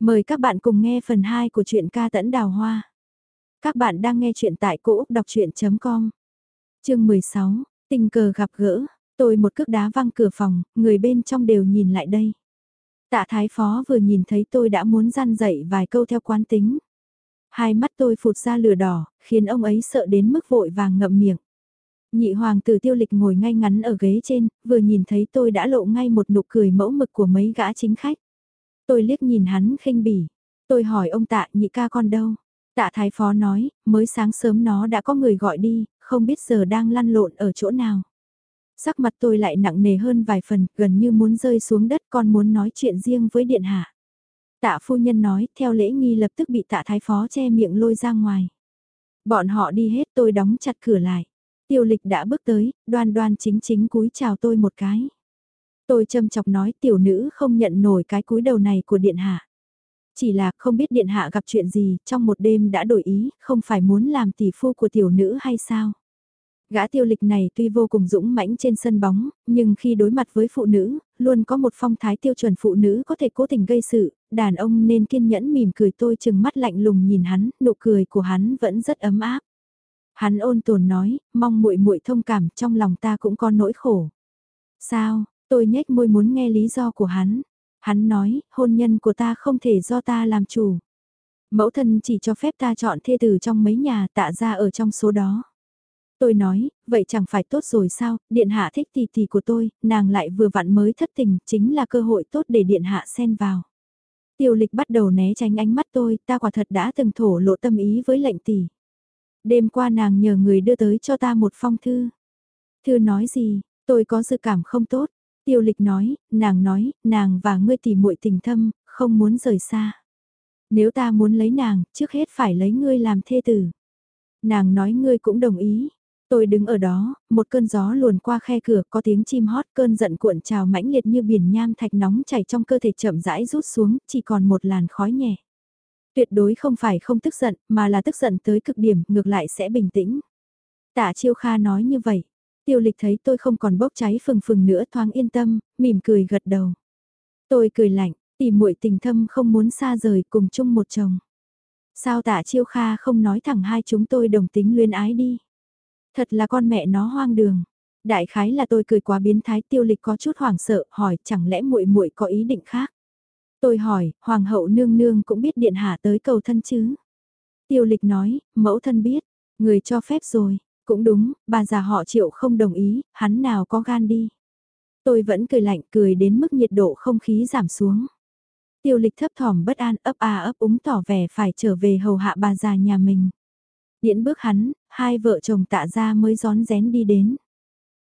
Mời các bạn cùng nghe phần 2 của truyện ca tẫn đào hoa. Các bạn đang nghe truyện tại cỗ đọc chuyện.com. Chương 16, tình cờ gặp gỡ, tôi một cước đá văng cửa phòng, người bên trong đều nhìn lại đây. Tạ thái phó vừa nhìn thấy tôi đã muốn gian dậy vài câu theo quán tính. Hai mắt tôi phụt ra lửa đỏ, khiến ông ấy sợ đến mức vội vàng ngậm miệng. Nhị hoàng tử tiêu lịch ngồi ngay ngắn ở ghế trên, vừa nhìn thấy tôi đã lộ ngay một nụ cười mẫu mực của mấy gã chính khách. Tôi liếc nhìn hắn khinh bỉ. Tôi hỏi ông tạ nhị ca con đâu? Tạ thái phó nói, mới sáng sớm nó đã có người gọi đi, không biết giờ đang lăn lộn ở chỗ nào. Sắc mặt tôi lại nặng nề hơn vài phần, gần như muốn rơi xuống đất con muốn nói chuyện riêng với điện hạ. Tạ phu nhân nói, theo lễ nghi lập tức bị tạ thái phó che miệng lôi ra ngoài. Bọn họ đi hết tôi đóng chặt cửa lại. Tiêu lịch đã bước tới, đoan đoan chính chính cúi chào tôi một cái. Tôi châm chọc nói tiểu nữ không nhận nổi cái cúi đầu này của điện hạ. Chỉ là không biết điện hạ gặp chuyện gì, trong một đêm đã đổi ý, không phải muốn làm tỷ phu của tiểu nữ hay sao? Gã tiêu lịch này tuy vô cùng dũng mãnh trên sân bóng, nhưng khi đối mặt với phụ nữ, luôn có một phong thái tiêu chuẩn phụ nữ có thể cố tình gây sự, đàn ông nên kiên nhẫn mỉm cười tôi chừng mắt lạnh lùng nhìn hắn, nụ cười của hắn vẫn rất ấm áp. Hắn ôn tồn nói, mong muội muội thông cảm trong lòng ta cũng có nỗi khổ. Sao, Tôi nhếch môi muốn nghe lý do của hắn. Hắn nói, hôn nhân của ta không thể do ta làm chủ. Mẫu thân chỉ cho phép ta chọn thê tử trong mấy nhà tạ ra ở trong số đó. Tôi nói, vậy chẳng phải tốt rồi sao, điện hạ thích tỷ tỷ của tôi, nàng lại vừa vặn mới thất tình, chính là cơ hội tốt để điện hạ xen vào. Tiêu lịch bắt đầu né tránh ánh mắt tôi, ta quả thật đã từng thổ lộ tâm ý với lệnh tỷ. Đêm qua nàng nhờ người đưa tới cho ta một phong thư. Thư nói gì, tôi có dự cảm không tốt, Tiêu lịch nói, nàng nói, nàng và ngươi tỉ muội tình thâm, không muốn rời xa. Nếu ta muốn lấy nàng, trước hết phải lấy ngươi làm thê tử. Nàng nói ngươi cũng đồng ý. Tôi đứng ở đó, một cơn gió luồn qua khe cửa có tiếng chim hót cơn giận cuộn trào mãnh liệt như biển nham thạch nóng chảy trong cơ thể chậm rãi rút xuống, chỉ còn một làn khói nhẹ. Tuyệt đối không phải không tức giận, mà là tức giận tới cực điểm, ngược lại sẽ bình tĩnh. Tạ Chiêu Kha nói như vậy, Tiêu lịch thấy tôi không còn bốc cháy phừng phừng nữa thoáng yên tâm, mỉm cười gật đầu. Tôi cười lạnh, tìm muội tình thâm không muốn xa rời cùng chung một chồng. Sao tạ chiêu kha không nói thẳng hai chúng tôi đồng tính luyến ái đi. Thật là con mẹ nó hoang đường. Đại khái là tôi cười quá biến thái tiêu lịch có chút hoảng sợ hỏi chẳng lẽ muội muội có ý định khác. Tôi hỏi, hoàng hậu nương nương cũng biết điện hạ tới cầu thân chứ. Tiêu lịch nói, mẫu thân biết, người cho phép rồi, cũng đúng, bà già họ triệu không đồng ý, hắn nào có gan đi. Tôi vẫn cười lạnh cười đến mức nhiệt độ không khí giảm xuống. Tiêu lịch thấp thỏm bất an ấp a ấp úng tỏ vẻ phải trở về hầu hạ bà già nhà mình. Điễn bước hắn, hai vợ chồng tạ ra mới gión rén đi đến.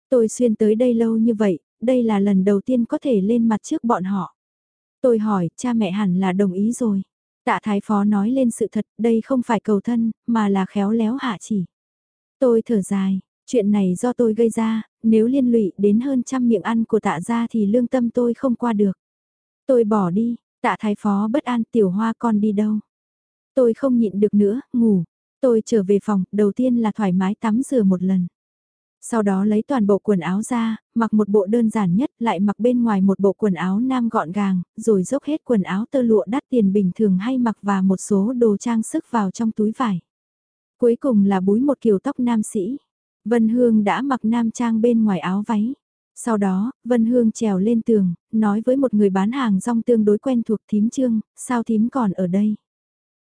Tôi xuyên tới đây lâu như vậy, đây là lần đầu tiên có thể lên mặt trước bọn họ. Tôi hỏi, cha mẹ hẳn là đồng ý rồi. Tạ thái phó nói lên sự thật, đây không phải cầu thân, mà là khéo léo hạ chỉ. Tôi thở dài, chuyện này do tôi gây ra, nếu liên lụy đến hơn trăm miệng ăn của tạ gia thì lương tâm tôi không qua được. Tôi bỏ đi, tạ thái phó bất an tiểu hoa con đi đâu. Tôi không nhịn được nữa, ngủ. Tôi trở về phòng, đầu tiên là thoải mái tắm rửa một lần. Sau đó lấy toàn bộ quần áo ra, mặc một bộ đơn giản nhất, lại mặc bên ngoài một bộ quần áo nam gọn gàng, rồi dốc hết quần áo tơ lụa đắt tiền bình thường hay mặc và một số đồ trang sức vào trong túi vải. Cuối cùng là búi một kiểu tóc nam sĩ. Vân Hương đã mặc nam trang bên ngoài áo váy. Sau đó, Vân Hương trèo lên tường, nói với một người bán hàng rong tương đối quen thuộc thím trương, sao thím còn ở đây?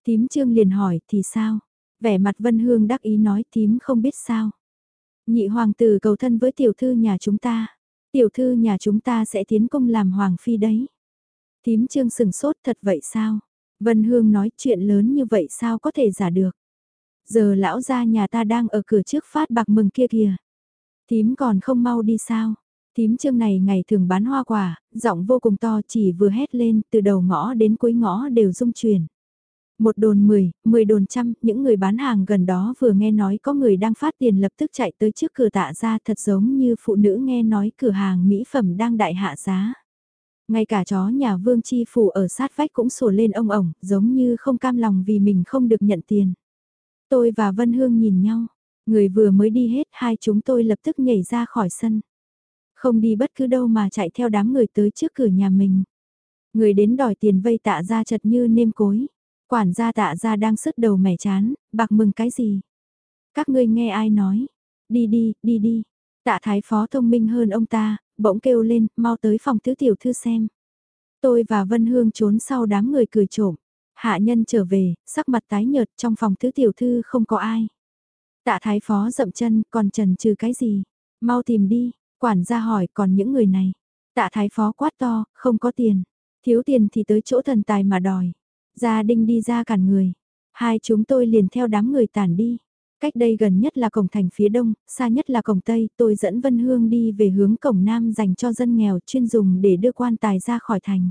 Thím trương liền hỏi, thì sao? Vẻ mặt Vân Hương đắc ý nói thím không biết sao. Nhị hoàng tử cầu thân với tiểu thư nhà chúng ta. Tiểu thư nhà chúng ta sẽ tiến công làm hoàng phi đấy. Thím trương sừng sốt thật vậy sao? Vân Hương nói chuyện lớn như vậy sao có thể giả được? Giờ lão gia nhà ta đang ở cửa trước phát bạc mừng kia kìa. Tím còn không mau đi sao? Tím trương này ngày thường bán hoa quả, giọng vô cùng to chỉ vừa hét lên từ đầu ngõ đến cuối ngõ đều rung chuyển. Một đồn mười, mười đồn trăm, những người bán hàng gần đó vừa nghe nói có người đang phát tiền lập tức chạy tới trước cửa tạ ra thật giống như phụ nữ nghe nói cửa hàng mỹ phẩm đang đại hạ giá. Ngay cả chó nhà vương chi phủ ở sát vách cũng sủa lên ông ổng, giống như không cam lòng vì mình không được nhận tiền. Tôi và Vân Hương nhìn nhau, người vừa mới đi hết hai chúng tôi lập tức nhảy ra khỏi sân. Không đi bất cứ đâu mà chạy theo đám người tới trước cửa nhà mình. Người đến đòi tiền vây tạ ra chật như nêm cối. Quản gia tạ ra đang sứt đầu mẻ chán, bạc mừng cái gì? Các ngươi nghe ai nói? Đi đi, đi đi. Tạ thái phó thông minh hơn ông ta, bỗng kêu lên, mau tới phòng tứ tiểu thư xem. Tôi và Vân Hương trốn sau đám người cười trộm. Hạ nhân trở về, sắc mặt tái nhợt trong phòng thứ tiểu thư không có ai. Tạ thái phó dậm chân, còn trần trừ cái gì? Mau tìm đi, quản gia hỏi còn những người này. Tạ thái phó quát to, không có tiền. Thiếu tiền thì tới chỗ thần tài mà đòi. Gia đinh đi ra cản người. Hai chúng tôi liền theo đám người tản đi. Cách đây gần nhất là cổng thành phía đông, xa nhất là cổng tây, tôi dẫn Vân Hương đi về hướng cổng nam dành cho dân nghèo chuyên dùng để đưa quan tài ra khỏi thành.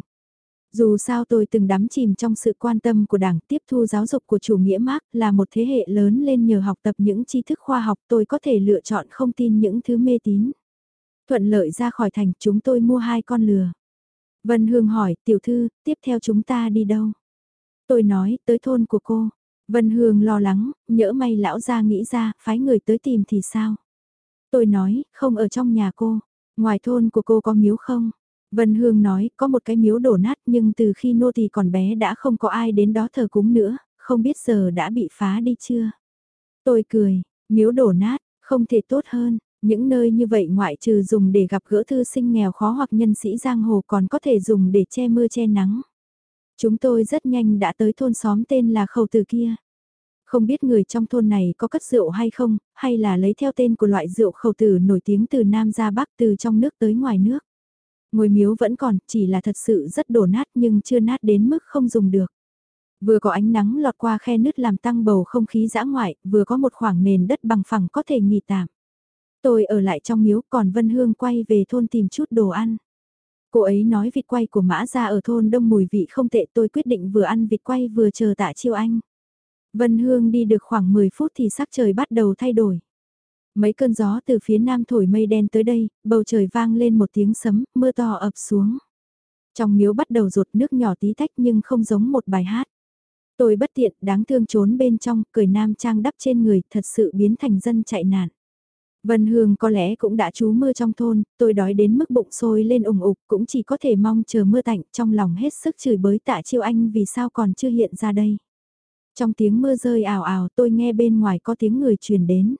Dù sao tôi từng đắm chìm trong sự quan tâm của đảng tiếp thu giáo dục của chủ nghĩa Mark là một thế hệ lớn lên nhờ học tập những tri thức khoa học tôi có thể lựa chọn không tin những thứ mê tín. Thuận lợi ra khỏi thành chúng tôi mua hai con lừa. Vân Hương hỏi tiểu thư tiếp theo chúng ta đi đâu? Tôi nói tới thôn của cô. Vân Hương lo lắng, nhỡ may lão ra nghĩ ra phái người tới tìm thì sao? Tôi nói không ở trong nhà cô. Ngoài thôn của cô có miếu không? Vân Hương nói, có một cái miếu đổ nát nhưng từ khi nô thì còn bé đã không có ai đến đó thờ cúng nữa, không biết giờ đã bị phá đi chưa. Tôi cười, miếu đổ nát, không thể tốt hơn, những nơi như vậy ngoại trừ dùng để gặp gỡ thư sinh nghèo khó hoặc nhân sĩ giang hồ còn có thể dùng để che mưa che nắng. Chúng tôi rất nhanh đã tới thôn xóm tên là Khẩu Từ kia. Không biết người trong thôn này có cất rượu hay không, hay là lấy theo tên của loại rượu khẩu tử nổi tiếng từ Nam ra Bắc từ trong nước tới ngoài nước. Ngôi miếu vẫn còn, chỉ là thật sự rất đổ nát nhưng chưa nát đến mức không dùng được. Vừa có ánh nắng lọt qua khe nứt làm tăng bầu không khí dã ngoại, vừa có một khoảng nền đất bằng phẳng có thể nghỉ tạm. Tôi ở lại trong miếu còn Vân Hương quay về thôn tìm chút đồ ăn. Cô ấy nói vịt quay của mã ra ở thôn đông mùi vị không tệ tôi quyết định vừa ăn vịt quay vừa chờ tạ chiêu anh. Vân Hương đi được khoảng 10 phút thì sắc trời bắt đầu thay đổi. Mấy cơn gió từ phía nam thổi mây đen tới đây, bầu trời vang lên một tiếng sấm, mưa to ập xuống. Trong miếu bắt đầu rột nước nhỏ tí tách nhưng không giống một bài hát. Tôi bất tiện, đáng thương trốn bên trong, cười nam trang đắp trên người, thật sự biến thành dân chạy nạn. Vân Hương có lẽ cũng đã trú mưa trong thôn, tôi đói đến mức bụng sôi lên ủng ục, cũng chỉ có thể mong chờ mưa tạnh, trong lòng hết sức chửi bới tạ chiêu anh vì sao còn chưa hiện ra đây. Trong tiếng mưa rơi ảo ảo tôi nghe bên ngoài có tiếng người truyền đến.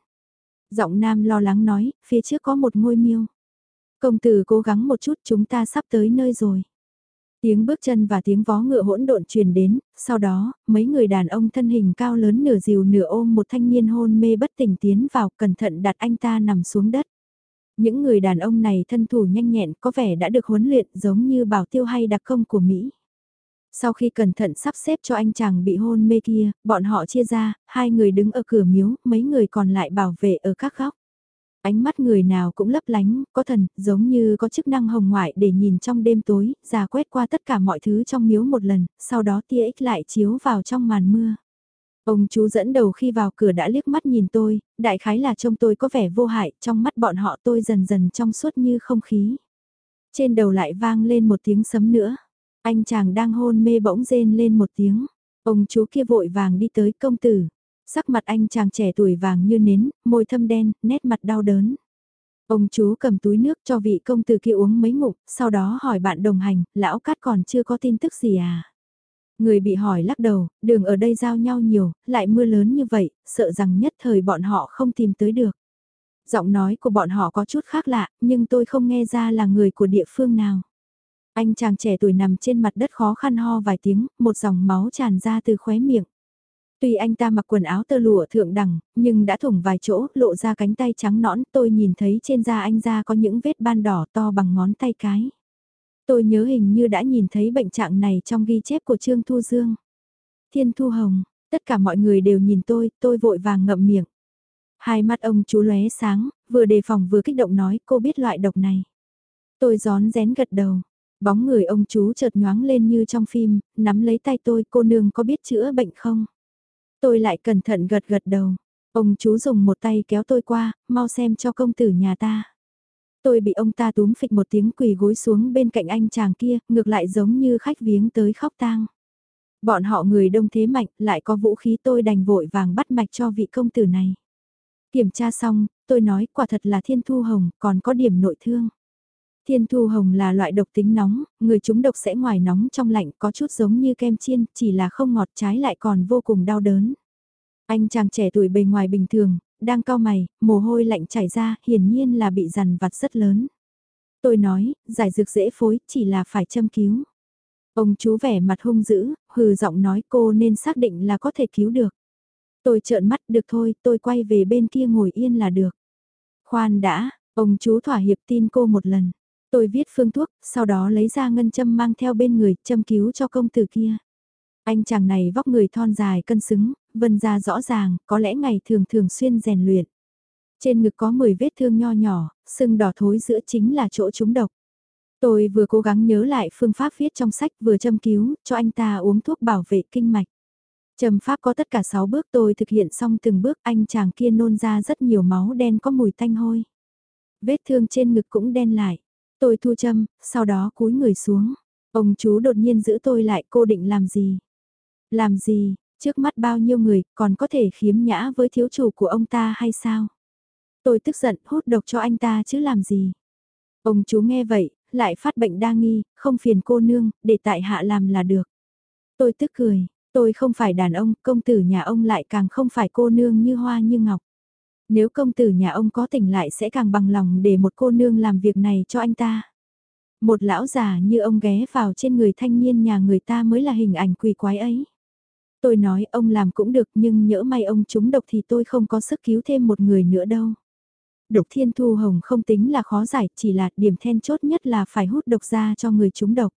Giọng nam lo lắng nói, phía trước có một ngôi miêu. Công tử cố gắng một chút chúng ta sắp tới nơi rồi. Tiếng bước chân và tiếng vó ngựa hỗn độn truyền đến, sau đó, mấy người đàn ông thân hình cao lớn nửa dìu nửa ôm một thanh niên hôn mê bất tỉnh tiến vào cẩn thận đặt anh ta nằm xuống đất. Những người đàn ông này thân thủ nhanh nhẹn có vẻ đã được huấn luyện giống như bảo tiêu hay đặc công của Mỹ. Sau khi cẩn thận sắp xếp cho anh chàng bị hôn mê kia, bọn họ chia ra, hai người đứng ở cửa miếu, mấy người còn lại bảo vệ ở các góc. Ánh mắt người nào cũng lấp lánh, có thần, giống như có chức năng hồng ngoại để nhìn trong đêm tối, giả quét qua tất cả mọi thứ trong miếu một lần, sau đó tia ích lại chiếu vào trong màn mưa. Ông chú dẫn đầu khi vào cửa đã liếc mắt nhìn tôi, đại khái là trông tôi có vẻ vô hại, trong mắt bọn họ tôi dần dần trong suốt như không khí. Trên đầu lại vang lên một tiếng sấm nữa. Anh chàng đang hôn mê bỗng rên lên một tiếng. Ông chú kia vội vàng đi tới công tử. Sắc mặt anh chàng trẻ tuổi vàng như nến, môi thâm đen, nét mặt đau đớn. Ông chú cầm túi nước cho vị công tử kia uống mấy ngụm, sau đó hỏi bạn đồng hành, lão cát còn chưa có tin tức gì à? Người bị hỏi lắc đầu, đường ở đây giao nhau nhiều, lại mưa lớn như vậy, sợ rằng nhất thời bọn họ không tìm tới được. Giọng nói của bọn họ có chút khác lạ, nhưng tôi không nghe ra là người của địa phương nào. Anh chàng trẻ tuổi nằm trên mặt đất khó khăn ho vài tiếng, một dòng máu tràn ra từ khóe miệng. Tuy anh ta mặc quần áo tơ lụa thượng đẳng, nhưng đã thủng vài chỗ, lộ ra cánh tay trắng nõn, tôi nhìn thấy trên da anh da có những vết ban đỏ to bằng ngón tay cái. Tôi nhớ hình như đã nhìn thấy bệnh trạng này trong ghi chép của Trương Thu Dương. Thiên Thu Hồng, tất cả mọi người đều nhìn tôi, tôi vội vàng ngậm miệng. Hai mắt ông chú lóe sáng, vừa đề phòng vừa kích động nói cô biết loại độc này. Tôi gión rén gật đầu, Bóng người ông chú chợt nhoáng lên như trong phim, nắm lấy tay tôi cô nương có biết chữa bệnh không? Tôi lại cẩn thận gật gật đầu. Ông chú dùng một tay kéo tôi qua, mau xem cho công tử nhà ta. Tôi bị ông ta túm phịch một tiếng quỳ gối xuống bên cạnh anh chàng kia, ngược lại giống như khách viếng tới khóc tang. Bọn họ người đông thế mạnh, lại có vũ khí tôi đành vội vàng bắt mạch cho vị công tử này. Kiểm tra xong, tôi nói quả thật là thiên thu hồng, còn có điểm nội thương. Thiên thu hồng là loại độc tính nóng, người chúng độc sẽ ngoài nóng trong lạnh có chút giống như kem chiên, chỉ là không ngọt trái lại còn vô cùng đau đớn. Anh chàng trẻ tuổi bề ngoài bình thường, đang cao mày, mồ hôi lạnh chảy ra, hiển nhiên là bị dằn vặt rất lớn. Tôi nói, giải dược dễ phối, chỉ là phải châm cứu. Ông chú vẻ mặt hung dữ, hừ giọng nói cô nên xác định là có thể cứu được. Tôi trợn mắt được thôi, tôi quay về bên kia ngồi yên là được. Khoan đã, ông chú thỏa hiệp tin cô một lần. Tôi viết phương thuốc, sau đó lấy ra ngân châm mang theo bên người, châm cứu cho công tử kia. Anh chàng này vóc người thon dài cân xứng, vân ra rõ ràng, có lẽ ngày thường thường xuyên rèn luyện. Trên ngực có 10 vết thương nho nhỏ, sưng đỏ thối giữa chính là chỗ trúng độc. Tôi vừa cố gắng nhớ lại phương pháp viết trong sách vừa châm cứu, cho anh ta uống thuốc bảo vệ kinh mạch. châm pháp có tất cả 6 bước tôi thực hiện xong từng bước anh chàng kia nôn ra rất nhiều máu đen có mùi tanh hôi. Vết thương trên ngực cũng đen lại. Tôi thu châm, sau đó cúi người xuống. Ông chú đột nhiên giữ tôi lại cô định làm gì? Làm gì, trước mắt bao nhiêu người còn có thể khiếm nhã với thiếu chủ của ông ta hay sao? Tôi tức giận hút độc cho anh ta chứ làm gì? Ông chú nghe vậy, lại phát bệnh đa nghi, không phiền cô nương, để tại hạ làm là được. Tôi tức cười, tôi không phải đàn ông, công tử nhà ông lại càng không phải cô nương như hoa như ngọc. Nếu công tử nhà ông có tỉnh lại sẽ càng bằng lòng để một cô nương làm việc này cho anh ta. Một lão già như ông ghé vào trên người thanh niên nhà người ta mới là hình ảnh quỷ quái ấy. Tôi nói ông làm cũng được nhưng nhỡ may ông trúng độc thì tôi không có sức cứu thêm một người nữa đâu. Độc thiên thu hồng không tính là khó giải, chỉ là điểm then chốt nhất là phải hút độc ra cho người trúng độc.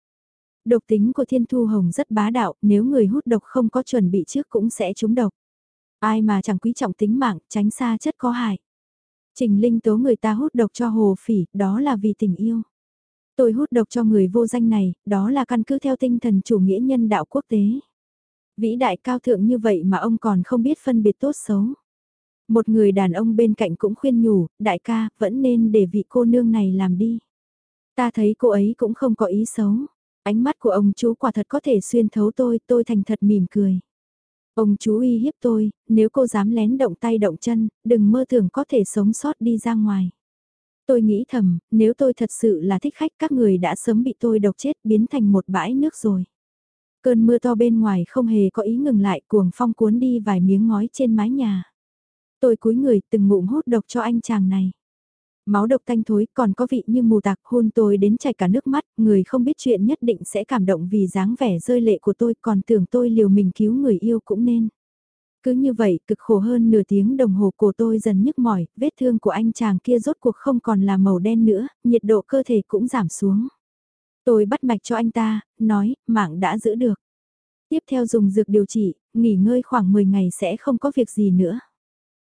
Độc tính của thiên thu hồng rất bá đạo, nếu người hút độc không có chuẩn bị trước cũng sẽ trúng độc. Ai mà chẳng quý trọng tính mạng, tránh xa chất có hại. Trình Linh tố người ta hút độc cho hồ phỉ, đó là vì tình yêu. Tôi hút độc cho người vô danh này, đó là căn cứ theo tinh thần chủ nghĩa nhân đạo quốc tế. Vĩ đại cao thượng như vậy mà ông còn không biết phân biệt tốt xấu. Một người đàn ông bên cạnh cũng khuyên nhủ, đại ca, vẫn nên để vị cô nương này làm đi. Ta thấy cô ấy cũng không có ý xấu. Ánh mắt của ông chú quả thật có thể xuyên thấu tôi, tôi thành thật mỉm cười. Ông chú uy hiếp tôi, nếu cô dám lén động tay động chân, đừng mơ tưởng có thể sống sót đi ra ngoài. Tôi nghĩ thầm, nếu tôi thật sự là thích khách các người đã sớm bị tôi độc chết biến thành một bãi nước rồi. Cơn mưa to bên ngoài không hề có ý ngừng lại cuồng phong cuốn đi vài miếng ngói trên mái nhà. Tôi cúi người từng ngụm hút độc cho anh chàng này. Máu độc tanh thối còn có vị như mù tạc hôn tôi đến chảy cả nước mắt, người không biết chuyện nhất định sẽ cảm động vì dáng vẻ rơi lệ của tôi còn tưởng tôi liều mình cứu người yêu cũng nên. Cứ như vậy, cực khổ hơn nửa tiếng đồng hồ của tôi dần nhức mỏi, vết thương của anh chàng kia rốt cuộc không còn là màu đen nữa, nhiệt độ cơ thể cũng giảm xuống. Tôi bắt mạch cho anh ta, nói, mạng đã giữ được. Tiếp theo dùng dược điều trị, nghỉ ngơi khoảng 10 ngày sẽ không có việc gì nữa.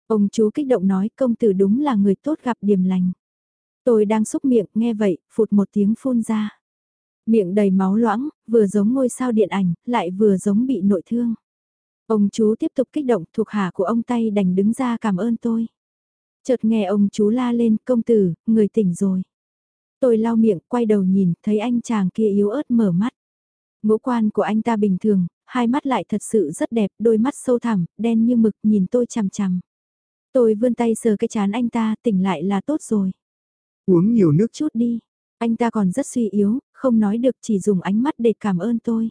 Ông chú kích động nói công tử đúng là người tốt gặp điểm lành. Tôi đang xúc miệng, nghe vậy, phụt một tiếng phun ra. Miệng đầy máu loãng, vừa giống ngôi sao điện ảnh, lại vừa giống bị nội thương. Ông chú tiếp tục kích động thuộc hạ của ông tay đành đứng ra cảm ơn tôi. Chợt nghe ông chú la lên công tử, người tỉnh rồi. Tôi lau miệng, quay đầu nhìn, thấy anh chàng kia yếu ớt mở mắt. Ngũ quan của anh ta bình thường, hai mắt lại thật sự rất đẹp, đôi mắt sâu thẳm, đen như mực, nhìn tôi chằm chằm. Tôi vươn tay sờ cái chán anh ta, tỉnh lại là tốt rồi. Uống nhiều nước chút đi. Anh ta còn rất suy yếu, không nói được chỉ dùng ánh mắt để cảm ơn tôi.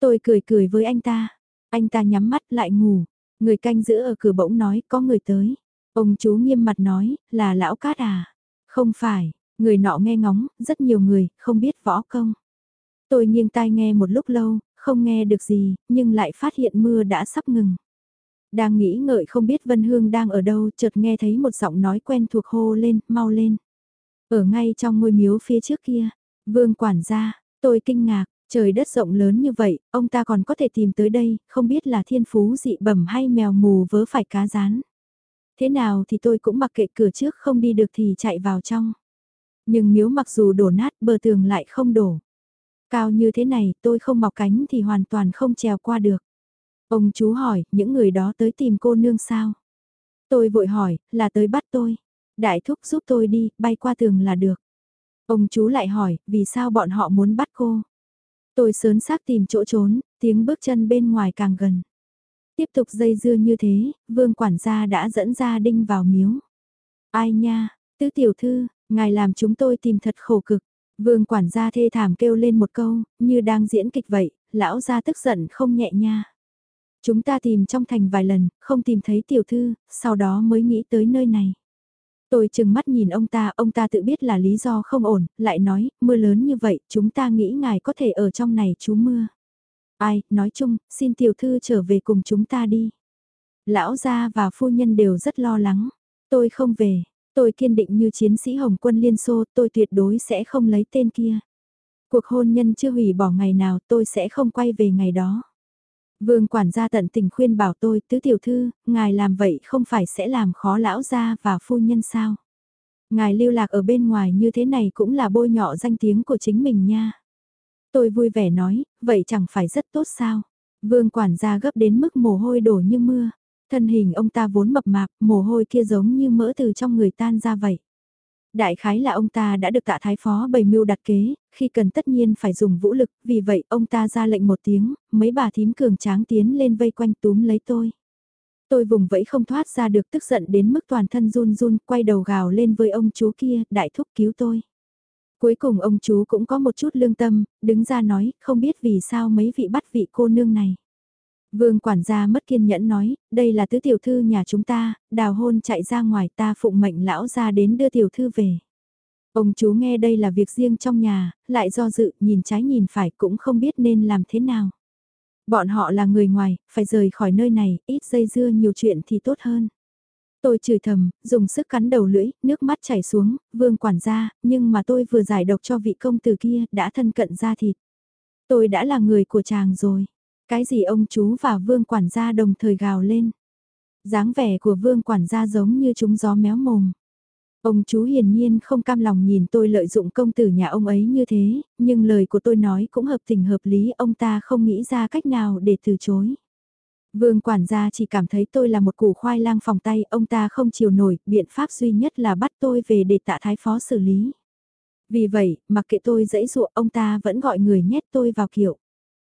Tôi cười cười với anh ta. Anh ta nhắm mắt lại ngủ. Người canh giữ ở cửa bỗng nói có người tới. Ông chú nghiêm mặt nói, là lão cát à? Không phải, người nọ nghe ngóng, rất nhiều người, không biết võ công. Tôi nghiêng tai nghe một lúc lâu, không nghe được gì, nhưng lại phát hiện mưa đã sắp ngừng. Đang nghĩ ngợi không biết Vân Hương đang ở đâu, chợt nghe thấy một giọng nói quen thuộc hô lên, mau lên. Ở ngay trong ngôi miếu phía trước kia, vương quản gia, tôi kinh ngạc, trời đất rộng lớn như vậy, ông ta còn có thể tìm tới đây, không biết là thiên phú dị bẩm hay mèo mù vớ phải cá rán. Thế nào thì tôi cũng mặc kệ cửa trước không đi được thì chạy vào trong. Nhưng miếu mặc dù đổ nát bờ tường lại không đổ. Cao như thế này tôi không mọc cánh thì hoàn toàn không trèo qua được. Ông chú hỏi, những người đó tới tìm cô nương sao? Tôi vội hỏi, là tới bắt tôi. Đại thúc giúp tôi đi, bay qua tường là được. Ông chú lại hỏi, vì sao bọn họ muốn bắt cô? Tôi sớn xác tìm chỗ trốn, tiếng bước chân bên ngoài càng gần. Tiếp tục dây dưa như thế, vương quản gia đã dẫn ra đinh vào miếu. Ai nha, tứ tiểu thư, Ngài làm chúng tôi tìm thật khổ cực. Vương quản gia thê thảm kêu lên một câu, như đang diễn kịch vậy, lão gia tức giận không nhẹ nha. Chúng ta tìm trong thành vài lần, không tìm thấy tiểu thư, sau đó mới nghĩ tới nơi này. Tôi chừng mắt nhìn ông ta, ông ta tự biết là lý do không ổn, lại nói, mưa lớn như vậy, chúng ta nghĩ ngài có thể ở trong này trú mưa. Ai, nói chung, xin tiểu thư trở về cùng chúng ta đi. Lão gia và phu nhân đều rất lo lắng. Tôi không về, tôi kiên định như chiến sĩ Hồng quân Liên Xô, tôi tuyệt đối sẽ không lấy tên kia. Cuộc hôn nhân chưa hủy bỏ ngày nào tôi sẽ không quay về ngày đó. Vương quản gia tận tình khuyên bảo tôi, tứ tiểu thư, ngài làm vậy không phải sẽ làm khó lão gia và phu nhân sao. Ngài lưu lạc ở bên ngoài như thế này cũng là bôi nhọ danh tiếng của chính mình nha. Tôi vui vẻ nói, vậy chẳng phải rất tốt sao. Vương quản gia gấp đến mức mồ hôi đổ như mưa. Thân hình ông ta vốn mập mạp, mồ hôi kia giống như mỡ từ trong người tan ra vậy. Đại khái là ông ta đã được tạ thái phó bày mưu đặt kế, khi cần tất nhiên phải dùng vũ lực, vì vậy ông ta ra lệnh một tiếng, mấy bà thím cường tráng tiến lên vây quanh túm lấy tôi. Tôi vùng vẫy không thoát ra được tức giận đến mức toàn thân run run, quay đầu gào lên với ông chú kia, đại thúc cứu tôi. Cuối cùng ông chú cũng có một chút lương tâm, đứng ra nói, không biết vì sao mấy vị bắt vị cô nương này. Vương quản gia mất kiên nhẫn nói, đây là tứ tiểu thư nhà chúng ta, đào hôn chạy ra ngoài ta phụng mệnh lão ra đến đưa tiểu thư về. Ông chú nghe đây là việc riêng trong nhà, lại do dự, nhìn trái nhìn phải cũng không biết nên làm thế nào. Bọn họ là người ngoài, phải rời khỏi nơi này, ít dây dưa nhiều chuyện thì tốt hơn. Tôi chửi thầm, dùng sức cắn đầu lưỡi, nước mắt chảy xuống, vương quản gia, nhưng mà tôi vừa giải độc cho vị công tử kia, đã thân cận ra thịt. Tôi đã là người của chàng rồi. Cái gì ông chú và vương quản gia đồng thời gào lên. dáng vẻ của vương quản gia giống như chúng gió méo mồm. Ông chú hiển nhiên không cam lòng nhìn tôi lợi dụng công tử nhà ông ấy như thế, nhưng lời của tôi nói cũng hợp tình hợp lý, ông ta không nghĩ ra cách nào để từ chối. Vương quản gia chỉ cảm thấy tôi là một củ khoai lang phòng tay, ông ta không chịu nổi, biện pháp duy nhất là bắt tôi về để tạ thái phó xử lý. Vì vậy, mặc kệ tôi dãy dụa, ông ta vẫn gọi người nhét tôi vào kiệu.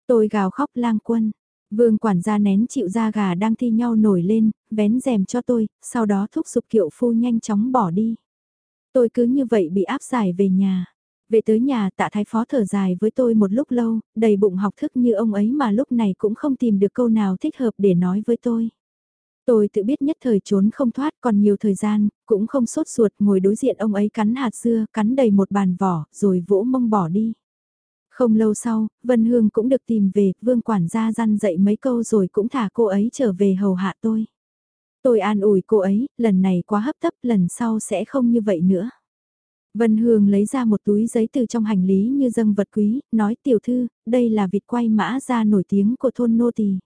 Tôi gào khóc lang quân. Vương quản gia nén chịu da gà đang thi nhau nổi lên, vén rèm cho tôi, sau đó thúc giục kiệu phu nhanh chóng bỏ đi. Tôi cứ như vậy bị áp giải về nhà. Về tới nhà tạ thái phó thở dài với tôi một lúc lâu, đầy bụng học thức như ông ấy mà lúc này cũng không tìm được câu nào thích hợp để nói với tôi. Tôi tự biết nhất thời trốn không thoát còn nhiều thời gian, cũng không sốt ruột ngồi đối diện ông ấy cắn hạt dưa, cắn đầy một bàn vỏ, rồi vỗ mông bỏ đi. Không lâu sau, Vân Hương cũng được tìm về, vương quản gia răn dậy mấy câu rồi cũng thả cô ấy trở về hầu hạ tôi. Tôi an ủi cô ấy, lần này quá hấp tấp, lần sau sẽ không như vậy nữa. Vân Hương lấy ra một túi giấy từ trong hành lý như dâng vật quý, nói tiểu thư, đây là vịt quay mã ra nổi tiếng của thôn Nô Tỳ.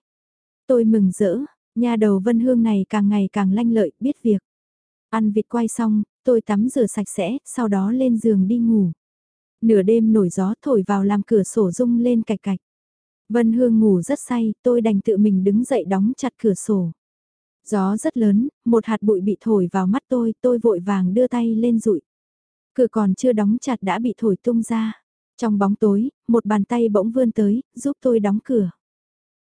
Tôi mừng rỡ, nhà đầu Vân Hương này càng ngày càng lanh lợi, biết việc. Ăn vịt quay xong, tôi tắm rửa sạch sẽ, sau đó lên giường đi ngủ. Nửa đêm nổi gió thổi vào làm cửa sổ rung lên cạch cạch. Vân Hương ngủ rất say, tôi đành tự mình đứng dậy đóng chặt cửa sổ. Gió rất lớn, một hạt bụi bị thổi vào mắt tôi, tôi vội vàng đưa tay lên rụi. Cửa còn chưa đóng chặt đã bị thổi tung ra. Trong bóng tối, một bàn tay bỗng vươn tới, giúp tôi đóng cửa.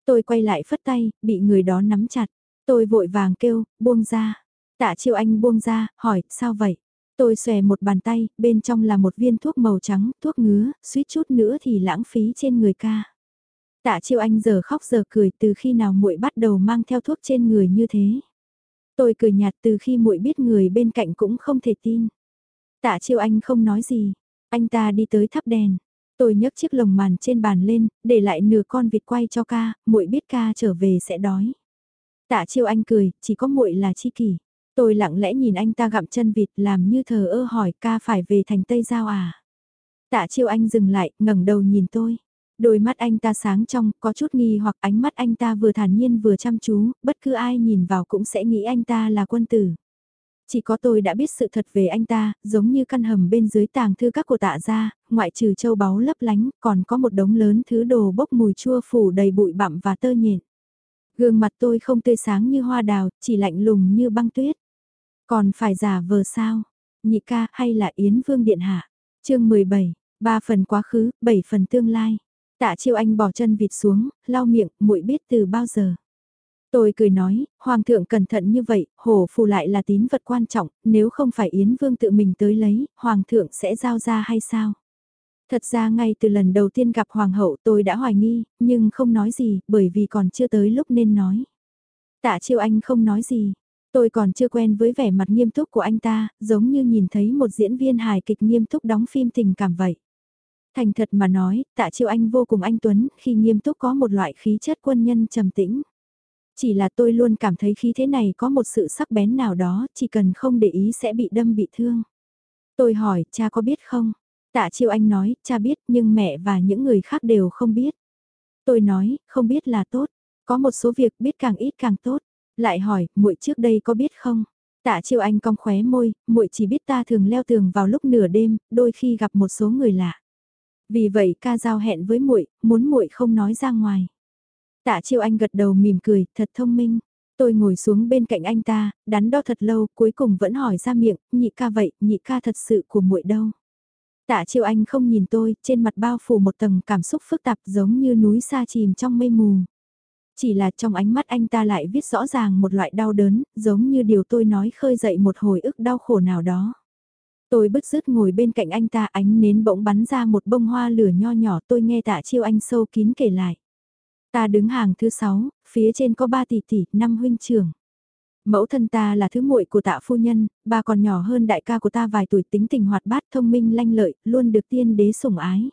Tôi quay lại phất tay, bị người đó nắm chặt. Tôi vội vàng kêu, buông ra. Tạ chiêu anh buông ra, hỏi, sao vậy? Tôi xòe một bàn tay, bên trong là một viên thuốc màu trắng, thuốc ngứa, suýt chút nữa thì lãng phí trên người ca. Tạ chiêu anh giờ khóc giờ cười từ khi nào muội bắt đầu mang theo thuốc trên người như thế. Tôi cười nhạt từ khi muội biết người bên cạnh cũng không thể tin. Tạ chiêu anh không nói gì, anh ta đi tới thắp đèn. Tôi nhấc chiếc lồng màn trên bàn lên, để lại nửa con vịt quay cho ca, muội biết ca trở về sẽ đói. Tạ chiêu anh cười, chỉ có muội là chi kỷ. Tôi lặng lẽ nhìn anh ta gặm chân vịt làm như thờ ơ hỏi ca phải về thành Tây Giao à. Tạ chiêu anh dừng lại, ngẩng đầu nhìn tôi. Đôi mắt anh ta sáng trong, có chút nghi hoặc ánh mắt anh ta vừa thản nhiên vừa chăm chú, bất cứ ai nhìn vào cũng sẽ nghĩ anh ta là quân tử. Chỉ có tôi đã biết sự thật về anh ta, giống như căn hầm bên dưới tàng thư các của tạ gia, ngoại trừ châu báu lấp lánh, còn có một đống lớn thứ đồ bốc mùi chua phủ đầy bụi bặm và tơ nhện. Gương mặt tôi không tươi sáng như hoa đào, chỉ lạnh lùng như băng tuyết. Còn phải giả vờ sao? Nhị ca hay là Yến Vương Điện Hạ? chương 17, 3 phần quá khứ, 7 phần tương lai. Tạ chiêu anh bỏ chân vịt xuống, lau miệng, muội biết từ bao giờ. Tôi cười nói, Hoàng thượng cẩn thận như vậy, hổ phù lại là tín vật quan trọng, nếu không phải Yến Vương tự mình tới lấy, Hoàng thượng sẽ giao ra hay sao? Thật ra ngay từ lần đầu tiên gặp Hoàng hậu tôi đã hoài nghi, nhưng không nói gì, bởi vì còn chưa tới lúc nên nói. Tạ chiêu anh không nói gì, tôi còn chưa quen với vẻ mặt nghiêm túc của anh ta, giống như nhìn thấy một diễn viên hài kịch nghiêm túc đóng phim tình cảm vậy. Thành thật mà nói, tạ chiêu anh vô cùng anh Tuấn, khi nghiêm túc có một loại khí chất quân nhân trầm tĩnh. Chỉ là tôi luôn cảm thấy khí thế này có một sự sắc bén nào đó, chỉ cần không để ý sẽ bị đâm bị thương. Tôi hỏi, cha có biết không? Tạ chiêu anh nói, cha biết nhưng mẹ và những người khác đều không biết. Tôi nói, không biết là tốt, có một số việc biết càng ít càng tốt. Lại hỏi, muội trước đây có biết không? Tạ chiêu anh cong khóe môi, muội chỉ biết ta thường leo tường vào lúc nửa đêm, đôi khi gặp một số người lạ. Vì vậy ca giao hẹn với muội, muốn muội không nói ra ngoài. Tạ chiêu anh gật đầu mỉm cười, thật thông minh. Tôi ngồi xuống bên cạnh anh ta, đắn đo thật lâu, cuối cùng vẫn hỏi ra miệng, nhị ca vậy, nhị ca thật sự của muội đâu. Tạ chiêu anh không nhìn tôi, trên mặt bao phủ một tầng cảm xúc phức tạp giống như núi xa chìm trong mây mù. Chỉ là trong ánh mắt anh ta lại viết rõ ràng một loại đau đớn, giống như điều tôi nói khơi dậy một hồi ức đau khổ nào đó. Tôi bứt rứt ngồi bên cạnh anh ta ánh nến bỗng bắn ra một bông hoa lửa nho nhỏ tôi nghe tạ chiêu anh sâu kín kể lại. Ta đứng hàng thứ sáu, phía trên có ba tỷ tỷ, năm huynh trưởng. Mẫu thân ta là thứ muội của tạ phu nhân, bà còn nhỏ hơn đại ca của ta vài tuổi tính tình hoạt bát thông minh lanh lợi, luôn được tiên đế sủng ái.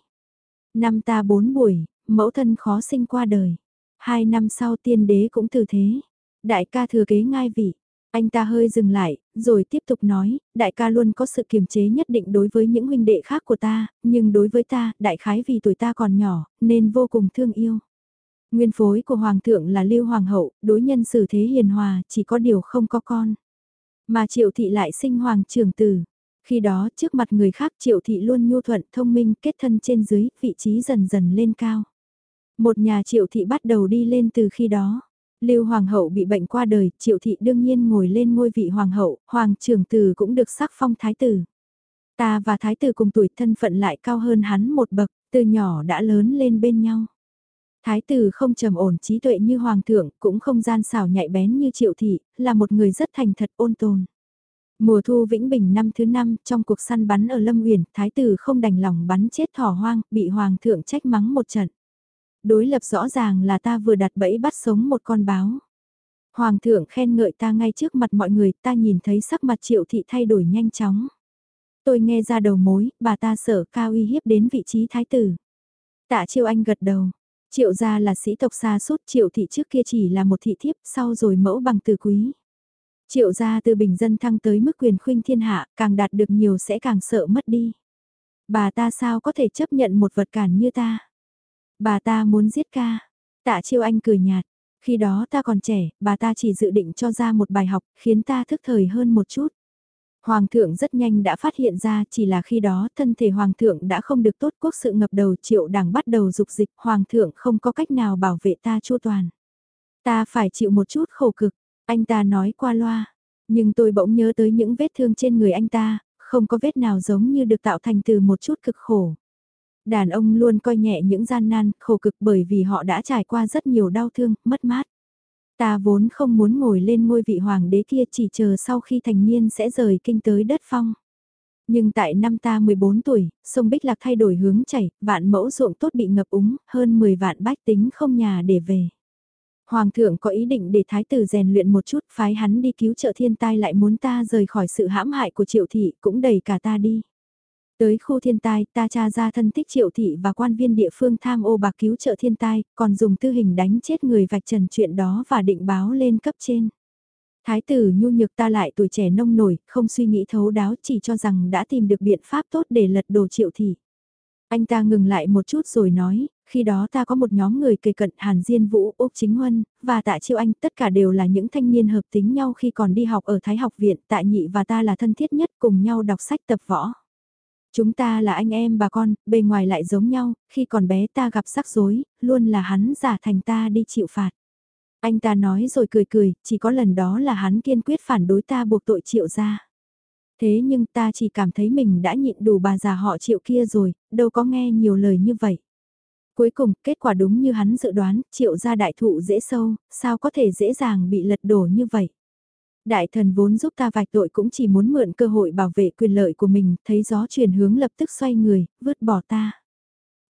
Năm ta bốn buổi, mẫu thân khó sinh qua đời. Hai năm sau tiên đế cũng từ thế. Đại ca thừa kế ngai vị. Anh ta hơi dừng lại, rồi tiếp tục nói, đại ca luôn có sự kiềm chế nhất định đối với những huynh đệ khác của ta, nhưng đối với ta, đại khái vì tuổi ta còn nhỏ, nên vô cùng thương yêu. Nguyên phối của Hoàng thượng là Lưu Hoàng hậu, đối nhân xử thế hiền hòa, chỉ có điều không có con. Mà Triệu Thị lại sinh Hoàng trưởng tử. Khi đó, trước mặt người khác Triệu Thị luôn nhu thuận, thông minh, kết thân trên dưới, vị trí dần dần lên cao. Một nhà Triệu Thị bắt đầu đi lên từ khi đó. Lưu Hoàng hậu bị bệnh qua đời, Triệu Thị đương nhiên ngồi lên ngôi vị Hoàng hậu, Hoàng trưởng tử cũng được sắc phong Thái tử. Ta và Thái tử cùng tuổi thân phận lại cao hơn hắn một bậc, từ nhỏ đã lớn lên bên nhau. Thái tử không trầm ổn trí tuệ như hoàng thượng, cũng không gian xảo nhạy bén như triệu thị, là một người rất thành thật ôn tồn. Mùa thu Vĩnh Bình năm thứ năm, trong cuộc săn bắn ở Lâm Uyển, thái tử không đành lòng bắn chết thỏ hoang, bị hoàng thượng trách mắng một trận. Đối lập rõ ràng là ta vừa đặt bẫy bắt sống một con báo. Hoàng thượng khen ngợi ta ngay trước mặt mọi người, ta nhìn thấy sắc mặt triệu thị thay đổi nhanh chóng. Tôi nghe ra đầu mối, bà ta sợ cao uy hiếp đến vị trí thái tử. Tạ chiêu anh gật đầu, Triệu gia là sĩ tộc xa suốt triệu thị trước kia chỉ là một thị thiếp sau rồi mẫu bằng từ quý. Triệu gia từ bình dân thăng tới mức quyền khuynh thiên hạ càng đạt được nhiều sẽ càng sợ mất đi. Bà ta sao có thể chấp nhận một vật cản như ta? Bà ta muốn giết ca. Tạ chiêu anh cười nhạt. Khi đó ta còn trẻ, bà ta chỉ dự định cho ra một bài học khiến ta thức thời hơn một chút. Hoàng thượng rất nhanh đã phát hiện ra chỉ là khi đó thân thể hoàng thượng đã không được tốt quốc sự ngập đầu triệu đảng bắt đầu dục dịch hoàng thượng không có cách nào bảo vệ ta chu toàn. Ta phải chịu một chút khổ cực, anh ta nói qua loa, nhưng tôi bỗng nhớ tới những vết thương trên người anh ta, không có vết nào giống như được tạo thành từ một chút cực khổ. Đàn ông luôn coi nhẹ những gian nan, khổ cực bởi vì họ đã trải qua rất nhiều đau thương, mất mát. Ta vốn không muốn ngồi lên ngôi vị hoàng đế kia chỉ chờ sau khi thành niên sẽ rời kinh tới đất phong. Nhưng tại năm ta 14 tuổi, sông Bích Lạc thay đổi hướng chảy, vạn mẫu ruộng tốt bị ngập úng, hơn 10 vạn bách tính không nhà để về. Hoàng thượng có ý định để thái tử rèn luyện một chút, phái hắn đi cứu trợ thiên tai lại muốn ta rời khỏi sự hãm hại của triệu thị, cũng đẩy cả ta đi. Tới khu thiên tai, ta tra ra thân tích triệu thị và quan viên địa phương tham ô bạc cứu trợ thiên tai, còn dùng tư hình đánh chết người vạch trần chuyện đó và định báo lên cấp trên. Thái tử nhu nhược ta lại tuổi trẻ nông nổi, không suy nghĩ thấu đáo chỉ cho rằng đã tìm được biện pháp tốt để lật đổ triệu thị. Anh ta ngừng lại một chút rồi nói, khi đó ta có một nhóm người kề cận Hàn Diên Vũ, Úc Chính Huân, và Tạ Chiêu Anh, tất cả đều là những thanh niên hợp tính nhau khi còn đi học ở Thái học viện, Tạ Nhị và ta là thân thiết nhất cùng nhau đọc sách tập võ. Chúng ta là anh em bà con, bề ngoài lại giống nhau, khi còn bé ta gặp rắc rối, luôn là hắn giả thành ta đi chịu phạt. Anh ta nói rồi cười cười, chỉ có lần đó là hắn kiên quyết phản đối ta buộc tội triệu ra. Thế nhưng ta chỉ cảm thấy mình đã nhịn đủ bà già họ triệu kia rồi, đâu có nghe nhiều lời như vậy. Cuối cùng, kết quả đúng như hắn dự đoán, triệu gia đại thụ dễ sâu, sao có thể dễ dàng bị lật đổ như vậy. Đại thần vốn giúp ta vạch tội cũng chỉ muốn mượn cơ hội bảo vệ quyền lợi của mình, thấy gió chuyển hướng lập tức xoay người, vứt bỏ ta.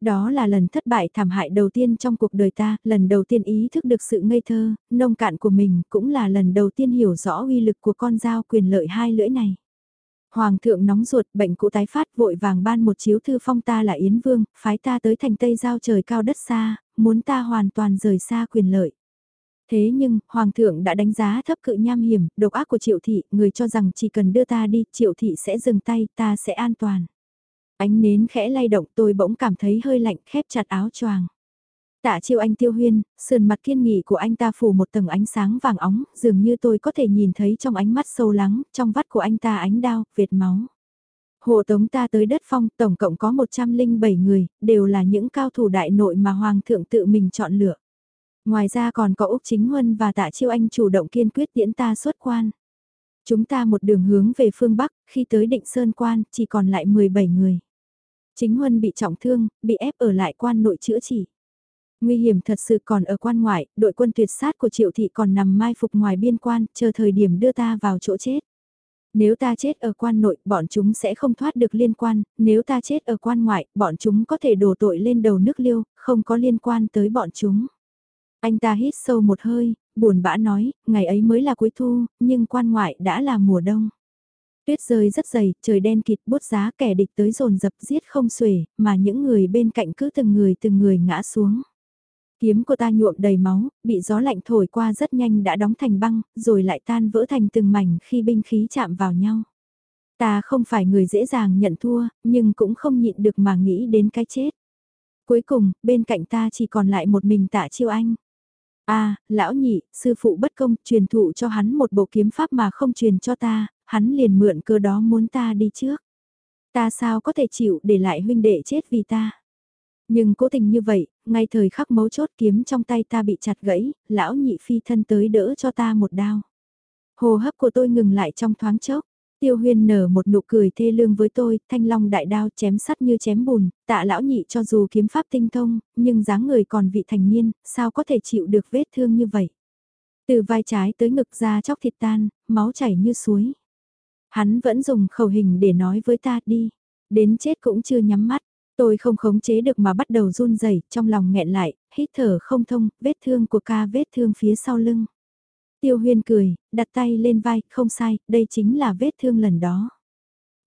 Đó là lần thất bại thảm hại đầu tiên trong cuộc đời ta, lần đầu tiên ý thức được sự ngây thơ, nông cạn của mình, cũng là lần đầu tiên hiểu rõ uy lực của con dao quyền lợi hai lưỡi này. Hoàng thượng nóng ruột, bệnh cũ tái phát vội vàng ban một chiếu thư phong ta là Yến Vương, phái ta tới thành Tây giao trời cao đất xa, muốn ta hoàn toàn rời xa quyền lợi. Thế nhưng, Hoàng thượng đã đánh giá thấp cự nham hiểm, độc ác của triệu thị, người cho rằng chỉ cần đưa ta đi, triệu thị sẽ dừng tay, ta sẽ an toàn. Ánh nến khẽ lay động tôi bỗng cảm thấy hơi lạnh khép chặt áo choàng. Tạ chiêu anh tiêu huyên, sườn mặt kiên nghị của anh ta phủ một tầng ánh sáng vàng óng, dường như tôi có thể nhìn thấy trong ánh mắt sâu lắng, trong vắt của anh ta ánh đao, việt máu. Hộ tống ta tới đất phong, tổng cộng có 107 người, đều là những cao thủ đại nội mà Hoàng thượng tự mình chọn lựa. Ngoài ra còn có Úc Chính Huân và Tạ Chiêu Anh chủ động kiên quyết tiễn ta xuất quan. Chúng ta một đường hướng về phương Bắc, khi tới định Sơn Quan, chỉ còn lại 17 người. Chính Huân bị trọng thương, bị ép ở lại quan nội chữa trị. Nguy hiểm thật sự còn ở quan ngoại, đội quân tuyệt sát của Triệu Thị còn nằm mai phục ngoài biên quan, chờ thời điểm đưa ta vào chỗ chết. Nếu ta chết ở quan nội, bọn chúng sẽ không thoát được liên quan, nếu ta chết ở quan ngoại, bọn chúng có thể đổ tội lên đầu nước liêu, không có liên quan tới bọn chúng. Anh ta hít sâu một hơi, buồn bã nói, ngày ấy mới là cuối thu, nhưng quan ngoại đã là mùa đông. Tuyết rơi rất dày, trời đen kịt bút giá kẻ địch tới dồn dập giết không xuể, mà những người bên cạnh cứ từng người từng người ngã xuống. Kiếm của ta nhuộm đầy máu, bị gió lạnh thổi qua rất nhanh đã đóng thành băng, rồi lại tan vỡ thành từng mảnh khi binh khí chạm vào nhau. Ta không phải người dễ dàng nhận thua, nhưng cũng không nhịn được mà nghĩ đến cái chết. Cuối cùng, bên cạnh ta chỉ còn lại một mình tạ chiêu anh a à, lão nhị, sư phụ bất công, truyền thụ cho hắn một bộ kiếm pháp mà không truyền cho ta, hắn liền mượn cơ đó muốn ta đi trước. Ta sao có thể chịu để lại huynh đệ chết vì ta. Nhưng cố tình như vậy, ngay thời khắc mấu chốt kiếm trong tay ta bị chặt gãy, lão nhị phi thân tới đỡ cho ta một đao. Hồ hấp của tôi ngừng lại trong thoáng chốc. Tiêu huyên nở một nụ cười thê lương với tôi, thanh long đại đao chém sắt như chém bùn, tạ lão nhị cho dù kiếm pháp tinh thông, nhưng dáng người còn vị thành niên, sao có thể chịu được vết thương như vậy. Từ vai trái tới ngực ra chóc thịt tan, máu chảy như suối. Hắn vẫn dùng khẩu hình để nói với ta đi, đến chết cũng chưa nhắm mắt. Tôi không khống chế được mà bắt đầu run rẩy, trong lòng nghẹn lại, hít thở không thông, vết thương của ca vết thương phía sau lưng. Tiêu huyên cười, đặt tay lên vai, không sai, đây chính là vết thương lần đó.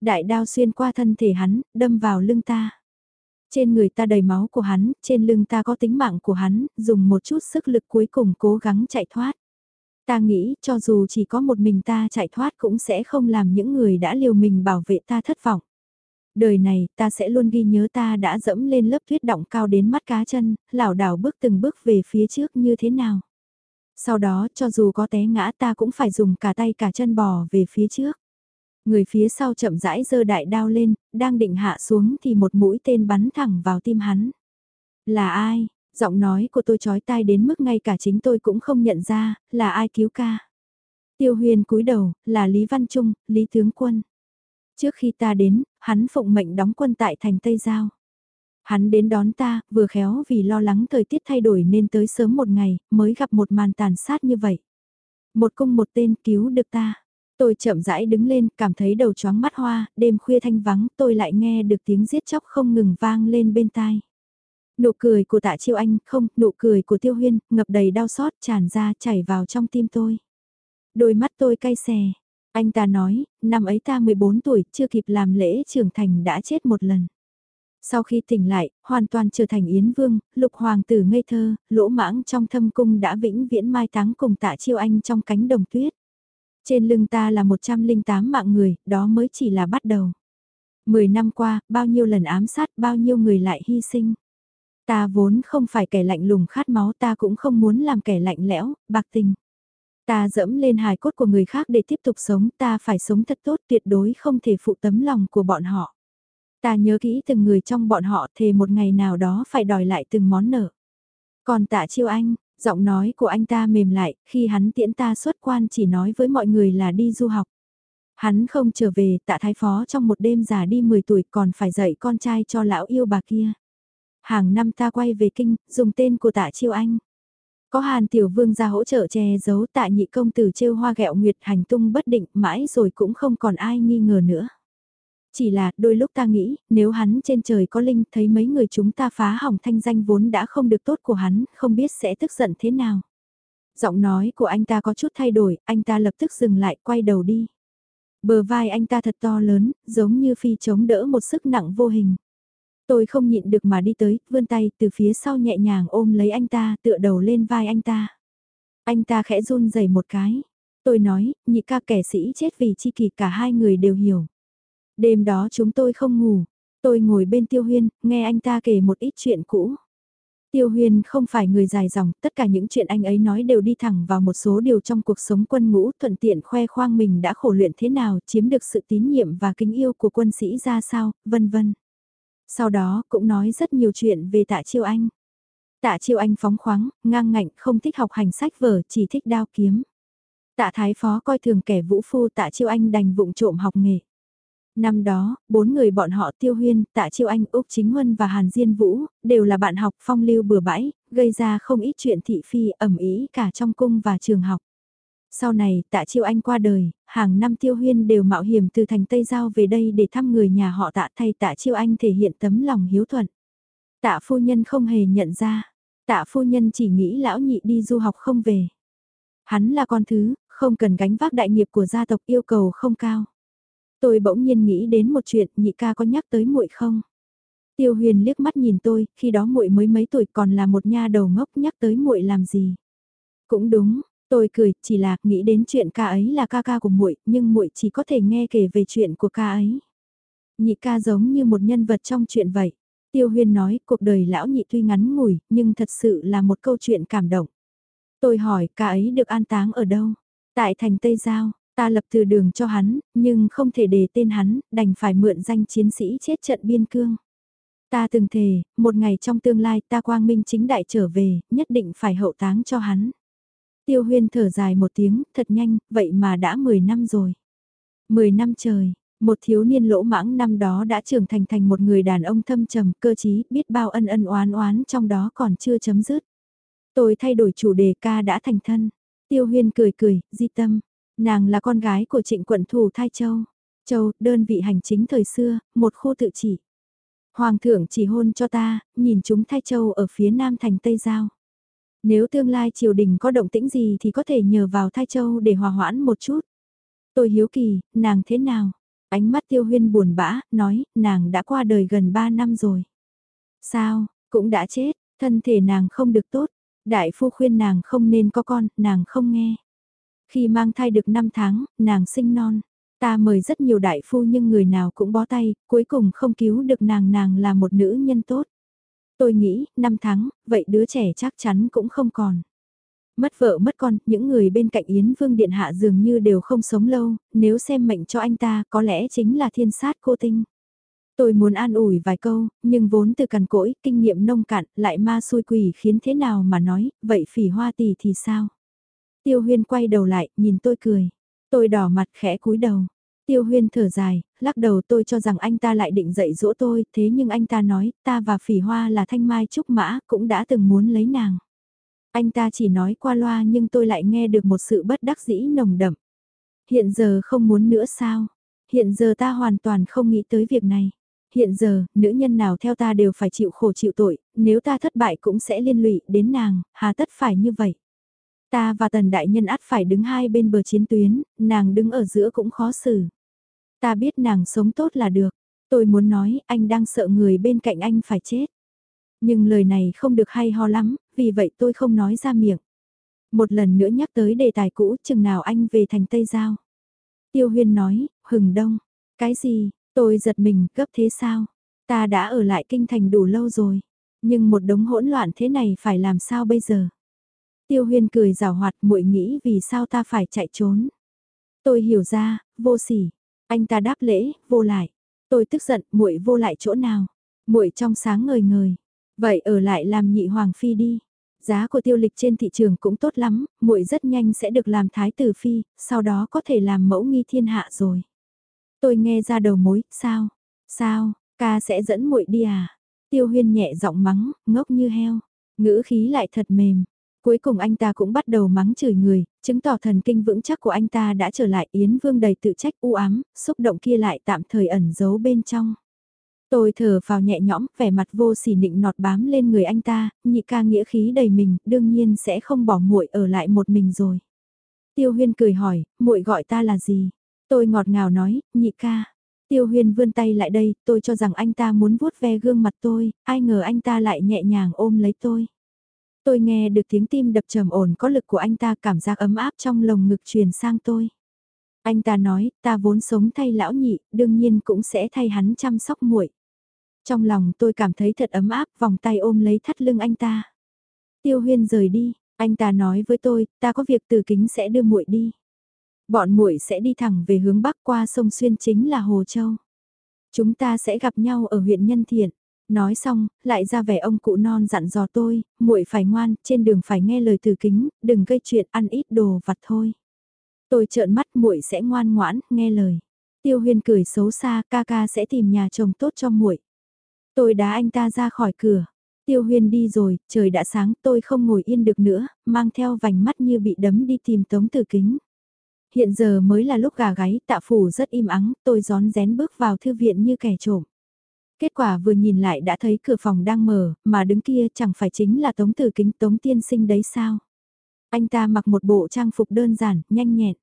Đại đao xuyên qua thân thể hắn, đâm vào lưng ta. Trên người ta đầy máu của hắn, trên lưng ta có tính mạng của hắn, dùng một chút sức lực cuối cùng cố gắng chạy thoát. Ta nghĩ cho dù chỉ có một mình ta chạy thoát cũng sẽ không làm những người đã liều mình bảo vệ ta thất vọng. Đời này ta sẽ luôn ghi nhớ ta đã dẫm lên lớp tuyết động cao đến mắt cá chân, lảo đảo bước từng bước về phía trước như thế nào. Sau đó cho dù có té ngã ta cũng phải dùng cả tay cả chân bò về phía trước. Người phía sau chậm rãi giơ đại đao lên, đang định hạ xuống thì một mũi tên bắn thẳng vào tim hắn. Là ai? Giọng nói của tôi chói tai đến mức ngay cả chính tôi cũng không nhận ra, là ai cứu ca. Tiêu huyền cúi đầu, là Lý Văn Trung, Lý Tướng Quân. Trước khi ta đến, hắn phụng mệnh đóng quân tại thành Tây Giao. Hắn đến đón ta, vừa khéo vì lo lắng thời tiết thay đổi nên tới sớm một ngày, mới gặp một màn tàn sát như vậy. Một cung một tên cứu được ta. Tôi chậm rãi đứng lên, cảm thấy đầu chóng mắt hoa, đêm khuya thanh vắng, tôi lại nghe được tiếng giết chóc không ngừng vang lên bên tai. Nụ cười của tạ chiêu anh, không, nụ cười của tiêu huyên, ngập đầy đau xót, tràn ra, chảy vào trong tim tôi. Đôi mắt tôi cay xè. Anh ta nói, năm ấy ta 14 tuổi, chưa kịp làm lễ trưởng thành đã chết một lần. Sau khi tỉnh lại, hoàn toàn trở thành Yến Vương, lục hoàng tử ngây thơ, lỗ mãng trong thâm cung đã vĩnh viễn mai táng cùng tạ chiêu anh trong cánh đồng tuyết. Trên lưng ta là 108 mạng người, đó mới chỉ là bắt đầu. Mười năm qua, bao nhiêu lần ám sát, bao nhiêu người lại hy sinh. Ta vốn không phải kẻ lạnh lùng khát máu ta cũng không muốn làm kẻ lạnh lẽo, bạc tình. Ta dẫm lên hài cốt của người khác để tiếp tục sống, ta phải sống thật tốt tuyệt đối không thể phụ tấm lòng của bọn họ. Ta nhớ kỹ từng người trong bọn họ thề một ngày nào đó phải đòi lại từng món nợ. Còn tạ chiêu anh, giọng nói của anh ta mềm lại, khi hắn tiễn ta xuất quan chỉ nói với mọi người là đi du học. Hắn không trở về tạ thái phó trong một đêm già đi 10 tuổi còn phải dạy con trai cho lão yêu bà kia. Hàng năm ta quay về kinh, dùng tên của tạ chiêu anh. Có hàn tiểu vương ra hỗ trợ che giấu tạ nhị công tử trêu hoa gẹo nguyệt hành tung bất định mãi rồi cũng không còn ai nghi ngờ nữa. Chỉ là đôi lúc ta nghĩ, nếu hắn trên trời có linh thấy mấy người chúng ta phá hỏng thanh danh vốn đã không được tốt của hắn, không biết sẽ tức giận thế nào. Giọng nói của anh ta có chút thay đổi, anh ta lập tức dừng lại quay đầu đi. Bờ vai anh ta thật to lớn, giống như phi chống đỡ một sức nặng vô hình. Tôi không nhịn được mà đi tới, vươn tay từ phía sau nhẹ nhàng ôm lấy anh ta, tựa đầu lên vai anh ta. Anh ta khẽ run rẩy một cái. Tôi nói, nhị ca kẻ sĩ chết vì chi kỳ cả hai người đều hiểu. Đêm đó chúng tôi không ngủ. Tôi ngồi bên tiêu huyên, nghe anh ta kể một ít chuyện cũ. Tiêu Huyên không phải người dài dòng, tất cả những chuyện anh ấy nói đều đi thẳng vào một số điều trong cuộc sống quân ngũ, thuận tiện khoe khoang mình đã khổ luyện thế nào, chiếm được sự tín nhiệm và kính yêu của quân sĩ ra sao, vân vân. Sau đó cũng nói rất nhiều chuyện về tạ chiêu anh. Tạ chiêu anh phóng khoáng, ngang ngạnh, không thích học hành sách vở, chỉ thích đao kiếm. Tạ thái phó coi thường kẻ vũ phu tạ chiêu anh đành vụng trộm học nghề. Năm đó, bốn người bọn họ Tiêu Huyên, Tạ Chiêu Anh, Úc Chính Huân và Hàn Diên Vũ, đều là bạn học phong lưu bừa bãi, gây ra không ít chuyện thị phi ẩm ý cả trong cung và trường học. Sau này, Tạ Chiêu Anh qua đời, hàng năm Tiêu Huyên đều mạo hiểm từ thành Tây Giao về đây để thăm người nhà họ Tạ thay Tạ Chiêu Anh thể hiện tấm lòng hiếu thuận. Tạ phu nhân không hề nhận ra, Tạ phu nhân chỉ nghĩ lão nhị đi du học không về. Hắn là con thứ, không cần gánh vác đại nghiệp của gia tộc yêu cầu không cao. Tôi bỗng nhiên nghĩ đến một chuyện, nhị ca có nhắc tới muội không? Tiêu Huyền liếc mắt nhìn tôi, khi đó muội mới mấy tuổi còn là một nha đầu ngốc nhắc tới muội làm gì? Cũng đúng, tôi cười, chỉ là nghĩ đến chuyện ca ấy là ca ca của muội, nhưng muội chỉ có thể nghe kể về chuyện của ca ấy. Nhị ca giống như một nhân vật trong chuyện vậy. Tiêu Huyền nói, cuộc đời lão nhị tuy ngắn ngủi, nhưng thật sự là một câu chuyện cảm động. Tôi hỏi, ca ấy được an táng ở đâu? Tại thành Tây Giao, Ta lập từ đường cho hắn, nhưng không thể đề tên hắn, đành phải mượn danh chiến sĩ chết trận biên cương. Ta từng thề, một ngày trong tương lai ta quang minh chính đại trở về, nhất định phải hậu táng cho hắn. Tiêu huyên thở dài một tiếng, thật nhanh, vậy mà đã 10 năm rồi. 10 năm trời, một thiếu niên lỗ mãng năm đó đã trưởng thành thành một người đàn ông thâm trầm, cơ trí, biết bao ân ân oán oán trong đó còn chưa chấm dứt. Tôi thay đổi chủ đề ca đã thành thân. Tiêu huyên cười cười, di tâm, Nàng là con gái của trịnh quận thủ Thai Châu. Châu, đơn vị hành chính thời xưa, một khu tự trị Hoàng thượng chỉ hôn cho ta, nhìn chúng Thai Châu ở phía nam thành Tây Giao. Nếu tương lai triều đình có động tĩnh gì thì có thể nhờ vào Thai Châu để hòa hoãn một chút. Tôi hiếu kỳ, nàng thế nào? Ánh mắt tiêu huyên buồn bã, nói, nàng đã qua đời gần 3 năm rồi. Sao, cũng đã chết, thân thể nàng không được tốt. Đại phu khuyên nàng không nên có con, nàng không nghe. Khi mang thai được 5 tháng, nàng sinh non. Ta mời rất nhiều đại phu nhưng người nào cũng bó tay, cuối cùng không cứu được nàng nàng là một nữ nhân tốt. Tôi nghĩ, 5 tháng, vậy đứa trẻ chắc chắn cũng không còn. Mất vợ mất con, những người bên cạnh Yến Vương Điện Hạ dường như đều không sống lâu, nếu xem mệnh cho anh ta có lẽ chính là thiên sát cô tinh. Tôi muốn an ủi vài câu, nhưng vốn từ cằn cỗi, kinh nghiệm nông cạn, lại ma xui quỷ khiến thế nào mà nói, vậy phỉ hoa tỷ thì sao? Tiêu huyên quay đầu lại, nhìn tôi cười. Tôi đỏ mặt khẽ cúi đầu. Tiêu huyên thở dài, lắc đầu tôi cho rằng anh ta lại định dạy dỗ tôi, thế nhưng anh ta nói, ta và phỉ hoa là thanh mai trúc mã, cũng đã từng muốn lấy nàng. Anh ta chỉ nói qua loa nhưng tôi lại nghe được một sự bất đắc dĩ nồng đậm. Hiện giờ không muốn nữa sao? Hiện giờ ta hoàn toàn không nghĩ tới việc này. Hiện giờ, nữ nhân nào theo ta đều phải chịu khổ chịu tội, nếu ta thất bại cũng sẽ liên lụy đến nàng, hà tất phải như vậy. Ta và tần đại nhân ắt phải đứng hai bên bờ chiến tuyến, nàng đứng ở giữa cũng khó xử. Ta biết nàng sống tốt là được. Tôi muốn nói anh đang sợ người bên cạnh anh phải chết. Nhưng lời này không được hay ho lắm, vì vậy tôi không nói ra miệng. Một lần nữa nhắc tới đề tài cũ chừng nào anh về thành Tây Giao. Tiêu huyên nói, hừng đông. Cái gì, tôi giật mình, gấp thế sao? Ta đã ở lại kinh thành đủ lâu rồi. Nhưng một đống hỗn loạn thế này phải làm sao bây giờ? Tiêu huyên cười rào hoạt muội nghĩ vì sao ta phải chạy trốn. Tôi hiểu ra, vô sỉ. Anh ta đáp lễ, vô lại. Tôi tức giận, muội vô lại chỗ nào? Muội trong sáng ngời ngời. Vậy ở lại làm nhị hoàng phi đi. Giá của tiêu lịch trên thị trường cũng tốt lắm, muội rất nhanh sẽ được làm thái tử phi, sau đó có thể làm mẫu nghi thiên hạ rồi. Tôi nghe ra đầu mối, sao? Sao, ca sẽ dẫn muội đi à? Tiêu huyên nhẹ giọng mắng, ngốc như heo, ngữ khí lại thật mềm. Cuối cùng anh ta cũng bắt đầu mắng chửi người, chứng tỏ thần kinh vững chắc của anh ta đã trở lại Yến Vương đầy tự trách u ám, xúc động kia lại tạm thời ẩn giấu bên trong. Tôi thở vào nhẹ nhõm, vẻ mặt vô sỉ nịnh nọt bám lên người anh ta, nhị ca nghĩa khí đầy mình, đương nhiên sẽ không bỏ muội ở lại một mình rồi. Tiêu Huyên cười hỏi, muội gọi ta là gì? Tôi ngọt ngào nói, nhị ca. Tiêu Huyên vươn tay lại đây, tôi cho rằng anh ta muốn vuốt ve gương mặt tôi, ai ngờ anh ta lại nhẹ nhàng ôm lấy tôi. Tôi nghe được tiếng tim đập trầm ổn có lực của anh ta cảm giác ấm áp trong lồng ngực truyền sang tôi. Anh ta nói, ta vốn sống thay lão nhị, đương nhiên cũng sẽ thay hắn chăm sóc muội. Trong lòng tôi cảm thấy thật ấm áp, vòng tay ôm lấy thắt lưng anh ta. Tiêu Huyên rời đi, anh ta nói với tôi, ta có việc từ kính sẽ đưa muội đi. Bọn muội sẽ đi thẳng về hướng bắc qua sông Xuyên chính là Hồ Châu. Chúng ta sẽ gặp nhau ở huyện Nhân Thiện. Nói xong, lại ra vẻ ông cụ non dặn dò tôi, muội phải ngoan, trên đường phải nghe lời từ kính, đừng gây chuyện ăn ít đồ vặt thôi. Tôi trợn mắt muội sẽ ngoan ngoãn, nghe lời. Tiêu Huyên cười xấu xa, ca ca sẽ tìm nhà chồng tốt cho muội. Tôi đá anh ta ra khỏi cửa. Tiêu Huyên đi rồi, trời đã sáng, tôi không ngồi yên được nữa, mang theo vành mắt như bị đấm đi tìm Tống Tử Kính. Hiện giờ mới là lúc gà gáy, tạ phủ rất im ắng, tôi gión rén bước vào thư viện như kẻ trộm. Kết quả vừa nhìn lại đã thấy cửa phòng đang mở, mà đứng kia chẳng phải chính là Tống Tử Kính Tống Tiên Sinh đấy sao? Anh ta mặc một bộ trang phục đơn giản, nhanh nhẹn.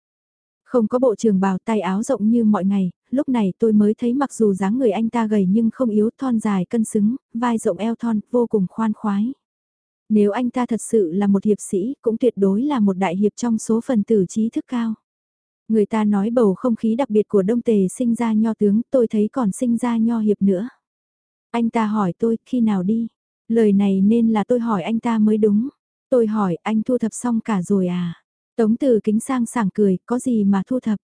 Không có bộ trường bào tay áo rộng như mọi ngày, lúc này tôi mới thấy mặc dù dáng người anh ta gầy nhưng không yếu thon dài cân xứng, vai rộng eo thon, vô cùng khoan khoái. Nếu anh ta thật sự là một hiệp sĩ, cũng tuyệt đối là một đại hiệp trong số phần tử trí thức cao. Người ta nói bầu không khí đặc biệt của Đông Tề sinh ra nho tướng, tôi thấy còn sinh ra nho hiệp nữa. Anh ta hỏi tôi, khi nào đi? Lời này nên là tôi hỏi anh ta mới đúng. Tôi hỏi, anh thu thập xong cả rồi à? Tống từ kính sang sảng cười, có gì mà thu thập?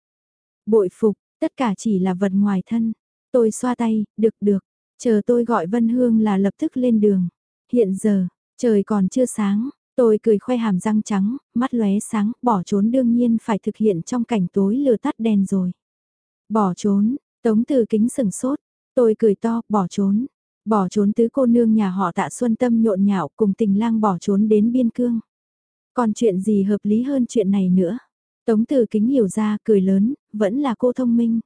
Bội phục, tất cả chỉ là vật ngoài thân. Tôi xoa tay, được được, chờ tôi gọi Vân Hương là lập tức lên đường. Hiện giờ, trời còn chưa sáng, tôi cười khoe hàm răng trắng, mắt lóe sáng, bỏ trốn đương nhiên phải thực hiện trong cảnh tối lừa tắt đèn rồi. Bỏ trốn, tống từ kính sừng sốt, tôi cười to, bỏ trốn. Bỏ trốn tứ cô nương nhà họ tạ xuân tâm nhộn nhạo cùng tình lang bỏ trốn đến biên cương. Còn chuyện gì hợp lý hơn chuyện này nữa? Tống từ kính hiểu ra cười lớn, vẫn là cô thông minh.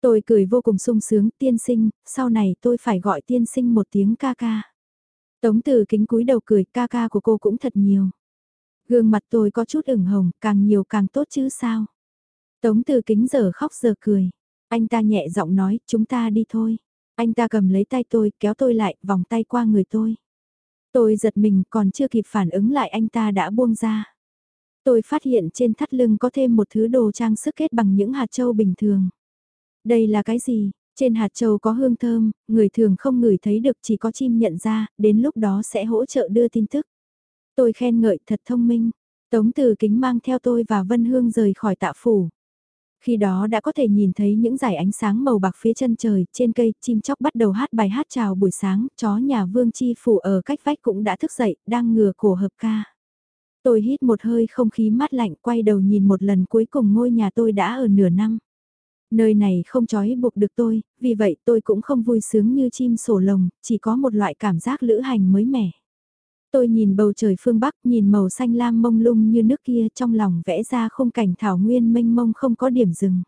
Tôi cười vô cùng sung sướng, tiên sinh, sau này tôi phải gọi tiên sinh một tiếng ca ca. Tống từ kính cúi đầu cười, ca ca của cô cũng thật nhiều. Gương mặt tôi có chút ửng hồng, càng nhiều càng tốt chứ sao. Tống từ kính giờ khóc giờ cười. Anh ta nhẹ giọng nói, chúng ta đi thôi. Anh ta cầm lấy tay tôi, kéo tôi lại, vòng tay qua người tôi. Tôi giật mình còn chưa kịp phản ứng lại anh ta đã buông ra. Tôi phát hiện trên thắt lưng có thêm một thứ đồ trang sức kết bằng những hạt châu bình thường. Đây là cái gì? Trên hạt châu có hương thơm, người thường không ngửi thấy được chỉ có chim nhận ra, đến lúc đó sẽ hỗ trợ đưa tin tức. Tôi khen ngợi thật thông minh. Tống từ kính mang theo tôi và Vân Hương rời khỏi tạ phủ. Khi đó đã có thể nhìn thấy những dải ánh sáng màu bạc phía chân trời, trên cây, chim chóc bắt đầu hát bài hát chào buổi sáng, chó nhà vương chi phủ ở cách vách cũng đã thức dậy, đang ngừa cổ hợp ca. Tôi hít một hơi không khí mát lạnh quay đầu nhìn một lần cuối cùng ngôi nhà tôi đã ở nửa năm. Nơi này không trói buộc được tôi, vì vậy tôi cũng không vui sướng như chim sổ lồng, chỉ có một loại cảm giác lữ hành mới mẻ. Tôi nhìn bầu trời phương Bắc, nhìn màu xanh lam mông lung như nước kia trong lòng vẽ ra khung cảnh thảo nguyên mênh mông không có điểm dừng.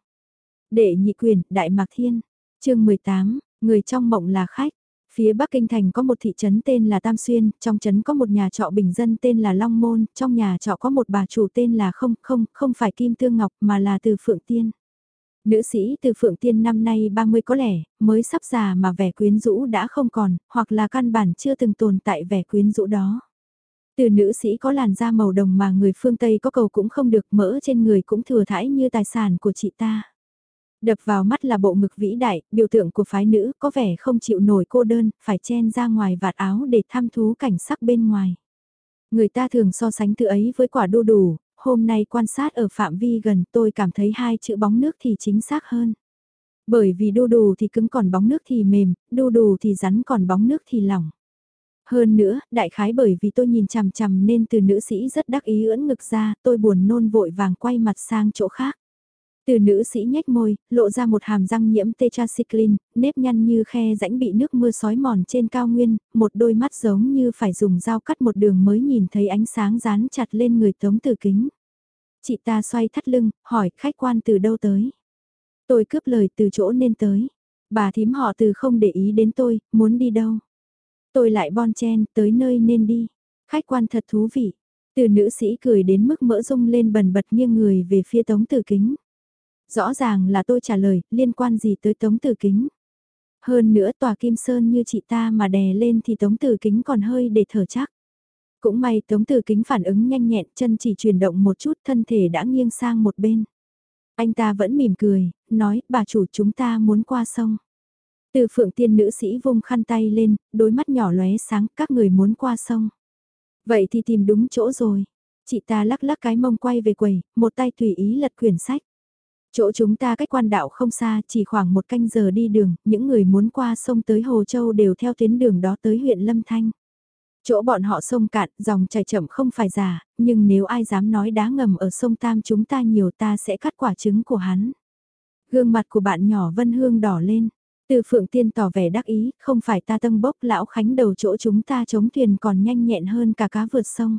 Đệ nhị quyền, Đại Mạc Thiên, chương 18, người trong mộng là khách. Phía Bắc Kinh Thành có một thị trấn tên là Tam Xuyên, trong trấn có một nhà trọ bình dân tên là Long Môn, trong nhà trọ có một bà chủ tên là Không, không, không phải Kim Tương Ngọc mà là Từ Phượng Tiên. Nữ sĩ từ Phượng Tiên năm nay 30 có lẽ, mới sắp già mà vẻ quyến rũ đã không còn, hoặc là căn bản chưa từng tồn tại vẻ quyến rũ đó. Từ nữ sĩ có làn da màu đồng mà người phương Tây có cầu cũng không được mỡ trên người cũng thừa thãi như tài sản của chị ta. Đập vào mắt là bộ ngực vĩ đại, biểu tượng của phái nữ có vẻ không chịu nổi cô đơn, phải chen ra ngoài vạt áo để tham thú cảnh sắc bên ngoài. Người ta thường so sánh thứ ấy với quả đu đủ, hôm nay quan sát ở phạm vi gần tôi cảm thấy hai chữ bóng nước thì chính xác hơn. Bởi vì đu đủ thì cứng còn bóng nước thì mềm, đu đủ thì rắn còn bóng nước thì lỏng. Hơn nữa, đại khái bởi vì tôi nhìn chằm chằm nên từ nữ sĩ rất đắc ý ưỡn ngực ra, tôi buồn nôn vội vàng quay mặt sang chỗ khác. Từ nữ sĩ nhếch môi, lộ ra một hàm răng nhiễm tetracycline, nếp nhăn như khe rãnh bị nước mưa sói mòn trên cao nguyên, một đôi mắt giống như phải dùng dao cắt một đường mới nhìn thấy ánh sáng dán chặt lên người tống từ kính. Chị ta xoay thắt lưng, hỏi khách quan từ đâu tới. Tôi cướp lời từ chỗ nên tới. Bà thím họ từ không để ý đến tôi, muốn đi đâu. Tôi lại bon chen, tới nơi nên đi. Khách quan thật thú vị. Từ nữ sĩ cười đến mức mỡ rung lên bần bật nghiêng người về phía tống tử kính. Rõ ràng là tôi trả lời, liên quan gì tới tống tử kính. Hơn nữa tòa kim sơn như chị ta mà đè lên thì tống tử kính còn hơi để thở chắc. Cũng may tống tử kính phản ứng nhanh nhẹn chân chỉ chuyển động một chút thân thể đã nghiêng sang một bên. Anh ta vẫn mỉm cười, nói bà chủ chúng ta muốn qua sông. Từ phượng tiên nữ sĩ vung khăn tay lên, đôi mắt nhỏ lóe sáng các người muốn qua sông. Vậy thì tìm đúng chỗ rồi. Chị ta lắc lắc cái mông quay về quầy, một tay tùy ý lật quyển sách. Chỗ chúng ta cách quan đạo không xa, chỉ khoảng một canh giờ đi đường, những người muốn qua sông tới Hồ Châu đều theo tuyến đường đó tới huyện Lâm Thanh. Chỗ bọn họ sông cạn, dòng chảy chậm không phải giả, nhưng nếu ai dám nói đá ngầm ở sông Tam chúng ta nhiều ta sẽ cắt quả trứng của hắn. Gương mặt của bạn nhỏ Vân Hương đỏ lên. Từ Phượng Tiên tỏ vẻ đắc ý, không phải ta tâm bốc lão khánh đầu chỗ chúng ta chống thuyền còn nhanh nhẹn hơn cả cá vượt sông.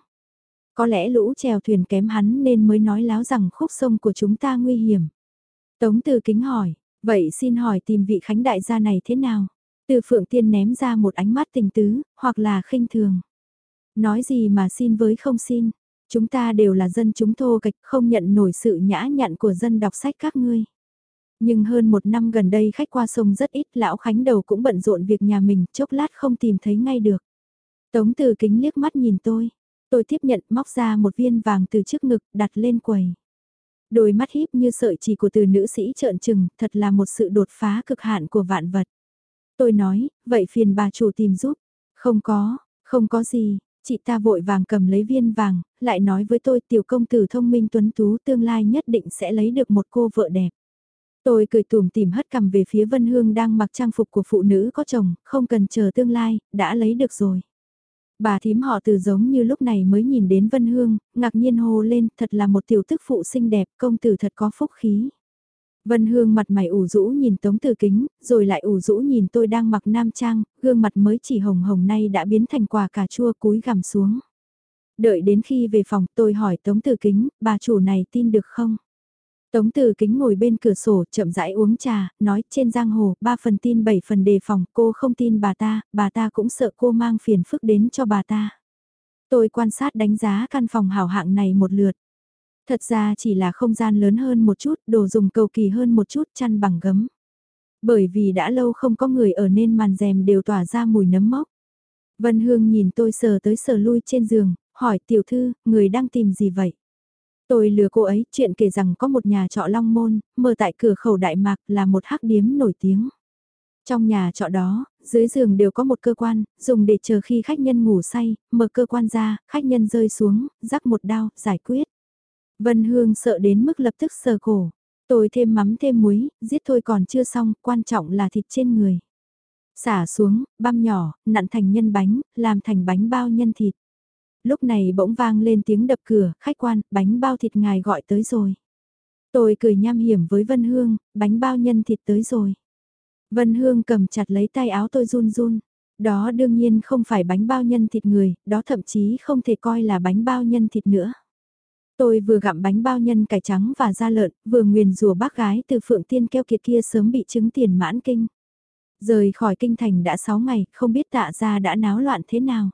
Có lẽ lũ chèo thuyền kém hắn nên mới nói láo rằng khúc sông của chúng ta nguy hiểm. Tống Từ kính hỏi, vậy xin hỏi tìm vị khánh đại gia này thế nào? Từ Phượng Tiên ném ra một ánh mắt tình tứ, hoặc là khinh thường. Nói gì mà xin với không xin, chúng ta đều là dân chúng thô kịch không nhận nổi sự nhã nhặn của dân đọc sách các ngươi. Nhưng hơn một năm gần đây khách qua sông rất ít, lão Khánh đầu cũng bận rộn việc nhà mình, chốc lát không tìm thấy ngay được. Tống từ kính liếc mắt nhìn tôi, tôi tiếp nhận móc ra một viên vàng từ trước ngực, đặt lên quầy. Đôi mắt híp như sợi chỉ của từ nữ sĩ trợn trừng, thật là một sự đột phá cực hạn của vạn vật. Tôi nói, vậy phiền bà chủ tìm giúp. Không có, không có gì, chị ta vội vàng cầm lấy viên vàng, lại nói với tôi tiểu công tử thông minh tuấn tú tương lai nhất định sẽ lấy được một cô vợ đẹp. Tôi cười tủm tìm hất cầm về phía Vân Hương đang mặc trang phục của phụ nữ có chồng, không cần chờ tương lai, đã lấy được rồi. Bà thím họ từ giống như lúc này mới nhìn đến Vân Hương, ngạc nhiên hô lên, thật là một tiểu tức phụ xinh đẹp, công tử thật có phúc khí. Vân Hương mặt mày ủ rũ nhìn Tống Từ Kính, rồi lại ủ rũ nhìn tôi đang mặc nam trang, gương mặt mới chỉ hồng hồng nay đã biến thành quả cà chua cúi gằm xuống. Đợi đến khi về phòng tôi hỏi Tống Từ Kính, bà chủ này tin được không? Tống Từ Kính ngồi bên cửa sổ chậm rãi uống trà, nói trên giang hồ, ba phần tin bảy phần đề phòng, cô không tin bà ta, bà ta cũng sợ cô mang phiền phức đến cho bà ta. Tôi quan sát đánh giá căn phòng hảo hạng này một lượt. Thật ra chỉ là không gian lớn hơn một chút, đồ dùng cầu kỳ hơn một chút, chăn bằng gấm. Bởi vì đã lâu không có người ở nên màn rèm đều tỏa ra mùi nấm mốc. Vân Hương nhìn tôi sờ tới sờ lui trên giường, hỏi tiểu thư, người đang tìm gì vậy? Tôi lừa cô ấy, chuyện kể rằng có một nhà trọ Long Môn, mở tại cửa khẩu Đại Mạc là một hắc điếm nổi tiếng. Trong nhà trọ đó, dưới giường đều có một cơ quan, dùng để chờ khi khách nhân ngủ say, mở cơ quan ra, khách nhân rơi xuống, rắc một đao, giải quyết. Vân Hương sợ đến mức lập tức sờ cổ. Tôi thêm mắm thêm muối, giết thôi còn chưa xong, quan trọng là thịt trên người. Xả xuống, băm nhỏ, nặn thành nhân bánh, làm thành bánh bao nhân thịt. Lúc này bỗng vang lên tiếng đập cửa, khách quan, bánh bao thịt ngài gọi tới rồi. Tôi cười nham hiểm với Vân Hương, bánh bao nhân thịt tới rồi. Vân Hương cầm chặt lấy tay áo tôi run run. Đó đương nhiên không phải bánh bao nhân thịt người, đó thậm chí không thể coi là bánh bao nhân thịt nữa. Tôi vừa gặm bánh bao nhân cải trắng và da lợn, vừa nguyền rùa bác gái từ phượng tiên keo kiệt kia sớm bị chứng tiền mãn kinh. Rời khỏi kinh thành đã 6 ngày, không biết tạ ra đã náo loạn thế nào.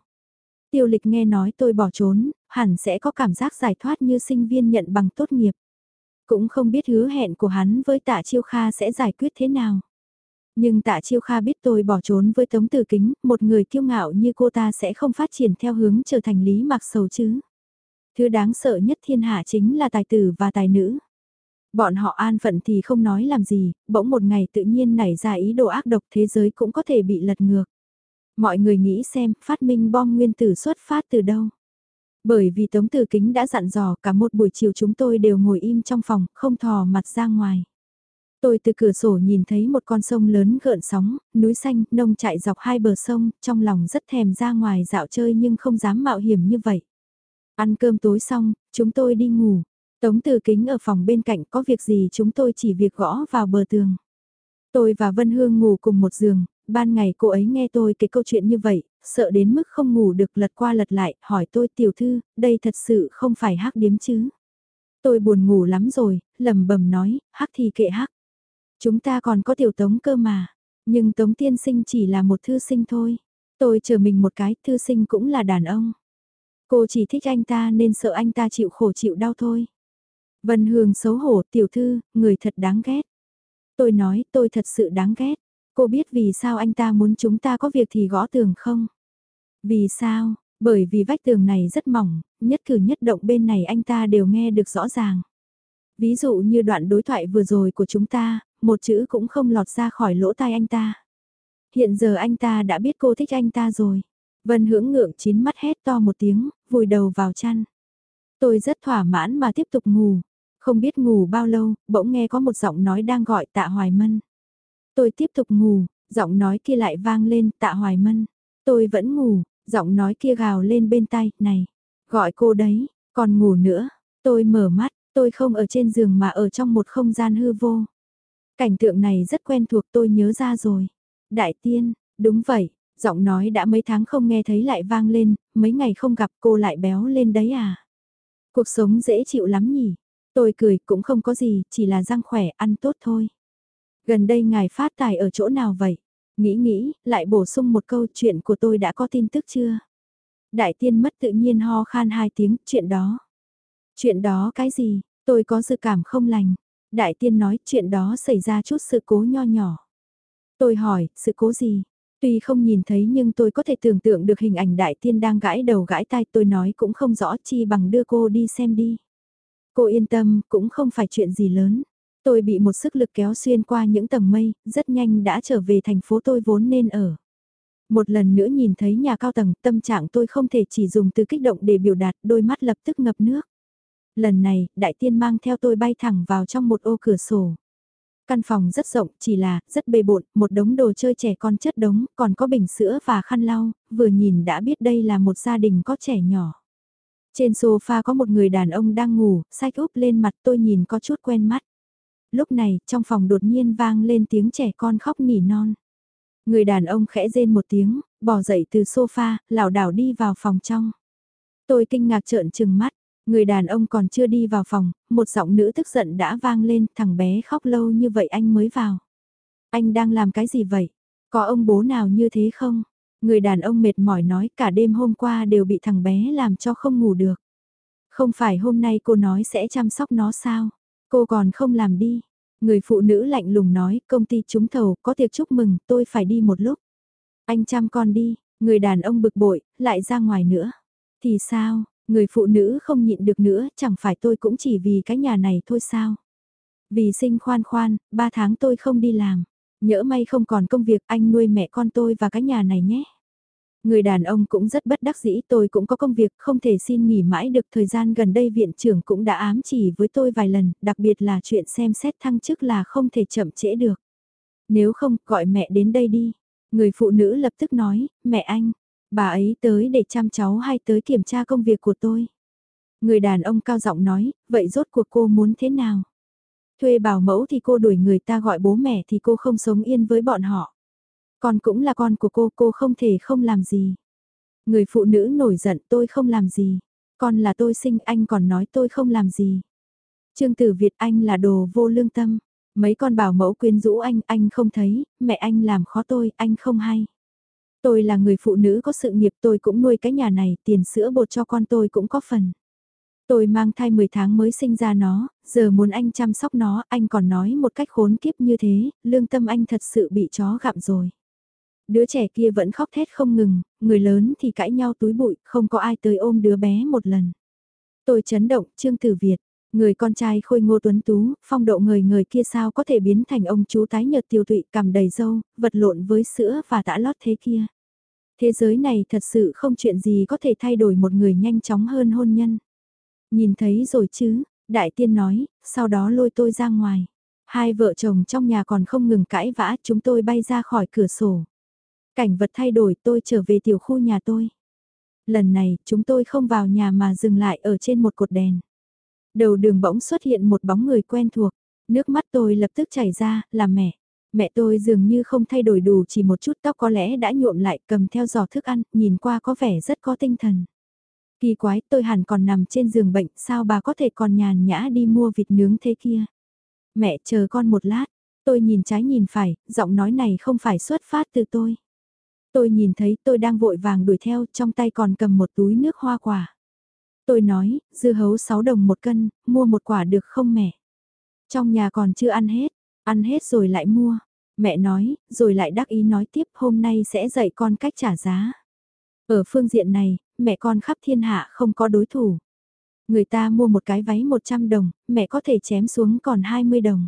Tiêu lịch nghe nói tôi bỏ trốn, hẳn sẽ có cảm giác giải thoát như sinh viên nhận bằng tốt nghiệp. Cũng không biết hứa hẹn của hắn với tạ chiêu kha sẽ giải quyết thế nào. Nhưng tạ chiêu kha biết tôi bỏ trốn với tống tử kính, một người kiêu ngạo như cô ta sẽ không phát triển theo hướng trở thành lý mặc sầu chứ. Thứ đáng sợ nhất thiên hạ chính là tài tử và tài nữ. Bọn họ an phận thì không nói làm gì, bỗng một ngày tự nhiên nảy ra ý đồ ác độc thế giới cũng có thể bị lật ngược. Mọi người nghĩ xem phát minh bom nguyên tử xuất phát từ đâu. Bởi vì Tống Tử Kính đã dặn dò cả một buổi chiều chúng tôi đều ngồi im trong phòng, không thò mặt ra ngoài. Tôi từ cửa sổ nhìn thấy một con sông lớn gợn sóng, núi xanh, nông chạy dọc hai bờ sông, trong lòng rất thèm ra ngoài dạo chơi nhưng không dám mạo hiểm như vậy. Ăn cơm tối xong, chúng tôi đi ngủ. Tống Từ Kính ở phòng bên cạnh có việc gì chúng tôi chỉ việc gõ vào bờ tường. Tôi và Vân Hương ngủ cùng một giường, ban ngày cô ấy nghe tôi kể câu chuyện như vậy, sợ đến mức không ngủ được lật qua lật lại, hỏi tôi tiểu thư, đây thật sự không phải hắc điếm chứ. Tôi buồn ngủ lắm rồi, lầm bầm nói, hắc thì kệ hắc. Chúng ta còn có tiểu tống cơ mà, nhưng tống tiên sinh chỉ là một thư sinh thôi. Tôi chờ mình một cái, thư sinh cũng là đàn ông. Cô chỉ thích anh ta nên sợ anh ta chịu khổ chịu đau thôi. Vân Hương xấu hổ, tiểu thư, người thật đáng ghét. Tôi nói, tôi thật sự đáng ghét. Cô biết vì sao anh ta muốn chúng ta có việc thì gõ tường không? Vì sao? Bởi vì vách tường này rất mỏng, nhất cử nhất động bên này anh ta đều nghe được rõ ràng. Ví dụ như đoạn đối thoại vừa rồi của chúng ta, một chữ cũng không lọt ra khỏi lỗ tai anh ta. Hiện giờ anh ta đã biết cô thích anh ta rồi. Vân hưỡng ngượng chín mắt hét to một tiếng, vùi đầu vào chăn. Tôi rất thỏa mãn mà tiếp tục ngủ. Không biết ngủ bao lâu, bỗng nghe có một giọng nói đang gọi tạ hoài mân. Tôi tiếp tục ngủ, giọng nói kia lại vang lên tạ hoài mân. Tôi vẫn ngủ, giọng nói kia gào lên bên tai, này, gọi cô đấy, còn ngủ nữa. Tôi mở mắt, tôi không ở trên giường mà ở trong một không gian hư vô. Cảnh tượng này rất quen thuộc tôi nhớ ra rồi. Đại tiên, đúng vậy, giọng nói đã mấy tháng không nghe thấy lại vang lên, mấy ngày không gặp cô lại béo lên đấy à. Cuộc sống dễ chịu lắm nhỉ. Tôi cười cũng không có gì, chỉ là răng khỏe, ăn tốt thôi. Gần đây ngài phát tài ở chỗ nào vậy? Nghĩ nghĩ, lại bổ sung một câu chuyện của tôi đã có tin tức chưa? Đại tiên mất tự nhiên ho khan hai tiếng, chuyện đó. Chuyện đó cái gì? Tôi có dự cảm không lành. Đại tiên nói chuyện đó xảy ra chút sự cố nho nhỏ. Tôi hỏi, sự cố gì? Tuy không nhìn thấy nhưng tôi có thể tưởng tượng được hình ảnh đại tiên đang gãi đầu gãi tai tôi nói cũng không rõ chi bằng đưa cô đi xem đi. Cô yên tâm, cũng không phải chuyện gì lớn. Tôi bị một sức lực kéo xuyên qua những tầng mây, rất nhanh đã trở về thành phố tôi vốn nên ở. Một lần nữa nhìn thấy nhà cao tầng, tâm trạng tôi không thể chỉ dùng từ kích động để biểu đạt, đôi mắt lập tức ngập nước. Lần này, đại tiên mang theo tôi bay thẳng vào trong một ô cửa sổ. Căn phòng rất rộng, chỉ là, rất bề bộn, một đống đồ chơi trẻ con chất đống, còn có bình sữa và khăn lau, vừa nhìn đã biết đây là một gia đình có trẻ nhỏ. Trên sofa có một người đàn ông đang ngủ, sách úp lên mặt tôi nhìn có chút quen mắt. Lúc này, trong phòng đột nhiên vang lên tiếng trẻ con khóc nỉ non. Người đàn ông khẽ rên một tiếng, bò dậy từ sofa, lảo đảo đi vào phòng trong. Tôi kinh ngạc trợn trừng mắt, người đàn ông còn chưa đi vào phòng, một giọng nữ tức giận đã vang lên, thằng bé khóc lâu như vậy anh mới vào. Anh đang làm cái gì vậy? Có ông bố nào như thế không? Người đàn ông mệt mỏi nói cả đêm hôm qua đều bị thằng bé làm cho không ngủ được. Không phải hôm nay cô nói sẽ chăm sóc nó sao? Cô còn không làm đi. Người phụ nữ lạnh lùng nói công ty trúng thầu có tiệc chúc mừng tôi phải đi một lúc. Anh chăm con đi, người đàn ông bực bội, lại ra ngoài nữa. Thì sao, người phụ nữ không nhịn được nữa, chẳng phải tôi cũng chỉ vì cái nhà này thôi sao? Vì sinh khoan khoan, ba tháng tôi không đi làm. Nhỡ may không còn công việc anh nuôi mẹ con tôi và cái nhà này nhé. Người đàn ông cũng rất bất đắc dĩ tôi cũng có công việc không thể xin nghỉ mãi được thời gian gần đây viện trưởng cũng đã ám chỉ với tôi vài lần, đặc biệt là chuyện xem xét thăng chức là không thể chậm trễ được. Nếu không, gọi mẹ đến đây đi. Người phụ nữ lập tức nói, mẹ anh, bà ấy tới để chăm cháu hay tới kiểm tra công việc của tôi. Người đàn ông cao giọng nói, vậy rốt cuộc cô muốn thế nào? Thuê bảo mẫu thì cô đuổi người ta gọi bố mẹ thì cô không sống yên với bọn họ. Con cũng là con của cô, cô không thể không làm gì. Người phụ nữ nổi giận tôi không làm gì. Con là tôi sinh anh còn nói tôi không làm gì. Trương Tử Việt anh là đồ vô lương tâm. Mấy con bảo mẫu quyến rũ anh, anh không thấy, mẹ anh làm khó tôi, anh không hay. Tôi là người phụ nữ có sự nghiệp tôi cũng nuôi cái nhà này, tiền sữa bột cho con tôi cũng có phần. Tôi mang thai 10 tháng mới sinh ra nó, giờ muốn anh chăm sóc nó, anh còn nói một cách khốn kiếp như thế, lương tâm anh thật sự bị chó gặm rồi. Đứa trẻ kia vẫn khóc thét không ngừng, người lớn thì cãi nhau túi bụi, không có ai tới ôm đứa bé một lần. Tôi chấn động, Trương Tử Việt, người con trai khôi ngô tuấn tú, phong độ người người kia sao có thể biến thành ông chú tái nhợt tiêu tụy cầm đầy dâu, vật lộn với sữa và tã lót thế kia. Thế giới này thật sự không chuyện gì có thể thay đổi một người nhanh chóng hơn hôn nhân. Nhìn thấy rồi chứ, đại tiên nói, sau đó lôi tôi ra ngoài. Hai vợ chồng trong nhà còn không ngừng cãi vã, chúng tôi bay ra khỏi cửa sổ. Cảnh vật thay đổi tôi trở về tiểu khu nhà tôi. Lần này, chúng tôi không vào nhà mà dừng lại ở trên một cột đèn. Đầu đường bỗng xuất hiện một bóng người quen thuộc, nước mắt tôi lập tức chảy ra, là mẹ. Mẹ tôi dường như không thay đổi đủ chỉ một chút tóc có lẽ đã nhuộm lại cầm theo giỏ thức ăn, nhìn qua có vẻ rất có tinh thần. Kỳ quái tôi hẳn còn nằm trên giường bệnh, sao bà có thể còn nhàn nhã đi mua vịt nướng thế kia. Mẹ chờ con một lát, tôi nhìn trái nhìn phải, giọng nói này không phải xuất phát từ tôi. Tôi nhìn thấy tôi đang vội vàng đuổi theo, trong tay còn cầm một túi nước hoa quả. Tôi nói, dưa hấu 6 đồng một cân, mua một quả được không mẹ? Trong nhà còn chưa ăn hết, ăn hết rồi lại mua. Mẹ nói, rồi lại đắc ý nói tiếp hôm nay sẽ dạy con cách trả giá. Ở phương diện này, mẹ con khắp thiên hạ không có đối thủ. Người ta mua một cái váy 100 đồng, mẹ có thể chém xuống còn 20 đồng.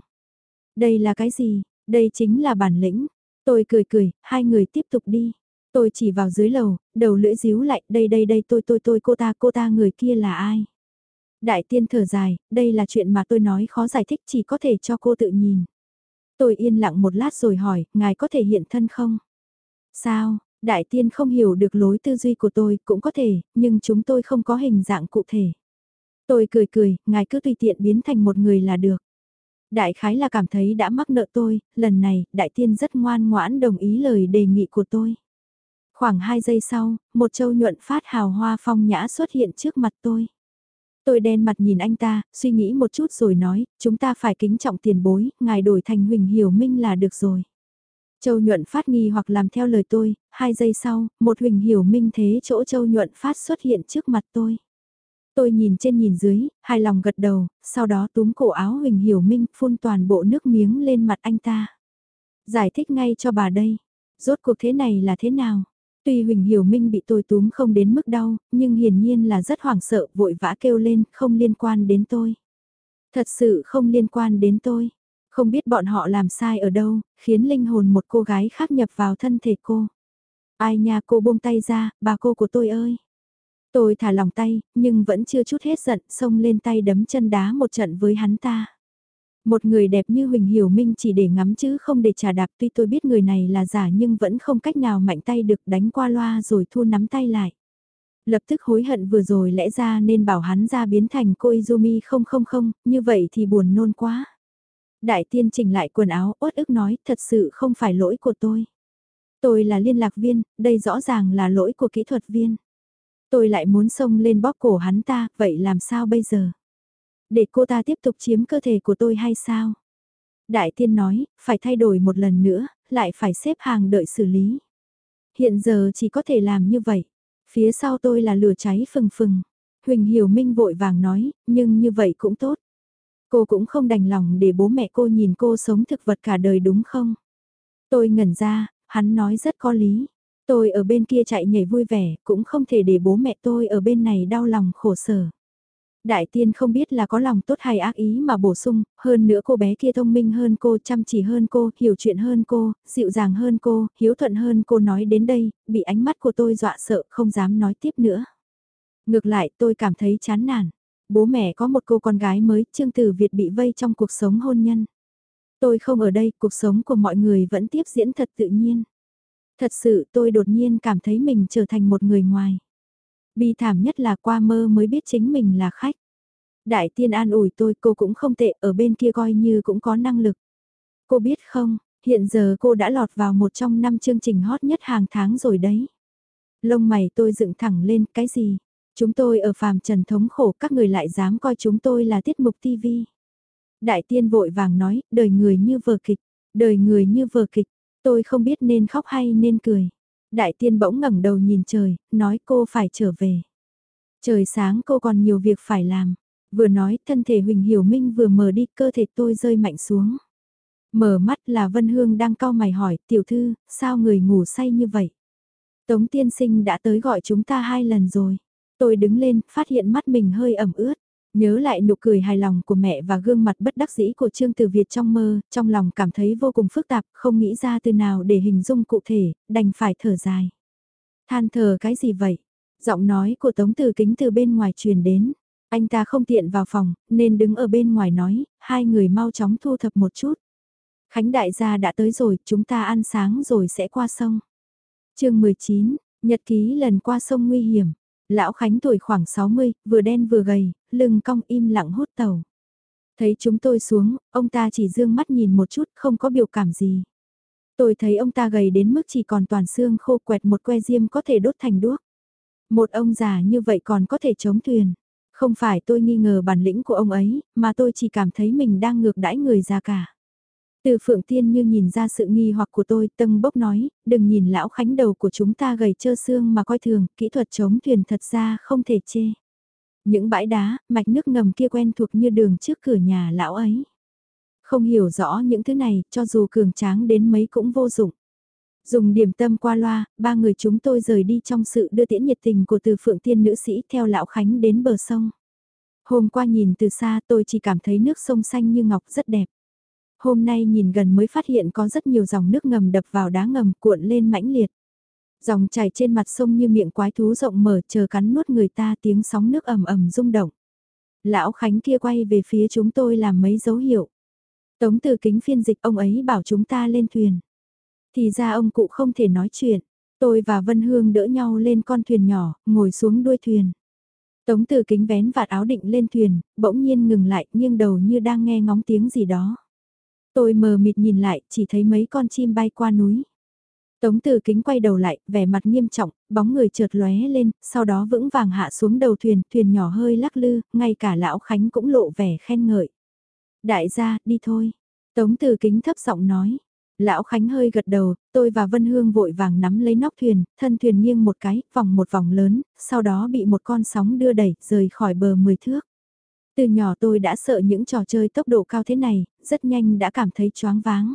Đây là cái gì? Đây chính là bản lĩnh. Tôi cười cười, hai người tiếp tục đi. Tôi chỉ vào dưới lầu, đầu lưỡi díu lại, đây đây đây tôi tôi tôi cô ta cô ta người kia là ai? Đại tiên thở dài, đây là chuyện mà tôi nói khó giải thích chỉ có thể cho cô tự nhìn. Tôi yên lặng một lát rồi hỏi, ngài có thể hiện thân không? Sao, đại tiên không hiểu được lối tư duy của tôi, cũng có thể, nhưng chúng tôi không có hình dạng cụ thể. Tôi cười cười, ngài cứ tùy tiện biến thành một người là được. Đại khái là cảm thấy đã mắc nợ tôi, lần này, đại tiên rất ngoan ngoãn đồng ý lời đề nghị của tôi. Khoảng 2 giây sau, một châu nhuận phát hào hoa phong nhã xuất hiện trước mặt tôi. Tôi đen mặt nhìn anh ta, suy nghĩ một chút rồi nói, chúng ta phải kính trọng tiền bối, ngài đổi thành Huỳnh Hiểu Minh là được rồi. Châu Nhuận Phát nghi hoặc làm theo lời tôi, hai giây sau, một Huỳnh Hiểu Minh thế chỗ Châu Nhuận Phát xuất hiện trước mặt tôi. Tôi nhìn trên nhìn dưới, hài lòng gật đầu, sau đó túm cổ áo Huỳnh Hiểu Minh phun toàn bộ nước miếng lên mặt anh ta. Giải thích ngay cho bà đây. Rốt cuộc thế này là thế nào? Tuy Huỳnh Hiểu Minh bị tôi túm không đến mức đau, nhưng hiển nhiên là rất hoảng sợ, vội vã kêu lên, không liên quan đến tôi. Thật sự không liên quan đến tôi. Không biết bọn họ làm sai ở đâu, khiến linh hồn một cô gái khác nhập vào thân thể cô. Ai nha cô buông tay ra, bà cô của tôi ơi. Tôi thả lòng tay, nhưng vẫn chưa chút hết giận, xông lên tay đấm chân đá một trận với hắn ta. Một người đẹp như Huỳnh Hiểu Minh chỉ để ngắm chứ không để trả đạp tuy tôi biết người này là giả nhưng vẫn không cách nào mạnh tay được đánh qua loa rồi thua nắm tay lại. Lập tức hối hận vừa rồi lẽ ra nên bảo hắn ra biến thành cô Izumi không không không, như vậy thì buồn nôn quá. Đại tiên chỉnh lại quần áo uất ức nói thật sự không phải lỗi của tôi. Tôi là liên lạc viên, đây rõ ràng là lỗi của kỹ thuật viên. Tôi lại muốn xông lên bóp cổ hắn ta, vậy làm sao bây giờ? Để cô ta tiếp tục chiếm cơ thể của tôi hay sao? Đại tiên nói, phải thay đổi một lần nữa, lại phải xếp hàng đợi xử lý. Hiện giờ chỉ có thể làm như vậy. Phía sau tôi là lửa cháy phừng phừng. Huỳnh Hiểu Minh vội vàng nói, nhưng như vậy cũng tốt. Cô cũng không đành lòng để bố mẹ cô nhìn cô sống thực vật cả đời đúng không? Tôi ngẩn ra, hắn nói rất có lý. Tôi ở bên kia chạy nhảy vui vẻ, cũng không thể để bố mẹ tôi ở bên này đau lòng khổ sở. Đại tiên không biết là có lòng tốt hay ác ý mà bổ sung, hơn nữa cô bé kia thông minh hơn cô, chăm chỉ hơn cô, hiểu chuyện hơn cô, dịu dàng hơn cô, hiếu thuận hơn cô nói đến đây, bị ánh mắt của tôi dọa sợ không dám nói tiếp nữa. Ngược lại tôi cảm thấy chán nản. Bố mẹ có một cô con gái mới, Trương Tử Việt bị vây trong cuộc sống hôn nhân. Tôi không ở đây, cuộc sống của mọi người vẫn tiếp diễn thật tự nhiên. Thật sự tôi đột nhiên cảm thấy mình trở thành một người ngoài. Bi thảm nhất là qua mơ mới biết chính mình là khách. Đại tiên an ủi tôi cô cũng không tệ, ở bên kia coi như cũng có năng lực. Cô biết không, hiện giờ cô đã lọt vào một trong năm chương trình hot nhất hàng tháng rồi đấy. Lông mày tôi dựng thẳng lên, cái gì? Chúng tôi ở phàm trần thống khổ các người lại dám coi chúng tôi là tiết mục TV. Đại tiên vội vàng nói, đời người như vở kịch, đời người như vở kịch, tôi không biết nên khóc hay nên cười. Đại tiên bỗng ngẩng đầu nhìn trời, nói cô phải trở về. Trời sáng cô còn nhiều việc phải làm. Vừa nói thân thể Huỳnh Hiểu Minh vừa mở đi cơ thể tôi rơi mạnh xuống. Mở mắt là Vân Hương đang cau mày hỏi tiểu thư, sao người ngủ say như vậy? Tống tiên sinh đã tới gọi chúng ta hai lần rồi. Tôi đứng lên, phát hiện mắt mình hơi ẩm ướt. Nhớ lại nụ cười hài lòng của mẹ và gương mặt bất đắc dĩ của Trương Từ Việt trong mơ, trong lòng cảm thấy vô cùng phức tạp, không nghĩ ra từ nào để hình dung cụ thể, đành phải thở dài. Than thở cái gì vậy? Giọng nói của Tống Từ Kính từ bên ngoài truyền đến. Anh ta không tiện vào phòng, nên đứng ở bên ngoài nói, hai người mau chóng thu thập một chút. Khánh đại gia đã tới rồi, chúng ta ăn sáng rồi sẽ qua sông. chương 19, nhật ký lần qua sông nguy hiểm. Lão Khánh tuổi khoảng 60, vừa đen vừa gầy, lưng cong im lặng hút tàu. Thấy chúng tôi xuống, ông ta chỉ dương mắt nhìn một chút, không có biểu cảm gì. Tôi thấy ông ta gầy đến mức chỉ còn toàn xương khô quẹt một que diêm có thể đốt thành đuốc. Một ông già như vậy còn có thể chống thuyền. Không phải tôi nghi ngờ bản lĩnh của ông ấy, mà tôi chỉ cảm thấy mình đang ngược đãi người già cả. Từ phượng tiên như nhìn ra sự nghi hoặc của tôi, tân bốc nói, đừng nhìn lão khánh đầu của chúng ta gầy trơ xương mà coi thường, kỹ thuật chống thuyền thật ra không thể chê. Những bãi đá, mạch nước ngầm kia quen thuộc như đường trước cửa nhà lão ấy. Không hiểu rõ những thứ này, cho dù cường tráng đến mấy cũng vô dụng. Dùng điểm tâm qua loa, ba người chúng tôi rời đi trong sự đưa tiễn nhiệt tình của từ phượng tiên nữ sĩ theo lão Khánh đến bờ sông. Hôm qua nhìn từ xa tôi chỉ cảm thấy nước sông xanh như ngọc rất đẹp. Hôm nay nhìn gần mới phát hiện có rất nhiều dòng nước ngầm đập vào đá ngầm cuộn lên mãnh liệt. Dòng chảy trên mặt sông như miệng quái thú rộng mở chờ cắn nuốt người ta tiếng sóng nước ầm ầm rung động. Lão Khánh kia quay về phía chúng tôi làm mấy dấu hiệu. Tống từ kính phiên dịch ông ấy bảo chúng ta lên thuyền. Thì ra ông cụ không thể nói chuyện. Tôi và Vân Hương đỡ nhau lên con thuyền nhỏ, ngồi xuống đuôi thuyền. Tống từ kính vén vạt áo định lên thuyền, bỗng nhiên ngừng lại nghiêng đầu như đang nghe ngóng tiếng gì đó. Tôi mờ mịt nhìn lại, chỉ thấy mấy con chim bay qua núi. Tống từ kính quay đầu lại, vẻ mặt nghiêm trọng, bóng người chợt lóe lên, sau đó vững vàng hạ xuống đầu thuyền, thuyền nhỏ hơi lắc lư, ngay cả lão Khánh cũng lộ vẻ khen ngợi. Đại gia, đi thôi. Tống từ kính thấp giọng nói. Lão Khánh hơi gật đầu, tôi và Vân Hương vội vàng nắm lấy nóc thuyền, thân thuyền nghiêng một cái, vòng một vòng lớn, sau đó bị một con sóng đưa đẩy, rời khỏi bờ 10 thước. Từ nhỏ tôi đã sợ những trò chơi tốc độ cao thế này, rất nhanh đã cảm thấy choáng váng.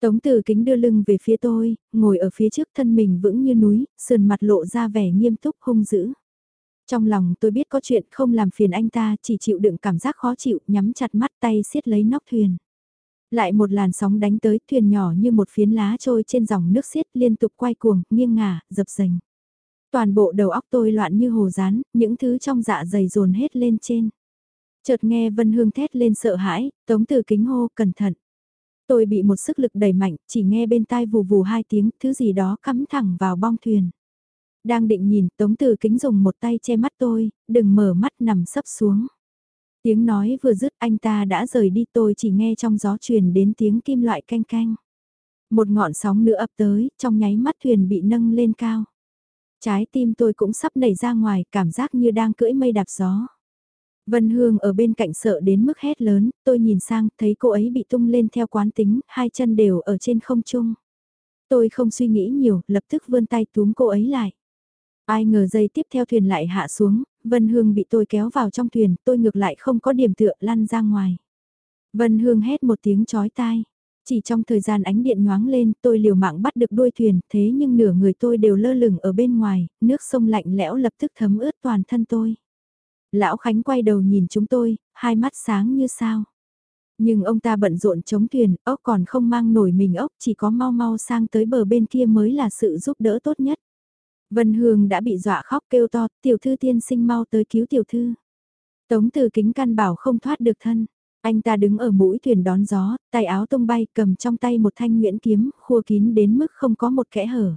Tống từ kính đưa lưng về phía tôi, ngồi ở phía trước thân mình vững như núi, sườn mặt lộ ra vẻ nghiêm túc hung dữ. Trong lòng tôi biết có chuyện không làm phiền anh ta, chỉ chịu đựng cảm giác khó chịu, nhắm chặt mắt tay siết lấy nóc thuyền. Lại một làn sóng đánh tới, thuyền nhỏ như một phiến lá trôi trên dòng nước xiết liên tục quay cuồng, nghiêng ngả, dập dềnh. Toàn bộ đầu óc tôi loạn như hồ rán, những thứ trong dạ dày dồn hết lên trên. Chợt nghe Vân Hương thét lên sợ hãi, tống từ kính hô, cẩn thận. Tôi bị một sức lực đẩy mạnh, chỉ nghe bên tai vù vù hai tiếng, thứ gì đó cắm thẳng vào bong thuyền. Đang định nhìn, tống từ kính dùng một tay che mắt tôi, đừng mở mắt nằm sấp xuống. Tiếng nói vừa dứt anh ta đã rời đi tôi chỉ nghe trong gió truyền đến tiếng kim loại canh canh. Một ngọn sóng nữa ập tới, trong nháy mắt thuyền bị nâng lên cao. Trái tim tôi cũng sắp nảy ra ngoài, cảm giác như đang cưỡi mây đạp gió. Vân Hương ở bên cạnh sợ đến mức hét lớn, tôi nhìn sang, thấy cô ấy bị tung lên theo quán tính, hai chân đều ở trên không trung. Tôi không suy nghĩ nhiều, lập tức vươn tay túm cô ấy lại. Ai ngờ giây tiếp theo thuyền lại hạ xuống, Vân Hương bị tôi kéo vào trong thuyền, tôi ngược lại không có điểm tựa lăn ra ngoài. Vân Hương hét một tiếng chói tai. Chỉ trong thời gian ánh điện nhoáng lên, tôi liều mạng bắt được đuôi thuyền, thế nhưng nửa người tôi đều lơ lửng ở bên ngoài, nước sông lạnh lẽo lập tức thấm ướt toàn thân tôi. Lão Khánh quay đầu nhìn chúng tôi, hai mắt sáng như sao. Nhưng ông ta bận rộn chống thuyền, ốc còn không mang nổi mình ốc, chỉ có mau mau sang tới bờ bên kia mới là sự giúp đỡ tốt nhất. Vân Hương đã bị dọa khóc kêu to, tiểu thư tiên sinh mau tới cứu tiểu thư. Tống từ kính căn bảo không thoát được thân. Anh ta đứng ở mũi thuyền đón gió, tay áo tung bay cầm trong tay một thanh nguyễn kiếm, khua kín đến mức không có một kẽ hở.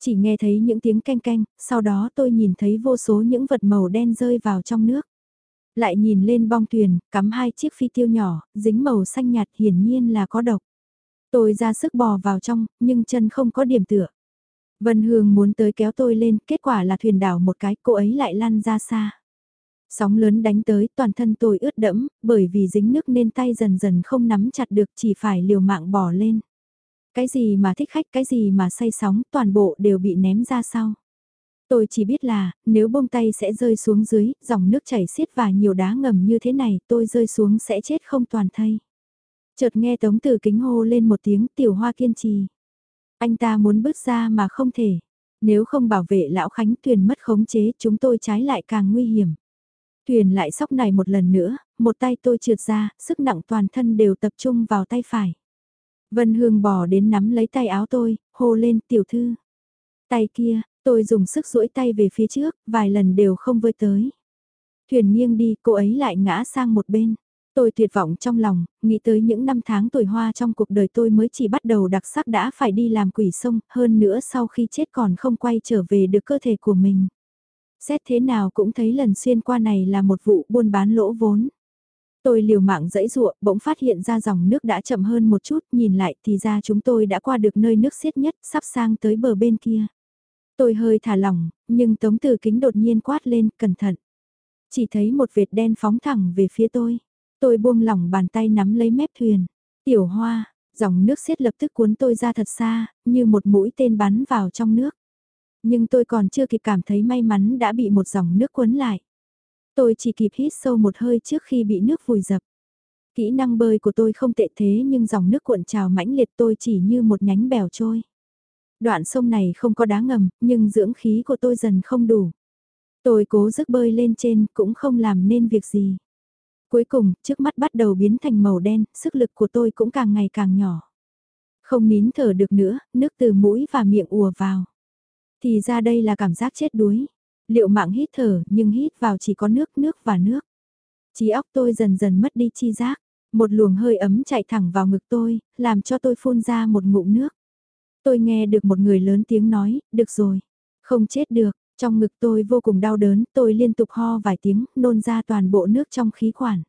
Chỉ nghe thấy những tiếng canh canh, sau đó tôi nhìn thấy vô số những vật màu đen rơi vào trong nước. Lại nhìn lên bong thuyền, cắm hai chiếc phi tiêu nhỏ, dính màu xanh nhạt hiển nhiên là có độc. Tôi ra sức bò vào trong, nhưng chân không có điểm tựa. Vân Hương muốn tới kéo tôi lên, kết quả là thuyền đảo một cái, cô ấy lại lăn ra xa. Sóng lớn đánh tới, toàn thân tôi ướt đẫm, bởi vì dính nước nên tay dần dần không nắm chặt được chỉ phải liều mạng bỏ lên. Cái gì mà thích khách, cái gì mà say sóng, toàn bộ đều bị ném ra sau. Tôi chỉ biết là, nếu bông tay sẽ rơi xuống dưới, dòng nước chảy xiết và nhiều đá ngầm như thế này, tôi rơi xuống sẽ chết không toàn thây. Chợt nghe tống từ kính hô lên một tiếng tiểu hoa kiên trì. Anh ta muốn bước ra mà không thể. Nếu không bảo vệ lão Khánh thuyền mất khống chế chúng tôi trái lại càng nguy hiểm. Thuyền lại sóc này một lần nữa, một tay tôi trượt ra, sức nặng toàn thân đều tập trung vào tay phải. Vân Hương bỏ đến nắm lấy tay áo tôi, hô lên tiểu thư. Tay kia, tôi dùng sức duỗi tay về phía trước, vài lần đều không vơi tới. Thuyền nghiêng đi, cô ấy lại ngã sang một bên. Tôi tuyệt vọng trong lòng, nghĩ tới những năm tháng tuổi hoa trong cuộc đời tôi mới chỉ bắt đầu đặc sắc đã phải đi làm quỷ sông, hơn nữa sau khi chết còn không quay trở về được cơ thể của mình. Xét thế nào cũng thấy lần xuyên qua này là một vụ buôn bán lỗ vốn. Tôi liều mạng dẫy ruộng, bỗng phát hiện ra dòng nước đã chậm hơn một chút, nhìn lại thì ra chúng tôi đã qua được nơi nước xiết nhất, sắp sang tới bờ bên kia. Tôi hơi thả lỏng, nhưng tống từ kính đột nhiên quát lên, cẩn thận. Chỉ thấy một vệt đen phóng thẳng về phía tôi. Tôi buông lỏng bàn tay nắm lấy mép thuyền. Tiểu hoa, dòng nước xiết lập tức cuốn tôi ra thật xa, như một mũi tên bắn vào trong nước. Nhưng tôi còn chưa kịp cảm thấy may mắn đã bị một dòng nước cuốn lại. Tôi chỉ kịp hít sâu một hơi trước khi bị nước vùi dập. Kỹ năng bơi của tôi không tệ thế nhưng dòng nước cuộn trào mãnh liệt tôi chỉ như một nhánh bèo trôi. Đoạn sông này không có đá ngầm, nhưng dưỡng khí của tôi dần không đủ. Tôi cố sức bơi lên trên cũng không làm nên việc gì. Cuối cùng, trước mắt bắt đầu biến thành màu đen, sức lực của tôi cũng càng ngày càng nhỏ. Không nín thở được nữa, nước từ mũi và miệng ùa vào. Thì ra đây là cảm giác chết đuối. Liệu mạng hít thở nhưng hít vào chỉ có nước, nước và nước. Trí óc tôi dần dần mất đi chi giác. Một luồng hơi ấm chạy thẳng vào ngực tôi, làm cho tôi phun ra một ngụm nước. Tôi nghe được một người lớn tiếng nói, được rồi, không chết được, trong ngực tôi vô cùng đau đớn, tôi liên tục ho vài tiếng, nôn ra toàn bộ nước trong khí quản.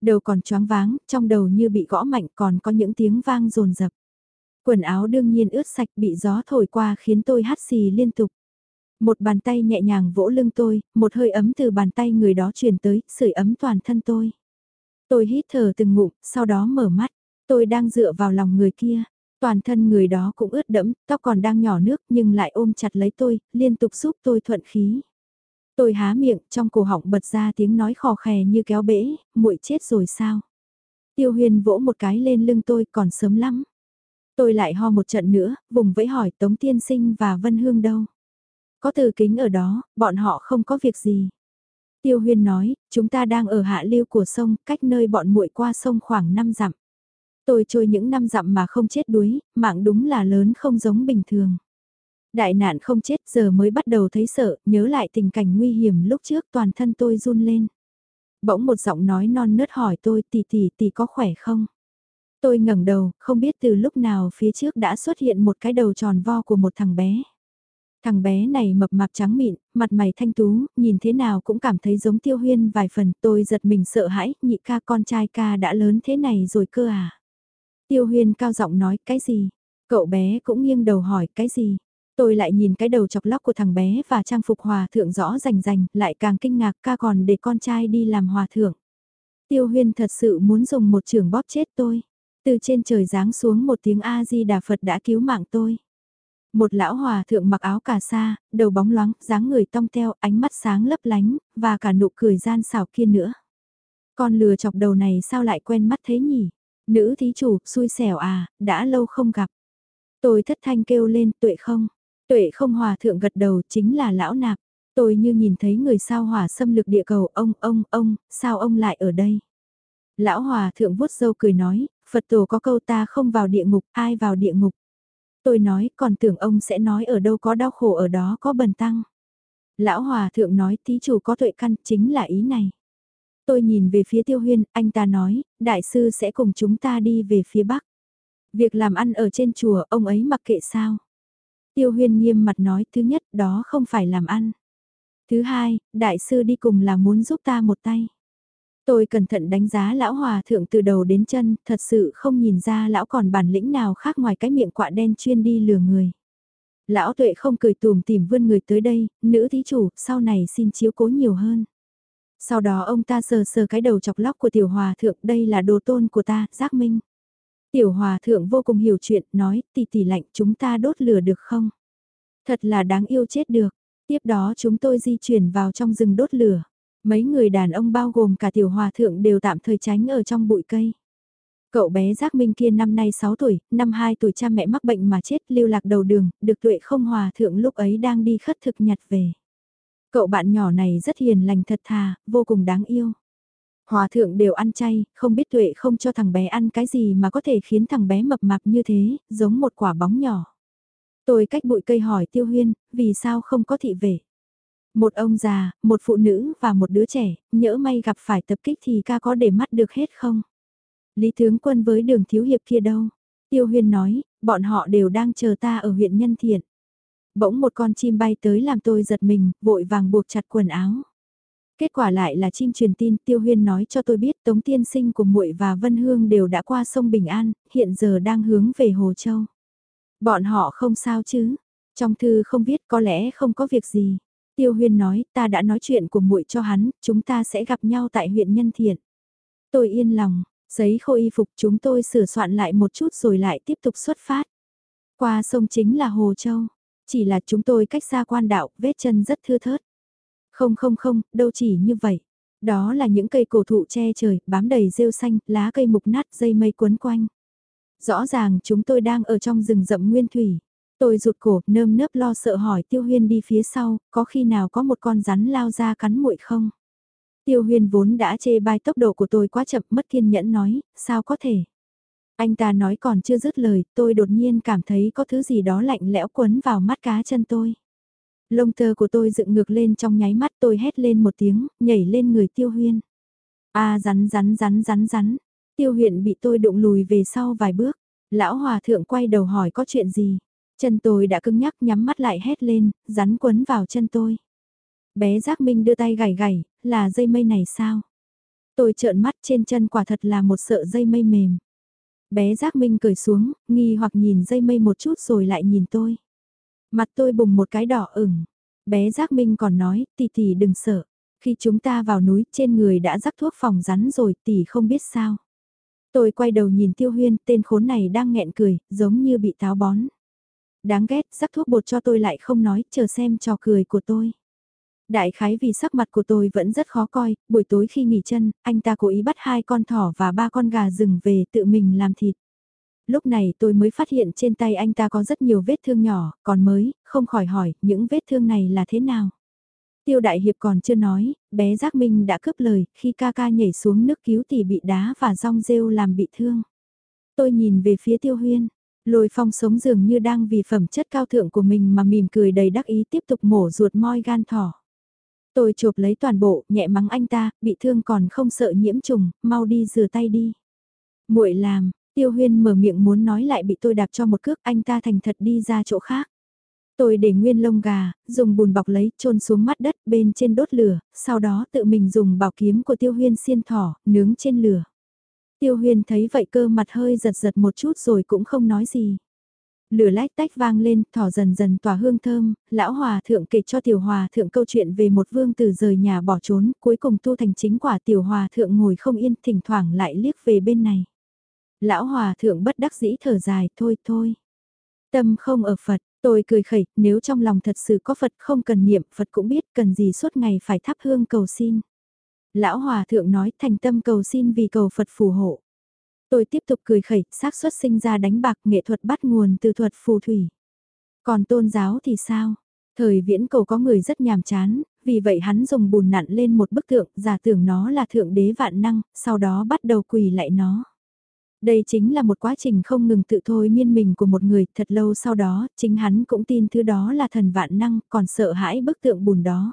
Đầu còn choáng váng, trong đầu như bị gõ mạnh còn có những tiếng vang rồn rập. Quần áo đương nhiên ướt sạch bị gió thổi qua khiến tôi hắt xì liên tục. Một bàn tay nhẹ nhàng vỗ lưng tôi, một hơi ấm từ bàn tay người đó truyền tới, sưởi ấm toàn thân tôi. Tôi hít thở từng ngụm, sau đó mở mắt. Tôi đang dựa vào lòng người kia. Toàn thân người đó cũng ướt đẫm, tóc còn đang nhỏ nước nhưng lại ôm chặt lấy tôi, liên tục giúp tôi thuận khí. Tôi há miệng, trong cổ họng bật ra tiếng nói khò khè như kéo bể, muội chết rồi sao? Tiêu huyền vỗ một cái lên lưng tôi còn sớm lắm. Tôi lại ho một trận nữa, vùng vẫy hỏi Tống Tiên Sinh và Vân Hương đâu? Có từ kính ở đó, bọn họ không có việc gì. Tiêu Huyên nói, chúng ta đang ở hạ lưu của sông, cách nơi bọn muội qua sông khoảng 5 dặm. Tôi trôi những năm dặm mà không chết đuối, mạng đúng là lớn không giống bình thường. Đại nạn không chết giờ mới bắt đầu thấy sợ, nhớ lại tình cảnh nguy hiểm lúc trước toàn thân tôi run lên. Bỗng một giọng nói non nớt hỏi tôi tỷ tỷ tỷ có khỏe không? Tôi ngẩng đầu, không biết từ lúc nào phía trước đã xuất hiện một cái đầu tròn vo của một thằng bé. Thằng bé này mập mạp trắng mịn, mặt mày thanh tú, nhìn thế nào cũng cảm thấy giống tiêu huyên vài phần, tôi giật mình sợ hãi, nhị ca con trai ca đã lớn thế này rồi cơ à. Tiêu huyên cao giọng nói cái gì? Cậu bé cũng nghiêng đầu hỏi cái gì? Tôi lại nhìn cái đầu chọc lóc của thằng bé và trang phục hòa thượng rõ rành rành, lại càng kinh ngạc ca còn để con trai đi làm hòa thượng. Tiêu huyên thật sự muốn dùng một trường bóp chết tôi. Từ trên trời giáng xuống một tiếng A-di-đà Phật đã cứu mạng tôi. Một lão hòa thượng mặc áo cà sa, đầu bóng loáng, dáng người tong teo, ánh mắt sáng lấp lánh, và cả nụ cười gian xảo kia nữa. Con lừa chọc đầu này sao lại quen mắt thế nhỉ? Nữ thí chủ, xui xẻo à, đã lâu không gặp. Tôi thất thanh kêu lên, tuệ không? Tuệ không hòa thượng gật đầu chính là lão nạp. Tôi như nhìn thấy người sao hỏa xâm lược địa cầu, ông, ông, ông, sao ông lại ở đây? Lão hòa thượng vuốt dâu cười nói, Phật tổ có câu ta không vào địa ngục, ai vào địa ngục? Tôi nói, còn tưởng ông sẽ nói ở đâu có đau khổ ở đó có bần tăng. Lão hòa thượng nói tí chủ có tuệ căn, chính là ý này. Tôi nhìn về phía tiêu huyên, anh ta nói, đại sư sẽ cùng chúng ta đi về phía bắc. Việc làm ăn ở trên chùa, ông ấy mặc kệ sao. Tiêu huyên nghiêm mặt nói, thứ nhất, đó không phải làm ăn. Thứ hai, đại sư đi cùng là muốn giúp ta một tay. Tôi cẩn thận đánh giá lão hòa thượng từ đầu đến chân, thật sự không nhìn ra lão còn bản lĩnh nào khác ngoài cái miệng quạ đen chuyên đi lừa người. Lão tuệ không cười tùm tìm vươn người tới đây, nữ thí chủ, sau này xin chiếu cố nhiều hơn. Sau đó ông ta sờ sờ cái đầu chọc lóc của tiểu hòa thượng, đây là đồ tôn của ta, giác minh. Tiểu hòa thượng vô cùng hiểu chuyện, nói, tỷ tỷ lạnh chúng ta đốt lửa được không? Thật là đáng yêu chết được. Tiếp đó chúng tôi di chuyển vào trong rừng đốt lửa. Mấy người đàn ông bao gồm cả tiểu hòa thượng đều tạm thời tránh ở trong bụi cây. Cậu bé Giác Minh kia năm nay 6 tuổi, năm 2 tuổi cha mẹ mắc bệnh mà chết lưu lạc đầu đường, được tuệ không hòa thượng lúc ấy đang đi khất thực nhặt về. Cậu bạn nhỏ này rất hiền lành thật thà, vô cùng đáng yêu. Hòa thượng đều ăn chay, không biết tuệ không cho thằng bé ăn cái gì mà có thể khiến thằng bé mập mạp như thế, giống một quả bóng nhỏ. Tôi cách bụi cây hỏi tiêu huyên, vì sao không có thị vệ? Một ông già, một phụ nữ và một đứa trẻ, nhỡ may gặp phải tập kích thì ca có để mắt được hết không? Lý tướng quân với đường thiếu hiệp kia đâu? Tiêu huyên nói, bọn họ đều đang chờ ta ở huyện Nhân Thiện. Bỗng một con chim bay tới làm tôi giật mình, vội vàng buộc chặt quần áo. Kết quả lại là chim truyền tin Tiêu Huyên nói cho tôi biết Tống Tiên Sinh của muội và Vân Hương đều đã qua sông Bình An, hiện giờ đang hướng về Hồ Châu. Bọn họ không sao chứ? Trong thư không viết có lẽ không có việc gì. Tiêu Huyên nói ta đã nói chuyện của muội cho hắn, chúng ta sẽ gặp nhau tại huyện Nhân Thiện. Tôi yên lòng, giấy khô y phục chúng tôi sửa soạn lại một chút rồi lại tiếp tục xuất phát. Qua sông chính là Hồ Châu, chỉ là chúng tôi cách xa quan đạo, vết chân rất thưa thớt. Không không không, đâu chỉ như vậy. Đó là những cây cổ thụ che trời, bám đầy rêu xanh, lá cây mục nát, dây mây quấn quanh. Rõ ràng chúng tôi đang ở trong rừng rậm nguyên thủy. Tôi rụt cổ, nơm nớp lo sợ hỏi Tiêu Huyên đi phía sau, có khi nào có một con rắn lao ra cắn muội không? Tiêu Huyên vốn đã chê bai tốc độ của tôi quá chậm mất kiên nhẫn nói, sao có thể? Anh ta nói còn chưa dứt lời, tôi đột nhiên cảm thấy có thứ gì đó lạnh lẽo quấn vào mắt cá chân tôi. Lông tơ của tôi dựng ngược lên trong nháy mắt tôi hét lên một tiếng, nhảy lên người tiêu huyên. a rắn rắn rắn rắn rắn, tiêu huyện bị tôi đụng lùi về sau vài bước. Lão hòa thượng quay đầu hỏi có chuyện gì. Chân tôi đã cứng nhắc nhắm mắt lại hét lên, rắn quấn vào chân tôi. Bé Giác Minh đưa tay gảy gảy, là dây mây này sao? Tôi trợn mắt trên chân quả thật là một sợi dây mây mềm. Bé Giác Minh cười xuống, nghi hoặc nhìn dây mây một chút rồi lại nhìn tôi. Mặt tôi bùng một cái đỏ ửng. Bé Giác Minh còn nói, tỷ tỷ đừng sợ. Khi chúng ta vào núi, trên người đã rắc thuốc phòng rắn rồi, tỷ không biết sao. Tôi quay đầu nhìn Tiêu Huyên, tên khốn này đang nghẹn cười, giống như bị táo bón. Đáng ghét, rắc thuốc bột cho tôi lại không nói, chờ xem trò cười của tôi. Đại khái vì sắc mặt của tôi vẫn rất khó coi, buổi tối khi nghỉ chân, anh ta cố ý bắt hai con thỏ và ba con gà rừng về tự mình làm thịt. Lúc này tôi mới phát hiện trên tay anh ta có rất nhiều vết thương nhỏ, còn mới, không khỏi hỏi, những vết thương này là thế nào? Tiêu Đại Hiệp còn chưa nói, bé Giác Minh đã cướp lời, khi ca ca nhảy xuống nước cứu thì bị đá và rong rêu làm bị thương. Tôi nhìn về phía Tiêu Huyên, lôi phong sống dường như đang vì phẩm chất cao thượng của mình mà mỉm cười đầy đắc ý tiếp tục mổ ruột moi gan thỏ. Tôi chụp lấy toàn bộ, nhẹ mắng anh ta, bị thương còn không sợ nhiễm trùng, mau đi rửa tay đi. muội làm, Tiêu huyên mở miệng muốn nói lại bị tôi đạp cho một cước anh ta thành thật đi ra chỗ khác. Tôi để nguyên lông gà, dùng bùn bọc lấy, trôn xuống mắt đất bên trên đốt lửa, sau đó tự mình dùng bảo kiếm của tiêu huyên xiên thỏ, nướng trên lửa. Tiêu huyên thấy vậy cơ mặt hơi giật giật một chút rồi cũng không nói gì. Lửa lách tách vang lên, thỏ dần dần tỏa hương thơm, lão hòa thượng kể cho tiểu hòa thượng câu chuyện về một vương tử rời nhà bỏ trốn, cuối cùng tu thành chính quả tiểu hòa thượng ngồi không yên, thỉnh thoảng lại liếc về bên này. Lão hòa thượng bất đắc dĩ thở dài, thôi thôi. Tâm không ở Phật, tôi cười khẩy, nếu trong lòng thật sự có Phật không cần niệm Phật cũng biết cần gì suốt ngày phải thắp hương cầu xin. Lão hòa thượng nói thành tâm cầu xin vì cầu Phật phù hộ. Tôi tiếp tục cười khẩy, xác suất sinh ra đánh bạc nghệ thuật bắt nguồn từ thuật phù thủy. Còn tôn giáo thì sao? Thời viễn cầu có người rất nhàm chán, vì vậy hắn dùng bùn nặn lên một bức tượng, giả tưởng nó là thượng đế vạn năng, sau đó bắt đầu quỳ lại nó. Đây chính là một quá trình không ngừng tự thôi miên mình của một người, thật lâu sau đó, chính hắn cũng tin thứ đó là thần vạn năng, còn sợ hãi bức tượng bùn đó.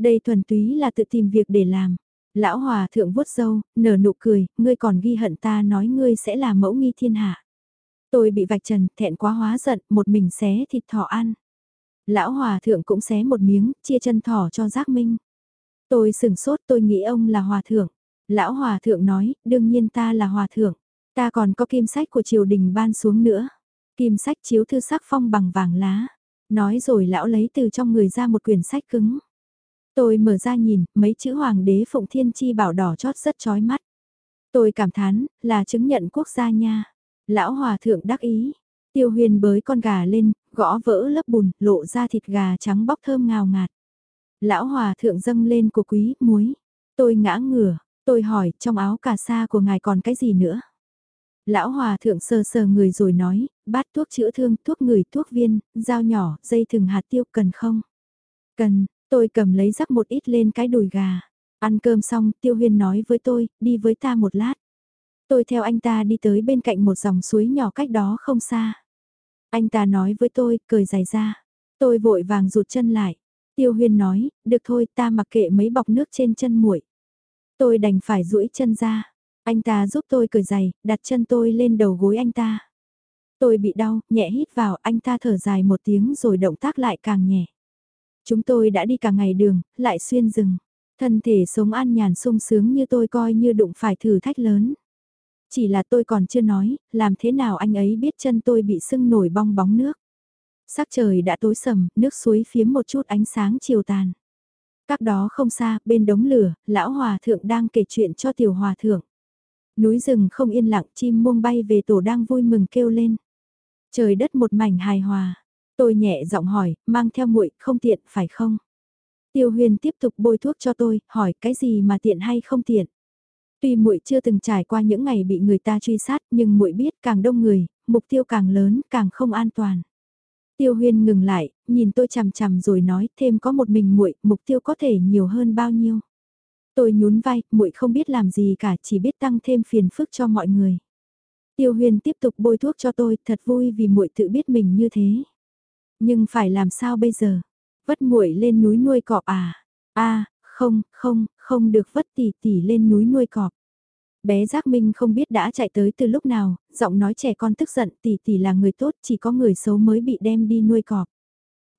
Đây thuần túy là tự tìm việc để làm. Lão hòa thượng vuốt râu, nở nụ cười, ngươi còn ghi hận ta nói ngươi sẽ là mẫu nghi thiên hạ. Tôi bị vạch trần, thẹn quá hóa giận, một mình xé thịt thỏ ăn. Lão hòa thượng cũng xé một miếng, chia chân thỏ cho giác minh. Tôi sừng sốt tôi nghĩ ông là hòa thượng. Lão hòa thượng nói, đương nhiên ta là hòa thượng. Ta còn có kim sách của triều đình ban xuống nữa. Kim sách chiếu thư sắc phong bằng vàng lá. Nói rồi lão lấy từ trong người ra một quyển sách cứng. Tôi mở ra nhìn, mấy chữ Hoàng đế Phụng Thiên Chi bảo đỏ chót rất chói mắt. Tôi cảm thán, là chứng nhận quốc gia nha. Lão Hòa Thượng đắc ý. Tiêu huyền bới con gà lên, gõ vỡ lớp bùn, lộ ra thịt gà trắng bóc thơm ngào ngạt. Lão Hòa Thượng dâng lên của quý, muối. Tôi ngã ngửa, tôi hỏi, trong áo cà sa của ngài còn cái gì nữa? Lão Hòa Thượng sờ sờ người rồi nói, bát thuốc chữa thương, thuốc người, thuốc viên, dao nhỏ, dây thừng hạt tiêu cần không? Cần, Tôi cầm lấy rắc một ít lên cái đùi gà. Ăn cơm xong, Tiêu Huyên nói với tôi, đi với ta một lát. Tôi theo anh ta đi tới bên cạnh một dòng suối nhỏ cách đó không xa. Anh ta nói với tôi, cười dài ra. Tôi vội vàng rụt chân lại. Tiêu Huyên nói, được thôi ta mặc kệ mấy bọc nước trên chân muội. Tôi đành phải duỗi chân ra. Anh ta giúp tôi cởi giày, đặt chân tôi lên đầu gối anh ta. Tôi bị đau, nhẹ hít vào, anh ta thở dài một tiếng rồi động tác lại càng nhẹ. Chúng tôi đã đi cả ngày đường, lại xuyên rừng. Thân thể sống an nhàn sung sướng như tôi coi như đụng phải thử thách lớn. Chỉ là tôi còn chưa nói, làm thế nào anh ấy biết chân tôi bị sưng nổi bong bóng nước. Sắc trời đã tối sầm, nước suối phiếm một chút ánh sáng chiều tàn. Các đó không xa, bên đống lửa, lão hòa thượng đang kể chuyện cho tiểu hòa thượng. Núi rừng không yên lặng, chim muông bay về tổ đang vui mừng kêu lên. Trời đất một mảnh hài hòa. Tôi nhẹ giọng hỏi, mang theo muội không tiện, phải không? Tiêu huyền tiếp tục bôi thuốc cho tôi, hỏi cái gì mà tiện hay không tiện? Tuy muội chưa từng trải qua những ngày bị người ta truy sát, nhưng muội biết càng đông người, mục tiêu càng lớn, càng không an toàn. Tiêu Huyên ngừng lại, nhìn tôi chằm chằm rồi nói, thêm có một mình muội, mục tiêu có thể nhiều hơn bao nhiêu. Tôi nhún vai, muội không biết làm gì cả, chỉ biết tăng thêm phiền phức cho mọi người. Tiêu Huyên tiếp tục bôi thuốc cho tôi, thật vui vì muội tự biết mình như thế. Nhưng phải làm sao bây giờ? Vất muội lên núi nuôi cọp à? A, không, không, không được vất tỷ tỷ lên núi nuôi cọp. Bé Giác Minh không biết đã chạy tới từ lúc nào, giọng nói trẻ con tức giận tỷ tỷ là người tốt chỉ có người xấu mới bị đem đi nuôi cọp.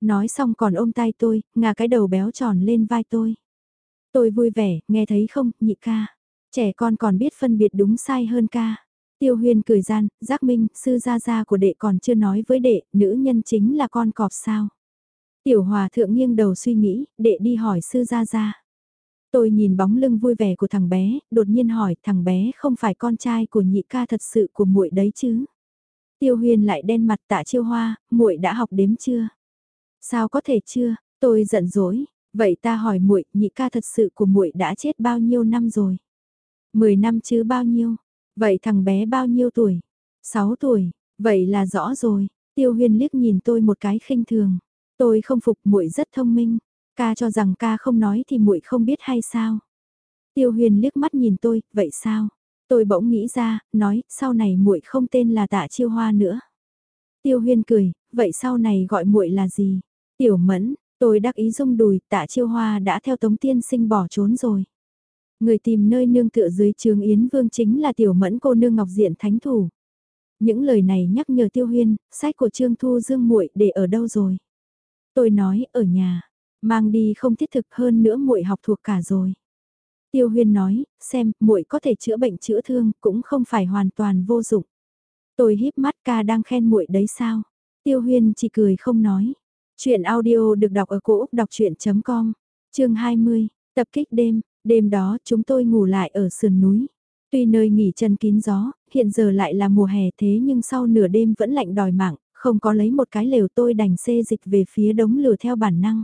Nói xong còn ôm tay tôi, ngà cái đầu béo tròn lên vai tôi. Tôi vui vẻ, nghe thấy không, nhị ca. Trẻ con còn biết phân biệt đúng sai hơn ca. Tiêu huyên cười gian, giác minh, sư gia gia của đệ còn chưa nói với đệ, nữ nhân chính là con cọp sao. Tiểu hòa thượng nghiêng đầu suy nghĩ, đệ đi hỏi sư gia gia. Tôi nhìn bóng lưng vui vẻ của thằng bé, đột nhiên hỏi thằng bé không phải con trai của nhị ca thật sự của muội đấy chứ. Tiêu huyền lại đen mặt tạ chiêu hoa, muội đã học đếm chưa? Sao có thể chưa? Tôi giận dỗi. Vậy ta hỏi muội, nhị ca thật sự của muội đã chết bao nhiêu năm rồi? Mười năm chứ bao nhiêu? Vậy thằng bé bao nhiêu tuổi? Sáu tuổi, vậy là rõ rồi. Tiêu huyền liếc nhìn tôi một cái khinh thường. Tôi không phục muội rất thông minh. Ca cho rằng ca không nói thì muội không biết hay sao? Tiêu huyền liếc mắt nhìn tôi, vậy sao? Tôi bỗng nghĩ ra, nói, sau này muội không tên là tạ chiêu hoa nữa. Tiêu huyền cười, vậy sau này gọi muội là gì? Tiểu mẫn, tôi đắc ý rung đùi, tạ chiêu hoa đã theo tống tiên sinh bỏ trốn rồi. Người tìm nơi nương tựa dưới trường Yến Vương chính là tiểu mẫn cô nương ngọc diện thánh thủ. Những lời này nhắc nhở tiêu huyên, sách của Trương Thu Dương muội để ở đâu rồi? Tôi nói, ở nhà. Mang đi không thiết thực hơn nữa muội học thuộc cả rồi. Tiêu Huyên nói, xem, muội có thể chữa bệnh chữa thương, cũng không phải hoàn toàn vô dụng. Tôi híp mắt ca đang khen muội đấy sao? Tiêu Huyên chỉ cười không nói. Chuyện audio được đọc ở cổ Úc đọc chuyện.com, chương 20, tập kích đêm, đêm đó chúng tôi ngủ lại ở sườn núi. Tuy nơi nghỉ chân kín gió, hiện giờ lại là mùa hè thế nhưng sau nửa đêm vẫn lạnh đòi mạng, không có lấy một cái lều tôi đành xê dịch về phía đống lửa theo bản năng.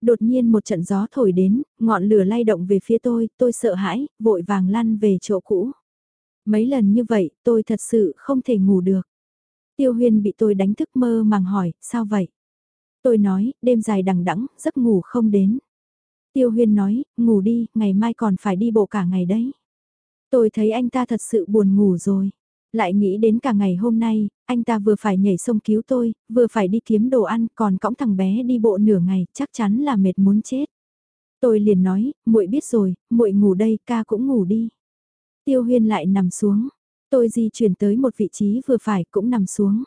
Đột nhiên một trận gió thổi đến, ngọn lửa lay động về phía tôi, tôi sợ hãi, vội vàng lăn về chỗ cũ. Mấy lần như vậy, tôi thật sự không thể ngủ được. Tiêu huyền bị tôi đánh thức mơ màng hỏi, sao vậy? Tôi nói, đêm dài đằng đẵng, giấc ngủ không đến. Tiêu Huyên nói, ngủ đi, ngày mai còn phải đi bộ cả ngày đấy. Tôi thấy anh ta thật sự buồn ngủ rồi. Lại nghĩ đến cả ngày hôm nay, anh ta vừa phải nhảy sông cứu tôi, vừa phải đi kiếm đồ ăn, còn cõng thằng bé đi bộ nửa ngày, chắc chắn là mệt muốn chết. Tôi liền nói, muội biết rồi, muội ngủ đây, ca cũng ngủ đi. Tiêu Huyên lại nằm xuống. Tôi di chuyển tới một vị trí vừa phải cũng nằm xuống.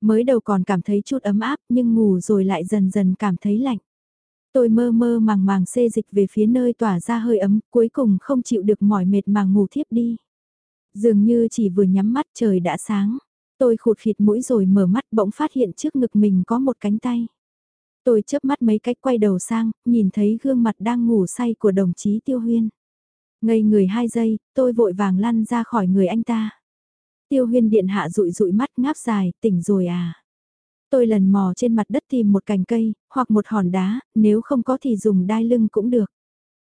Mới đầu còn cảm thấy chút ấm áp nhưng ngủ rồi lại dần dần cảm thấy lạnh. Tôi mơ mơ màng màng xê dịch về phía nơi tỏa ra hơi ấm, cuối cùng không chịu được mỏi mệt mà ngủ thiếp đi. Dường như chỉ vừa nhắm mắt trời đã sáng. Tôi khụt khịt mũi rồi mở mắt bỗng phát hiện trước ngực mình có một cánh tay. Tôi chớp mắt mấy cách quay đầu sang, nhìn thấy gương mặt đang ngủ say của đồng chí Tiêu Huyên. Ngây người hai giây, tôi vội vàng lăn ra khỏi người anh ta. Tiêu Huyên điện hạ rụi rụi mắt ngáp dài, tỉnh rồi à. Tôi lần mò trên mặt đất tìm một cành cây, hoặc một hòn đá, nếu không có thì dùng đai lưng cũng được.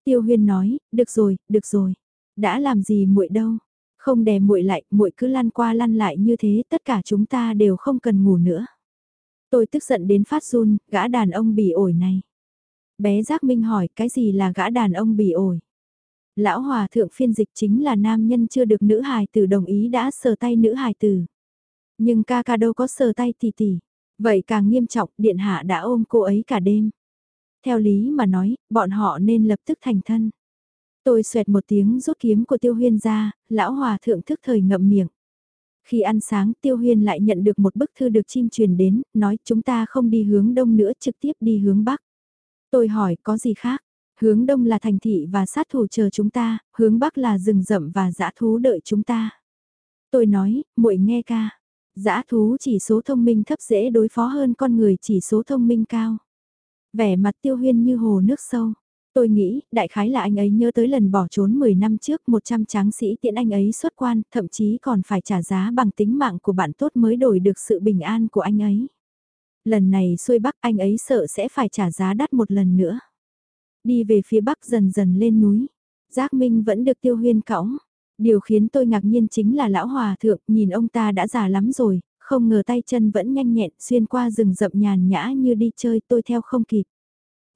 Tiêu Huyên nói, được rồi, được rồi. Đã làm gì muội đâu. Không đè muội lại, muội cứ lăn qua lăn lại như thế, tất cả chúng ta đều không cần ngủ nữa. Tôi tức giận đến phát run, gã đàn ông bỉ ổi này. Bé Giác Minh hỏi cái gì là gã đàn ông bỉ ổi. Lão hòa thượng phiên dịch chính là nam nhân chưa được nữ hài tử đồng ý đã sờ tay nữ hài tử. Nhưng ca ca đâu có sờ tay tỷ tỷ. Vậy càng nghiêm trọng, điện hạ đã ôm cô ấy cả đêm. Theo lý mà nói, bọn họ nên lập tức thành thân. Tôi xoẹt một tiếng rút kiếm của tiêu huyên ra, lão hòa thượng thức thời ngậm miệng. Khi ăn sáng Tiêu Huyên lại nhận được một bức thư được chim truyền đến, nói chúng ta không đi hướng đông nữa trực tiếp đi hướng bắc. Tôi hỏi có gì khác? Hướng đông là thành thị và sát thủ chờ chúng ta, hướng bắc là rừng rậm và dã thú đợi chúng ta. Tôi nói, muội nghe ca. Dã thú chỉ số thông minh thấp dễ đối phó hơn con người chỉ số thông minh cao. Vẻ mặt tiêu huyên như hồ nước sâu. Tôi nghĩ, đại khái là anh ấy nhớ tới lần bỏ trốn 10 năm trước 100 tráng sĩ tiện anh ấy xuất quan, thậm chí còn phải trả giá bằng tính mạng của bạn tốt mới đổi được sự bình an của anh ấy. Lần này xuôi bắc anh ấy sợ sẽ phải trả giá đắt một lần nữa. Đi về phía bắc dần dần lên núi. Giác Minh vẫn được tiêu huyên cõng. Điều khiến tôi ngạc nhiên chính là lão hòa thượng, nhìn ông ta đã già lắm rồi, không ngờ tay chân vẫn nhanh nhẹn xuyên qua rừng rậm nhàn nhã như đi chơi tôi theo không kịp.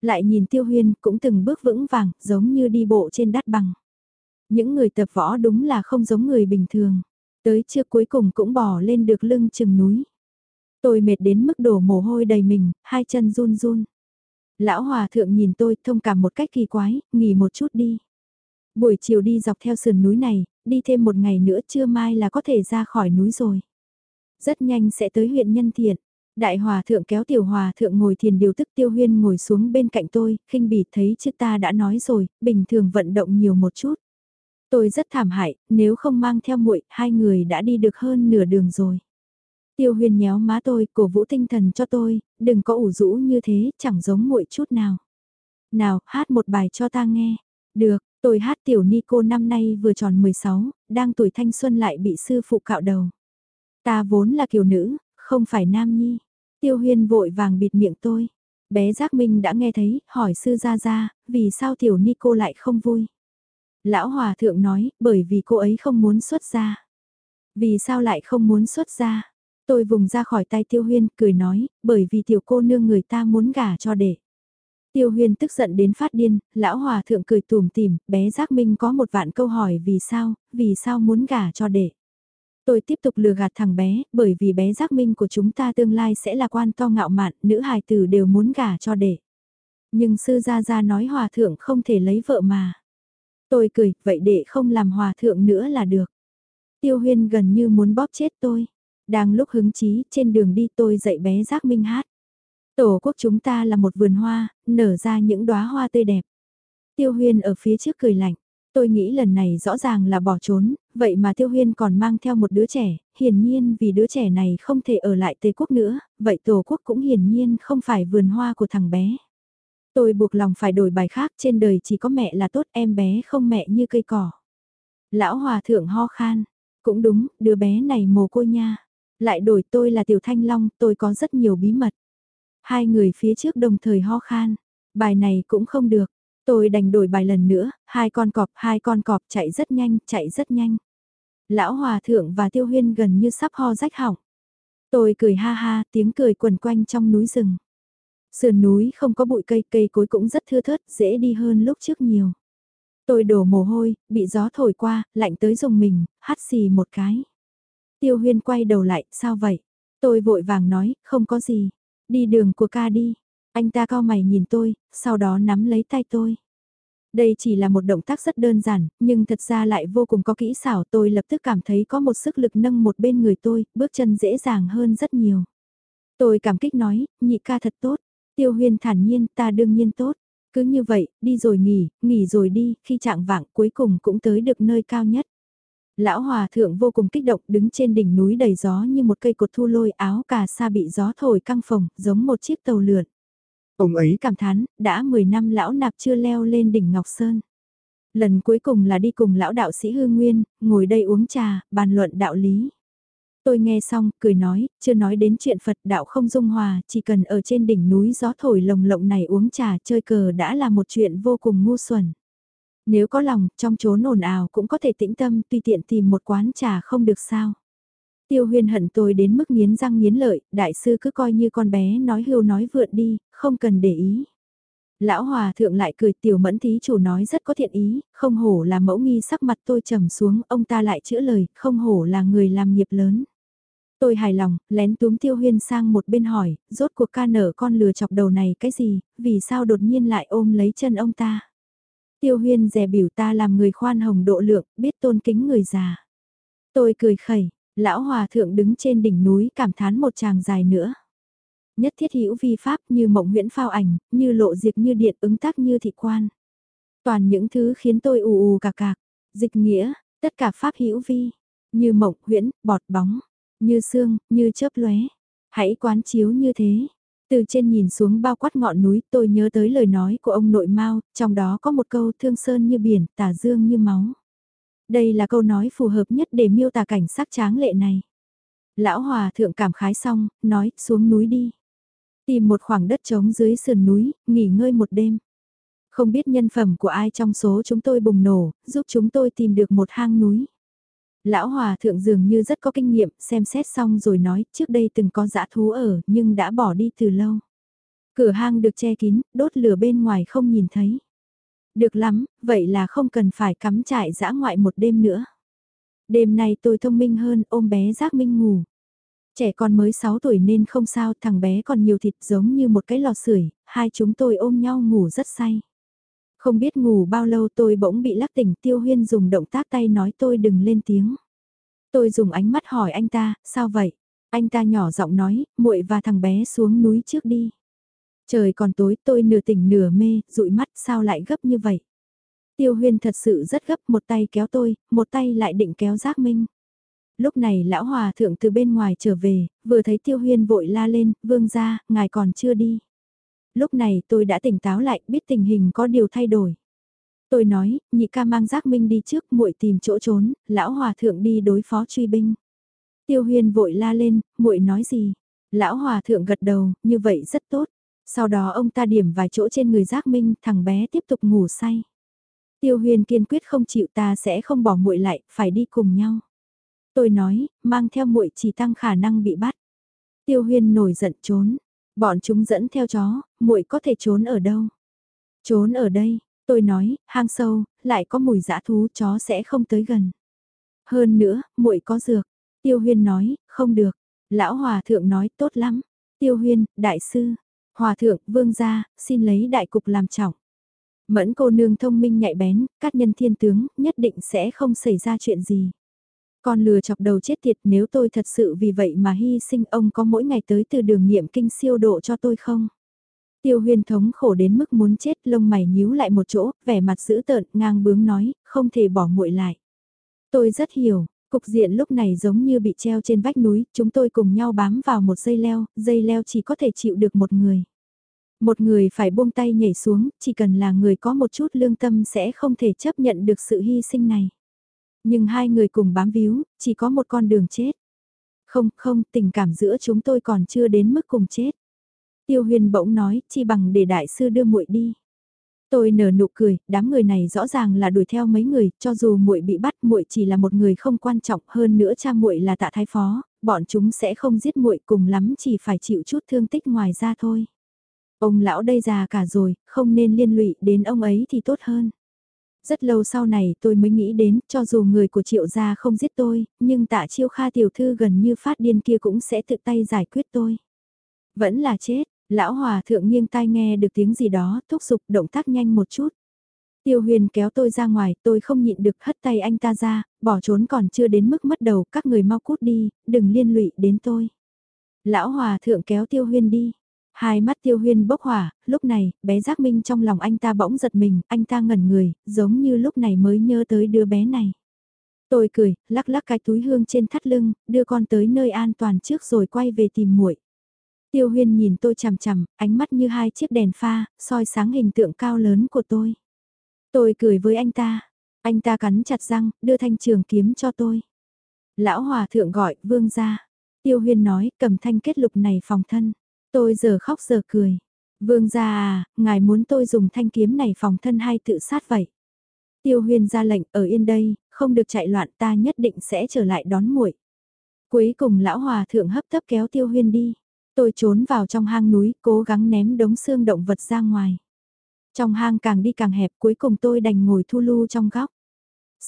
Lại nhìn tiêu huyên cũng từng bước vững vàng, giống như đi bộ trên đắt bằng. Những người tập võ đúng là không giống người bình thường. Tới trưa cuối cùng cũng bỏ lên được lưng chừng núi. Tôi mệt đến mức đổ mồ hôi đầy mình, hai chân run run. Lão hòa thượng nhìn tôi thông cảm một cách kỳ quái, nghỉ một chút đi. Buổi chiều đi dọc theo sườn núi này, đi thêm một ngày nữa trưa mai là có thể ra khỏi núi rồi. Rất nhanh sẽ tới huyện Nhân Thiện. Đại hòa thượng kéo tiểu hòa thượng ngồi thiền điều tức tiêu huyên ngồi xuống bên cạnh tôi, khinh bỉ thấy chứ ta đã nói rồi, bình thường vận động nhiều một chút. Tôi rất thảm hại, nếu không mang theo muội, hai người đã đi được hơn nửa đường rồi. Tiêu huyên nhéo má tôi, cổ vũ tinh thần cho tôi, đừng có ủ rũ như thế, chẳng giống muội chút nào. Nào, hát một bài cho ta nghe. Được, tôi hát tiểu ni cô năm nay vừa tròn 16, đang tuổi thanh xuân lại bị sư phụ cạo đầu. Ta vốn là kiều nữ, không phải nam nhi. Tiêu huyên vội vàng bịt miệng tôi. Bé Giác Minh đã nghe thấy, hỏi sư ra ra, vì sao tiểu ni cô lại không vui. Lão Hòa Thượng nói, bởi vì cô ấy không muốn xuất ra. Vì sao lại không muốn xuất ra? Tôi vùng ra khỏi tay Tiêu Huyên, cười nói, bởi vì tiểu cô nương người ta muốn gả cho đệ. Tiêu Huyên tức giận đến phát điên, lão hòa thượng cười tùm tìm, bé Giác Minh có một vạn câu hỏi vì sao, vì sao muốn gả cho đệ. Tôi tiếp tục lừa gạt thằng bé, bởi vì bé Giác Minh của chúng ta tương lai sẽ là quan to ngạo mạn, nữ hài tử đều muốn gả cho đệ. Nhưng sư gia gia nói hòa thượng không thể lấy vợ mà. Tôi cười, vậy để không làm hòa thượng nữa là được. Tiêu Huyên gần như muốn bóp chết tôi. Đang lúc hứng chí, trên đường đi tôi dạy bé Giác Minh hát. Tổ quốc chúng ta là một vườn hoa, nở ra những đóa hoa tươi đẹp. Tiêu Huyên ở phía trước cười lạnh. Tôi nghĩ lần này rõ ràng là bỏ trốn, vậy mà Tiêu Huyên còn mang theo một đứa trẻ, hiển nhiên vì đứa trẻ này không thể ở lại Tây Quốc nữa, vậy Tổ quốc cũng hiển nhiên không phải vườn hoa của thằng bé. Tôi buộc lòng phải đổi bài khác, trên đời chỉ có mẹ là tốt, em bé không mẹ như cây cỏ. Lão Hòa Thượng ho khan, cũng đúng, đứa bé này mồ côi nha. Lại đổi tôi là Tiểu Thanh Long, tôi có rất nhiều bí mật. Hai người phía trước đồng thời ho khan. Bài này cũng không được. Tôi đành đổi bài lần nữa, hai con cọp, hai con cọp chạy rất nhanh, chạy rất nhanh. Lão Hòa Thượng và Tiêu Huyên gần như sắp ho rách hỏng. Tôi cười ha ha, tiếng cười quần quanh trong núi rừng. Sườn núi không có bụi cây, cây cối cũng rất thưa thớt, dễ đi hơn lúc trước nhiều. Tôi đổ mồ hôi, bị gió thổi qua, lạnh tới dùng mình, hắt xì một cái. Tiêu huyên quay đầu lại, sao vậy? Tôi vội vàng nói, không có gì. Đi đường của ca đi. Anh ta cao mày nhìn tôi, sau đó nắm lấy tay tôi. Đây chỉ là một động tác rất đơn giản, nhưng thật ra lại vô cùng có kỹ xảo tôi lập tức cảm thấy có một sức lực nâng một bên người tôi, bước chân dễ dàng hơn rất nhiều. Tôi cảm kích nói, nhị ca thật tốt, tiêu huyên thản nhiên ta đương nhiên tốt, cứ như vậy, đi rồi nghỉ, nghỉ rồi đi, khi trạng vạng cuối cùng cũng tới được nơi cao nhất. Lão hòa thượng vô cùng kích động đứng trên đỉnh núi đầy gió như một cây cột thu lôi áo cà sa bị gió thổi căng phồng, giống một chiếc tàu lượn. Ông ấy cảm thán, đã 10 năm lão nạp chưa leo lên đỉnh Ngọc Sơn. Lần cuối cùng là đi cùng lão đạo sĩ Hương Nguyên, ngồi đây uống trà, bàn luận đạo lý. Tôi nghe xong, cười nói, chưa nói đến chuyện Phật đạo không dung hòa, chỉ cần ở trên đỉnh núi gió thổi lồng lộng này uống trà chơi cờ đã là một chuyện vô cùng ngu xuẩn. Nếu có lòng, trong chốn ồn ào cũng có thể tĩnh tâm tùy tiện tìm một quán trà không được sao. Tiêu huyên hận tôi đến mức nghiến răng nghiến lợi, đại sư cứ coi như con bé nói hưu nói vượt đi, không cần để ý. Lão hòa thượng lại cười tiểu mẫn thí chủ nói rất có thiện ý, không hổ là mẫu nghi sắc mặt tôi trầm xuống, ông ta lại chữa lời, không hổ là người làm nghiệp lớn. Tôi hài lòng, lén túm tiêu huyên sang một bên hỏi, rốt cuộc ca nở con lừa chọc đầu này cái gì, vì sao đột nhiên lại ôm lấy chân ông ta. Tiêu huyên dè biểu ta làm người khoan hồng độ lượng, biết tôn kính người già. Tôi cười khẩy, Lão hòa thượng đứng trên đỉnh núi cảm thán một tràng dài nữa. Nhất thiết hữu vi pháp như mộng huyễn phao ảnh, như lộ diệt như điện ứng tác như thị quan. Toàn những thứ khiến tôi ù ù cà cạc, dịch nghĩa, tất cả pháp hữu vi, như mộng huyễn, bọt bóng, như xương, như chớp lóe. Hãy quán chiếu như thế, từ trên nhìn xuống bao quát ngọn núi tôi nhớ tới lời nói của ông nội Mao, trong đó có một câu thương sơn như biển, tả dương như máu. Đây là câu nói phù hợp nhất để miêu tả cảnh sắc tráng lệ này. Lão Hòa thượng cảm khái xong, nói xuống núi đi. Tìm một khoảng đất trống dưới sườn núi, nghỉ ngơi một đêm. Không biết nhân phẩm của ai trong số chúng tôi bùng nổ, giúp chúng tôi tìm được một hang núi. Lão Hòa thượng dường như rất có kinh nghiệm, xem xét xong rồi nói, trước đây từng có dã thú ở, nhưng đã bỏ đi từ lâu. Cửa hang được che kín, đốt lửa bên ngoài không nhìn thấy. Được lắm, vậy là không cần phải cắm trại dã ngoại một đêm nữa. Đêm nay tôi thông minh hơn, ôm bé Giác Minh ngủ. Trẻ con mới 6 tuổi nên không sao, thằng bé còn nhiều thịt giống như một cái lò sưởi, hai chúng tôi ôm nhau ngủ rất say. Không biết ngủ bao lâu tôi bỗng bị lắc tỉnh tiêu huyên dùng động tác tay nói tôi đừng lên tiếng. Tôi dùng ánh mắt hỏi anh ta, sao vậy? Anh ta nhỏ giọng nói, muội và thằng bé xuống núi trước đi. Trời còn tối tôi nửa tỉnh nửa mê, dụi mắt sao lại gấp như vậy? Tiêu huyên thật sự rất gấp một tay kéo tôi, một tay lại định kéo giác minh. Lúc này lão hòa thượng từ bên ngoài trở về, vừa thấy tiêu huyên vội la lên, vương ra, ngài còn chưa đi lúc này tôi đã tỉnh táo lại, biết tình hình có điều thay đổi. Tôi nói, nhị ca mang giác minh đi trước, muội tìm chỗ trốn, lão hòa thượng đi đối phó truy binh. Tiêu huyền vội la lên, muội nói gì? Lão hòa thượng gật đầu, như vậy rất tốt. Sau đó ông ta điểm vài chỗ trên người giác minh, thằng bé tiếp tục ngủ say. Tiêu huyền kiên quyết không chịu ta sẽ không bỏ muội lại, phải đi cùng nhau. Tôi nói, mang theo muội chỉ tăng khả năng bị bắt. Tiêu huyền nổi giận trốn, Bọn chúng dẫn theo chó, muội có thể trốn ở đâu? Trốn ở đây, tôi nói, hang sâu, lại có mùi dã thú chó sẽ không tới gần. Hơn nữa, muội có dược. Tiêu Huyên nói, không được. Lão Hòa Thượng nói, tốt lắm. Tiêu Huyên, đại sư. Hòa Thượng, vương gia, xin lấy đại cục làm trọng. Mẫn cô nương thông minh nhạy bén, các nhân thiên tướng, nhất định sẽ không xảy ra chuyện gì. Con lừa chọc đầu chết tiệt nếu tôi thật sự vì vậy mà hy sinh ông có mỗi ngày tới từ đường nghiệm kinh siêu độ cho tôi không? Tiêu huyền thống khổ đến mức muốn chết lông mày nhíu lại một chỗ, vẻ mặt dữ tợn, ngang bướng nói, không thể bỏ muội lại. Tôi rất hiểu, cục diện lúc này giống như bị treo trên vách núi, chúng tôi cùng nhau bám vào một dây leo, dây leo chỉ có thể chịu được một người. Một người phải buông tay nhảy xuống, chỉ cần là người có một chút lương tâm sẽ không thể chấp nhận được sự hy sinh này. Nhưng hai người cùng bám víu, chỉ có một con đường chết. Không, không, tình cảm giữa chúng tôi còn chưa đến mức cùng chết. Tiêu huyền bỗng nói, chi bằng để đại sư đưa muội đi. Tôi nở nụ cười, đám người này rõ ràng là đuổi theo mấy người, cho dù muội bị bắt, muội chỉ là một người không quan trọng, hơn nữa cha muội là tạ thái phó, bọn chúng sẽ không giết muội, cùng lắm chỉ phải chịu chút thương tích ngoài ra thôi. Ông lão đây già cả rồi, không nên liên lụy đến ông ấy thì tốt hơn. Rất lâu sau này tôi mới nghĩ đến, cho dù người của triệu gia không giết tôi, nhưng tạ chiêu kha tiểu thư gần như phát điên kia cũng sẽ tự tay giải quyết tôi. Vẫn là chết, lão hòa thượng nghiêng tai nghe được tiếng gì đó, thúc giục động tác nhanh một chút. Tiêu huyền kéo tôi ra ngoài, tôi không nhịn được hất tay anh ta ra, bỏ trốn còn chưa đến mức mất đầu, các người mau cút đi, đừng liên lụy đến tôi. Lão hòa thượng kéo tiêu huyền đi, Hai mắt tiêu huyên bốc hỏa, lúc này, bé giác minh trong lòng anh ta bỗng giật mình, anh ta ngẩn người, giống như lúc này mới nhớ tới đứa bé này. Tôi cười, lắc lắc cái túi hương trên thắt lưng, đưa con tới nơi an toàn trước rồi quay về tìm muội. Tiêu huyên nhìn tôi chằm chằm, ánh mắt như hai chiếc đèn pha, soi sáng hình tượng cao lớn của tôi. Tôi cười với anh ta, anh ta cắn chặt răng, đưa thanh trường kiếm cho tôi. Lão hòa thượng gọi, vương ra. Tiêu huyên nói, cầm thanh kết lục này phòng thân. Tôi giờ khóc giờ cười. Vương gia à, ngài muốn tôi dùng thanh kiếm này phòng thân hay tự sát vậy? Tiêu huyền ra lệnh ở yên đây, không được chạy loạn ta nhất định sẽ trở lại đón muội. Cuối cùng lão hòa thượng hấp tấp kéo tiêu huyên đi. Tôi trốn vào trong hang núi, cố gắng ném đống xương động vật ra ngoài. Trong hang càng đi càng hẹp cuối cùng tôi đành ngồi thu lưu trong góc.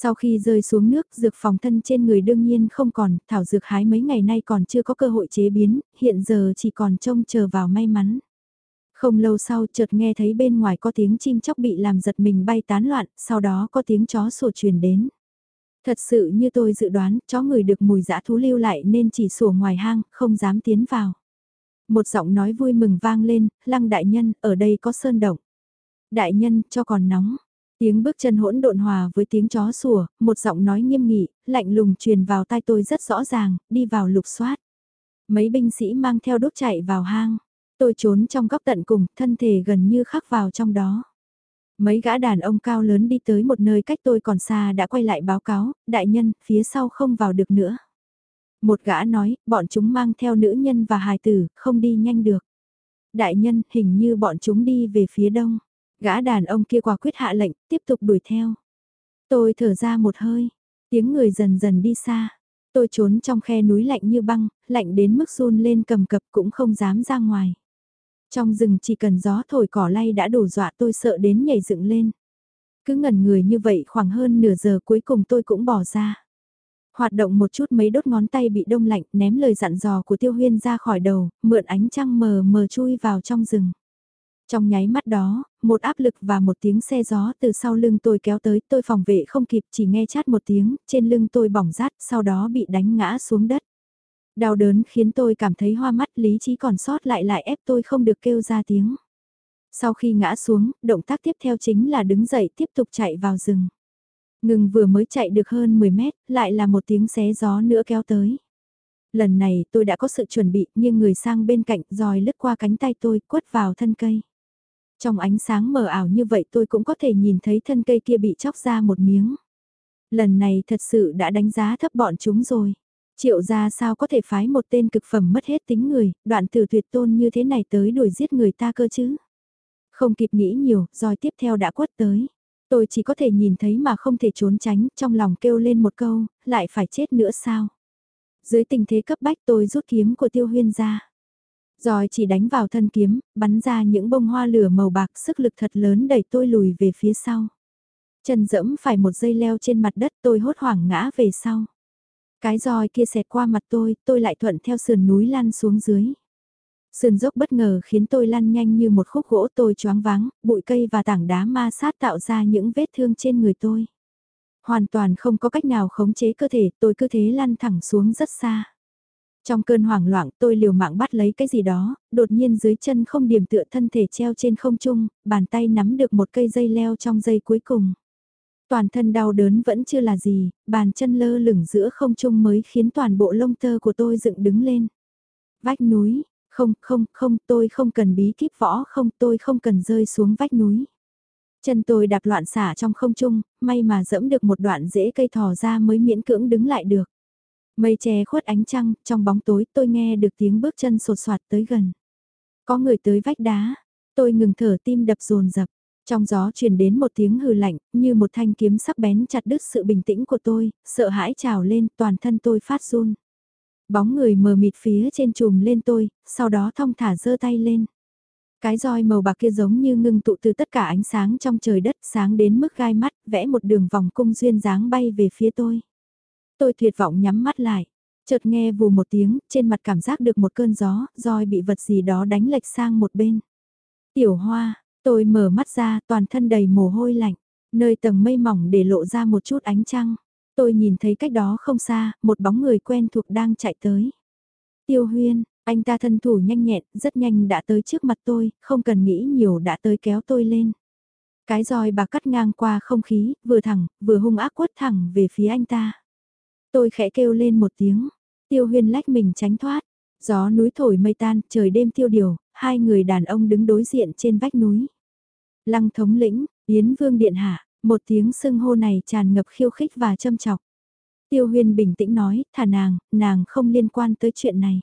Sau khi rơi xuống nước, dược phòng thân trên người đương nhiên không còn, thảo dược hái mấy ngày nay còn chưa có cơ hội chế biến, hiện giờ chỉ còn trông chờ vào may mắn. Không lâu sau chợt nghe thấy bên ngoài có tiếng chim chóc bị làm giật mình bay tán loạn, sau đó có tiếng chó sủa truyền đến. Thật sự như tôi dự đoán, chó người được mùi dã thú lưu lại nên chỉ sủa ngoài hang, không dám tiến vào. Một giọng nói vui mừng vang lên, lăng đại nhân, ở đây có sơn động. Đại nhân, cho còn nóng. Tiếng bước chân hỗn độn hòa với tiếng chó sủa, một giọng nói nghiêm nghị, lạnh lùng truyền vào tai tôi rất rõ ràng, đi vào lục soát. Mấy binh sĩ mang theo đốt chạy vào hang. Tôi trốn trong góc tận cùng, thân thể gần như khắc vào trong đó. Mấy gã đàn ông cao lớn đi tới một nơi cách tôi còn xa đã quay lại báo cáo, đại nhân, phía sau không vào được nữa. Một gã nói, bọn chúng mang theo nữ nhân và hài tử, không đi nhanh được. Đại nhân, hình như bọn chúng đi về phía đông. Gã đàn ông kia quả quyết hạ lệnh, tiếp tục đuổi theo. Tôi thở ra một hơi, tiếng người dần dần đi xa. Tôi trốn trong khe núi lạnh như băng, lạnh đến mức run lên cầm cập cũng không dám ra ngoài. Trong rừng chỉ cần gió thổi cỏ lay đã đủ dọa tôi sợ đến nhảy dựng lên. Cứ ngẩn người như vậy khoảng hơn nửa giờ cuối cùng tôi cũng bỏ ra. Hoạt động một chút mấy đốt ngón tay bị đông lạnh ném lời dặn dò của tiêu huyên ra khỏi đầu, mượn ánh trăng mờ mờ chui vào trong rừng. Trong nháy mắt đó, một áp lực và một tiếng xe gió từ sau lưng tôi kéo tới, tôi phòng vệ không kịp chỉ nghe chát một tiếng, trên lưng tôi bỏng rát, sau đó bị đánh ngã xuống đất. Đau đớn khiến tôi cảm thấy hoa mắt lý trí còn sót lại lại ép tôi không được kêu ra tiếng. Sau khi ngã xuống, động tác tiếp theo chính là đứng dậy tiếp tục chạy vào rừng. Ngừng vừa mới chạy được hơn 10 mét, lại là một tiếng xé gió nữa kéo tới. Lần này tôi đã có sự chuẩn bị, nhưng người sang bên cạnh dòi lướt qua cánh tay tôi, quất vào thân cây. Trong ánh sáng mờ ảo như vậy tôi cũng có thể nhìn thấy thân cây kia bị chóc ra một miếng. Lần này thật sự đã đánh giá thấp bọn chúng rồi. Triệu gia sao có thể phái một tên cực phẩm mất hết tính người, đoạn từ tuyệt tôn như thế này tới đuổi giết người ta cơ chứ. Không kịp nghĩ nhiều, rồi tiếp theo đã quất tới. Tôi chỉ có thể nhìn thấy mà không thể trốn tránh, trong lòng kêu lên một câu, lại phải chết nữa sao. Dưới tình thế cấp bách tôi rút kiếm của tiêu huyên ra. Rồi chỉ đánh vào thân kiếm, bắn ra những bông hoa lửa màu bạc sức lực thật lớn đẩy tôi lùi về phía sau. Chân dẫm phải một dây leo trên mặt đất tôi hốt hoảng ngã về sau. Cái roi kia xẹt qua mặt tôi, tôi lại thuận theo sườn núi lăn xuống dưới. Sườn dốc bất ngờ khiến tôi lăn nhanh như một khúc gỗ tôi choáng váng, bụi cây và tảng đá ma sát tạo ra những vết thương trên người tôi. Hoàn toàn không có cách nào khống chế cơ thể, tôi cứ thế lăn thẳng xuống rất xa. Trong cơn hoảng loạn tôi liều mạng bắt lấy cái gì đó, đột nhiên dưới chân không điểm tựa thân thể treo trên không trung, bàn tay nắm được một cây dây leo trong dây cuối cùng. Toàn thân đau đớn vẫn chưa là gì, bàn chân lơ lửng giữa không trung mới khiến toàn bộ lông tơ của tôi dựng đứng lên. Vách núi, không, không, không, tôi không cần bí kíp võ không, tôi không cần rơi xuống vách núi. Chân tôi đạp loạn xả trong không trung, may mà dẫm được một đoạn rễ cây thò ra mới miễn cưỡng đứng lại được. Mây che khuất ánh trăng, trong bóng tối tôi nghe được tiếng bước chân sột soạt tới gần. Có người tới vách đá, tôi ngừng thở tim đập rồn rập. Trong gió truyền đến một tiếng hừ lạnh, như một thanh kiếm sắc bén chặt đứt sự bình tĩnh của tôi, sợ hãi trào lên, toàn thân tôi phát run. Bóng người mờ mịt phía trên chùm lên tôi, sau đó thong thả giơ tay lên. Cái roi màu bạc kia giống như ngưng tụ từ tất cả ánh sáng trong trời đất sáng đến mức gai mắt, vẽ một đường vòng cung duyên dáng bay về phía tôi. Tôi tuyệt vọng nhắm mắt lại, chợt nghe vù một tiếng, trên mặt cảm giác được một cơn gió, roi bị vật gì đó đánh lệch sang một bên. Tiểu hoa, tôi mở mắt ra, toàn thân đầy mồ hôi lạnh, nơi tầng mây mỏng để lộ ra một chút ánh trăng. Tôi nhìn thấy cách đó không xa, một bóng người quen thuộc đang chạy tới. Tiêu huyên, anh ta thân thủ nhanh nhẹn, rất nhanh đã tới trước mặt tôi, không cần nghĩ nhiều đã tới kéo tôi lên. Cái roi bà cắt ngang qua không khí, vừa thẳng, vừa hung ác quất thẳng về phía anh ta. Tôi khẽ kêu lên một tiếng, tiêu huyên lách mình tránh thoát. Gió núi thổi mây tan, trời đêm tiêu điều, hai người đàn ông đứng đối diện trên vách núi. Lăng thống lĩnh, Yến Vương Điện Hạ, một tiếng sưng hô này tràn ngập khiêu khích và châm chọc. Tiêu huyên bình tĩnh nói, thả nàng, nàng không liên quan tới chuyện này.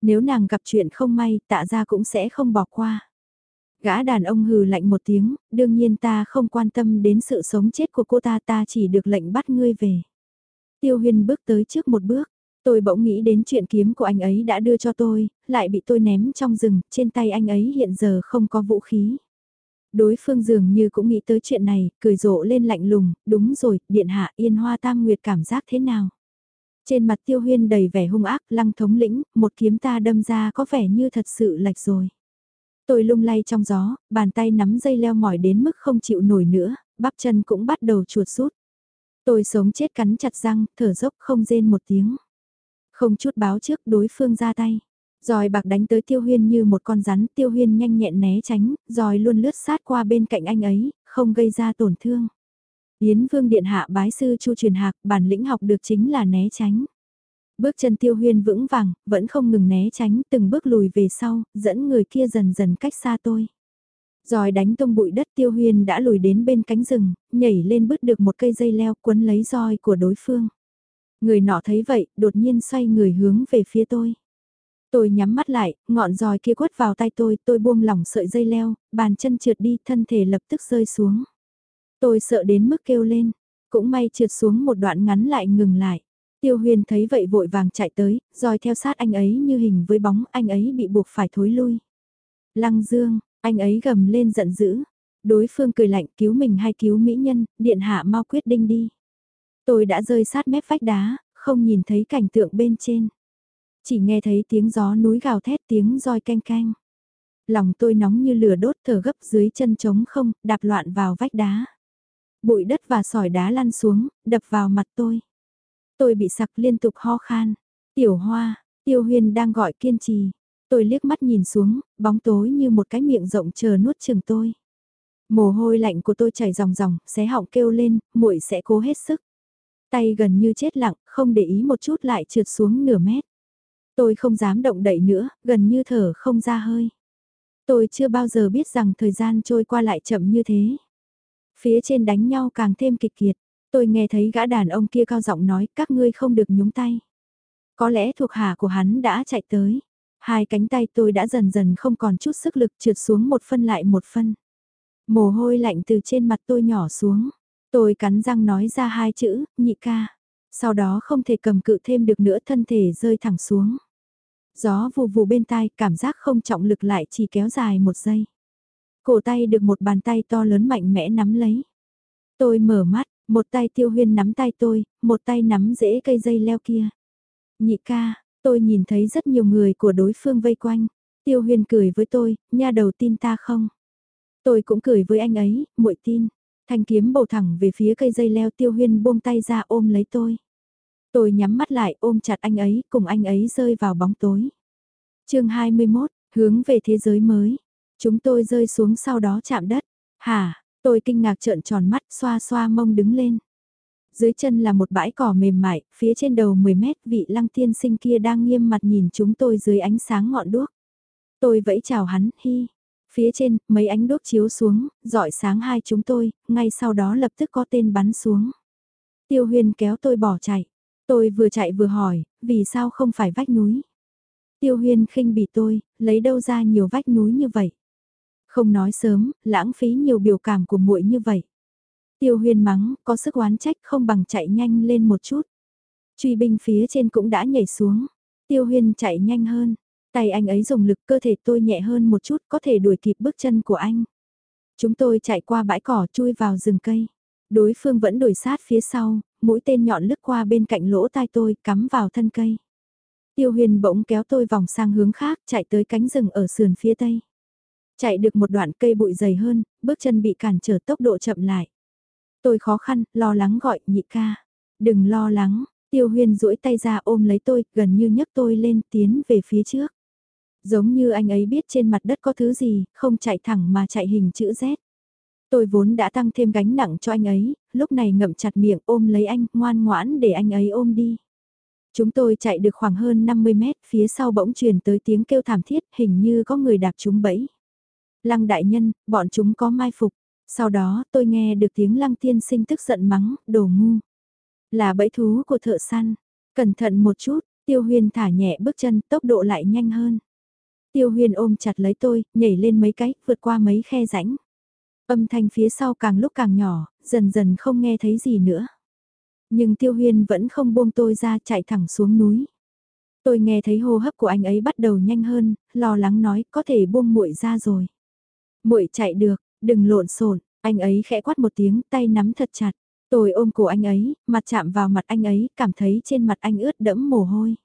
Nếu nàng gặp chuyện không may, tạ ra cũng sẽ không bỏ qua. Gã đàn ông hừ lạnh một tiếng, đương nhiên ta không quan tâm đến sự sống chết của cô ta ta chỉ được lệnh bắt ngươi về. Tiêu huyên bước tới trước một bước, tôi bỗng nghĩ đến chuyện kiếm của anh ấy đã đưa cho tôi, lại bị tôi ném trong rừng, trên tay anh ấy hiện giờ không có vũ khí. Đối phương dường như cũng nghĩ tới chuyện này, cười rộ lên lạnh lùng, đúng rồi, điện hạ yên hoa tam nguyệt cảm giác thế nào? Trên mặt tiêu huyên đầy vẻ hung ác, lăng thống lĩnh, một kiếm ta đâm ra có vẻ như thật sự lệch rồi. Tôi lung lay trong gió, bàn tay nắm dây leo mỏi đến mức không chịu nổi nữa, bắp chân cũng bắt đầu chuột rút. Tôi sống chết cắn chặt răng, thở dốc không rên một tiếng. Không chút báo trước đối phương ra tay. Rồi bạc đánh tới tiêu huyên như một con rắn, tiêu huyên nhanh nhẹn né tránh, rồi luôn lướt sát qua bên cạnh anh ấy, không gây ra tổn thương. Yến Vương Điện Hạ bái sư Chu truyền hạc, bản lĩnh học được chính là né tránh. Bước chân tiêu huyên vững vàng, vẫn không ngừng né tránh, từng bước lùi về sau, dẫn người kia dần dần cách xa tôi. Rồi đánh tung bụi đất tiêu Huyền đã lùi đến bên cánh rừng, nhảy lên bứt được một cây dây leo quấn lấy roi của đối phương. Người nọ thấy vậy, đột nhiên xoay người hướng về phía tôi. Tôi nhắm mắt lại, ngọn roi kia quất vào tay tôi, tôi buông lỏng sợi dây leo, bàn chân trượt đi, thân thể lập tức rơi xuống. Tôi sợ đến mức kêu lên, cũng may trượt xuống một đoạn ngắn lại ngừng lại. Tiêu huyền thấy vậy vội vàng chạy tới, roi theo sát anh ấy như hình với bóng, anh ấy bị buộc phải thối lui. Lăng dương, anh ấy gầm lên giận dữ. Đối phương cười lạnh cứu mình hay cứu mỹ nhân, điện hạ mau quyết định đi. Tôi đã rơi sát mép vách đá, không nhìn thấy cảnh tượng bên trên. Chỉ nghe thấy tiếng gió núi gào thét tiếng roi canh canh. Lòng tôi nóng như lửa đốt thở gấp dưới chân trống không, đạp loạn vào vách đá. Bụi đất và sỏi đá lăn xuống, đập vào mặt tôi. Tôi bị sặc liên tục ho khan. Tiểu hoa, tiêu huyên đang gọi kiên trì. Tôi liếc mắt nhìn xuống, bóng tối như một cái miệng rộng chờ nuốt chừng tôi. Mồ hôi lạnh của tôi chảy ròng ròng, xé họng kêu lên, muội sẽ cố hết sức. Tay gần như chết lặng, không để ý một chút lại trượt xuống nửa mét. Tôi không dám động đậy nữa, gần như thở không ra hơi. Tôi chưa bao giờ biết rằng thời gian trôi qua lại chậm như thế. Phía trên đánh nhau càng thêm kịch kiệt, tôi nghe thấy gã đàn ông kia cao giọng nói các ngươi không được nhúng tay. Có lẽ thuộc hạ của hắn đã chạy tới. Hai cánh tay tôi đã dần dần không còn chút sức lực trượt xuống một phân lại một phân. Mồ hôi lạnh từ trên mặt tôi nhỏ xuống. Tôi cắn răng nói ra hai chữ, nhị ca. Sau đó không thể cầm cự thêm được nữa thân thể rơi thẳng xuống. Gió vù vù bên tai, cảm giác không trọng lực lại chỉ kéo dài một giây. Cổ tay được một bàn tay to lớn mạnh mẽ nắm lấy. Tôi mở mắt, một tay tiêu huyên nắm tay tôi, một tay nắm rễ cây dây leo kia. Nhị ca, tôi nhìn thấy rất nhiều người của đối phương vây quanh. Tiêu huyên cười với tôi, nha đầu tin ta không? Tôi cũng cười với anh ấy, muội tin. Thanh kiếm bầu thẳng về phía cây dây leo tiêu huyên buông tay ra ôm lấy tôi. Tôi nhắm mắt lại ôm chặt anh ấy, cùng anh ấy rơi vào bóng tối. chương 21, hướng về thế giới mới. Chúng tôi rơi xuống sau đó chạm đất. Hả, tôi kinh ngạc trợn tròn mắt xoa xoa mông đứng lên. Dưới chân là một bãi cỏ mềm mại, phía trên đầu 10 mét vị lăng tiên sinh kia đang nghiêm mặt nhìn chúng tôi dưới ánh sáng ngọn đuốc. Tôi vẫy chào hắn, hi. Phía trên, mấy ánh đuốc chiếu xuống, dọi sáng hai chúng tôi, ngay sau đó lập tức có tên bắn xuống. Tiêu huyền kéo tôi bỏ chạy. Tôi vừa chạy vừa hỏi, vì sao không phải vách núi? Tiêu huyên khinh bỉ tôi, lấy đâu ra nhiều vách núi như vậy? Không nói sớm, lãng phí nhiều biểu cảm của muội như vậy. Tiêu huyên mắng, có sức oán trách không bằng chạy nhanh lên một chút. Truy binh phía trên cũng đã nhảy xuống. Tiêu huyên chạy nhanh hơn. Tay anh ấy dùng lực cơ thể tôi nhẹ hơn một chút có thể đuổi kịp bước chân của anh. Chúng tôi chạy qua bãi cỏ chui vào rừng cây. Đối phương vẫn đuổi sát phía sau, mũi tên nhọn lướt qua bên cạnh lỗ tai tôi, cắm vào thân cây. Tiêu huyền bỗng kéo tôi vòng sang hướng khác, chạy tới cánh rừng ở sườn phía tây. Chạy được một đoạn cây bụi dày hơn, bước chân bị cản trở tốc độ chậm lại. Tôi khó khăn, lo lắng gọi nhị ca. Đừng lo lắng, tiêu huyền duỗi tay ra ôm lấy tôi, gần như nhấc tôi lên tiến về phía trước. Giống như anh ấy biết trên mặt đất có thứ gì, không chạy thẳng mà chạy hình chữ Z. Tôi vốn đã tăng thêm gánh nặng cho anh ấy, lúc này ngậm chặt miệng ôm lấy anh, ngoan ngoãn để anh ấy ôm đi. Chúng tôi chạy được khoảng hơn 50 mét, phía sau bỗng truyền tới tiếng kêu thảm thiết, hình như có người đạp chúng bẫy. Lăng đại nhân, bọn chúng có mai phục. Sau đó tôi nghe được tiếng lăng tiên sinh tức giận mắng, đồ ngu. Là bẫy thú của thợ săn. Cẩn thận một chút, tiêu huyền thả nhẹ bước chân, tốc độ lại nhanh hơn. Tiêu huyền ôm chặt lấy tôi, nhảy lên mấy cái, vượt qua mấy khe rãnh. Âm thanh phía sau càng lúc càng nhỏ, dần dần không nghe thấy gì nữa. Nhưng Tiêu Huyên vẫn không buông tôi ra chạy thẳng xuống núi. Tôi nghe thấy hô hấp của anh ấy bắt đầu nhanh hơn, lo lắng nói có thể buông muội ra rồi. Muội chạy được, đừng lộn xộn, anh ấy khẽ quát một tiếng, tay nắm thật chặt. Tôi ôm cổ anh ấy, mặt chạm vào mặt anh ấy, cảm thấy trên mặt anh ướt đẫm mồ hôi.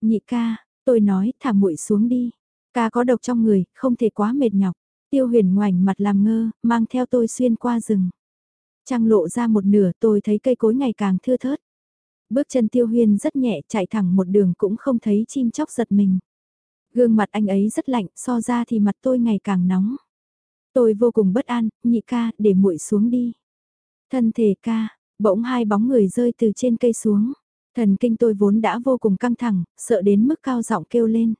Nhị ca, tôi nói thả muội xuống đi. Ca có độc trong người, không thể quá mệt nhọc. Tiêu huyền ngoảnh mặt làm ngơ, mang theo tôi xuyên qua rừng. Trăng lộ ra một nửa tôi thấy cây cối ngày càng thưa thớt. Bước chân tiêu Huyền rất nhẹ chạy thẳng một đường cũng không thấy chim chóc giật mình. Gương mặt anh ấy rất lạnh, so ra thì mặt tôi ngày càng nóng. Tôi vô cùng bất an, nhị ca, để muội xuống đi. Thân thể ca, bỗng hai bóng người rơi từ trên cây xuống. Thần kinh tôi vốn đã vô cùng căng thẳng, sợ đến mức cao giọng kêu lên.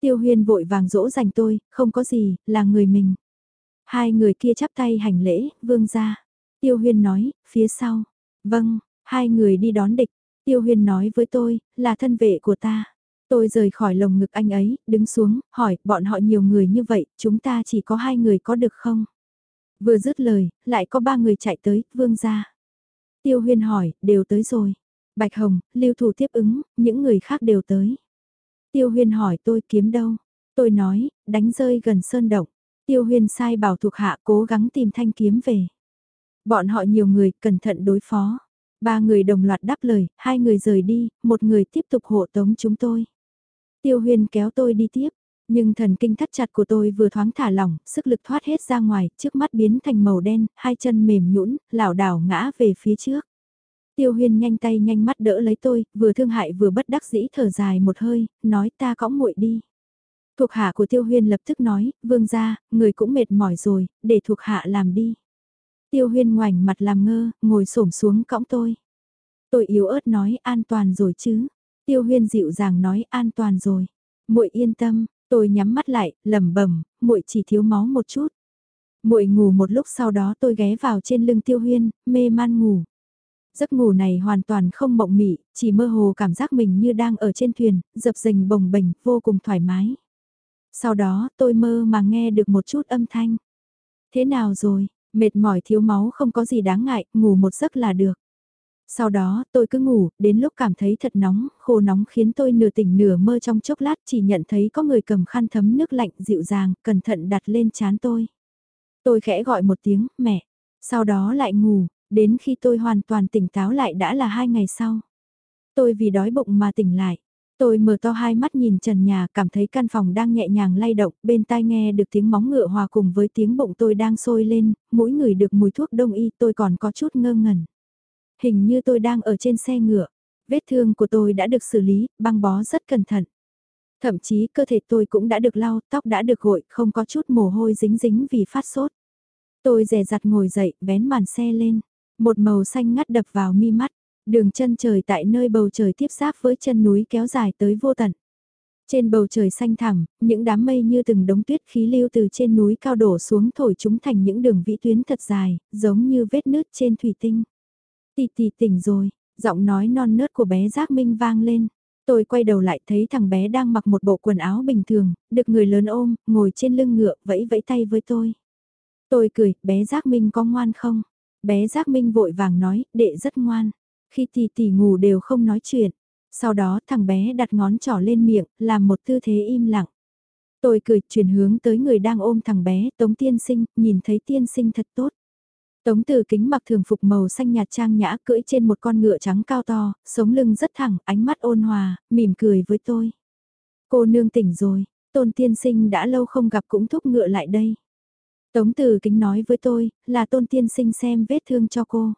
Tiêu huyên vội vàng dỗ dành tôi, không có gì, là người mình. Hai người kia chắp tay hành lễ, vương ra. Tiêu huyên nói, phía sau. Vâng, hai người đi đón địch. Tiêu huyên nói với tôi, là thân vệ của ta. Tôi rời khỏi lồng ngực anh ấy, đứng xuống, hỏi, bọn họ nhiều người như vậy, chúng ta chỉ có hai người có được không? Vừa dứt lời, lại có ba người chạy tới, vương ra. Tiêu huyên hỏi, đều tới rồi. Bạch Hồng, lưu thủ tiếp ứng, những người khác đều tới. Tiêu huyên hỏi tôi kiếm đâu? Tôi nói, đánh rơi gần sơn động. Tiêu huyên sai bảo thuộc hạ cố gắng tìm thanh kiếm về. Bọn họ nhiều người, cẩn thận đối phó. Ba người đồng loạt đáp lời, hai người rời đi, một người tiếp tục hộ tống chúng tôi. Tiêu huyên kéo tôi đi tiếp, nhưng thần kinh thắt chặt của tôi vừa thoáng thả lỏng, sức lực thoát hết ra ngoài, trước mắt biến thành màu đen, hai chân mềm nhũn, lảo đảo ngã về phía trước. Tiêu huyên nhanh tay nhanh mắt đỡ lấy tôi, vừa thương hại vừa bất đắc dĩ thở dài một hơi, nói ta cõng muội đi. Thuộc hạ của tiêu huyên lập tức nói, vương gia, người cũng mệt mỏi rồi, để thuộc hạ làm đi. Tiêu huyên ngoảnh mặt làm ngơ, ngồi xổm xuống cõng tôi. Tôi yếu ớt nói an toàn rồi chứ. Tiêu huyên dịu dàng nói an toàn rồi. muội yên tâm, tôi nhắm mắt lại, lẩm bẩm, muội chỉ thiếu máu một chút. muội ngủ một lúc sau đó tôi ghé vào trên lưng tiêu huyên, mê man ngủ. Giấc ngủ này hoàn toàn không mộng mị, chỉ mơ hồ cảm giác mình như đang ở trên thuyền, dập dềnh bồng bềnh, vô cùng thoải mái. Sau đó tôi mơ mà nghe được một chút âm thanh. Thế nào rồi, mệt mỏi thiếu máu không có gì đáng ngại, ngủ một giấc là được. Sau đó tôi cứ ngủ, đến lúc cảm thấy thật nóng, khô nóng khiến tôi nửa tỉnh nửa mơ trong chốc lát chỉ nhận thấy có người cầm khăn thấm nước lạnh dịu dàng, cẩn thận đặt lên chán tôi. Tôi khẽ gọi một tiếng, mẹ. Sau đó lại ngủ, đến khi tôi hoàn toàn tỉnh táo lại đã là hai ngày sau. Tôi vì đói bụng mà tỉnh lại. Tôi mở to hai mắt nhìn trần nhà cảm thấy căn phòng đang nhẹ nhàng lay động, bên tai nghe được tiếng móng ngựa hòa cùng với tiếng bụng tôi đang sôi lên, mỗi người được mùi thuốc đông y tôi còn có chút ngơ ngẩn. Hình như tôi đang ở trên xe ngựa, vết thương của tôi đã được xử lý, băng bó rất cẩn thận. Thậm chí cơ thể tôi cũng đã được lau, tóc đã được gội, không có chút mồ hôi dính dính vì phát sốt. Tôi dè dặt ngồi dậy, vén màn xe lên. Một màu xanh ngắt đập vào mi mắt, đường chân trời tại nơi bầu trời tiếp giáp với chân núi kéo dài tới vô tận. Trên bầu trời xanh thẳm, những đám mây như từng đống tuyết khí lưu từ trên núi cao đổ xuống thổi chúng thành những đường vĩ tuyến thật dài, giống như vết nứt trên thủy tinh. Tì tì tỉnh rồi, giọng nói non nớt của bé Giác Minh vang lên. Tôi quay đầu lại thấy thằng bé đang mặc một bộ quần áo bình thường, được người lớn ôm, ngồi trên lưng ngựa, vẫy vẫy tay với tôi. Tôi cười, bé Giác Minh có ngoan không? Bé Giác Minh vội vàng nói, đệ rất ngoan. Khi tì tì ngủ đều không nói chuyện. Sau đó thằng bé đặt ngón trỏ lên miệng, làm một tư thế im lặng. Tôi cười chuyển hướng tới người đang ôm thằng bé, Tống Tiên Sinh, nhìn thấy Tiên Sinh thật tốt. Tống Từ Kính mặc thường phục màu xanh nhạt trang nhã cưỡi trên một con ngựa trắng cao to, sống lưng rất thẳng, ánh mắt ôn hòa, mỉm cười với tôi. Cô nương tỉnh rồi, Tôn Tiên Sinh đã lâu không gặp cũng thúc ngựa lại đây. Tống Từ Kính nói với tôi, là Tôn Tiên Sinh xem vết thương cho cô.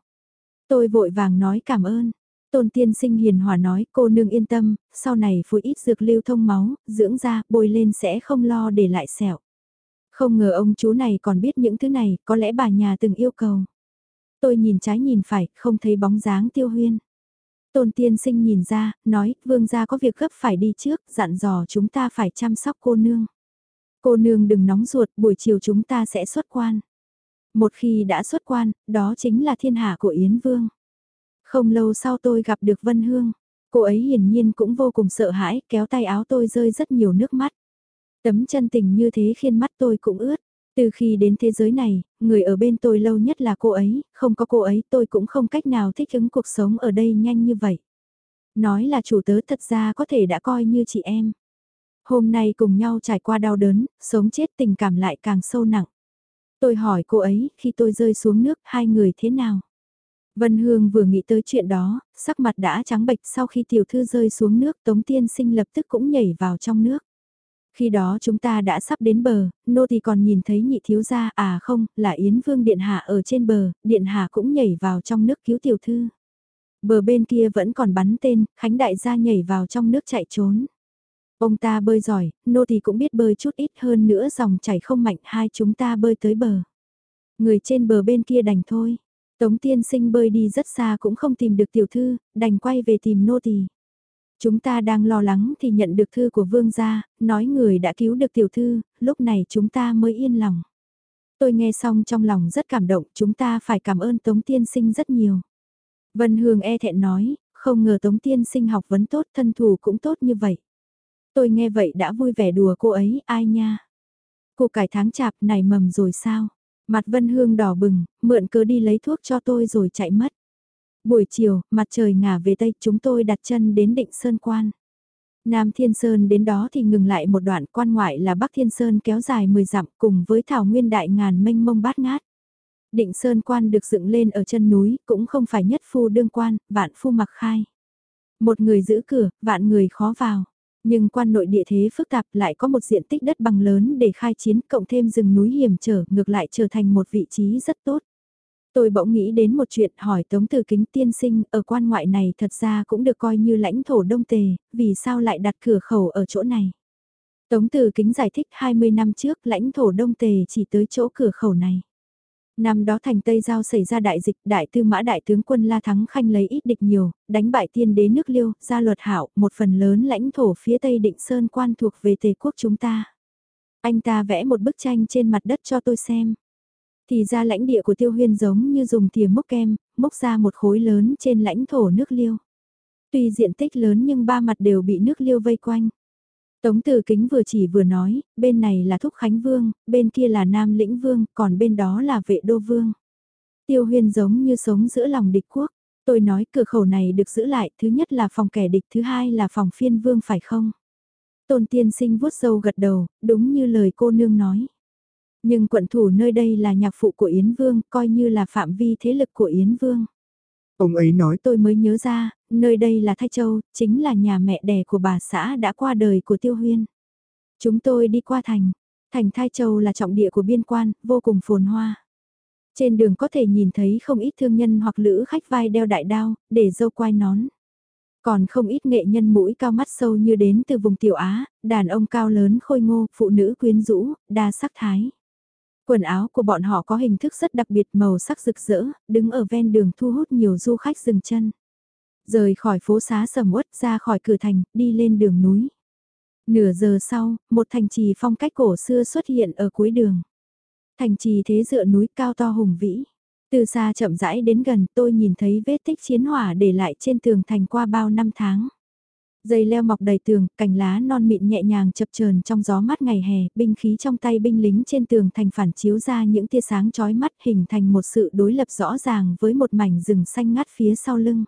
Tôi vội vàng nói cảm ơn. Tôn Tiên Sinh hiền hòa nói cô nương yên tâm, sau này phối ít dược lưu thông máu, dưỡng da, bôi lên sẽ không lo để lại sẹo. Không ngờ ông chú này còn biết những thứ này, có lẽ bà nhà từng yêu cầu. Tôi nhìn trái nhìn phải, không thấy bóng dáng tiêu huyên. Tôn tiên sinh nhìn ra, nói, vương gia có việc gấp phải đi trước, dặn dò chúng ta phải chăm sóc cô nương. Cô nương đừng nóng ruột, buổi chiều chúng ta sẽ xuất quan. Một khi đã xuất quan, đó chính là thiên hạ của Yến Vương. Không lâu sau tôi gặp được Vân Hương. Cô ấy hiển nhiên cũng vô cùng sợ hãi, kéo tay áo tôi rơi rất nhiều nước mắt. Tấm chân tình như thế khiến mắt tôi cũng ướt. Từ khi đến thế giới này, người ở bên tôi lâu nhất là cô ấy, không có cô ấy tôi cũng không cách nào thích ứng cuộc sống ở đây nhanh như vậy. Nói là chủ tớ thật ra có thể đã coi như chị em. Hôm nay cùng nhau trải qua đau đớn, sống chết tình cảm lại càng sâu nặng. Tôi hỏi cô ấy, khi tôi rơi xuống nước, hai người thế nào? Vân Hương vừa nghĩ tới chuyện đó, sắc mặt đã trắng bệch sau khi tiểu thư rơi xuống nước Tống Tiên Sinh lập tức cũng nhảy vào trong nước. Khi đó chúng ta đã sắp đến bờ, nô thì còn nhìn thấy nhị thiếu gia à không, là Yến Vương Điện Hạ ở trên bờ, Điện Hạ cũng nhảy vào trong nước cứu tiểu thư. Bờ bên kia vẫn còn bắn tên, Khánh Đại gia nhảy vào trong nước chạy trốn. Ông ta bơi giỏi, nô thì cũng biết bơi chút ít hơn nữa dòng chảy không mạnh hai chúng ta bơi tới bờ. Người trên bờ bên kia đành thôi. Tống tiên sinh bơi đi rất xa cũng không tìm được tiểu thư, đành quay về tìm nô tỳ. Chúng ta đang lo lắng thì nhận được thư của vương gia, nói người đã cứu được tiểu thư, lúc này chúng ta mới yên lòng. Tôi nghe xong trong lòng rất cảm động, chúng ta phải cảm ơn Tống Tiên Sinh rất nhiều. Vân Hương e thẹn nói, không ngờ Tống Tiên Sinh học vấn tốt, thân thủ cũng tốt như vậy. Tôi nghe vậy đã vui vẻ đùa cô ấy, ai nha. Cô cải tháng chạp này mầm rồi sao? Mặt Vân Hương đỏ bừng, mượn cớ đi lấy thuốc cho tôi rồi chạy mất. Buổi chiều, mặt trời ngả về Tây chúng tôi đặt chân đến định Sơn Quan. Nam Thiên Sơn đến đó thì ngừng lại một đoạn quan ngoại là Bắc Thiên Sơn kéo dài 10 dặm cùng với thảo nguyên đại ngàn mênh mông bát ngát. Định Sơn Quan được dựng lên ở chân núi cũng không phải nhất phu đương quan, vạn phu mặc khai. Một người giữ cửa, vạn người khó vào. Nhưng quan nội địa thế phức tạp lại có một diện tích đất bằng lớn để khai chiến cộng thêm rừng núi hiểm trở ngược lại trở thành một vị trí rất tốt. Tôi bỗng nghĩ đến một chuyện hỏi Tống Từ Kính tiên sinh ở quan ngoại này thật ra cũng được coi như lãnh thổ đông tề, vì sao lại đặt cửa khẩu ở chỗ này? Tống Từ Kính giải thích 20 năm trước lãnh thổ đông tề chỉ tới chỗ cửa khẩu này. Năm đó thành Tây Giao xảy ra đại dịch, đại tư mã đại tướng quân La Thắng Khanh lấy ít địch nhiều, đánh bại tiên đế nước liêu, ra luật hảo, một phần lớn lãnh thổ phía Tây Định Sơn quan thuộc về tề quốc chúng ta. Anh ta vẽ một bức tranh trên mặt đất cho tôi xem. Thì ra lãnh địa của tiêu huyên giống như dùng thìa mốc kem, mốc ra một khối lớn trên lãnh thổ nước liêu. Tuy diện tích lớn nhưng ba mặt đều bị nước liêu vây quanh. Tống Tử Kính vừa chỉ vừa nói, bên này là Thúc Khánh Vương, bên kia là Nam Lĩnh Vương, còn bên đó là Vệ Đô Vương. Tiêu huyên giống như sống giữa lòng địch quốc. Tôi nói cửa khẩu này được giữ lại, thứ nhất là phòng kẻ địch, thứ hai là phòng phiên vương phải không? Tôn tiên sinh vuốt sâu gật đầu, đúng như lời cô nương nói. Nhưng quận thủ nơi đây là nhạc phụ của Yến Vương, coi như là phạm vi thế lực của Yến Vương. Ông ấy nói tôi mới nhớ ra, nơi đây là Thái Châu, chính là nhà mẹ đẻ của bà xã đã qua đời của Tiêu Huyên. Chúng tôi đi qua thành, thành Thái Châu là trọng địa của biên quan, vô cùng phồn hoa. Trên đường có thể nhìn thấy không ít thương nhân hoặc lữ khách vai đeo đại đao, để dâu quai nón. Còn không ít nghệ nhân mũi cao mắt sâu như đến từ vùng Tiểu Á, đàn ông cao lớn khôi ngô, phụ nữ quyến rũ, đa sắc thái. Quần áo của bọn họ có hình thức rất đặc biệt màu sắc rực rỡ, đứng ở ven đường thu hút nhiều du khách dừng chân. Rời khỏi phố xá sầm uất ra khỏi cửa thành, đi lên đường núi. Nửa giờ sau, một thành trì phong cách cổ xưa xuất hiện ở cuối đường. Thành trì thế dựa núi cao to hùng vĩ. Từ xa chậm rãi đến gần tôi nhìn thấy vết tích chiến hỏa để lại trên tường thành qua bao năm tháng. Dây leo mọc đầy tường, cành lá non mịn nhẹ nhàng chập chờn trong gió mát ngày hè, binh khí trong tay binh lính trên tường thành phản chiếu ra những tia sáng chói mắt hình thành một sự đối lập rõ ràng với một mảnh rừng xanh ngắt phía sau lưng.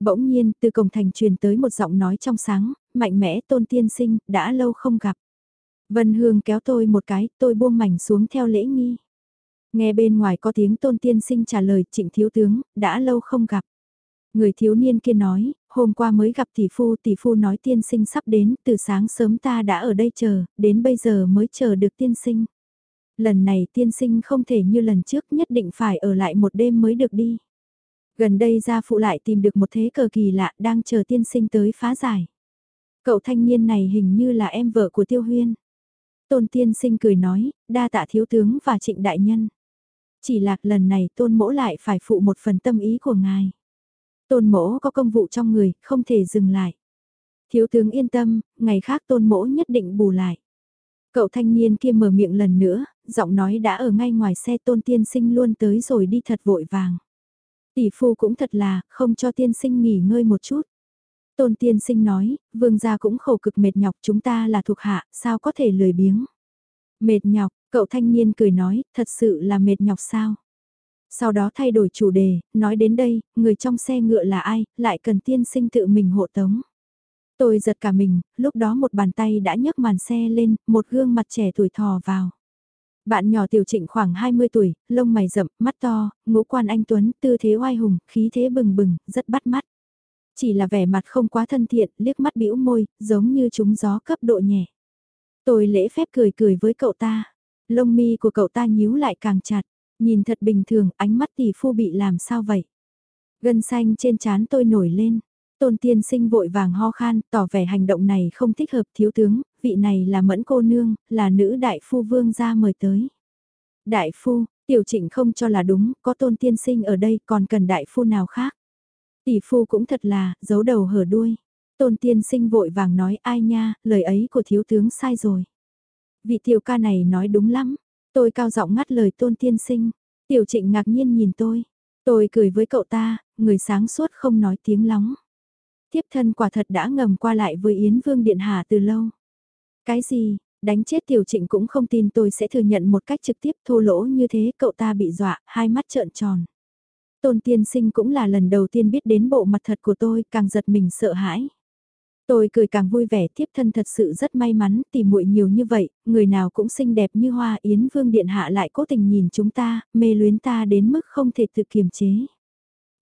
Bỗng nhiên, từ cổng thành truyền tới một giọng nói trong sáng, mạnh mẽ tôn tiên sinh, đã lâu không gặp. Vân Hương kéo tôi một cái, tôi buông mảnh xuống theo lễ nghi. Nghe bên ngoài có tiếng tôn tiên sinh trả lời trịnh thiếu tướng, đã lâu không gặp. Người thiếu niên kia nói, hôm qua mới gặp tỷ phu, tỷ phu nói tiên sinh sắp đến, từ sáng sớm ta đã ở đây chờ, đến bây giờ mới chờ được tiên sinh. Lần này tiên sinh không thể như lần trước nhất định phải ở lại một đêm mới được đi. Gần đây gia phụ lại tìm được một thế cờ kỳ lạ đang chờ tiên sinh tới phá giải. Cậu thanh niên này hình như là em vợ của tiêu huyên. Tôn tiên sinh cười nói, đa tạ thiếu tướng và trịnh đại nhân. Chỉ lạc lần này tôn mỗ lại phải phụ một phần tâm ý của ngài. Tôn mỗ có công vụ trong người, không thể dừng lại. Thiếu tướng yên tâm, ngày khác tôn mỗ nhất định bù lại. Cậu thanh niên kia mở miệng lần nữa, giọng nói đã ở ngay ngoài xe tôn tiên sinh luôn tới rồi đi thật vội vàng. Tỷ phu cũng thật là, không cho tiên sinh nghỉ ngơi một chút. Tôn tiên sinh nói, vương gia cũng khổ cực mệt nhọc chúng ta là thuộc hạ, sao có thể lười biếng. Mệt nhọc, cậu thanh niên cười nói, thật sự là mệt nhọc sao. Sau đó thay đổi chủ đề, nói đến đây, người trong xe ngựa là ai, lại cần tiên sinh tự mình hộ tống. Tôi giật cả mình, lúc đó một bàn tay đã nhấc màn xe lên, một gương mặt trẻ tuổi thò vào. Bạn nhỏ tiểu trịnh khoảng 20 tuổi, lông mày rậm, mắt to, ngũ quan anh Tuấn, tư thế oai hùng, khí thế bừng bừng, rất bắt mắt. Chỉ là vẻ mặt không quá thân thiện, liếc mắt bĩu môi, giống như chúng gió cấp độ nhẹ. Tôi lễ phép cười cười với cậu ta. Lông mi của cậu ta nhíu lại càng chặt. Nhìn thật bình thường, ánh mắt tỷ phu bị làm sao vậy? Gân xanh trên trán tôi nổi lên. Tôn tiên sinh vội vàng ho khan, tỏ vẻ hành động này không thích hợp thiếu tướng, vị này là mẫn cô nương, là nữ đại phu vương gia mời tới. Đại phu, tiểu trịnh không cho là đúng, có tôn tiên sinh ở đây còn cần đại phu nào khác. Tỷ phu cũng thật là, giấu đầu hở đuôi. Tôn tiên sinh vội vàng nói ai nha, lời ấy của thiếu tướng sai rồi. Vị tiểu ca này nói đúng lắm. Tôi cao giọng ngắt lời tôn tiên sinh. Tiểu trịnh ngạc nhiên nhìn tôi. Tôi cười với cậu ta, người sáng suốt không nói tiếng lóng. Tiếp thân quả thật đã ngầm qua lại với Yến Vương Điện Hà từ lâu. Cái gì, đánh chết tiểu trịnh cũng không tin tôi sẽ thừa nhận một cách trực tiếp thô lỗ như thế cậu ta bị dọa, hai mắt trợn tròn. Tôn tiên sinh cũng là lần đầu tiên biết đến bộ mặt thật của tôi, càng giật mình sợ hãi. Tôi cười càng vui vẻ tiếp thân thật sự rất may mắn tìm muội nhiều như vậy, người nào cũng xinh đẹp như hoa yến vương điện hạ lại cố tình nhìn chúng ta, mê luyến ta đến mức không thể tự kiềm chế.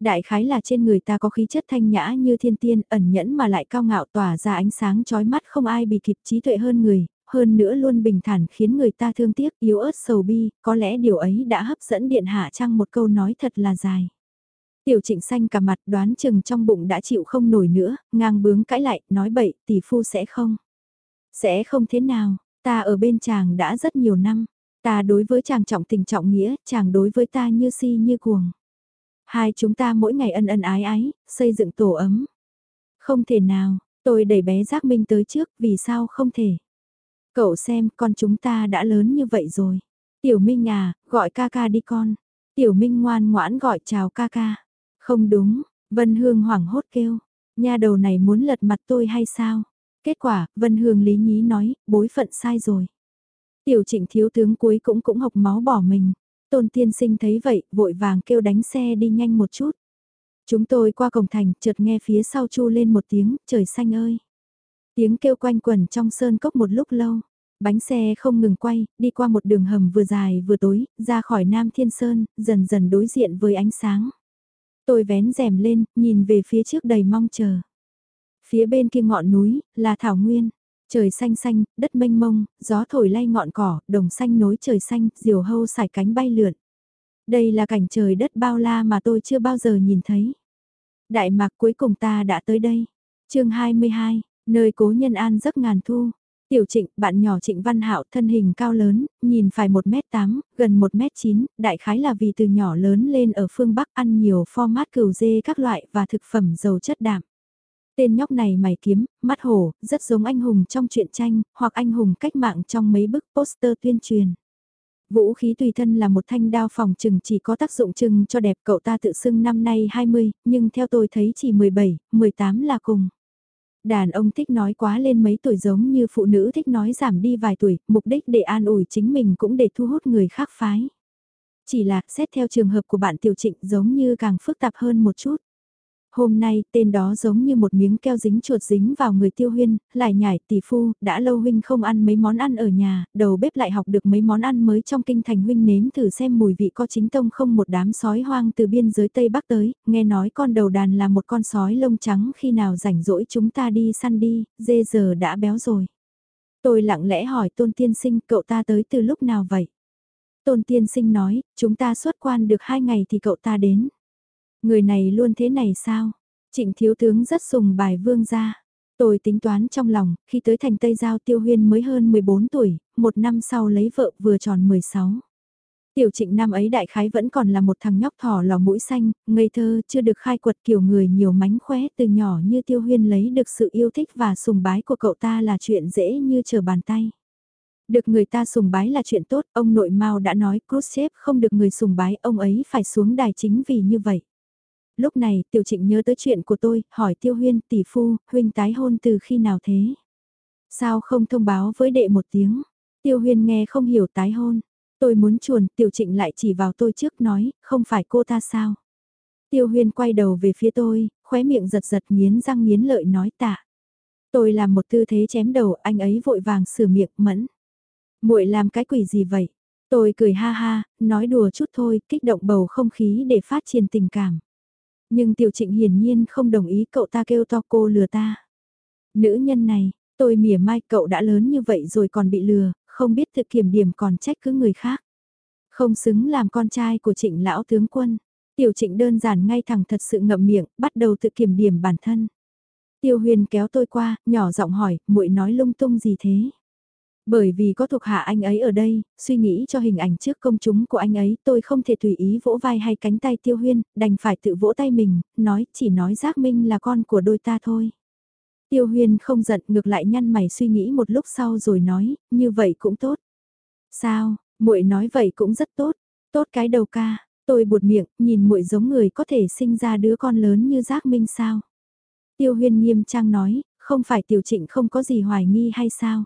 Đại khái là trên người ta có khí chất thanh nhã như thiên tiên, ẩn nhẫn mà lại cao ngạo tỏa ra ánh sáng chói mắt không ai bị kịp trí tuệ hơn người, hơn nữa luôn bình thản khiến người ta thương tiếc yếu ớt sầu bi, có lẽ điều ấy đã hấp dẫn điện hạ trăng một câu nói thật là dài. Tiểu trịnh xanh cả mặt đoán chừng trong bụng đã chịu không nổi nữa, ngang bướng cãi lại, nói bậy, tỷ phu sẽ không. Sẽ không thế nào, ta ở bên chàng đã rất nhiều năm, ta đối với chàng trọng tình trọng nghĩa, chàng đối với ta như si như cuồng. Hai chúng ta mỗi ngày ân ân ái ái, xây dựng tổ ấm. Không thể nào, tôi đẩy bé Giác Minh tới trước, vì sao không thể. Cậu xem, con chúng ta đã lớn như vậy rồi. Tiểu Minh à, gọi ca ca đi con. Tiểu Minh ngoan ngoãn gọi chào ca ca. Không đúng, Vân Hương hoảng hốt kêu. Nha đầu này muốn lật mặt tôi hay sao? Kết quả, Vân Hương lý nhí nói, bối phận sai rồi. Tiểu trịnh thiếu tướng cuối cũng cũng học máu bỏ mình. Tôn tiên sinh thấy vậy, vội vàng kêu đánh xe đi nhanh một chút. Chúng tôi qua cổng thành, chợt nghe phía sau chu lên một tiếng, trời xanh ơi. Tiếng kêu quanh quẩn trong sơn cốc một lúc lâu. Bánh xe không ngừng quay, đi qua một đường hầm vừa dài vừa tối, ra khỏi Nam Thiên Sơn, dần dần đối diện với ánh sáng. Tôi vén rèm lên, nhìn về phía trước đầy mong chờ. Phía bên kia ngọn núi, là Thảo Nguyên. Trời xanh xanh, đất mênh mông, gió thổi lay ngọn cỏ, đồng xanh nối trời xanh, diều hâu sải cánh bay lượn. Đây là cảnh trời đất bao la mà tôi chưa bao giờ nhìn thấy. Đại mạc cuối cùng ta đã tới đây. chương 22, nơi cố nhân an giấc ngàn thu. Tiểu trịnh, bạn nhỏ trịnh văn hạo thân hình cao lớn, nhìn phải 1m8, gần 1m9, đại khái là vì từ nhỏ lớn lên ở phương Bắc ăn nhiều format cừu dê các loại và thực phẩm giàu chất đạm. Tên nhóc này mày kiếm, mắt hổ, rất giống anh hùng trong truyện tranh, hoặc anh hùng cách mạng trong mấy bức poster tuyên truyền. Vũ khí tùy thân là một thanh đao phòng trừng chỉ có tác dụng trừng cho đẹp cậu ta tự xưng năm nay 20, nhưng theo tôi thấy chỉ 17, 18 là cùng. Đàn ông thích nói quá lên mấy tuổi giống như phụ nữ thích nói giảm đi vài tuổi, mục đích để an ủi chính mình cũng để thu hút người khác phái. Chỉ là, xét theo trường hợp của bạn tiểu trịnh giống như càng phức tạp hơn một chút. Hôm nay, tên đó giống như một miếng keo dính chuột dính vào người tiêu huyên, lại nhảy tỷ phu, đã lâu huynh không ăn mấy món ăn ở nhà, đầu bếp lại học được mấy món ăn mới trong kinh thành huynh nếm thử xem mùi vị có chính tông không một đám sói hoang từ biên giới Tây Bắc tới, nghe nói con đầu đàn là một con sói lông trắng khi nào rảnh rỗi chúng ta đi săn đi, dê giờ đã béo rồi. Tôi lặng lẽ hỏi tôn tiên sinh cậu ta tới từ lúc nào vậy? Tôn tiên sinh nói, chúng ta xuất quan được hai ngày thì cậu ta đến. Người này luôn thế này sao? Trịnh thiếu tướng rất sùng bài vương gia. Tôi tính toán trong lòng, khi tới thành Tây Giao Tiêu Huyên mới hơn 14 tuổi, một năm sau lấy vợ vừa tròn 16. Tiểu trịnh năm ấy đại khái vẫn còn là một thằng nhóc thỏ lò mũi xanh, ngây thơ, chưa được khai quật kiểu người nhiều mánh khóe từ nhỏ như Tiêu Huyên lấy được sự yêu thích và sùng bái của cậu ta là chuyện dễ như trở bàn tay. Được người ta sùng bái là chuyện tốt, ông nội Mao đã nói Khrushchev không được người sùng bái, ông ấy phải xuống đài chính vì như vậy lúc này tiểu trịnh nhớ tới chuyện của tôi, hỏi tiêu huyên tỷ phu, huynh tái hôn từ khi nào thế? Sao không thông báo với đệ một tiếng? Tiêu huyên nghe không hiểu tái hôn. Tôi muốn chuồn, tiểu trịnh lại chỉ vào tôi trước nói, không phải cô ta sao? Tiêu huyên quay đầu về phía tôi, khóe miệng giật giật nghiến răng nghiến lợi nói tạ. Tôi làm một tư thế chém đầu, anh ấy vội vàng sửa miệng mẫn. muội làm cái quỷ gì vậy? Tôi cười ha ha, nói đùa chút thôi, kích động bầu không khí để phát triển tình cảm. Nhưng tiểu trịnh hiển nhiên không đồng ý cậu ta kêu to cô lừa ta. Nữ nhân này, Tôi mỉa mai cậu đã lớn như vậy rồi còn bị lừa, không biết tự kiểm điểm còn trách cứ người khác. Không xứng làm con trai của trịnh lão tướng quân. Tiểu trịnh đơn giản ngay thẳng thật sự ngậm miệng, bắt đầu tự kiểm điểm bản thân. Tiêu huyền kéo tôi qua, nhỏ giọng hỏi, muội nói lung tung gì thế? Bởi vì có thuộc hạ anh ấy ở đây, suy nghĩ cho hình ảnh trước công chúng của anh ấy tôi không thể tùy ý vỗ vai hay cánh tay tiêu huyên, đành phải tự vỗ tay mình, nói chỉ nói giác minh là con của đôi ta thôi. Tiêu huyên không giận ngược lại nhăn mày suy nghĩ một lúc sau rồi nói, như vậy cũng tốt. Sao, muội nói vậy cũng rất tốt, tốt cái đầu ca, tôi buột miệng, nhìn muội giống người có thể sinh ra đứa con lớn như giác minh sao. Tiêu huyên nghiêm trang nói, không phải tiểu trịnh không có gì hoài nghi hay sao.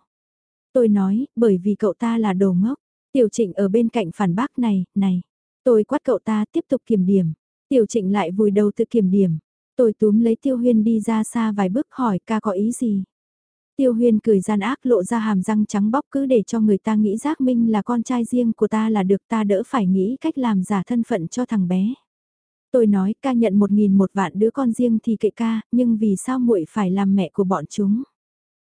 Tôi nói, bởi vì cậu ta là đồ ngốc. Tiểu trịnh ở bên cạnh phản bác này, này. Tôi quát cậu ta tiếp tục kiểm điểm. Tiểu trịnh lại vùi đầu tự kiểm điểm. Tôi túm lấy tiêu huyên đi ra xa vài bước hỏi ca có ý gì. Tiêu huyên cười gian ác lộ ra hàm răng trắng bóc cứ để cho người ta nghĩ giác minh là con trai riêng của ta là được ta đỡ phải nghĩ cách làm giả thân phận cho thằng bé. Tôi nói ca nhận một nghìn một vạn đứa con riêng thì kệ ca, nhưng vì sao muội phải làm mẹ của bọn chúng?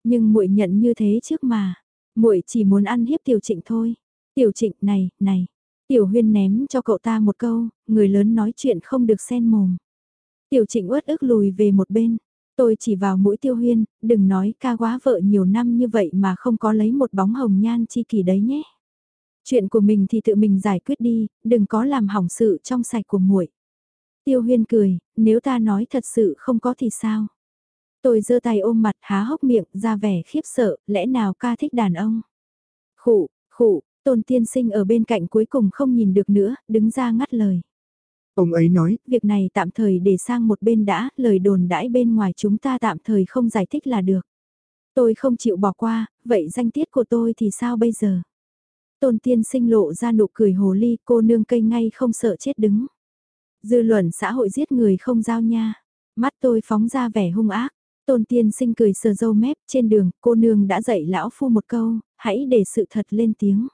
Nhưng muội nhận như thế trước mà muội chỉ muốn ăn hiếp tiểu trịnh thôi. Tiểu trịnh này, này. Tiểu huyên ném cho cậu ta một câu, người lớn nói chuyện không được xen mồm. Tiểu trịnh uất ức lùi về một bên. Tôi chỉ vào mũi tiêu huyên, đừng nói ca quá vợ nhiều năm như vậy mà không có lấy một bóng hồng nhan chi kỳ đấy nhé. Chuyện của mình thì tự mình giải quyết đi, đừng có làm hỏng sự trong sạch của muội. Tiêu huyên cười, nếu ta nói thật sự không có thì sao? Tôi giơ tay ôm mặt há hốc miệng ra vẻ khiếp sợ, lẽ nào ca thích đàn ông? Khụ, khụ, tôn tiên sinh ở bên cạnh cuối cùng không nhìn được nữa, đứng ra ngắt lời. Ông ấy nói, việc này tạm thời để sang một bên đã, lời đồn đãi bên ngoài chúng ta tạm thời không giải thích là được. Tôi không chịu bỏ qua, vậy danh tiết của tôi thì sao bây giờ? Tôn tiên sinh lộ ra nụ cười hồ ly, cô nương cây ngay không sợ chết đứng. Dư luận xã hội giết người không giao nha. Mắt tôi phóng ra vẻ hung ác. Tôn tiên sinh cười sờ dâu mép trên đường, cô nương đã dạy lão phu một câu, hãy để sự thật lên tiếng.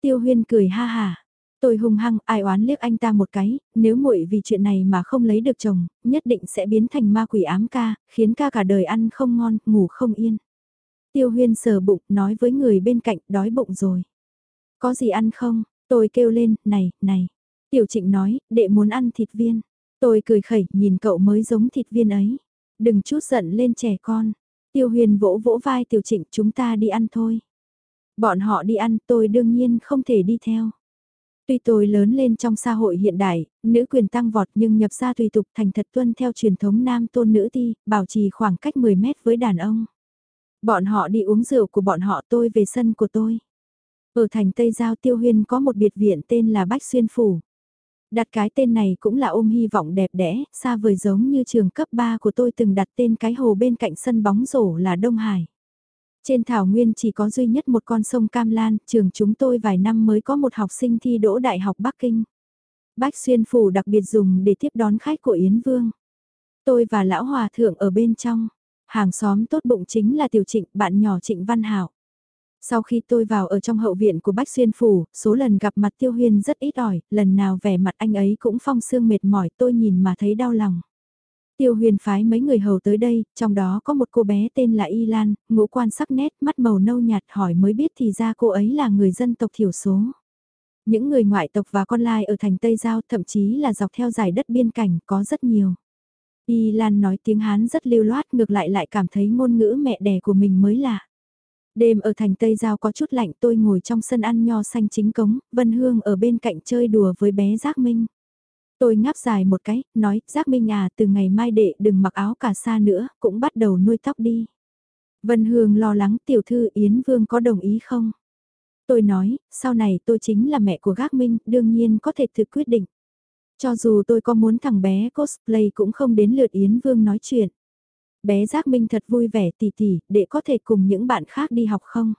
Tiêu huyên cười ha hà. Tôi hung hăng, ai oán liếc anh ta một cái, nếu muội vì chuyện này mà không lấy được chồng, nhất định sẽ biến thành ma quỷ ám ca, khiến ca cả đời ăn không ngon, ngủ không yên. Tiêu huyên sờ bụng, nói với người bên cạnh, đói bụng rồi. Có gì ăn không? Tôi kêu lên, này, này. Tiểu trịnh nói, đệ muốn ăn thịt viên. Tôi cười khẩy, nhìn cậu mới giống thịt viên ấy. Đừng chút giận lên trẻ con. Tiêu huyền vỗ vỗ vai tiểu trịnh chúng ta đi ăn thôi. Bọn họ đi ăn tôi đương nhiên không thể đi theo. Tuy tôi lớn lên trong xã hội hiện đại, nữ quyền tăng vọt nhưng nhập gia tùy tục thành thật tuân theo truyền thống nam tôn nữ ti, bảo trì khoảng cách 10 mét với đàn ông. Bọn họ đi uống rượu của bọn họ tôi về sân của tôi. Ở thành Tây Giao Tiêu Huyên có một biệt viện tên là Bách Xuyên Phủ. Đặt cái tên này cũng là ôm hy vọng đẹp đẽ, xa vời giống như trường cấp 3 của tôi từng đặt tên cái hồ bên cạnh sân bóng rổ là Đông Hải. Trên thảo nguyên chỉ có duy nhất một con sông Cam Lan, trường chúng tôi vài năm mới có một học sinh thi đỗ Đại học Bắc Kinh. Bách Xuyên Phủ đặc biệt dùng để tiếp đón khách của Yến Vương. Tôi và Lão Hòa Thượng ở bên trong. Hàng xóm tốt bụng chính là Tiểu Trịnh, bạn nhỏ Trịnh Văn Hảo. Sau khi tôi vào ở trong hậu viện của Bách Xuyên Phủ, số lần gặp mặt Tiêu Huyên rất ít ỏi, lần nào vẻ mặt anh ấy cũng phong sương mệt mỏi tôi nhìn mà thấy đau lòng. Tiêu Huyền phái mấy người hầu tới đây, trong đó có một cô bé tên là Y Lan, ngũ quan sắc nét, mắt màu nâu nhạt hỏi mới biết thì ra cô ấy là người dân tộc thiểu số. Những người ngoại tộc và con lai ở thành Tây Giao thậm chí là dọc theo dài đất biên cảnh có rất nhiều. Y Lan nói tiếng Hán rất lưu loát ngược lại lại cảm thấy ngôn ngữ mẹ đẻ của mình mới lạ. Đêm ở thành Tây Giao có chút lạnh tôi ngồi trong sân ăn nho xanh chính cống, Vân Hương ở bên cạnh chơi đùa với bé Giác Minh. Tôi ngáp dài một cái, nói, Giác Minh à, từ ngày mai đệ đừng mặc áo cả sa nữa, cũng bắt đầu nuôi tóc đi. Vân Hương lo lắng tiểu thư Yến Vương có đồng ý không? Tôi nói, sau này tôi chính là mẹ của Gác Minh, đương nhiên có thể tự quyết định. Cho dù tôi có muốn thằng bé cosplay cũng không đến lượt Yến Vương nói chuyện. Bé Giác Minh thật vui vẻ tỉ tỉ, để có thể cùng những bạn khác đi học không?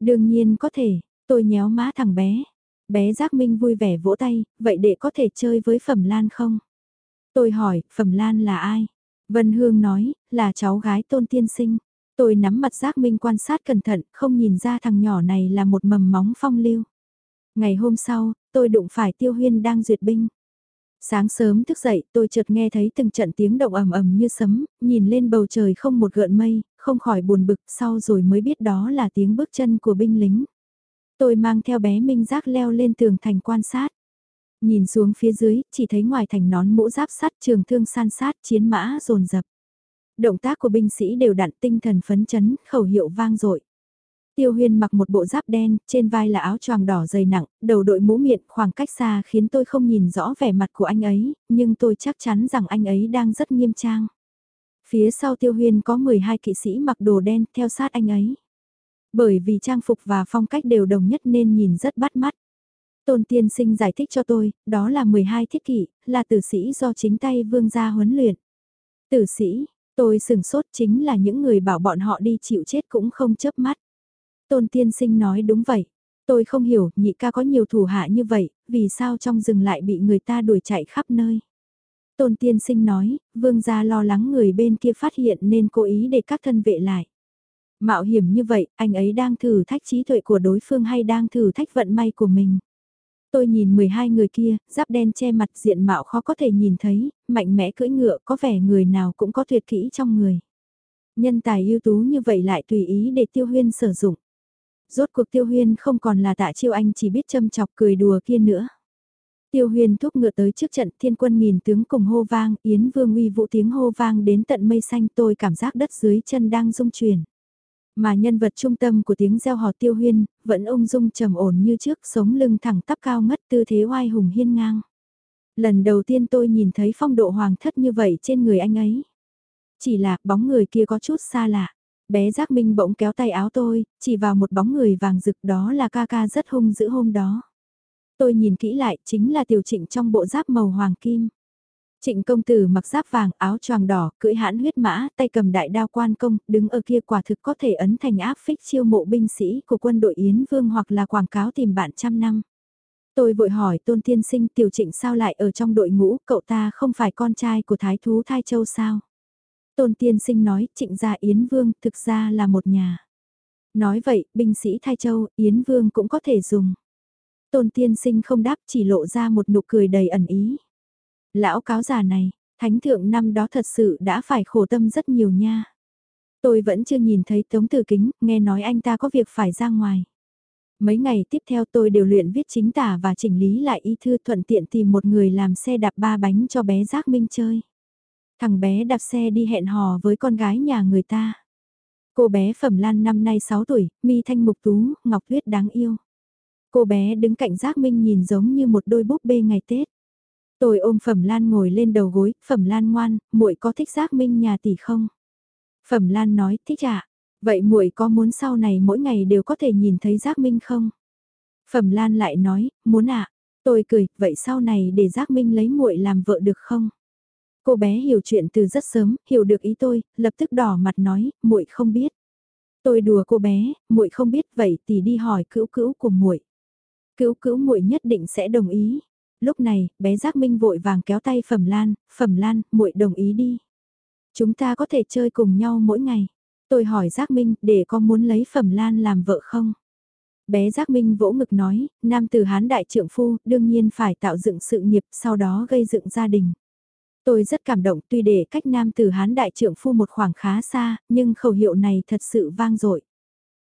Đương nhiên có thể, tôi nhéo má thằng bé. Bé Giác Minh vui vẻ vỗ tay, vậy để có thể chơi với Phẩm Lan không? Tôi hỏi, Phẩm Lan là ai? Vân Hương nói, là cháu gái tôn tiên sinh. Tôi nắm mặt Giác Minh quan sát cẩn thận, không nhìn ra thằng nhỏ này là một mầm móng phong lưu. Ngày hôm sau, tôi đụng phải Tiêu Huyên đang duyệt binh. Sáng sớm thức dậy tôi chợt nghe thấy từng trận tiếng động ầm ầm như sấm, nhìn lên bầu trời không một gợn mây, không khỏi buồn bực sau rồi mới biết đó là tiếng bước chân của binh lính. Tôi mang theo bé Minh Giác leo lên tường thành quan sát. Nhìn xuống phía dưới, chỉ thấy ngoài thành nón mũ giáp sắt trường thương san sát chiến mã rồn rập. Động tác của binh sĩ đều đặn tinh thần phấn chấn, khẩu hiệu vang dội Tiêu Huyên mặc một bộ giáp đen, trên vai là áo choàng đỏ dày nặng, đầu đội mũ miệng khoảng cách xa khiến tôi không nhìn rõ vẻ mặt của anh ấy, nhưng tôi chắc chắn rằng anh ấy đang rất nghiêm trang. Phía sau Tiêu Huyên có 12 kỵ sĩ mặc đồ đen theo sát anh ấy. Bởi vì trang phục và phong cách đều đồng nhất nên nhìn rất bắt mắt. Tôn tiên sinh giải thích cho tôi, đó là 12 thiết kỷ, là tử sĩ do chính tay vương gia huấn luyện. Tử sĩ, tôi sừng sốt chính là những người bảo bọn họ đi chịu chết cũng không chớp mắt. Tôn tiên sinh nói đúng vậy. Tôi không hiểu, nhị ca có nhiều thủ hạ như vậy, vì sao trong rừng lại bị người ta đuổi chạy khắp nơi. Tôn tiên sinh nói, vương gia lo lắng người bên kia phát hiện nên cố ý để các thân vệ lại. Mạo hiểm như vậy, anh ấy đang thử thách trí tuệ của đối phương hay đang thử thách vận may của mình. Tôi nhìn 12 người kia, giáp đen che mặt diện mạo khó có thể nhìn thấy, mạnh mẽ cưỡi ngựa có vẻ người nào cũng có tuyệt kỹ trong người. Nhân tài ưu tú như vậy lại tùy ý để tiêu huyên sử dụng. Rốt cuộc tiêu huyên không còn là tạ chiêu anh chỉ biết châm chọc cười đùa kia nữa. Tiêu Huyên thúc ngựa tới trước trận thiên quân nghìn tướng cùng hô vang, yến vương uy vũ tiếng hô vang đến tận mây xanh tôi cảm giác đất dưới chân đang rung chuyển. Mà nhân vật trung tâm của tiếng gieo hò tiêu huyên, vẫn ung dung trầm ổn như trước, sống lưng thẳng tắp cao ngất tư thế oai hùng hiên ngang. Lần đầu tiên tôi nhìn thấy phong độ hoàng thất như vậy trên người anh ấy. Chỉ là bóng người kia có chút xa lạ. Bé Giác Minh bỗng kéo tay áo tôi, chỉ vào một bóng người vàng rực đó là ca ca rất hung dữ hôm đó. Tôi nhìn kỹ lại chính là tiểu trịnh trong bộ giáp màu hoàng kim. Trịnh công tử mặc giáp vàng, áo choàng đỏ, cưỡi hãn huyết mã, tay cầm đại đao quan công, đứng ở kia quả thực có thể ấn thành áp phích chiêu mộ binh sĩ của quân đội Yến Vương hoặc là quảng cáo tìm bạn trăm năm. Tôi vội hỏi tôn tiên sinh tiểu trịnh sao lại ở trong đội ngũ, cậu ta không phải con trai của thái thú thai châu sao? Tôn tiên sinh nói trịnh gia Yến Vương thực ra là một nhà. Nói vậy, binh sĩ thai châu, Yến Vương cũng có thể dùng. Tôn tiên sinh không đáp chỉ lộ ra một nụ cười đầy ẩn ý. Lão cáo già này, thánh thượng năm đó thật sự đã phải khổ tâm rất nhiều nha. Tôi vẫn chưa nhìn thấy Tống Tử Kính, nghe nói anh ta có việc phải ra ngoài. Mấy ngày tiếp theo tôi đều luyện viết chính tả và chỉnh lý lại y thư thuận tiện tìm một người làm xe đạp ba bánh cho bé Giác Minh chơi. Thằng bé đạp xe đi hẹn hò với con gái nhà người ta. Cô bé Phẩm Lan năm nay 6 tuổi, mi thanh mục tú, ngọc huyết đáng yêu. Cô bé đứng cạnh Giác Minh nhìn giống như một đôi búp bê ngày Tết. Tôi ôm Phẩm Lan ngồi lên đầu gối, Phẩm Lan ngoan, muội có thích Giác Minh nhà tỷ không? Phẩm Lan nói, thích ạ. À? Vậy muội có muốn sau này mỗi ngày đều có thể nhìn thấy Giác Minh không? Phẩm Lan lại nói, muốn ạ. À? Tôi cười, vậy sau này để Giác Minh lấy muội làm vợ được không? Cô bé hiểu chuyện từ rất sớm, hiểu được ý tôi, lập tức đỏ mặt nói, muội không biết. Tôi đùa cô bé, muội không biết vậy thì đi hỏi cữu cữu của muội. Cữu cữu muội nhất định sẽ đồng ý. Lúc này, bé Giác Minh vội vàng kéo tay Phẩm Lan, Phẩm Lan, muội đồng ý đi. Chúng ta có thể chơi cùng nhau mỗi ngày. Tôi hỏi Giác Minh, để có muốn lấy Phẩm Lan làm vợ không? Bé Giác Minh vỗ ngực nói, nam tử hán đại trượng phu, đương nhiên phải tạo dựng sự nghiệp, sau đó gây dựng gia đình. Tôi rất cảm động tuy để cách nam tử hán đại trượng phu một khoảng khá xa, nhưng khẩu hiệu này thật sự vang dội.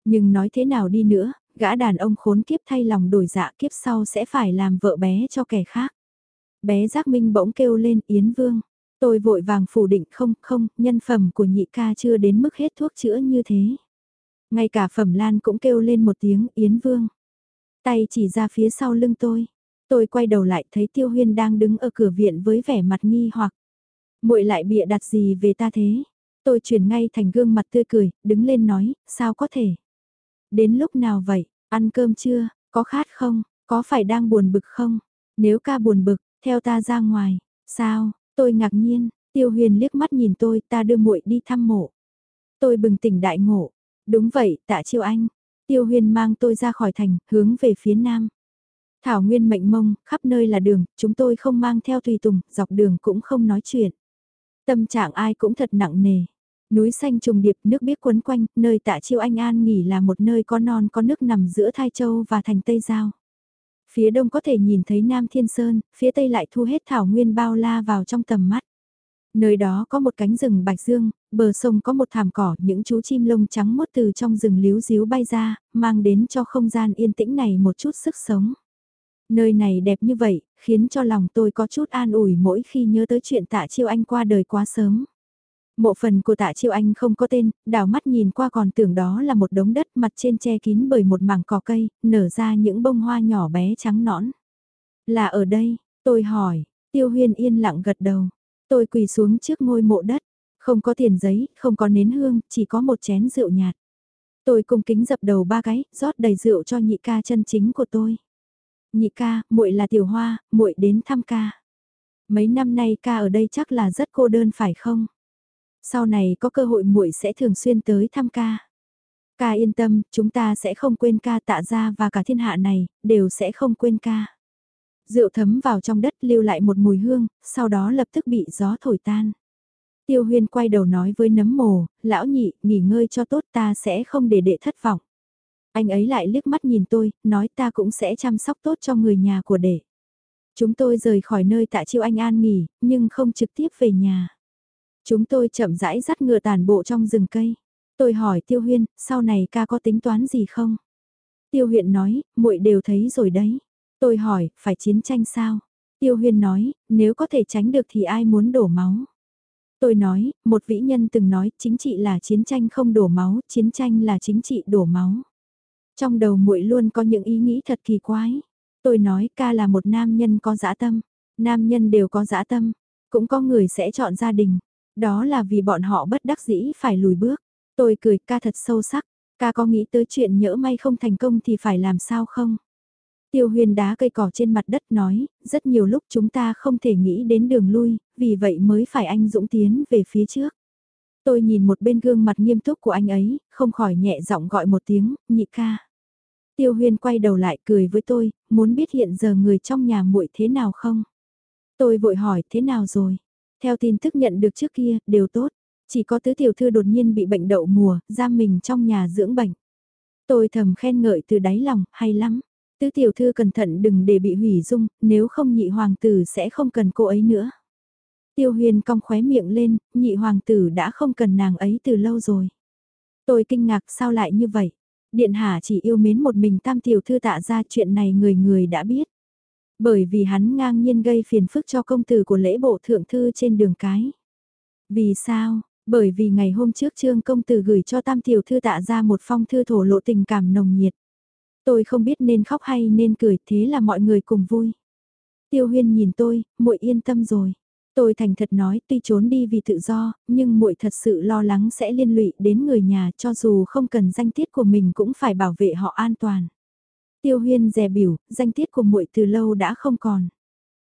Nhưng nói thế nào đi nữa, gã đàn ông khốn kiếp thay lòng đổi dạ kiếp sau sẽ phải làm vợ bé cho kẻ khác. Bé Giác Minh bỗng kêu lên Yến Vương. Tôi vội vàng phủ định không không, nhân phẩm của nhị ca chưa đến mức hết thuốc chữa như thế. Ngay cả phẩm lan cũng kêu lên một tiếng Yến Vương. Tay chỉ ra phía sau lưng tôi. Tôi quay đầu lại thấy Tiêu Huyên đang đứng ở cửa viện với vẻ mặt nghi hoặc. muội lại bịa đặt gì về ta thế? Tôi chuyển ngay thành gương mặt tươi cười, đứng lên nói, sao có thể? Đến lúc nào vậy? Ăn cơm chưa? Có khát không? Có phải đang buồn bực không? Nếu ca buồn bực, theo ta ra ngoài. Sao? Tôi ngạc nhiên, Tiêu Huyền liếc mắt nhìn tôi, ta đưa muội đi thăm mộ. Tôi bừng tỉnh đại ngộ. Đúng vậy, tạ chiêu anh. Tiêu Huyền mang tôi ra khỏi thành, hướng về phía nam. Thảo Nguyên mệnh mông, khắp nơi là đường, chúng tôi không mang theo tùy tùng, dọc đường cũng không nói chuyện. Tâm trạng ai cũng thật nặng nề. Núi xanh trùng điệp nước biếc quấn quanh, nơi tạ chiêu anh an nghỉ là một nơi có non có nước nằm giữa Thai Châu và thành Tây Giao. Phía đông có thể nhìn thấy Nam Thiên Sơn, phía tây lại thu hết thảo nguyên bao la vào trong tầm mắt. Nơi đó có một cánh rừng bạch dương, bờ sông có một thảm cỏ, những chú chim lông trắng mốt từ trong rừng líu díu bay ra, mang đến cho không gian yên tĩnh này một chút sức sống. Nơi này đẹp như vậy, khiến cho lòng tôi có chút an ủi mỗi khi nhớ tới chuyện tạ chiêu anh qua đời quá sớm. Mộ phần của tạ chiêu anh không có tên, đảo mắt nhìn qua còn tưởng đó là một đống đất mặt trên che kín bởi một mảng cỏ cây, nở ra những bông hoa nhỏ bé trắng nõn. Là ở đây, tôi hỏi, tiêu huyên yên lặng gật đầu. Tôi quỳ xuống trước ngôi mộ đất, không có tiền giấy, không có nến hương, chỉ có một chén rượu nhạt. Tôi cung kính dập đầu ba cái, rót đầy rượu cho nhị ca chân chính của tôi. Nhị ca, muội là tiểu hoa, muội đến thăm ca. Mấy năm nay ca ở đây chắc là rất cô đơn phải không? Sau này có cơ hội muội sẽ thường xuyên tới thăm ca. Ca yên tâm, chúng ta sẽ không quên ca tạ ra và cả thiên hạ này, đều sẽ không quên ca. Rượu thấm vào trong đất lưu lại một mùi hương, sau đó lập tức bị gió thổi tan. Tiêu huyên quay đầu nói với nấm mồ, lão nhị, nghỉ ngơi cho tốt ta sẽ không để đệ thất vọng. Anh ấy lại liếc mắt nhìn tôi, nói ta cũng sẽ chăm sóc tốt cho người nhà của đệ. Chúng tôi rời khỏi nơi tạ chiêu anh an nghỉ, nhưng không trực tiếp về nhà. Chúng tôi chậm rãi dắt ngựa tàn bộ trong rừng cây. Tôi hỏi Tiêu Huyên, sau này ca có tính toán gì không? Tiêu Huyên nói, muội đều thấy rồi đấy. Tôi hỏi, phải chiến tranh sao? Tiêu Huyên nói, nếu có thể tránh được thì ai muốn đổ máu? Tôi nói, một vĩ nhân từng nói, chính trị là chiến tranh không đổ máu, chiến tranh là chính trị đổ máu. Trong đầu muội luôn có những ý nghĩ thật kỳ quái. Tôi nói ca là một nam nhân có dã tâm, nam nhân đều có dã tâm, cũng có người sẽ chọn gia đình. Đó là vì bọn họ bất đắc dĩ phải lùi bước. Tôi cười ca thật sâu sắc, ca có nghĩ tới chuyện nhỡ may không thành công thì phải làm sao không? Tiêu huyền đá cây cỏ trên mặt đất nói, rất nhiều lúc chúng ta không thể nghĩ đến đường lui, vì vậy mới phải anh dũng tiến về phía trước. Tôi nhìn một bên gương mặt nghiêm túc của anh ấy, không khỏi nhẹ giọng gọi một tiếng, nhị ca. Tiêu Huyên quay đầu lại cười với tôi, muốn biết hiện giờ người trong nhà muội thế nào không? Tôi vội hỏi thế nào rồi? Theo tin tức nhận được trước kia, đều tốt. Chỉ có tứ tiểu thư đột nhiên bị bệnh đậu mùa, giam mình trong nhà dưỡng bệnh. Tôi thầm khen ngợi từ đáy lòng, hay lắm. Tứ tiểu thư cẩn thận đừng để bị hủy dung, nếu không nhị hoàng tử sẽ không cần cô ấy nữa. Tiêu huyền cong khóe miệng lên, nhị hoàng tử đã không cần nàng ấy từ lâu rồi. Tôi kinh ngạc sao lại như vậy? Điện hạ chỉ yêu mến một mình tam tiểu thư tạ ra chuyện này người người đã biết. Bởi vì hắn ngang nhiên gây phiền phức cho công tử của lễ bộ thượng thư trên đường cái. Vì sao? Bởi vì ngày hôm trước trương công tử gửi cho tam tiểu thư tạ ra một phong thư thổ lộ tình cảm nồng nhiệt. Tôi không biết nên khóc hay nên cười thế là mọi người cùng vui. Tiêu huyên nhìn tôi, muội yên tâm rồi. Tôi thành thật nói tuy trốn đi vì tự do, nhưng muội thật sự lo lắng sẽ liên lụy đến người nhà cho dù không cần danh tiết của mình cũng phải bảo vệ họ an toàn. Tiêu huyên dè biểu, danh tiết của muội từ lâu đã không còn.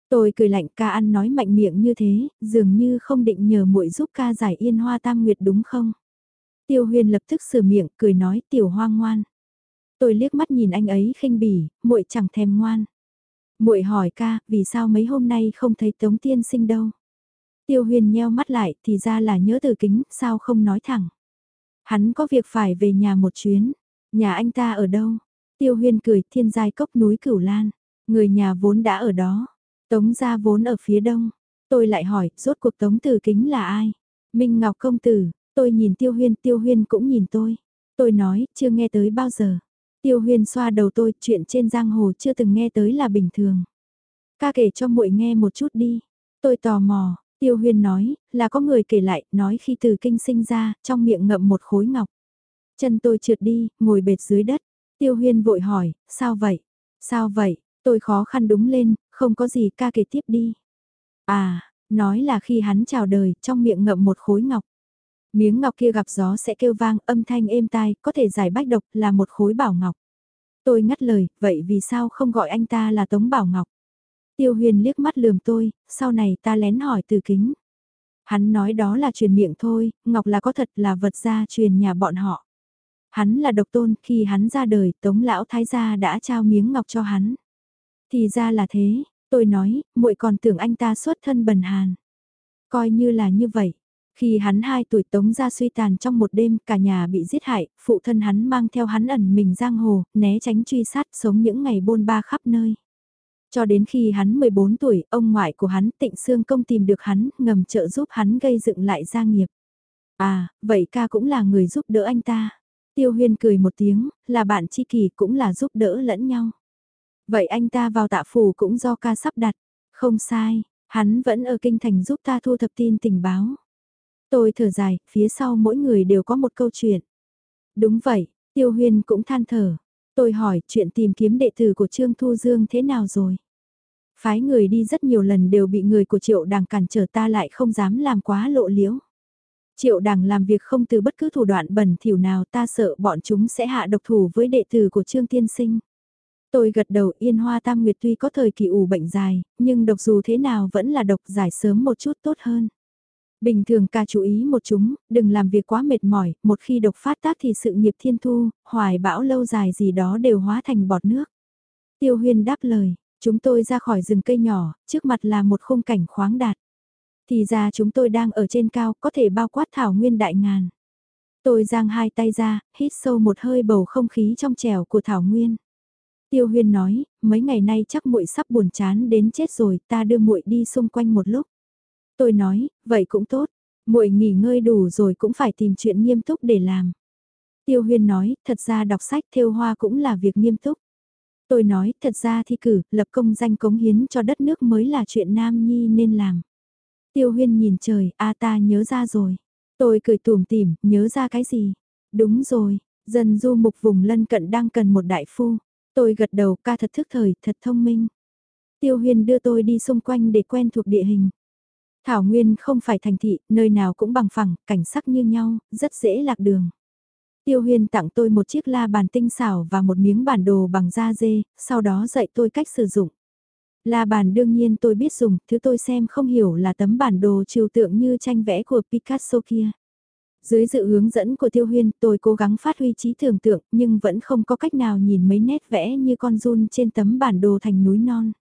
Tôi cười lạnh ca ăn nói mạnh miệng như thế, dường như không định nhờ muội giúp ca giải yên hoa tam nguyệt đúng không? Tiêu huyên lập tức sửa miệng, cười nói tiểu hoa ngoan. Tôi liếc mắt nhìn anh ấy khinh bỉ, muội chẳng thèm ngoan. Muội hỏi ca, vì sao mấy hôm nay không thấy Tống Tiên Sinh đâu? Tiêu Huyền nheo mắt lại, thì ra là nhớ từ kính, sao không nói thẳng? Hắn có việc phải về nhà một chuyến. Nhà anh ta ở đâu? Tiêu Huyền cười, thiên giai cốc núi Cửu Lan. Người nhà vốn đã ở đó. Tống gia vốn ở phía đông. Tôi lại hỏi, rốt cuộc Tống Tử Kính là ai? Minh Ngọc Công Tử. Tôi nhìn Tiêu Huyên, Tiêu Huyên cũng nhìn tôi. Tôi nói, chưa nghe tới bao giờ. Tiêu Huyên xoa đầu tôi, chuyện trên giang hồ chưa từng nghe tới là bình thường. Ca kể cho muội nghe một chút đi. Tôi tò mò, Tiêu Huyên nói, là có người kể lại, nói khi từ kinh sinh ra, trong miệng ngậm một khối ngọc. Chân tôi trượt đi, ngồi bệt dưới đất. Tiêu Huyên vội hỏi, sao vậy? Sao vậy? Tôi khó khăn đúng lên, không có gì ca kể tiếp đi. À, nói là khi hắn chào đời, trong miệng ngậm một khối ngọc. Miếng ngọc kia gặp gió sẽ kêu vang âm thanh êm tai, có thể giải bách độc là một khối bảo ngọc. Tôi ngắt lời, vậy vì sao không gọi anh ta là Tống Bảo Ngọc? Tiêu huyền liếc mắt lườm tôi, sau này ta lén hỏi từ kính. Hắn nói đó là truyền miệng thôi, Ngọc là có thật là vật gia truyền nhà bọn họ. Hắn là độc tôn, khi hắn ra đời, Tống Lão Thái Gia đã trao miếng Ngọc cho hắn. Thì ra là thế, tôi nói, muội còn tưởng anh ta xuất thân bần hàn. Coi như là như vậy. Khi hắn 2 tuổi tống ra suy tàn trong một đêm, cả nhà bị giết hại, phụ thân hắn mang theo hắn ẩn mình giang hồ, né tránh truy sát sống những ngày bôn ba khắp nơi. Cho đến khi hắn 14 tuổi, ông ngoại của hắn tịnh xương công tìm được hắn, ngầm trợ giúp hắn gây dựng lại gia nghiệp. À, vậy ca cũng là người giúp đỡ anh ta. Tiêu huyên cười một tiếng, là bạn chi kỷ cũng là giúp đỡ lẫn nhau. Vậy anh ta vào tạ phủ cũng do ca sắp đặt. Không sai, hắn vẫn ở kinh thành giúp ta thu thập tin tình báo. Tôi thở dài, phía sau mỗi người đều có một câu chuyện. Đúng vậy, Tiêu Huyên cũng than thở. Tôi hỏi chuyện tìm kiếm đệ tử của Trương Thu Dương thế nào rồi? Phái người đi rất nhiều lần đều bị người của Triệu Đằng cản trở ta lại không dám làm quá lộ liễu. Triệu Đằng làm việc không từ bất cứ thủ đoạn bẩn thỉu nào ta sợ bọn chúng sẽ hạ độc thủ với đệ tử của Trương Tiên Sinh. Tôi gật đầu yên hoa tam nguyệt tuy có thời kỳ ủ bệnh dài, nhưng độc dù thế nào vẫn là độc giải sớm một chút tốt hơn. Bình thường ca chú ý một chúng, đừng làm việc quá mệt mỏi, một khi độc phát tác thì sự nghiệp thiên thu, hoài bão lâu dài gì đó đều hóa thành bọt nước. Tiêu huyên đáp lời, chúng tôi ra khỏi rừng cây nhỏ, trước mặt là một khung cảnh khoáng đạt. Thì ra chúng tôi đang ở trên cao, có thể bao quát thảo nguyên đại ngàn. Tôi giang hai tay ra, hít sâu một hơi bầu không khí trong trẻo của thảo nguyên. Tiêu huyên nói, mấy ngày nay chắc muội sắp buồn chán đến chết rồi, ta đưa muội đi xung quanh một lúc. Tôi nói, vậy cũng tốt, muội nghỉ ngơi đủ rồi cũng phải tìm chuyện nghiêm túc để làm. Tiêu huyên nói, thật ra đọc sách theo hoa cũng là việc nghiêm túc. Tôi nói, thật ra thi cử, lập công danh cống hiến cho đất nước mới là chuyện nam nhi nên làm. Tiêu huyên nhìn trời, a ta nhớ ra rồi. Tôi cười tủm tỉm, nhớ ra cái gì? Đúng rồi, dân du mục vùng lân cận đang cần một đại phu. Tôi gật đầu ca thật thức thời, thật thông minh. Tiêu huyên đưa tôi đi xung quanh để quen thuộc địa hình. Thảo Nguyên không phải thành thị, nơi nào cũng bằng phẳng, cảnh sắc như nhau, rất dễ lạc đường. Tiêu Huyên tặng tôi một chiếc la bàn tinh xảo và một miếng bản đồ bằng da dê, sau đó dạy tôi cách sử dụng. La bàn đương nhiên tôi biết dùng, thứ tôi xem không hiểu là tấm bản đồ trừu tượng như tranh vẽ của Picasso kia. Dưới sự hướng dẫn của Tiêu Huyên, tôi cố gắng phát huy trí tưởng tượng, nhưng vẫn không có cách nào nhìn mấy nét vẽ như con run trên tấm bản đồ thành núi non.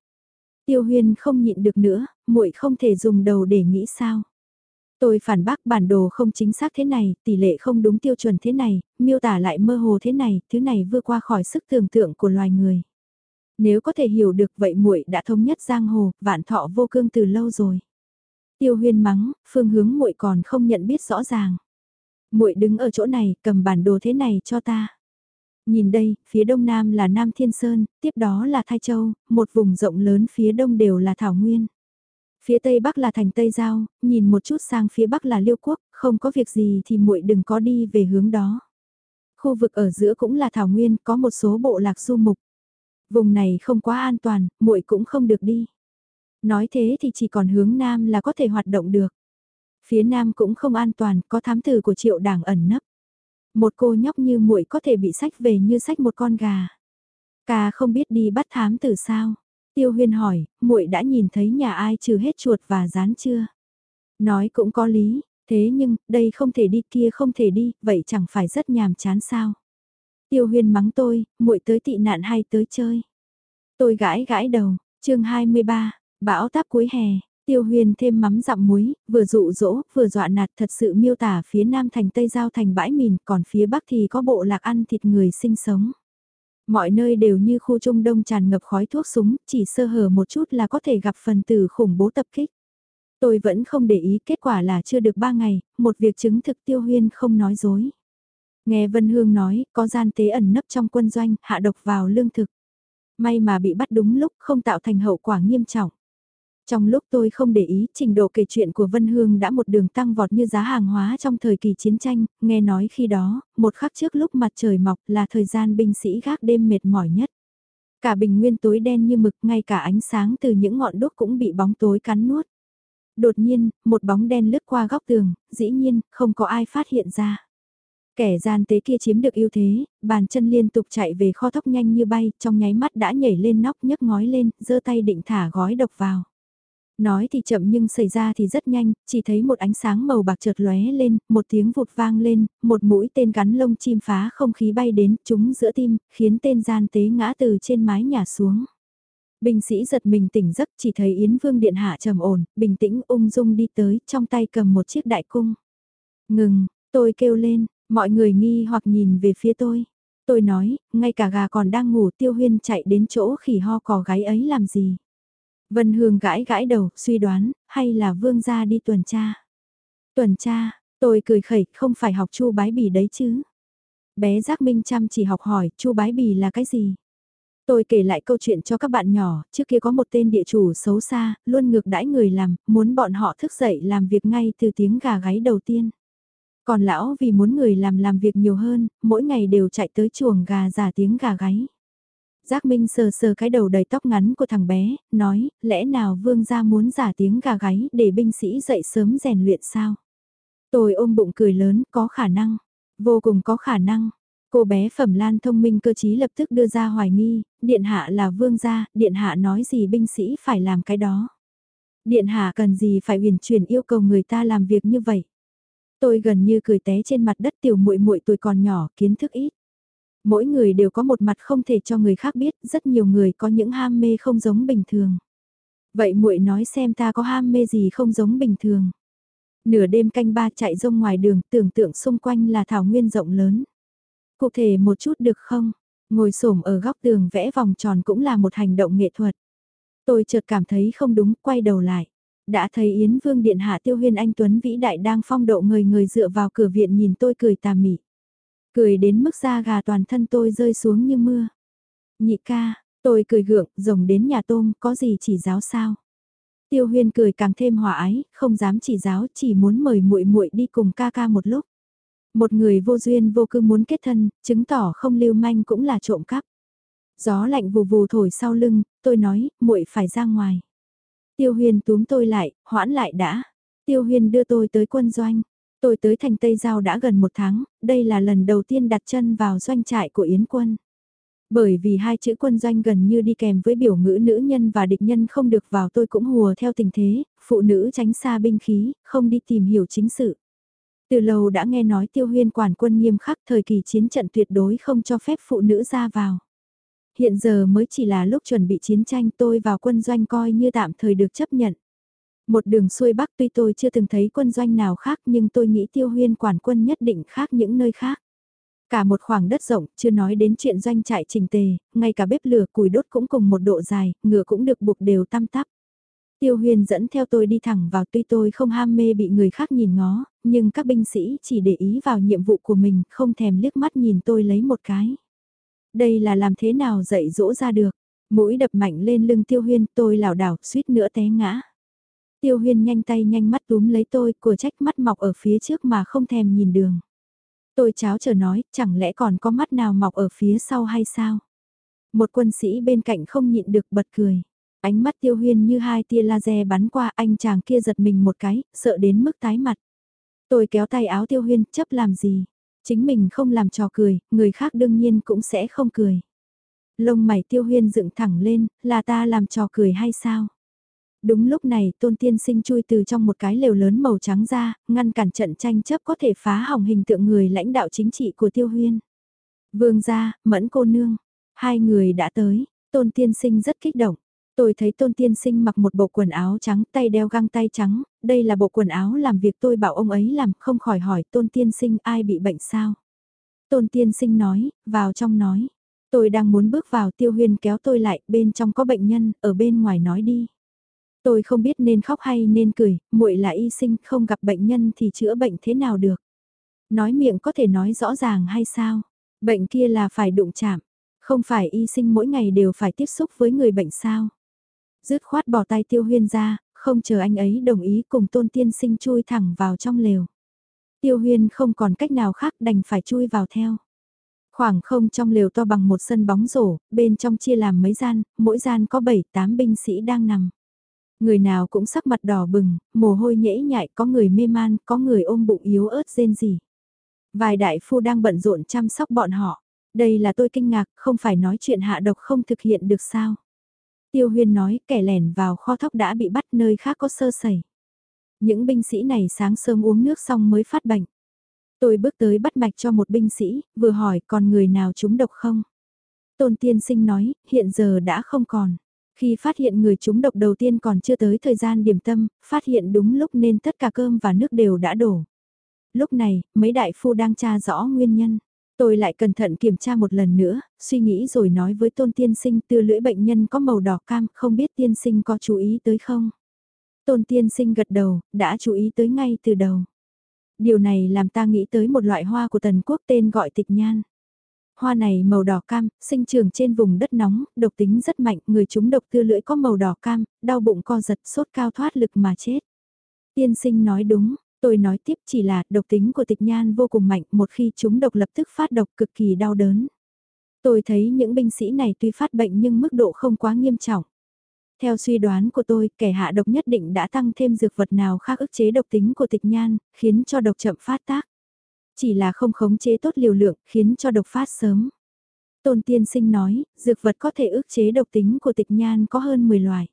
Tiêu Huyên không nhịn được nữa, muội không thể dùng đầu để nghĩ sao. Tôi phản bác bản đồ không chính xác thế này, tỷ lệ không đúng tiêu chuẩn thế này, miêu tả lại mơ hồ thế này, thứ này vượt qua khỏi sức tưởng tượng của loài người. Nếu có thể hiểu được vậy muội đã thống nhất giang hồ, vạn thọ vô cương từ lâu rồi. Tiêu huyên mắng, phương hướng muội còn không nhận biết rõ ràng. muội đứng ở chỗ này, cầm bản đồ thế này cho ta. Nhìn đây, phía đông nam là Nam Thiên Sơn, tiếp đó là Thái Châu, một vùng rộng lớn phía đông đều là Thảo Nguyên. Phía tây bắc là thành Tây Giao, nhìn một chút sang phía bắc là Liêu Quốc, không có việc gì thì muội đừng có đi về hướng đó. Khu vực ở giữa cũng là Thảo Nguyên, có một số bộ lạc du mục. Vùng này không quá an toàn, muội cũng không được đi. Nói thế thì chỉ còn hướng nam là có thể hoạt động được. Phía nam cũng không an toàn, có thám tử của triệu đảng ẩn nấp. Một cô nhóc như muội có thể bị sách về như sách một con gà. Ca không biết đi bắt thám tử sao? Tiêu Huyên hỏi, muội đã nhìn thấy nhà ai trừ hết chuột và rán chưa? Nói cũng có lý, thế nhưng, đây không thể đi kia không thể đi, vậy chẳng phải rất nhàm chán sao? Tiêu Huyên mắng tôi, muội tới tị nạn hay tới chơi? Tôi gãi gãi đầu, chương 23, bão táp cuối hè, Tiêu Huyên thêm mắm dặm muối, vừa dụ dỗ, vừa dọa nạt thật sự miêu tả phía nam thành Tây Giao thành bãi mìn, còn phía bắc thì có bộ lạc ăn thịt người sinh sống. Mọi nơi đều như khu Trung Đông tràn ngập khói thuốc súng, chỉ sơ hở một chút là có thể gặp phần tử khủng bố tập kích. Tôi vẫn không để ý, kết quả là chưa được ba ngày, một việc chứng thực Tiêu Huyên không nói dối. Nghe Vân Hương nói, có gian tế ẩn nấp trong quân doanh, hạ độc vào lương thực. May mà bị bắt đúng lúc, không tạo thành hậu quả nghiêm trọng. Trong lúc tôi không để ý, trình độ kể chuyện của Vân Hương đã một đường tăng vọt như giá hàng hóa trong thời kỳ chiến tranh, nghe nói khi đó, một khắc trước lúc mặt trời mọc là thời gian binh sĩ gác đêm mệt mỏi nhất. Cả bình nguyên tối đen như mực, ngay cả ánh sáng từ những ngọn đốt cũng bị bóng tối cắn nuốt. Đột nhiên, một bóng đen lướt qua góc tường, dĩ nhiên, không có ai phát hiện ra. Kẻ gian tế kia chiếm được ưu thế, bàn chân liên tục chạy về kho thóc nhanh như bay, trong nháy mắt đã nhảy lên nóc nhấc ngói lên, giơ tay định thả gói độc vào. Nói thì chậm nhưng xảy ra thì rất nhanh, chỉ thấy một ánh sáng màu bạc chợt lóe lên, một tiếng vụt vang lên, một mũi tên gắn lông chim phá không khí bay đến, trúng giữa tim, khiến tên gian tế ngã từ trên mái nhà xuống. Binh sĩ giật mình tỉnh giấc chỉ thấy Yến Vương Điện Hạ trầm ổn, bình tĩnh ung dung đi tới, trong tay cầm một chiếc đại cung. Ngừng, tôi kêu lên, mọi người nghi hoặc nhìn về phía tôi. Tôi nói, ngay cả gà còn đang ngủ tiêu huyên chạy đến chỗ khỉ ho cò gáy ấy làm gì. Vân Hương gãi gãi đầu, suy đoán, hay là vương gia đi tuần tra. Tuần tra, Tôi cười khẩy, không phải học chu bái bì đấy chứ. Bé Giác Minh chăm chỉ học hỏi, chu bái bì là cái gì? Tôi kể lại câu chuyện cho các bạn nhỏ, trước kia có một tên địa chủ xấu xa, luôn ngược đãi người làm, muốn bọn họ thức dậy làm việc ngay từ tiếng gà gáy đầu tiên. Còn lão vì muốn người làm làm việc nhiều hơn, mỗi ngày đều chạy tới chuồng gà giả tiếng gà gáy. Giác Minh sờ sờ cái đầu đầy tóc ngắn của thằng bé, nói, lẽ nào vương gia muốn giả tiếng gà gáy để binh sĩ dậy sớm rèn luyện sao? Tôi ôm bụng cười lớn, có khả năng, vô cùng có khả năng. Cô bé Phẩm Lan thông minh cơ trí lập tức đưa ra hoài nghi, điện hạ là vương gia, điện hạ nói gì binh sĩ phải làm cái đó. Điện hạ cần gì phải uyển chuyển yêu cầu người ta làm việc như vậy. Tôi gần như cười té trên mặt đất tiểu muội muội tuổi còn nhỏ, kiến thức ít. Mỗi người đều có một mặt không thể cho người khác biết, rất nhiều người có những ham mê không giống bình thường. Vậy muội nói xem ta có ham mê gì không giống bình thường. Nửa đêm canh ba chạy rông ngoài đường, tưởng tượng xung quanh là thảo nguyên rộng lớn. Cụ thể một chút được không? Ngồi xổm ở góc tường vẽ vòng tròn cũng là một hành động nghệ thuật. Tôi chợt cảm thấy không đúng, quay đầu lại. Đã thấy Yến Vương Điện Hạ Tiêu Huyên Anh Tuấn vĩ đại đang phong độ người người dựa vào cửa viện nhìn tôi cười tà mị. Cười đến mức da gà toàn thân tôi rơi xuống như mưa. Nhị ca, tôi cười gượng, rồng đến nhà tôm, có gì chỉ giáo sao? Tiêu Huyên cười càng thêm hòa ái, không dám chỉ giáo, chỉ muốn mời muội muội đi cùng ca ca một lúc. Một người vô duyên vô cư muốn kết thân, chứng tỏ không lưu manh cũng là trộm cắp. Gió lạnh vù vù thổi sau lưng, tôi nói, muội phải ra ngoài. Tiêu Huyền túm tôi lại, hoãn lại đã. Tiêu Huyền đưa tôi tới quân doanh. Tôi tới thành Tây Giao đã gần một tháng, đây là lần đầu tiên đặt chân vào doanh trại của Yến quân. Bởi vì hai chữ quân doanh gần như đi kèm với biểu ngữ nữ nhân và địch nhân không được vào tôi cũng hùa theo tình thế, phụ nữ tránh xa binh khí, không đi tìm hiểu chính sự. Từ lâu đã nghe nói tiêu huyên quản quân nghiêm khắc thời kỳ chiến trận tuyệt đối không cho phép phụ nữ ra vào. Hiện giờ mới chỉ là lúc chuẩn bị chiến tranh tôi vào quân doanh coi như tạm thời được chấp nhận. Một đường xuôi bắc tuy tôi chưa từng thấy quân doanh nào khác nhưng tôi nghĩ tiêu huyên quản quân nhất định khác những nơi khác. Cả một khoảng đất rộng, chưa nói đến chuyện doanh trại trình tề, ngay cả bếp lửa củi đốt cũng cùng một độ dài, ngựa cũng được buộc đều tăm tắp. Tiêu huyền dẫn theo tôi đi thẳng vào tuy tôi không ham mê bị người khác nhìn ngó, nhưng các binh sĩ chỉ để ý vào nhiệm vụ của mình, không thèm liếc mắt nhìn tôi lấy một cái. Đây là làm thế nào dạy dỗ ra được, mũi đập mạnh lên lưng tiêu huyên tôi lảo đảo suýt nữa té ngã. Tiêu huyên nhanh tay nhanh mắt túm lấy tôi, của trách mắt mọc ở phía trước mà không thèm nhìn đường. Tôi cháo chờ nói, chẳng lẽ còn có mắt nào mọc ở phía sau hay sao? Một quân sĩ bên cạnh không nhịn được bật cười. Ánh mắt tiêu huyên như hai tia laser bắn qua anh chàng kia giật mình một cái, sợ đến mức tái mặt. Tôi kéo tay áo tiêu huyên, chấp làm gì? Chính mình không làm trò cười, người khác đương nhiên cũng sẽ không cười. Lông mày tiêu huyên dựng thẳng lên, là ta làm trò cười hay sao? Đúng lúc này tôn tiên sinh chui từ trong một cái lều lớn màu trắng ra, ngăn cản trận tranh chấp có thể phá hỏng hình tượng người lãnh đạo chính trị của tiêu huyên. Vương gia, mẫn cô nương, hai người đã tới, tôn tiên sinh rất kích động. Tôi thấy tôn tiên sinh mặc một bộ quần áo trắng tay đeo găng tay trắng, đây là bộ quần áo làm việc tôi bảo ông ấy làm không khỏi hỏi tôn tiên sinh ai bị bệnh sao. Tôn tiên sinh nói, vào trong nói. Tôi đang muốn bước vào tiêu huyên kéo tôi lại, bên trong có bệnh nhân, ở bên ngoài nói đi. Tôi không biết nên khóc hay nên cười, muội là y sinh, không gặp bệnh nhân thì chữa bệnh thế nào được. Nói miệng có thể nói rõ ràng hay sao? Bệnh kia là phải đụng chạm, không phải y sinh mỗi ngày đều phải tiếp xúc với người bệnh sao? Dứt khoát bỏ tay tiêu huyên ra, không chờ anh ấy đồng ý cùng tôn tiên sinh chui thẳng vào trong lều. Tiêu huyên không còn cách nào khác đành phải chui vào theo. Khoảng không trong lều to bằng một sân bóng rổ, bên trong chia làm mấy gian, mỗi gian có 7-8 binh sĩ đang nằm. Người nào cũng sắc mặt đỏ bừng, mồ hôi nhễ nhại, có người mê man, có người ôm bụng yếu ớt rên gì. Vài đại phu đang bận rộn chăm sóc bọn họ. Đây là tôi kinh ngạc, không phải nói chuyện hạ độc không thực hiện được sao. Tiêu huyên nói kẻ lẻn vào kho thóc đã bị bắt nơi khác có sơ sẩy. Những binh sĩ này sáng sớm uống nước xong mới phát bệnh. Tôi bước tới bắt mạch cho một binh sĩ, vừa hỏi còn người nào trúng độc không? Tôn tiên sinh nói, hiện giờ đã không còn. Khi phát hiện người chúng độc đầu tiên còn chưa tới thời gian điểm tâm, phát hiện đúng lúc nên tất cả cơm và nước đều đã đổ. Lúc này, mấy đại phu đang tra rõ nguyên nhân. Tôi lại cẩn thận kiểm tra một lần nữa, suy nghĩ rồi nói với tôn tiên sinh tư lưỡi bệnh nhân có màu đỏ cam, không biết tiên sinh có chú ý tới không? Tôn tiên sinh gật đầu, đã chú ý tới ngay từ đầu. Điều này làm ta nghĩ tới một loại hoa của tần quốc tên gọi tịch nhan. Hoa này màu đỏ cam, sinh trưởng trên vùng đất nóng, độc tính rất mạnh, người chúng độc tư lưỡi có màu đỏ cam, đau bụng co giật, sốt cao thoát lực mà chết. Tiên sinh nói đúng, tôi nói tiếp chỉ là độc tính của tịch nhan vô cùng mạnh, một khi chúng độc lập tức phát độc cực kỳ đau đớn. Tôi thấy những binh sĩ này tuy phát bệnh nhưng mức độ không quá nghiêm trọng. Theo suy đoán của tôi, kẻ hạ độc nhất định đã tăng thêm dược vật nào khác ức chế độc tính của tịch nhan, khiến cho độc chậm phát tác. Chỉ là không khống chế tốt liều lượng, khiến cho độc phát sớm. Tôn tiên sinh nói, dược vật có thể ức chế độc tính của tịch nhan có hơn 10 loài.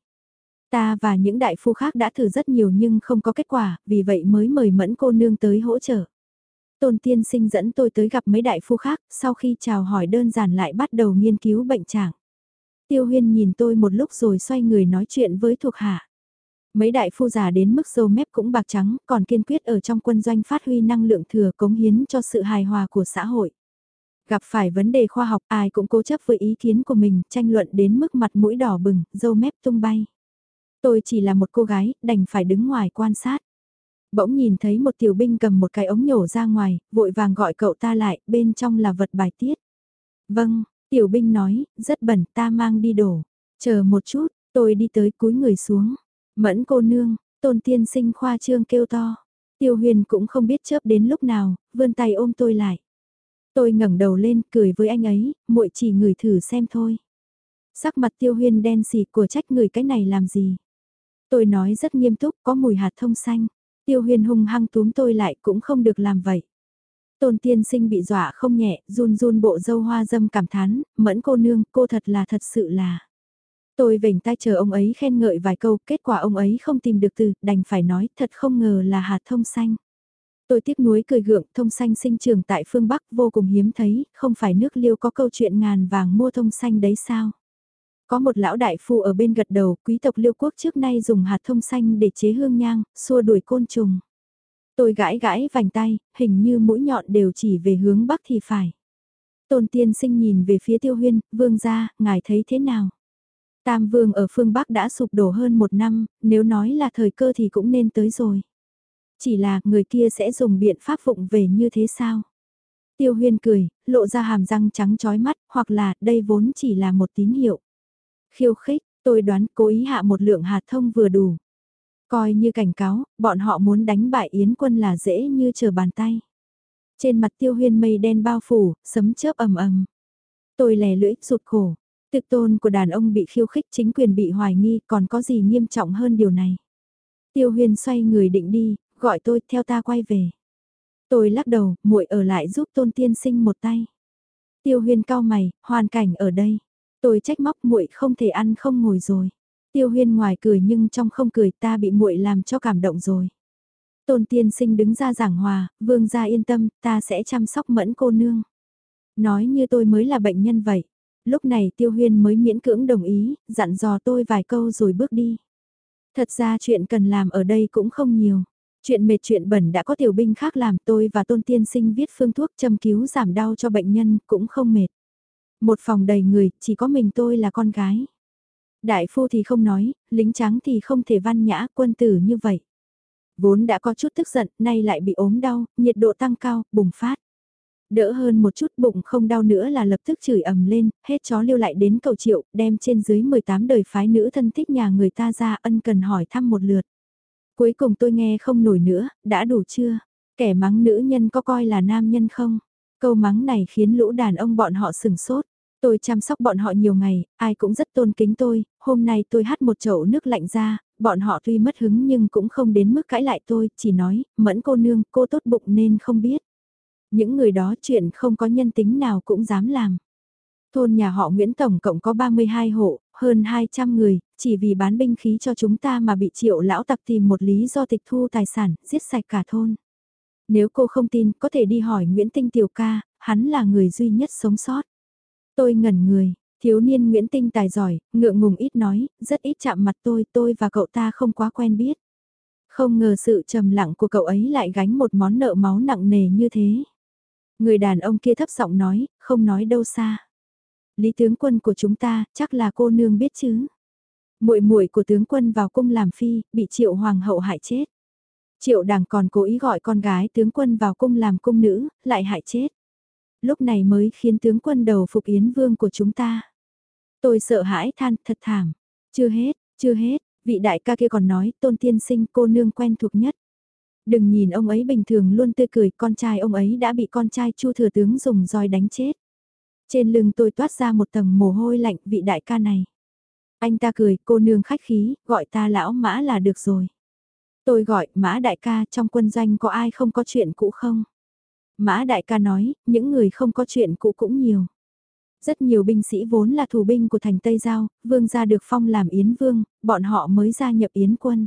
Ta và những đại phu khác đã thử rất nhiều nhưng không có kết quả, vì vậy mới mời mẫn cô nương tới hỗ trợ. Tôn tiên sinh dẫn tôi tới gặp mấy đại phu khác, sau khi chào hỏi đơn giản lại bắt đầu nghiên cứu bệnh trạng. Tiêu huyên nhìn tôi một lúc rồi xoay người nói chuyện với thuộc hạ. Mấy đại phu già đến mức dâu mép cũng bạc trắng, còn kiên quyết ở trong quân doanh phát huy năng lượng thừa cống hiến cho sự hài hòa của xã hội. Gặp phải vấn đề khoa học ai cũng cố chấp với ý kiến của mình, tranh luận đến mức mặt mũi đỏ bừng, dâu mép tung bay. Tôi chỉ là một cô gái, đành phải đứng ngoài quan sát. Bỗng nhìn thấy một tiểu binh cầm một cái ống nhổ ra ngoài, vội vàng gọi cậu ta lại, bên trong là vật bài tiết. Vâng, tiểu binh nói, rất bẩn, ta mang đi đổ. Chờ một chút, tôi đi tới cúi người xuống. Mẫn cô nương, tôn tiên sinh khoa trương kêu to. Tiêu huyền cũng không biết chớp đến lúc nào, vươn tay ôm tôi lại. Tôi ngẩng đầu lên, cười với anh ấy, muội chỉ ngửi thử xem thôi. Sắc mặt tiêu huyên đen xì của trách người cái này làm gì. Tôi nói rất nghiêm túc, có mùi hạt thông xanh. Tiêu huyền hung hăng túm tôi lại cũng không được làm vậy. Tôn tiên sinh bị dọa không nhẹ, run run bộ dâu hoa dâm cảm thán, mẫn cô nương, cô thật là thật sự là. Tôi vểnh tay chờ ông ấy khen ngợi vài câu, kết quả ông ấy không tìm được từ, đành phải nói thật không ngờ là hạt thông xanh. Tôi tiếc nuối cười gượng, thông xanh sinh trường tại phương Bắc vô cùng hiếm thấy, không phải nước liêu có câu chuyện ngàn vàng mua thông xanh đấy sao? Có một lão đại phu ở bên gật đầu, quý tộc liêu quốc trước nay dùng hạt thông xanh để chế hương nhang, xua đuổi côn trùng. Tôi gãi gãi vành tay, hình như mũi nhọn đều chỉ về hướng bắc thì phải. Tôn tiên sinh nhìn về phía tiêu huyên, vương gia, ngài thấy thế nào? Tam vương ở phương Bắc đã sụp đổ hơn một năm, nếu nói là thời cơ thì cũng nên tới rồi. Chỉ là người kia sẽ dùng biện pháp vụng về như thế sao? Tiêu huyên cười, lộ ra hàm răng trắng chói mắt, hoặc là đây vốn chỉ là một tín hiệu. Khiêu khích, tôi đoán cố ý hạ một lượng hạt thông vừa đủ. Coi như cảnh cáo, bọn họ muốn đánh bại Yến quân là dễ như chờ bàn tay. Trên mặt tiêu huyên mây đen bao phủ, sấm chớp ầm ầm. Tôi lè lưỡi, rụt khổ. Tự tôn của đàn ông bị khiêu khích chính quyền bị hoài nghi còn có gì nghiêm trọng hơn điều này. Tiêu huyên xoay người định đi, gọi tôi theo ta quay về. Tôi lắc đầu, muội ở lại giúp tôn tiên sinh một tay. Tiêu huyên cao mày, hoàn cảnh ở đây. Tôi trách móc muội không thể ăn không ngồi rồi. Tiêu huyên ngoài cười nhưng trong không cười ta bị muội làm cho cảm động rồi. Tôn tiên sinh đứng ra giảng hòa, vương gia yên tâm, ta sẽ chăm sóc mẫn cô nương. Nói như tôi mới là bệnh nhân vậy. Lúc này tiêu huyên mới miễn cưỡng đồng ý, dặn dò tôi vài câu rồi bước đi. Thật ra chuyện cần làm ở đây cũng không nhiều. Chuyện mệt chuyện bẩn đã có tiểu binh khác làm tôi và tôn tiên sinh viết phương thuốc châm cứu giảm đau cho bệnh nhân cũng không mệt. Một phòng đầy người, chỉ có mình tôi là con gái. Đại phu thì không nói, lính trắng thì không thể văn nhã quân tử như vậy. Vốn đã có chút tức giận, nay lại bị ốm đau, nhiệt độ tăng cao, bùng phát. Đỡ hơn một chút bụng không đau nữa là lập tức chửi ầm lên, hết chó lưu lại đến cầu triệu, đem trên dưới 18 đời phái nữ thân thích nhà người ta ra ân cần hỏi thăm một lượt. Cuối cùng tôi nghe không nổi nữa, đã đủ chưa? Kẻ mắng nữ nhân có coi là nam nhân không? Câu mắng này khiến lũ đàn ông bọn họ sừng sốt. Tôi chăm sóc bọn họ nhiều ngày, ai cũng rất tôn kính tôi, hôm nay tôi hát một chậu nước lạnh ra, bọn họ tuy mất hứng nhưng cũng không đến mức cãi lại tôi, chỉ nói, mẫn cô nương, cô tốt bụng nên không biết. Những người đó chuyện không có nhân tính nào cũng dám làm. Thôn nhà họ Nguyễn Tổng cộng có 32 hộ, hơn 200 người, chỉ vì bán binh khí cho chúng ta mà bị triệu lão tặc tìm một lý do tịch thu tài sản, giết sạch cả thôn. Nếu cô không tin, có thể đi hỏi Nguyễn Tinh Tiểu ca, hắn là người duy nhất sống sót. Tôi ngẩn người, thiếu niên Nguyễn Tinh tài giỏi, ngượng ngùng ít nói, rất ít chạm mặt tôi, tôi và cậu ta không quá quen biết. Không ngờ sự trầm lặng của cậu ấy lại gánh một món nợ máu nặng nề như thế. Người đàn ông kia thấp giọng nói, không nói đâu xa. Lý tướng quân của chúng ta, chắc là cô nương biết chứ. Muội muội của tướng quân vào cung làm phi, bị triệu hoàng hậu hại chết. Triệu đảng còn cố ý gọi con gái tướng quân vào cung làm cung nữ, lại hại chết. Lúc này mới khiến tướng quân đầu phục Yến Vương của chúng ta. Tôi sợ hãi than thật thảm. Chưa hết, chưa hết, vị đại ca kia còn nói tôn tiên sinh cô nương quen thuộc nhất. Đừng nhìn ông ấy bình thường luôn tươi cười, con trai ông ấy đã bị con trai chu thừa tướng dùng roi đánh chết. Trên lưng tôi toát ra một tầng mồ hôi lạnh vị đại ca này. Anh ta cười, cô nương khách khí, gọi ta lão mã là được rồi. Tôi gọi, mã đại ca trong quân doanh có ai không có chuyện cũ không? Mã đại ca nói, những người không có chuyện cũ cũng nhiều. Rất nhiều binh sĩ vốn là thủ binh của thành Tây Giao, vương gia được phong làm Yến Vương, bọn họ mới gia nhập Yến quân.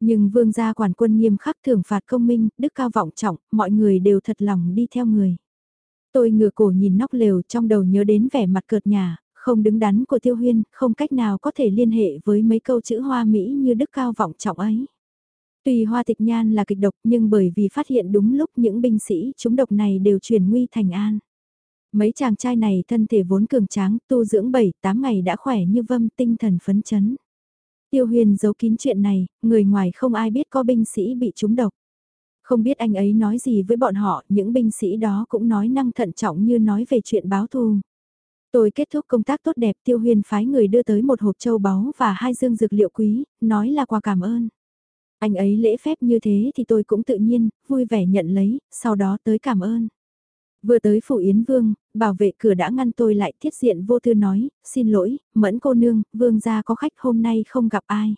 Nhưng vương gia quản quân nghiêm khắc thưởng phạt công minh, đức cao vọng trọng, mọi người đều thật lòng đi theo người. Tôi ngửa cổ nhìn nóc lều trong đầu nhớ đến vẻ mặt cợt nhà, không đứng đắn của tiêu huyên, không cách nào có thể liên hệ với mấy câu chữ hoa mỹ như đức cao vọng trọng ấy. Tuy hoa tịch nhan là kịch độc nhưng bởi vì phát hiện đúng lúc những binh sĩ chúng độc này đều chuyển nguy thành an. Mấy chàng trai này thân thể vốn cường tráng, tu dưỡng 7-8 ngày đã khỏe như vâm tinh thần phấn chấn. Tiêu huyền giấu kín chuyện này, người ngoài không ai biết có binh sĩ bị trúng độc. Không biết anh ấy nói gì với bọn họ, những binh sĩ đó cũng nói năng thận trọng như nói về chuyện báo thù. Tôi kết thúc công tác tốt đẹp tiêu huyền phái người đưa tới một hộp châu báu và hai dương dược liệu quý, nói là quà cảm ơn. Anh ấy lễ phép như thế thì tôi cũng tự nhiên, vui vẻ nhận lấy, sau đó tới cảm ơn. Vừa tới phủ Yến Vương, bảo vệ cửa đã ngăn tôi lại thiết diện vô tư nói, xin lỗi, mẫn cô nương, vương gia có khách hôm nay không gặp ai.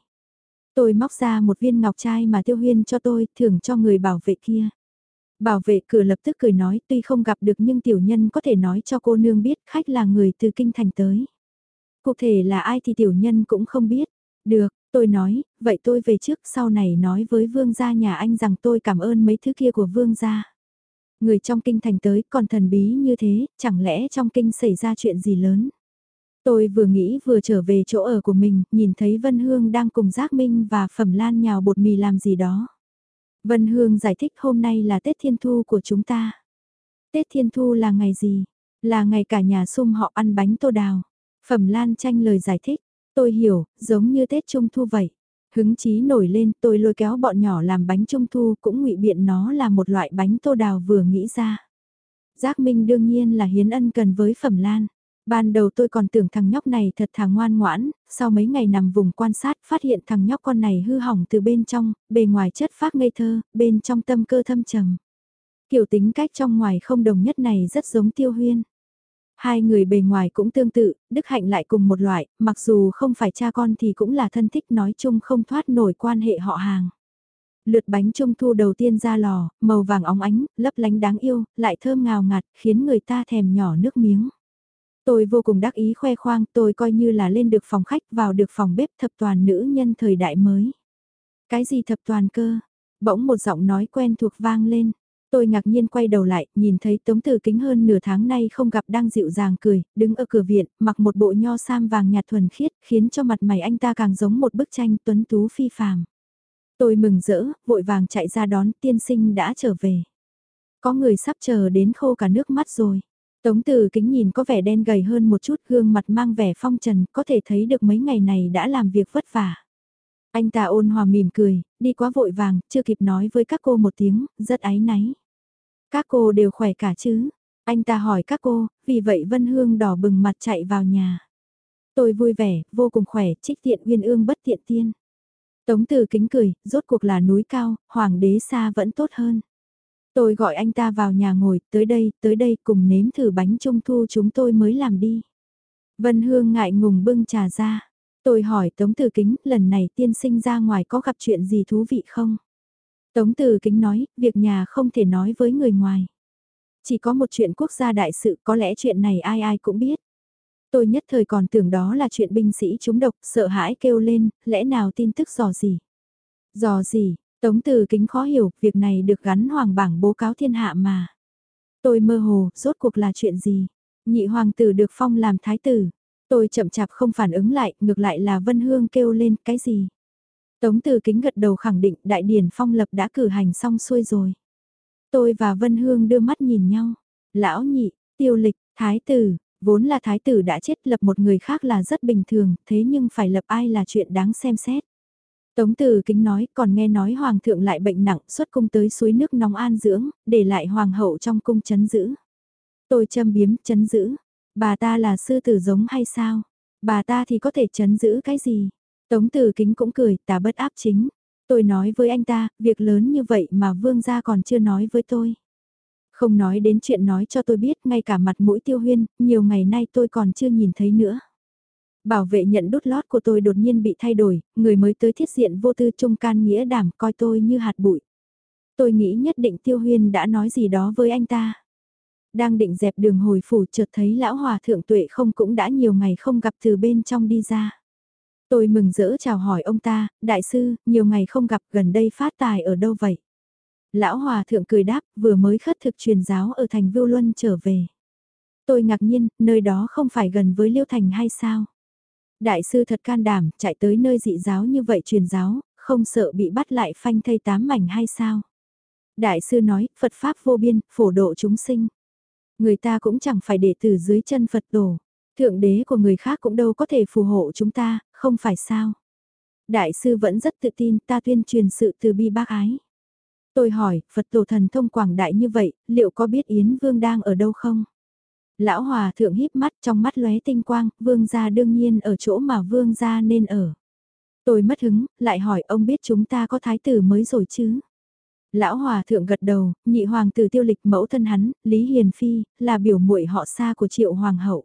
Tôi móc ra một viên ngọc trai mà tiêu huyên cho tôi, thưởng cho người bảo vệ kia. Bảo vệ cửa lập tức cười nói tuy không gặp được nhưng tiểu nhân có thể nói cho cô nương biết khách là người từ kinh thành tới. Cụ thể là ai thì tiểu nhân cũng không biết. Được, tôi nói, vậy tôi về trước sau này nói với vương gia nhà anh rằng tôi cảm ơn mấy thứ kia của vương gia. Người trong kinh thành tới còn thần bí như thế, chẳng lẽ trong kinh xảy ra chuyện gì lớn? Tôi vừa nghĩ vừa trở về chỗ ở của mình, nhìn thấy Vân Hương đang cùng Giác Minh và Phẩm Lan nhào bột mì làm gì đó. Vân Hương giải thích hôm nay là Tết Thiên Thu của chúng ta. Tết Thiên Thu là ngày gì? Là ngày cả nhà sum họ ăn bánh tô đào. Phẩm Lan tranh lời giải thích. Tôi hiểu, giống như Tết Trung Thu vậy. Hứng chí nổi lên tôi lôi kéo bọn nhỏ làm bánh trung thu cũng ngụy biện nó là một loại bánh tô đào vừa nghĩ ra. Giác Minh đương nhiên là hiến ân cần với Phẩm Lan. Ban đầu tôi còn tưởng thằng nhóc này thật thà ngoan ngoãn, sau mấy ngày nằm vùng quan sát phát hiện thằng nhóc con này hư hỏng từ bên trong, bề ngoài chất phát ngây thơ, bên trong tâm cơ thâm trầm. Kiểu tính cách trong ngoài không đồng nhất này rất giống tiêu huyên. Hai người bề ngoài cũng tương tự, đức hạnh lại cùng một loại, mặc dù không phải cha con thì cũng là thân thích nói chung không thoát nổi quan hệ họ hàng. Lượt bánh trung thu đầu tiên ra lò, màu vàng óng ánh, lấp lánh đáng yêu, lại thơm ngào ngạt, khiến người ta thèm nhỏ nước miếng. Tôi vô cùng đắc ý khoe khoang, tôi coi như là lên được phòng khách vào được phòng bếp thập toàn nữ nhân thời đại mới. Cái gì thập toàn cơ? Bỗng một giọng nói quen thuộc vang lên. Tôi ngạc nhiên quay đầu lại, nhìn thấy Tống Tử Kính hơn nửa tháng nay không gặp đang dịu dàng cười, đứng ở cửa viện, mặc một bộ nho sam vàng nhạt thuần khiết, khiến cho mặt mày anh ta càng giống một bức tranh tuấn tú phi phàm. Tôi mừng rỡ, vội vàng chạy ra đón tiên sinh đã trở về. Có người sắp chờ đến khô cả nước mắt rồi. Tống Tử Kính nhìn có vẻ đen gầy hơn một chút, gương mặt mang vẻ phong trần, có thể thấy được mấy ngày này đã làm việc vất vả. Anh ta ôn hòa mỉm cười, đi quá vội vàng, chưa kịp nói với các cô một tiếng, rất áy náy. Các cô đều khỏe cả chứ? Anh ta hỏi các cô, vì vậy Vân Hương đỏ bừng mặt chạy vào nhà. Tôi vui vẻ, vô cùng khỏe, trích tiện uyên ương bất tiện tiên. Tống từ kính cười, rốt cuộc là núi cao, hoàng đế xa vẫn tốt hơn. Tôi gọi anh ta vào nhà ngồi, tới đây, tới đây cùng nếm thử bánh trung thu chúng tôi mới làm đi. Vân Hương ngại ngùng bưng trà ra. Tôi hỏi Tống Từ Kính, lần này tiên sinh ra ngoài có gặp chuyện gì thú vị không? Tống Từ Kính nói, việc nhà không thể nói với người ngoài. Chỉ có một chuyện quốc gia đại sự, có lẽ chuyện này ai ai cũng biết. Tôi nhất thời còn tưởng đó là chuyện binh sĩ trúng độc, sợ hãi kêu lên, lẽ nào tin tức dò gì? Dò gì, Tống Từ Kính khó hiểu, việc này được gắn hoàng bảng bố cáo thiên hạ mà. Tôi mơ hồ, rốt cuộc là chuyện gì? Nhị hoàng tử được phong làm thái tử. Tôi chậm chạp không phản ứng lại, ngược lại là Vân Hương kêu lên, cái gì? Tống Từ Kính gật đầu khẳng định đại điển phong lập đã cử hành xong xuôi rồi. Tôi và Vân Hương đưa mắt nhìn nhau. Lão nhị, tiêu lịch, thái tử, vốn là thái tử đã chết lập một người khác là rất bình thường, thế nhưng phải lập ai là chuyện đáng xem xét. Tống Từ Kính nói còn nghe nói Hoàng thượng lại bệnh nặng xuất cung tới suối nước nóng an dưỡng, để lại Hoàng hậu trong cung chấn giữ. Tôi châm biếm chấn giữ, bà ta là sư tử giống hay sao? Bà ta thì có thể chấn giữ cái gì? Tống Từ Kính cũng cười, ta bất áp chính. Tôi nói với anh ta, việc lớn như vậy mà vương gia còn chưa nói với tôi. Không nói đến chuyện nói cho tôi biết, ngay cả mặt mũi tiêu huyên, nhiều ngày nay tôi còn chưa nhìn thấy nữa. Bảo vệ nhận đút lót của tôi đột nhiên bị thay đổi, người mới tới thiết diện vô tư trung can nghĩa đảm coi tôi như hạt bụi. Tôi nghĩ nhất định tiêu huyên đã nói gì đó với anh ta. Đang định dẹp đường hồi phủ chợt thấy lão hòa thượng tuệ không cũng đã nhiều ngày không gặp từ bên trong đi ra. Tôi mừng rỡ chào hỏi ông ta, đại sư, nhiều ngày không gặp gần đây phát tài ở đâu vậy? Lão hòa thượng cười đáp, vừa mới khất thực truyền giáo ở thành Vưu Luân trở về. Tôi ngạc nhiên, nơi đó không phải gần với Liêu Thành hay sao? Đại sư thật can đảm, chạy tới nơi dị giáo như vậy truyền giáo, không sợ bị bắt lại phanh thây tám mảnh hay sao? Đại sư nói, Phật Pháp vô biên, phổ độ chúng sinh. Người ta cũng chẳng phải để từ dưới chân Phật tổ. Thượng đế của người khác cũng đâu có thể phù hộ chúng ta, không phải sao? Đại sư vẫn rất tự tin ta tuyên truyền sự từ bi bác ái. Tôi hỏi, Phật tổ thần thông quảng đại như vậy, liệu có biết Yến Vương đang ở đâu không? Lão Hòa thượng híp mắt trong mắt lóe tinh quang, Vương gia đương nhiên ở chỗ mà Vương gia nên ở. Tôi mất hứng, lại hỏi ông biết chúng ta có thái tử mới rồi chứ? Lão Hòa thượng gật đầu, nhị hoàng tử tiêu lịch mẫu thân hắn, Lý Hiền Phi, là biểu muội họ xa của triệu hoàng hậu.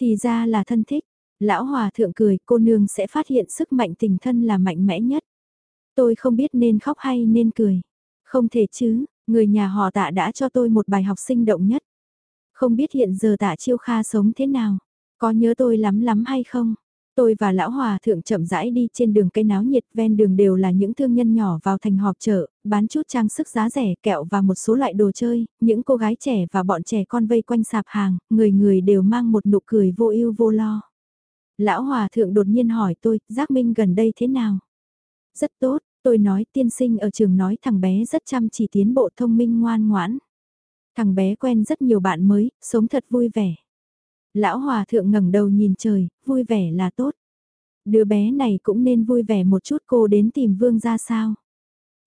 Thì ra là thân thích, lão Hòa thượng cười, cô nương sẽ phát hiện sức mạnh tình thân là mạnh mẽ nhất. Tôi không biết nên khóc hay nên cười. Không thể chứ, người nhà họ tạ đã cho tôi một bài học sinh động nhất. Không biết hiện giờ tạ chiêu kha sống thế nào, có nhớ tôi lắm lắm hay không? Tôi và lão hòa thượng chậm rãi đi trên đường cây náo nhiệt ven đường đều là những thương nhân nhỏ vào thành họp chợ, bán chút trang sức giá rẻ kẹo và một số loại đồ chơi, những cô gái trẻ và bọn trẻ con vây quanh sạp hàng, người người đều mang một nụ cười vô ưu vô lo. Lão hòa thượng đột nhiên hỏi tôi, giác minh gần đây thế nào? Rất tốt, tôi nói tiên sinh ở trường nói thằng bé rất chăm chỉ tiến bộ thông minh ngoan ngoãn. Thằng bé quen rất nhiều bạn mới, sống thật vui vẻ. Lão hòa thượng ngẩng đầu nhìn trời, vui vẻ là tốt. Đứa bé này cũng nên vui vẻ một chút cô đến tìm vương ra sao.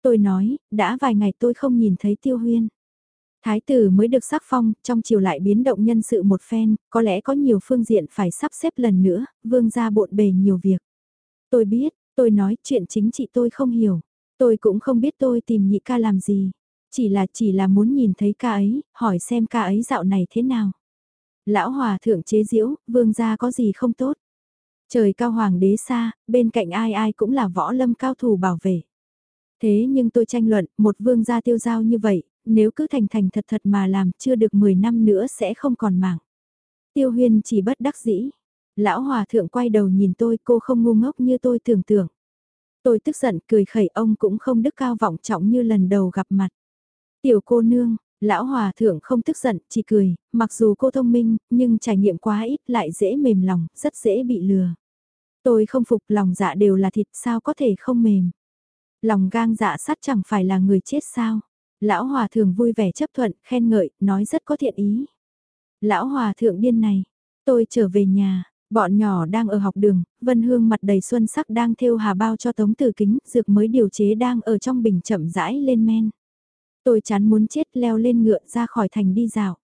Tôi nói, đã vài ngày tôi không nhìn thấy tiêu huyên. Thái tử mới được sắc phong, trong chiều lại biến động nhân sự một phen, có lẽ có nhiều phương diện phải sắp xếp lần nữa, vương ra bộn bề nhiều việc. Tôi biết, tôi nói chuyện chính trị tôi không hiểu. Tôi cũng không biết tôi tìm nhị ca làm gì. Chỉ là chỉ là muốn nhìn thấy ca ấy, hỏi xem ca ấy dạo này thế nào. Lão hòa thượng chế diễu, vương gia có gì không tốt. Trời cao hoàng đế xa, bên cạnh ai ai cũng là võ lâm cao thủ bảo vệ. Thế nhưng tôi tranh luận, một vương gia tiêu giao như vậy, nếu cứ thành thành thật thật mà làm chưa được 10 năm nữa sẽ không còn mạng. Tiêu huyên chỉ bất đắc dĩ. Lão hòa thượng quay đầu nhìn tôi cô không ngu ngốc như tôi tưởng tượng. Tôi tức giận cười khẩy ông cũng không đức cao vọng trọng như lần đầu gặp mặt. Tiểu cô nương, lão hòa thượng không tức giận, chỉ cười, mặc dù cô thông minh, nhưng trải nghiệm quá ít lại dễ mềm lòng, rất dễ bị lừa. Tôi không phục lòng dạ đều là thịt sao có thể không mềm. Lòng gang dạ sắt chẳng phải là người chết sao. Lão hòa thượng vui vẻ chấp thuận, khen ngợi, nói rất có thiện ý. Lão hòa thượng điên này, tôi trở về nhà, bọn nhỏ đang ở học đường, Vân Hương mặt đầy xuân sắc đang thêu hà bao cho tống tử kính, dược mới điều chế đang ở trong bình chậm rãi lên men. Tôi chán muốn chết leo lên ngựa ra khỏi thành đi dạo.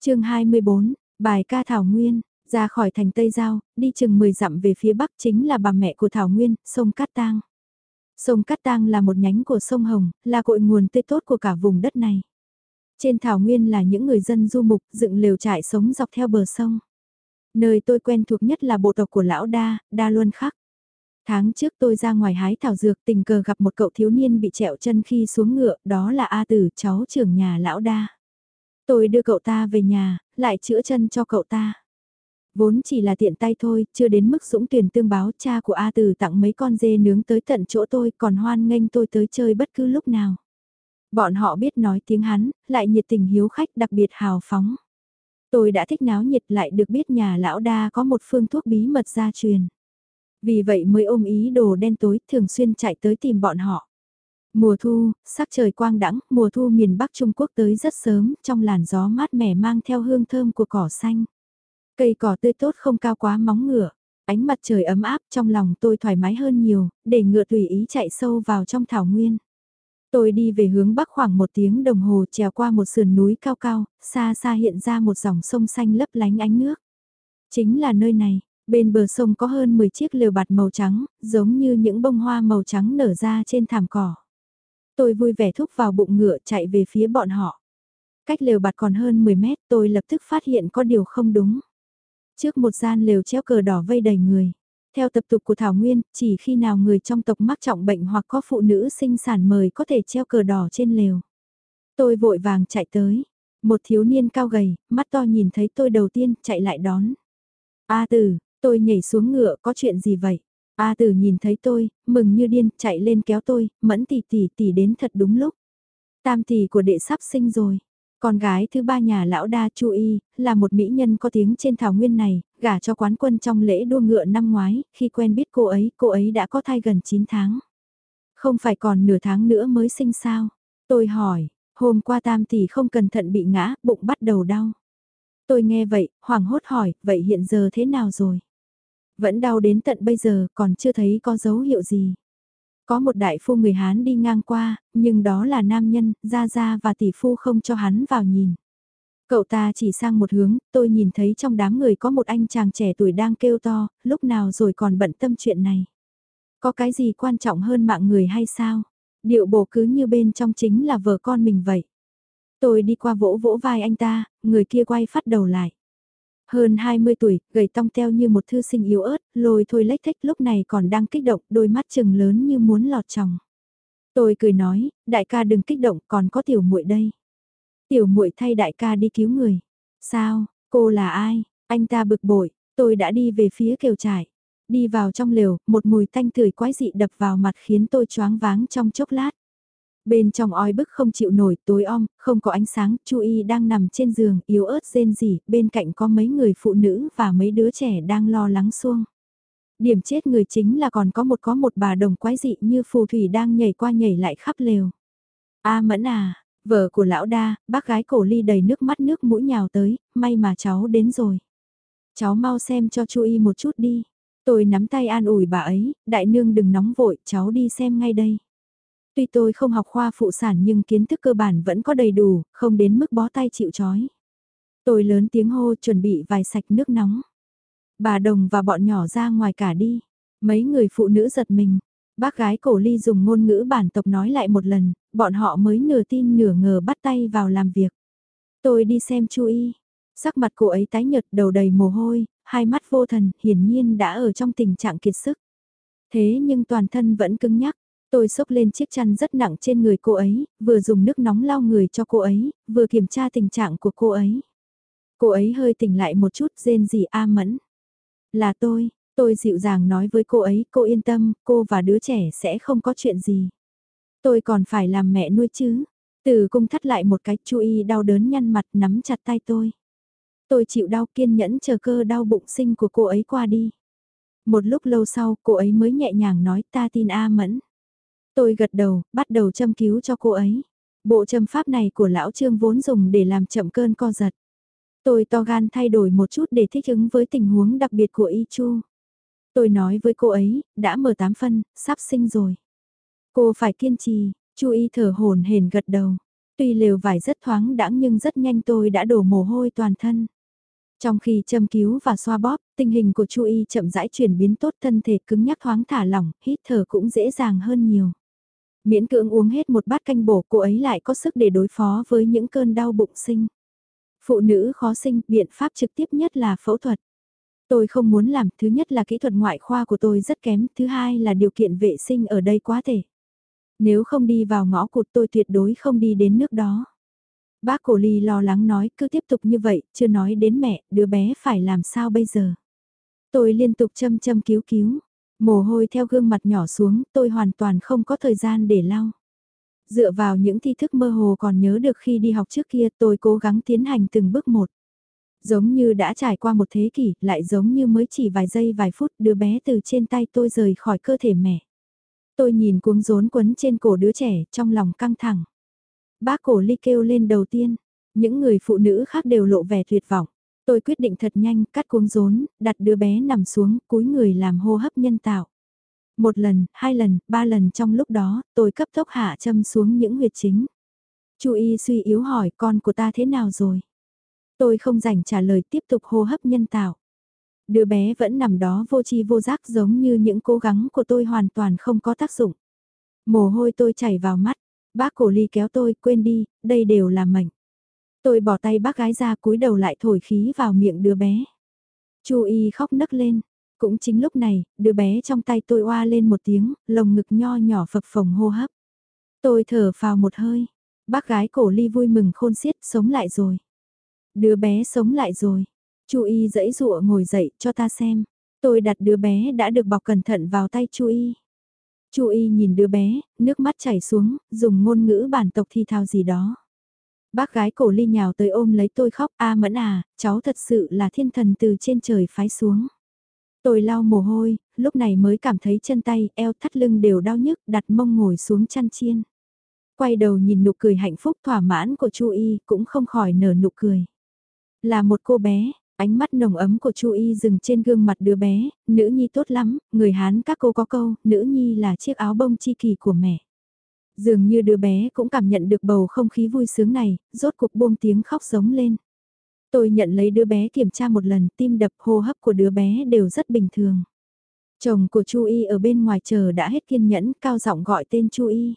chương 24, bài ca Thảo Nguyên, ra khỏi thành Tây Giao, đi chừng 10 dặm về phía bắc chính là bà mẹ của Thảo Nguyên, sông Cát Tang. Sông Cát Tang là một nhánh của sông Hồng, là cội nguồn tươi tốt của cả vùng đất này. Trên Thảo Nguyên là những người dân du mục dựng lều trại sống dọc theo bờ sông. Nơi tôi quen thuộc nhất là bộ tộc của lão Đa, Đa Luân Khắc. Tháng trước tôi ra ngoài hái thảo dược tình cờ gặp một cậu thiếu niên bị trẹo chân khi xuống ngựa, đó là A Tử, cháu trưởng nhà lão đa. Tôi đưa cậu ta về nhà, lại chữa chân cho cậu ta. Vốn chỉ là tiện tay thôi, chưa đến mức dũng tuyển tương báo cha của A Tử tặng mấy con dê nướng tới tận chỗ tôi còn hoan nghênh tôi tới chơi bất cứ lúc nào. Bọn họ biết nói tiếng hắn, lại nhiệt tình hiếu khách đặc biệt hào phóng. Tôi đã thích náo nhiệt lại được biết nhà lão đa có một phương thuốc bí mật gia truyền. Vì vậy mới ôm ý đồ đen tối thường xuyên chạy tới tìm bọn họ. Mùa thu, sắc trời quang đãng, mùa thu miền Bắc Trung Quốc tới rất sớm, trong làn gió mát mẻ mang theo hương thơm của cỏ xanh. Cây cỏ tươi tốt không cao quá móng ngựa. Ánh mặt trời ấm áp trong lòng tôi thoải mái hơn nhiều, để ngựa tùy ý chạy sâu vào trong thảo nguyên. Tôi đi về hướng bắc khoảng một tiếng đồng hồ trèo qua một sườn núi cao cao, xa xa hiện ra một dòng sông xanh lấp lánh ánh nước. Chính là nơi này, bên bờ sông có hơn 10 chiếc lều bạt màu trắng, giống như những bông hoa màu trắng nở ra trên thảm cỏ. Tôi vui vẻ thúc vào bụng ngựa chạy về phía bọn họ. Cách lều bạt còn hơn 10 mét tôi lập tức phát hiện có điều không đúng. Trước một gian lều treo cờ đỏ vây đầy người. Theo tập tục của Thảo Nguyên, chỉ khi nào người trong tộc mắc trọng bệnh hoặc có phụ nữ sinh sản mời có thể treo cờ đỏ trên lều. Tôi vội vàng chạy tới. Một thiếu niên cao gầy, mắt to nhìn thấy tôi đầu tiên, chạy lại đón. A tử, tôi nhảy xuống ngựa, có chuyện gì vậy? A tử nhìn thấy tôi, mừng như điên, chạy lên kéo tôi, mẫn tỷ tỷ tỷ đến thật đúng lúc. Tam tỷ của đệ sắp sinh rồi. Con gái thứ ba nhà lão đa Chu Y, là một mỹ nhân có tiếng trên thảo nguyên này, gả cho quán quân trong lễ đua ngựa năm ngoái, khi quen biết cô ấy, cô ấy đã có thai gần 9 tháng. Không phải còn nửa tháng nữa mới sinh sao? Tôi hỏi, hôm qua tam tỷ không cẩn thận bị ngã, bụng bắt đầu đau. Tôi nghe vậy, hoảng hốt hỏi, vậy hiện giờ thế nào rồi? Vẫn đau đến tận bây giờ, còn chưa thấy có dấu hiệu gì. Có một đại phu người Hán đi ngang qua, nhưng đó là nam nhân, ra ra và tỷ phu không cho hắn vào nhìn. Cậu ta chỉ sang một hướng, tôi nhìn thấy trong đám người có một anh chàng trẻ tuổi đang kêu to, lúc nào rồi còn bận tâm chuyện này. Có cái gì quan trọng hơn mạng người hay sao? Điệu bộ cứ như bên trong chính là vợ con mình vậy. Tôi đi qua vỗ vỗ vai anh ta, người kia quay phát đầu lại. Hơn 20 tuổi, gầy tong teo như một thư sinh yếu ớt, lôi thôi lách thách lúc này còn đang kích động, đôi mắt trừng lớn như muốn lọt tròng. Tôi cười nói, đại ca đừng kích động, còn có tiểu muội đây. Tiểu muội thay đại ca đi cứu người. Sao, cô là ai? Anh ta bực bội, tôi đã đi về phía kiều trải. Đi vào trong lều, một mùi tanh tưởi quái dị đập vào mặt khiến tôi choáng váng trong chốc lát. Bên trong oi bức không chịu nổi, tối om, không có ánh sáng, Chu Y đang nằm trên giường, yếu ớt rên rỉ, bên cạnh có mấy người phụ nữ và mấy đứa trẻ đang lo lắng xuông. Điểm chết người chính là còn có một có một bà đồng quái dị như phù thủy đang nhảy qua nhảy lại khắp lều. A mẫn à, vợ của lão đa, bác gái cổ ly đầy nước mắt nước mũi nhào tới, may mà cháu đến rồi. Cháu mau xem cho Chu Y một chút đi. Tôi nắm tay an ủi bà ấy, đại nương đừng nóng vội, cháu đi xem ngay đây. Tuy tôi không học khoa phụ sản nhưng kiến thức cơ bản vẫn có đầy đủ, không đến mức bó tay chịu chói. Tôi lớn tiếng hô chuẩn bị vài sạch nước nóng. Bà đồng và bọn nhỏ ra ngoài cả đi. Mấy người phụ nữ giật mình. Bác gái cổ ly dùng ngôn ngữ bản tộc nói lại một lần, bọn họ mới nửa tin nửa ngờ bắt tay vào làm việc. Tôi đi xem chú y. Sắc mặt cô ấy tái nhợt đầu đầy mồ hôi, hai mắt vô thần, hiển nhiên đã ở trong tình trạng kiệt sức. Thế nhưng toàn thân vẫn cứng nhắc, Tôi xốc lên chiếc chăn rất nặng trên người cô ấy, vừa dùng nước nóng lau người cho cô ấy, vừa kiểm tra tình trạng của cô ấy. Cô ấy hơi tỉnh lại một chút rên gì a mẫn. Là tôi, tôi dịu dàng nói với cô ấy, cô yên tâm, cô và đứa trẻ sẽ không có chuyện gì. Tôi còn phải làm mẹ nuôi chứ. Từ cung thắt lại một cái chú y đau đớn nhăn mặt nắm chặt tay tôi. Tôi chịu đau kiên nhẫn chờ cơ đau bụng sinh của cô ấy qua đi. Một lúc lâu sau cô ấy mới nhẹ nhàng nói ta tin A Mẫn. Tôi gật đầu, bắt đầu châm cứu cho cô ấy. Bộ châm pháp này của lão Trương vốn dùng để làm chậm cơn co giật. Tôi to gan thay đổi một chút để thích ứng với tình huống đặc biệt của Y Chu. Tôi nói với cô ấy, đã mở tám phân, sắp sinh rồi. Cô phải kiên trì, Chu Y thở hồn hển gật đầu. Tuy lều vải rất thoáng đãng nhưng rất nhanh tôi đã đổ mồ hôi toàn thân. Trong khi châm cứu và xoa bóp, tình hình của Chu Y chậm rãi chuyển biến tốt thân thể cứng nhắc thoáng thả lỏng, hít thở cũng dễ dàng hơn nhiều. Miễn cưỡng uống hết một bát canh bổ cô ấy lại có sức để đối phó với những cơn đau bụng sinh. Phụ nữ khó sinh, biện pháp trực tiếp nhất là phẫu thuật. Tôi không muốn làm, thứ nhất là kỹ thuật ngoại khoa của tôi rất kém, thứ hai là điều kiện vệ sinh ở đây quá thể. Nếu không đi vào ngõ cụt tôi tuyệt đối không đi đến nước đó. Bác cổ ly lo lắng nói cứ tiếp tục như vậy, chưa nói đến mẹ, đứa bé phải làm sao bây giờ. Tôi liên tục châm châm cứu cứu, Mồ hôi theo gương mặt nhỏ xuống, tôi hoàn toàn không có thời gian để lau. Dựa vào những thi thức mơ hồ còn nhớ được khi đi học trước kia tôi cố gắng tiến hành từng bước một. Giống như đã trải qua một thế kỷ, lại giống như mới chỉ vài giây vài phút đứa bé từ trên tay tôi rời khỏi cơ thể mẹ. Tôi nhìn cuống rốn quấn trên cổ đứa trẻ, trong lòng căng thẳng. Bác cổ ly kêu lên đầu tiên, những người phụ nữ khác đều lộ vẻ tuyệt vọng. Tôi quyết định thật nhanh, cắt cuống rốn, đặt đứa bé nằm xuống, cúi người làm hô hấp nhân tạo. Một lần, hai lần, ba lần trong lúc đó, tôi cấp tốc hạ châm xuống những huyệt chính. Chu y suy yếu hỏi con của ta thế nào rồi? Tôi không rảnh trả lời tiếp tục hô hấp nhân tạo. Đứa bé vẫn nằm đó vô tri vô giác giống như những cố gắng của tôi hoàn toàn không có tác dụng. Mồ hôi tôi chảy vào mắt, bác cổ ly kéo tôi quên đi, đây đều là mệnh. Tôi bỏ tay bác gái ra cúi đầu lại thổi khí vào miệng đứa bé. Chu y khóc nấc lên. Cũng chính lúc này, đứa bé trong tay tôi oa lên một tiếng, lồng ngực nho nhỏ phập phồng hô hấp. Tôi thở vào một hơi. Bác gái cổ ly vui mừng khôn xiết, sống lại rồi. Đứa bé sống lại rồi. Chu y dãy dụa ngồi dậy cho ta xem. Tôi đặt đứa bé đã được bọc cẩn thận vào tay Chu y. Chu y nhìn đứa bé, nước mắt chảy xuống, dùng ngôn ngữ bản tộc thi thao gì đó. Bác gái cổ ly nhào tới ôm lấy tôi khóc, a mẫn à, cháu thật sự là thiên thần từ trên trời phái xuống. Tôi lau mồ hôi, lúc này mới cảm thấy chân tay, eo thắt lưng đều đau nhức, đặt mông ngồi xuống chăn chiên. Quay đầu nhìn nụ cười hạnh phúc thỏa mãn của Chu Y, cũng không khỏi nở nụ cười. Là một cô bé, ánh mắt nồng ấm của Chu Y dừng trên gương mặt đứa bé, nữ nhi tốt lắm, người Hán các cô có câu, nữ nhi là chiếc áo bông chi kỳ của mẹ. Dường như đứa bé cũng cảm nhận được bầu không khí vui sướng này, rốt cuộc buông tiếng khóc giống lên. Tôi nhận lấy đứa bé kiểm tra một lần, tim đập hô hấp của đứa bé đều rất bình thường. Chồng của Chu Y ở bên ngoài chờ đã hết kiên nhẫn, cao giọng gọi tên Chu Y.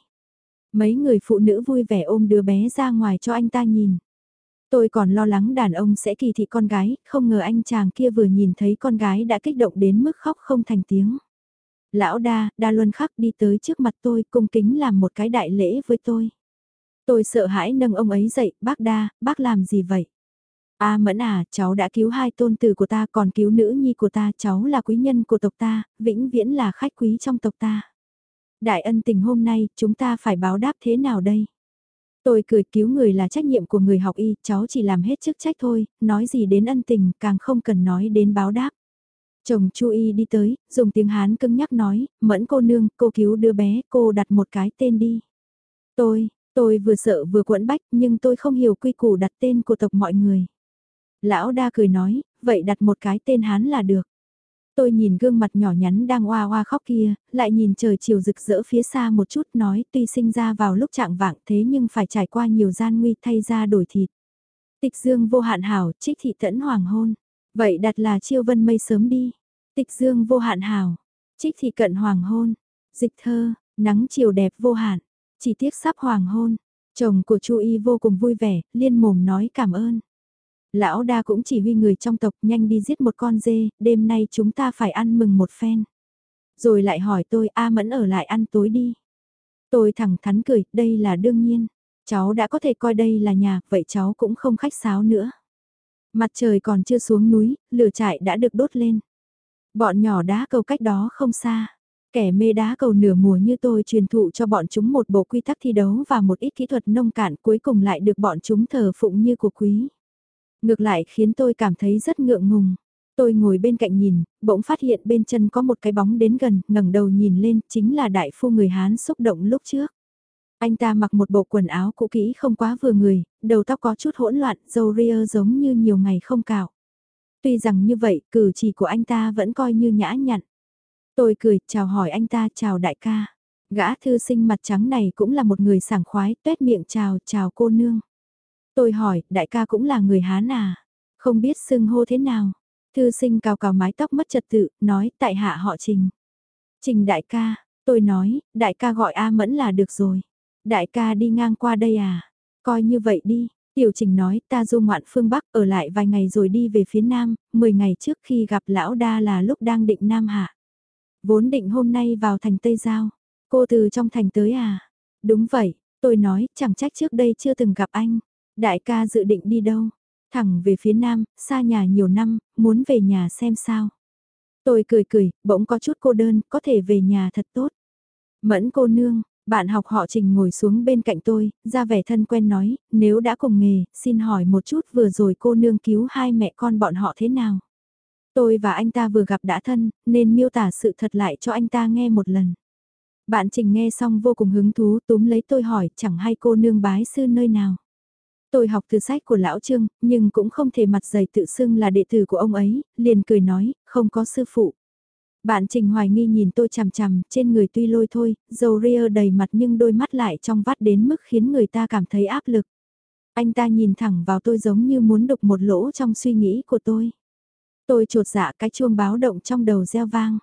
Mấy người phụ nữ vui vẻ ôm đứa bé ra ngoài cho anh ta nhìn. Tôi còn lo lắng đàn ông sẽ kỳ thị con gái, không ngờ anh chàng kia vừa nhìn thấy con gái đã kích động đến mức khóc không thành tiếng. Lão đa, đa luân khắc đi tới trước mặt tôi cung kính làm một cái đại lễ với tôi. Tôi sợ hãi nâng ông ấy dậy, bác đa, bác làm gì vậy? A mẫn à, cháu đã cứu hai tôn tử của ta còn cứu nữ nhi của ta, cháu là quý nhân của tộc ta, vĩnh viễn là khách quý trong tộc ta. Đại ân tình hôm nay, chúng ta phải báo đáp thế nào đây? Tôi cười cứu người là trách nhiệm của người học y, cháu chỉ làm hết chức trách thôi, nói gì đến ân tình, càng không cần nói đến báo đáp. Chồng Chu Y đi tới, dùng tiếng Hán cưng nhắc nói, mẫn cô nương, cô cứu đứa bé, cô đặt một cái tên đi. Tôi, tôi vừa sợ vừa quẫn bách, nhưng tôi không hiểu quy củ đặt tên của tộc mọi người. Lão đa cười nói, vậy đặt một cái tên Hán là được. Tôi nhìn gương mặt nhỏ nhắn đang oa oa khóc kia, lại nhìn trời chiều rực rỡ phía xa một chút nói tuy sinh ra vào lúc trạng vạng thế nhưng phải trải qua nhiều gian nguy thay ra đổi thịt. Tịch dương vô hạn hảo, trích thị tẫn hoàng hôn. Vậy đặt là chiêu vân mây sớm đi. Tịch dương vô hạn hào trích thì cận hoàng hôn. Dịch thơ, nắng chiều đẹp vô hạn, chỉ tiếc sắp hoàng hôn. Chồng của Chu Y vô cùng vui vẻ, liên mồm nói cảm ơn. Lão đa cũng chỉ huy người trong tộc nhanh đi giết một con dê, đêm nay chúng ta phải ăn mừng một phen. Rồi lại hỏi tôi A Mẫn ở lại ăn tối đi. Tôi thẳng thắn cười, đây là đương nhiên. Cháu đã có thể coi đây là nhà, vậy cháu cũng không khách sáo nữa. Mặt trời còn chưa xuống núi, lửa trại đã được đốt lên. Bọn nhỏ đá cầu cách đó không xa. Kẻ mê đá cầu nửa mùa như tôi truyền thụ cho bọn chúng một bộ quy tắc thi đấu và một ít kỹ thuật nông cạn cuối cùng lại được bọn chúng thờ phụng như của quý. Ngược lại khiến tôi cảm thấy rất ngượng ngùng. Tôi ngồi bên cạnh nhìn, bỗng phát hiện bên chân có một cái bóng đến gần, ngẩng đầu nhìn lên, chính là đại phu người Hán xúc động lúc trước. Anh ta mặc một bộ quần áo cũ kỹ không quá vừa người, đầu tóc có chút hỗn loạn, dầu ria giống như nhiều ngày không cạo. Tuy rằng như vậy, cử chỉ của anh ta vẫn coi như nhã nhặn. Tôi cười, chào hỏi anh ta, chào đại ca. Gã thư sinh mặt trắng này cũng là một người sảng khoái, tuét miệng chào, chào cô nương. Tôi hỏi, đại ca cũng là người Hán à? Không biết xưng hô thế nào? Thư sinh cào cào mái tóc mất trật tự, nói tại hạ họ Trình. Trình đại ca, tôi nói, đại ca gọi A Mẫn là được rồi. Đại ca đi ngang qua đây à? Coi như vậy đi. Tiểu Trình nói ta du ngoạn phương Bắc ở lại vài ngày rồi đi về phía Nam, 10 ngày trước khi gặp lão đa là lúc đang định Nam Hạ. Vốn định hôm nay vào thành Tây Giao. Cô từ trong thành tới à? Đúng vậy, tôi nói chẳng trách trước đây chưa từng gặp anh. Đại ca dự định đi đâu? Thẳng về phía nam, xa nhà nhiều năm, muốn về nhà xem sao. Tôi cười cười, bỗng có chút cô đơn, có thể về nhà thật tốt. Mẫn cô nương, bạn học họ Trình ngồi xuống bên cạnh tôi, ra vẻ thân quen nói, nếu đã cùng nghề, xin hỏi một chút vừa rồi cô nương cứu hai mẹ con bọn họ thế nào? Tôi và anh ta vừa gặp đã thân, nên miêu tả sự thật lại cho anh ta nghe một lần. Bạn Trình nghe xong vô cùng hứng thú túm lấy tôi hỏi chẳng hay cô nương bái sư nơi nào. Tôi học từ sách của lão Trương, nhưng cũng không thể mặt dày tự xưng là đệ tử của ông ấy, liền cười nói, không có sư phụ. Bạn Trình hoài nghi nhìn tôi chằm chằm, trên người tuy lôi thôi, dầu ria đầy mặt nhưng đôi mắt lại trong vắt đến mức khiến người ta cảm thấy áp lực. Anh ta nhìn thẳng vào tôi giống như muốn đục một lỗ trong suy nghĩ của tôi. Tôi trột dạ cái chuông báo động trong đầu reo vang.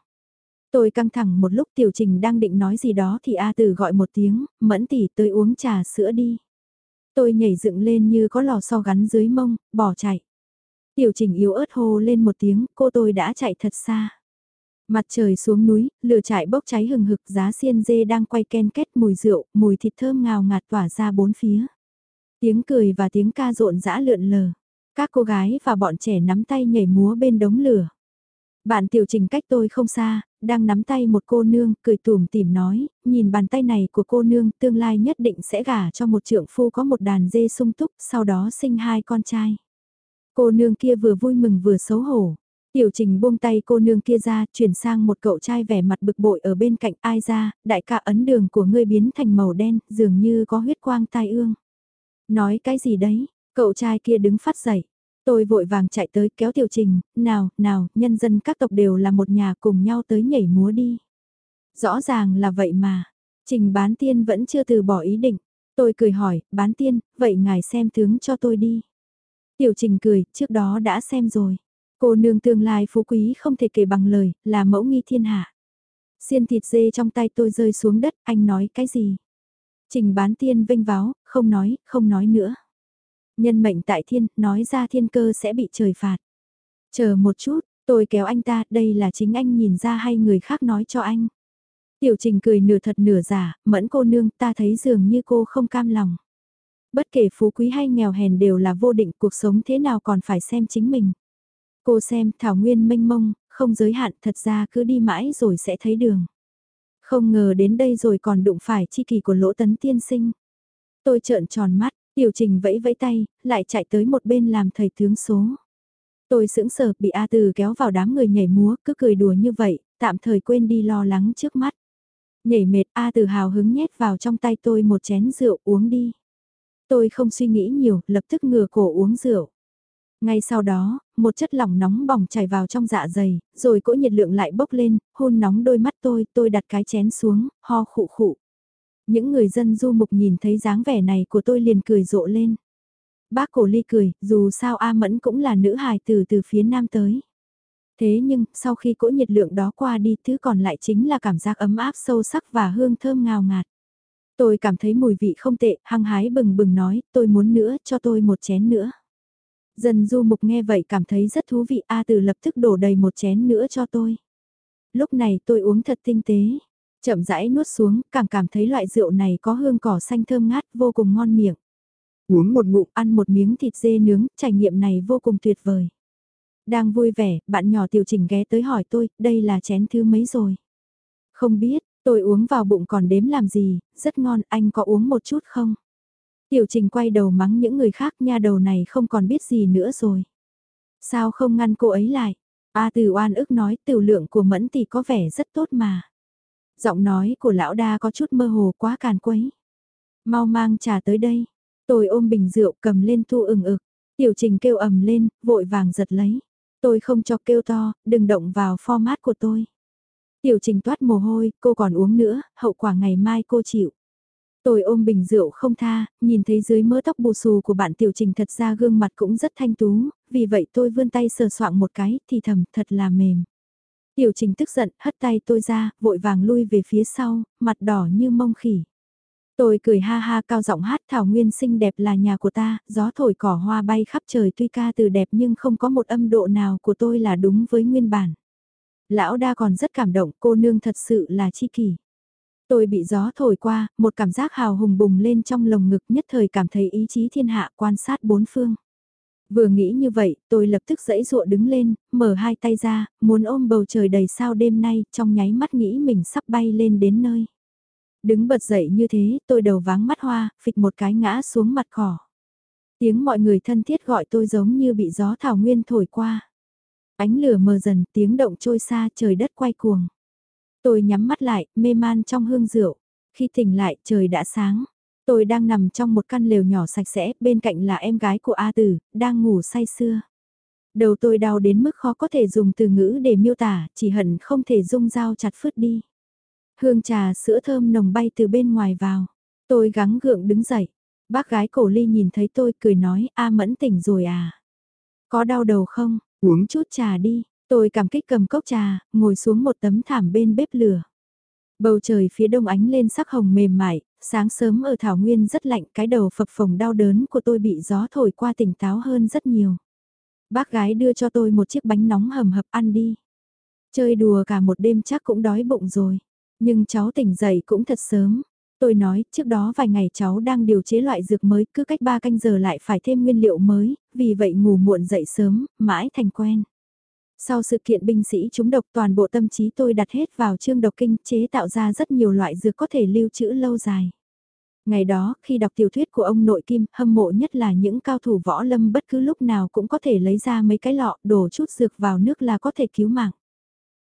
Tôi căng thẳng một lúc tiểu trình đang định nói gì đó thì A Tử gọi một tiếng, mẫn tỉ tới uống trà sữa đi. Tôi nhảy dựng lên như có lò xo gắn dưới mông, bỏ chạy. Tiểu trình yếu ớt hô lên một tiếng, cô tôi đã chạy thật xa. Mặt trời xuống núi, lửa trại bốc cháy hừng hực giá xiên dê đang quay ken kết mùi rượu, mùi thịt thơm ngào ngạt tỏa ra bốn phía. Tiếng cười và tiếng ca rộn rã lượn lờ. Các cô gái và bọn trẻ nắm tay nhảy múa bên đống lửa. Bạn tiểu trình cách tôi không xa, đang nắm tay một cô nương, cười tủm tỉm nói, nhìn bàn tay này của cô nương tương lai nhất định sẽ gả cho một trượng phu có một đàn dê sung túc, sau đó sinh hai con trai. Cô nương kia vừa vui mừng vừa xấu hổ. Tiểu trình buông tay cô nương kia ra, chuyển sang một cậu trai vẻ mặt bực bội ở bên cạnh ai ra, đại ca ấn đường của ngươi biến thành màu đen, dường như có huyết quang tai ương. Nói cái gì đấy, cậu trai kia đứng phát dậy. Tôi vội vàng chạy tới kéo tiểu trình, nào, nào, nhân dân các tộc đều là một nhà cùng nhau tới nhảy múa đi. Rõ ràng là vậy mà, trình bán tiên vẫn chưa từ bỏ ý định. Tôi cười hỏi, bán tiên, vậy ngài xem tướng cho tôi đi. Tiểu trình cười, trước đó đã xem rồi. Cô nương tương lai phú quý không thể kể bằng lời, là mẫu nghi thiên hạ. Xiên thịt dê trong tay tôi rơi xuống đất, anh nói cái gì? Trình bán tiên vinh váo, không nói, không nói nữa. Nhân mệnh tại thiên, nói ra thiên cơ sẽ bị trời phạt. Chờ một chút, tôi kéo anh ta, đây là chính anh nhìn ra hay người khác nói cho anh. Tiểu trình cười nửa thật nửa giả, mẫn cô nương ta thấy dường như cô không cam lòng. Bất kể phú quý hay nghèo hèn đều là vô định cuộc sống thế nào còn phải xem chính mình. Cô xem thảo nguyên mênh mông, không giới hạn thật ra cứ đi mãi rồi sẽ thấy đường. Không ngờ đến đây rồi còn đụng phải chi kỳ của lỗ tấn tiên sinh. Tôi trợn tròn mắt, tiểu trình vẫy vẫy tay, lại chạy tới một bên làm thầy tướng số. Tôi sững sờ bị A Từ kéo vào đám người nhảy múa, cứ cười đùa như vậy, tạm thời quên đi lo lắng trước mắt. Nhảy mệt A Từ hào hứng nhét vào trong tay tôi một chén rượu uống đi. Tôi không suy nghĩ nhiều, lập tức ngửa cổ uống rượu. Ngay sau đó, một chất lỏng nóng bỏng chảy vào trong dạ dày, rồi cỗ nhiệt lượng lại bốc lên, hôn nóng đôi mắt tôi, tôi đặt cái chén xuống, ho khụ khụ. Những người dân du mục nhìn thấy dáng vẻ này của tôi liền cười rộ lên. Bác cổ ly cười, dù sao A Mẫn cũng là nữ hài từ từ phía nam tới. Thế nhưng, sau khi cỗ nhiệt lượng đó qua đi, thứ còn lại chính là cảm giác ấm áp sâu sắc và hương thơm ngào ngạt. Tôi cảm thấy mùi vị không tệ, hăng hái bừng bừng nói, tôi muốn nữa, cho tôi một chén nữa. Dân du mục nghe vậy cảm thấy rất thú vị A từ lập tức đổ đầy một chén nữa cho tôi. Lúc này tôi uống thật tinh tế, chậm rãi nuốt xuống, càng cảm thấy loại rượu này có hương cỏ xanh thơm ngát vô cùng ngon miệng. Uống một ngụm ăn một miếng thịt dê nướng, trải nghiệm này vô cùng tuyệt vời. Đang vui vẻ, bạn nhỏ tiểu trình ghé tới hỏi tôi, đây là chén thứ mấy rồi? Không biết, tôi uống vào bụng còn đếm làm gì, rất ngon, anh có uống một chút không? Tiểu trình quay đầu mắng những người khác nha đầu này không còn biết gì nữa rồi. Sao không ngăn cô ấy lại? A từ oan ức nói tiểu lượng của mẫn thì có vẻ rất tốt mà. Giọng nói của lão đa có chút mơ hồ quá càn quấy. Mau mang trà tới đây. Tôi ôm bình rượu cầm lên thu ừng ực. Tiểu trình kêu ầm lên, vội vàng giật lấy. Tôi không cho kêu to, đừng động vào format của tôi. Tiểu trình toát mồ hôi, cô còn uống nữa, hậu quả ngày mai cô chịu. Tôi ôm bình rượu không tha, nhìn thấy dưới mớ tóc bù xù của bạn tiểu trình thật ra gương mặt cũng rất thanh tú, vì vậy tôi vươn tay sờ soạng một cái, thì thầm thật là mềm. Tiểu trình tức giận, hất tay tôi ra, vội vàng lui về phía sau, mặt đỏ như mông khỉ. Tôi cười ha ha cao giọng hát thảo nguyên xinh đẹp là nhà của ta, gió thổi cỏ hoa bay khắp trời tuy ca từ đẹp nhưng không có một âm độ nào của tôi là đúng với nguyên bản. Lão đa còn rất cảm động, cô nương thật sự là chi kỷ. Tôi bị gió thổi qua, một cảm giác hào hùng bùng lên trong lồng ngực nhất thời cảm thấy ý chí thiên hạ quan sát bốn phương. Vừa nghĩ như vậy, tôi lập tức dãy dụa đứng lên, mở hai tay ra, muốn ôm bầu trời đầy sao đêm nay, trong nháy mắt nghĩ mình sắp bay lên đến nơi. Đứng bật dậy như thế, tôi đầu váng mắt hoa, phịch một cái ngã xuống mặt cỏ. Tiếng mọi người thân thiết gọi tôi giống như bị gió thảo nguyên thổi qua. Ánh lửa mờ dần, tiếng động trôi xa, trời đất quay cuồng. Tôi nhắm mắt lại, mê man trong hương rượu. Khi tỉnh lại, trời đã sáng. Tôi đang nằm trong một căn lều nhỏ sạch sẽ, bên cạnh là em gái của A Tử, đang ngủ say sưa. Đầu tôi đau đến mức khó có thể dùng từ ngữ để miêu tả, chỉ hận không thể dung dao chặt phứt đi. Hương trà sữa thơm nồng bay từ bên ngoài vào. Tôi gắng gượng đứng dậy. Bác gái cổ ly nhìn thấy tôi cười nói, A mẫn tỉnh rồi à? Có đau đầu không? Uống chút trà đi. Tôi cảm kích cầm cốc trà, ngồi xuống một tấm thảm bên bếp lửa. Bầu trời phía đông ánh lên sắc hồng mềm mại, sáng sớm ở Thảo Nguyên rất lạnh, cái đầu phập phồng đau đớn của tôi bị gió thổi qua tỉnh táo hơn rất nhiều. Bác gái đưa cho tôi một chiếc bánh nóng hầm hập ăn đi. Chơi đùa cả một đêm chắc cũng đói bụng rồi. Nhưng cháu tỉnh dậy cũng thật sớm. Tôi nói, trước đó vài ngày cháu đang điều chế loại dược mới, cứ cách 3 canh giờ lại phải thêm nguyên liệu mới, vì vậy ngủ muộn dậy sớm, mãi thành quen. Sau sự kiện binh sĩ chúng độc toàn bộ tâm trí tôi đặt hết vào chương độc kinh chế tạo ra rất nhiều loại dược có thể lưu trữ lâu dài. Ngày đó, khi đọc tiểu thuyết của ông nội Kim, hâm mộ nhất là những cao thủ võ lâm bất cứ lúc nào cũng có thể lấy ra mấy cái lọ, đổ chút dược vào nước là có thể cứu mạng.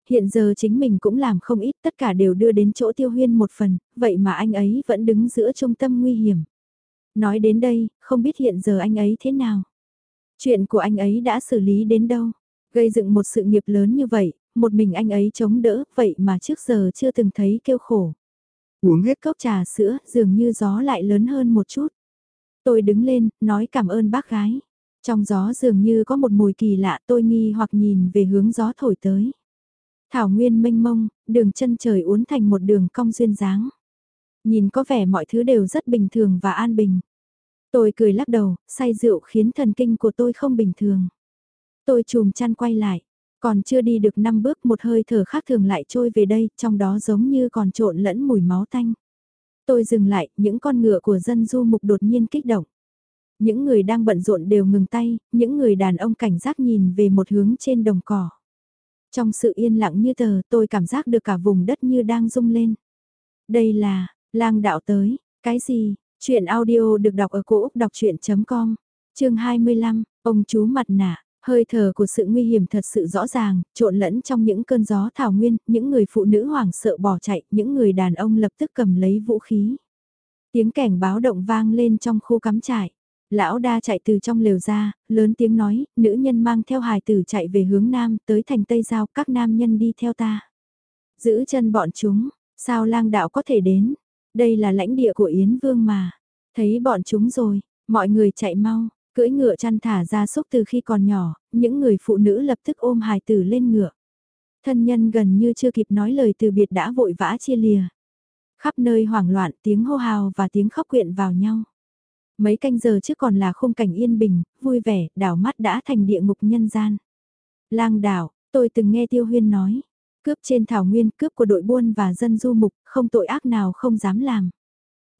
Hiện giờ chính mình cũng làm không ít, tất cả đều đưa đến chỗ tiêu huyên một phần, vậy mà anh ấy vẫn đứng giữa trung tâm nguy hiểm. Nói đến đây, không biết hiện giờ anh ấy thế nào. Chuyện của anh ấy đã xử lý đến đâu. Gây dựng một sự nghiệp lớn như vậy, một mình anh ấy chống đỡ, vậy mà trước giờ chưa từng thấy kêu khổ. Uống hết cốc trà sữa, dường như gió lại lớn hơn một chút. Tôi đứng lên, nói cảm ơn bác gái. Trong gió dường như có một mùi kỳ lạ tôi nghi hoặc nhìn về hướng gió thổi tới. Thảo nguyên mênh mông, đường chân trời uốn thành một đường cong duyên dáng. Nhìn có vẻ mọi thứ đều rất bình thường và an bình. Tôi cười lắc đầu, say rượu khiến thần kinh của tôi không bình thường. Tôi chùm chăn quay lại, còn chưa đi được năm bước một hơi thở khác thường lại trôi về đây, trong đó giống như còn trộn lẫn mùi máu tanh. Tôi dừng lại, những con ngựa của dân du mục đột nhiên kích động. Những người đang bận rộn đều ngừng tay, những người đàn ông cảnh giác nhìn về một hướng trên đồng cỏ. Trong sự yên lặng như tờ, tôi cảm giác được cả vùng đất như đang rung lên. Đây là, lang đạo tới, cái gì? Chuyện audio được đọc ở cổ Úc đọc chuyện.com, chương 25, ông chú mặt nạ. Hơi thở của sự nguy hiểm thật sự rõ ràng, trộn lẫn trong những cơn gió thảo nguyên, những người phụ nữ hoảng sợ bỏ chạy, những người đàn ông lập tức cầm lấy vũ khí. Tiếng cảnh báo động vang lên trong khu cắm trại. Lão đa chạy từ trong lều ra, lớn tiếng nói, nữ nhân mang theo hài tử chạy về hướng nam, tới thành Tây Giao, các nam nhân đi theo ta. Giữ chân bọn chúng, sao lang đạo có thể đến? Đây là lãnh địa của Yến Vương mà. Thấy bọn chúng rồi, mọi người chạy mau, cưỡi ngựa chăn thả ra súc từ khi còn nhỏ, những người phụ nữ lập tức ôm hài tử lên ngựa. Thân nhân gần như chưa kịp nói lời từ biệt đã vội vã chia lìa. Khắp nơi hoảng loạn tiếng hô hào và tiếng khóc quyện vào nhau. Mấy canh giờ trước còn là khung cảnh yên bình, vui vẻ, đảo mắt đã thành địa ngục nhân gian. Lang đảo, tôi từng nghe Tiêu Huyên nói, cướp trên thảo nguyên, cướp của đội buôn và dân du mục, không tội ác nào không dám làm.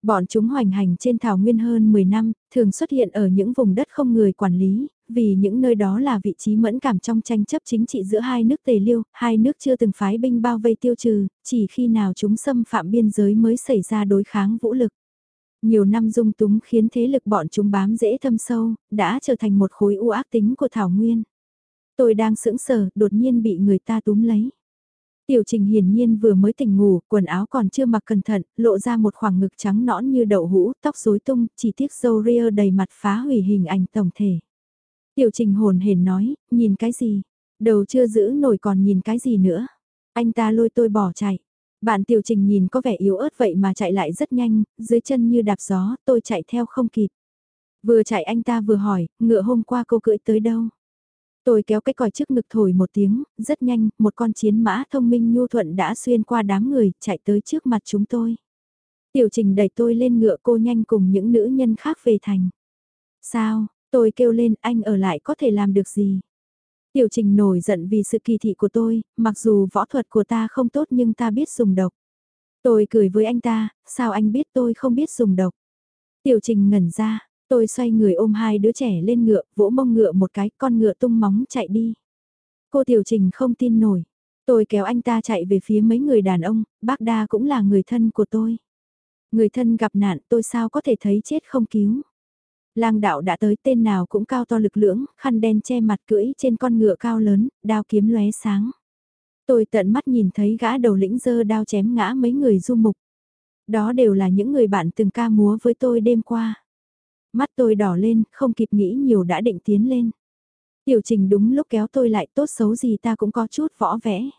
Bọn chúng hoành hành trên thảo nguyên hơn 10 năm, thường xuất hiện ở những vùng đất không người quản lý, vì những nơi đó là vị trí mẫn cảm trong tranh chấp chính trị giữa hai nước tề liêu, hai nước chưa từng phái binh bao vây tiêu trừ, chỉ khi nào chúng xâm phạm biên giới mới xảy ra đối kháng vũ lực. Nhiều năm dung túng khiến thế lực bọn chúng bám dễ thâm sâu, đã trở thành một khối u ác tính của Thảo Nguyên. Tôi đang sững sờ, đột nhiên bị người ta túm lấy. Tiểu trình hiển nhiên vừa mới tỉnh ngủ, quần áo còn chưa mặc cẩn thận, lộ ra một khoảng ngực trắng nõn như đậu hũ, tóc rối tung, chỉ tiếc dâu ria đầy mặt phá hủy hình ảnh tổng thể. Tiểu trình hồn hển nói, nhìn cái gì? Đầu chưa giữ nổi còn nhìn cái gì nữa? Anh ta lôi tôi bỏ chạy. Bạn tiểu trình nhìn có vẻ yếu ớt vậy mà chạy lại rất nhanh, dưới chân như đạp gió, tôi chạy theo không kịp. Vừa chạy anh ta vừa hỏi, ngựa hôm qua cô cưỡi tới đâu? Tôi kéo cái còi trước ngực thổi một tiếng, rất nhanh, một con chiến mã thông minh nhu thuận đã xuyên qua đám người, chạy tới trước mặt chúng tôi. Tiểu trình đẩy tôi lên ngựa cô nhanh cùng những nữ nhân khác về thành. Sao, tôi kêu lên anh ở lại có thể làm được gì? Tiểu trình nổi giận vì sự kỳ thị của tôi, mặc dù võ thuật của ta không tốt nhưng ta biết dùng độc. Tôi cười với anh ta, sao anh biết tôi không biết dùng độc? Tiểu trình ngẩn ra, tôi xoay người ôm hai đứa trẻ lên ngựa, vỗ mông ngựa một cái, con ngựa tung móng chạy đi. Cô tiểu trình không tin nổi. Tôi kéo anh ta chạy về phía mấy người đàn ông, bác đa cũng là người thân của tôi. Người thân gặp nạn tôi sao có thể thấy chết không cứu. Lang đạo đã tới tên nào cũng cao to lực lưỡng, khăn đen che mặt cưỡi trên con ngựa cao lớn, đao kiếm lóe sáng. Tôi tận mắt nhìn thấy gã đầu lĩnh dơ đao chém ngã mấy người du mục. Đó đều là những người bạn từng ca múa với tôi đêm qua. Mắt tôi đỏ lên, không kịp nghĩ nhiều đã định tiến lên. Tiểu trình đúng lúc kéo tôi lại tốt xấu gì ta cũng có chút võ vẽ.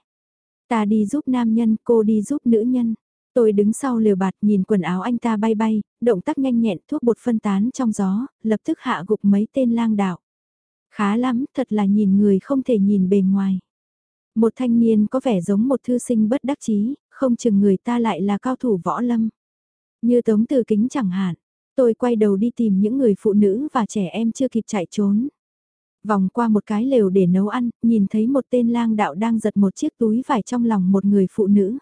Ta đi giúp nam nhân, cô đi giúp nữ nhân. Tôi đứng sau lều bạt nhìn quần áo anh ta bay bay, động tác nhanh nhẹn thuốc bột phân tán trong gió, lập tức hạ gục mấy tên lang đạo. Khá lắm, thật là nhìn người không thể nhìn bề ngoài. Một thanh niên có vẻ giống một thư sinh bất đắc chí, không chừng người ta lại là cao thủ võ lâm. Như tống từ kính chẳng hạn, tôi quay đầu đi tìm những người phụ nữ và trẻ em chưa kịp chạy trốn. Vòng qua một cái lều để nấu ăn, nhìn thấy một tên lang đạo đang giật một chiếc túi vải trong lòng một người phụ nữ.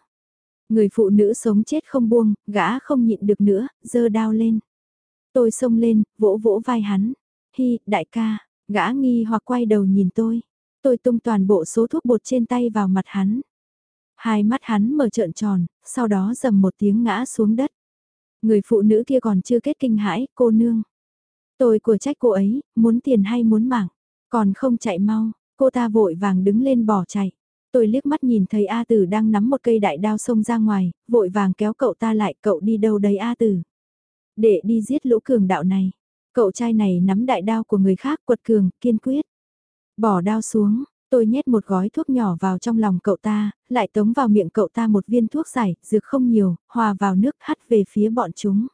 Người phụ nữ sống chết không buông, gã không nhịn được nữa, dơ đao lên. Tôi xông lên, vỗ vỗ vai hắn. Hi, đại ca, gã nghi hoặc quay đầu nhìn tôi. Tôi tung toàn bộ số thuốc bột trên tay vào mặt hắn. Hai mắt hắn mở trợn tròn, sau đó dầm một tiếng ngã xuống đất. Người phụ nữ kia còn chưa kết kinh hãi, cô nương. Tôi của trách cô ấy, muốn tiền hay muốn mạng, còn không chạy mau, cô ta vội vàng đứng lên bỏ chạy. Tôi liếc mắt nhìn thấy A Tử đang nắm một cây đại đao xông ra ngoài, vội vàng kéo cậu ta lại, cậu đi đâu đấy A Tử? Để đi giết lũ cường đạo này. Cậu trai này nắm đại đao của người khác quật cường, kiên quyết. Bỏ đao xuống, tôi nhét một gói thuốc nhỏ vào trong lòng cậu ta, lại tống vào miệng cậu ta một viên thuốc giải, dược không nhiều, hòa vào nước hắt về phía bọn chúng.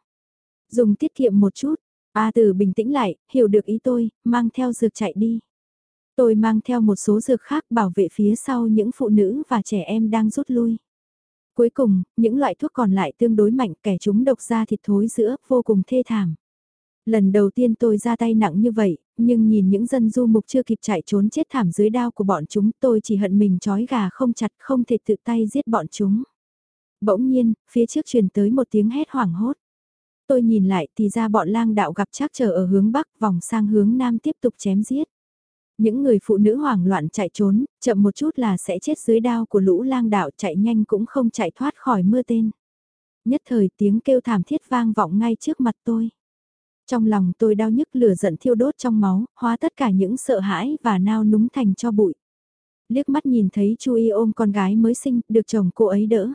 Dùng tiết kiệm một chút, A Tử bình tĩnh lại, hiểu được ý tôi, mang theo dược chạy đi. Tôi mang theo một số dược khác bảo vệ phía sau những phụ nữ và trẻ em đang rút lui. Cuối cùng, những loại thuốc còn lại tương đối mạnh kẻ chúng độc ra thịt thối giữa, vô cùng thê thảm. Lần đầu tiên tôi ra tay nặng như vậy, nhưng nhìn những dân du mục chưa kịp chạy trốn chết thảm dưới đao của bọn chúng tôi chỉ hận mình trói gà không chặt không thể tự tay giết bọn chúng. Bỗng nhiên, phía trước truyền tới một tiếng hét hoảng hốt. Tôi nhìn lại thì ra bọn lang đạo gặp trắc trở ở hướng bắc vòng sang hướng nam tiếp tục chém giết. Những người phụ nữ hoảng loạn chạy trốn, chậm một chút là sẽ chết dưới đao của lũ lang đạo chạy nhanh cũng không chạy thoát khỏi mưa tên. Nhất thời tiếng kêu thảm thiết vang vọng ngay trước mặt tôi. Trong lòng tôi đau nhức lửa giận thiêu đốt trong máu, hóa tất cả những sợ hãi và nao núng thành cho bụi. Liếc mắt nhìn thấy Chu Y ôm con gái mới sinh, được chồng cô ấy đỡ.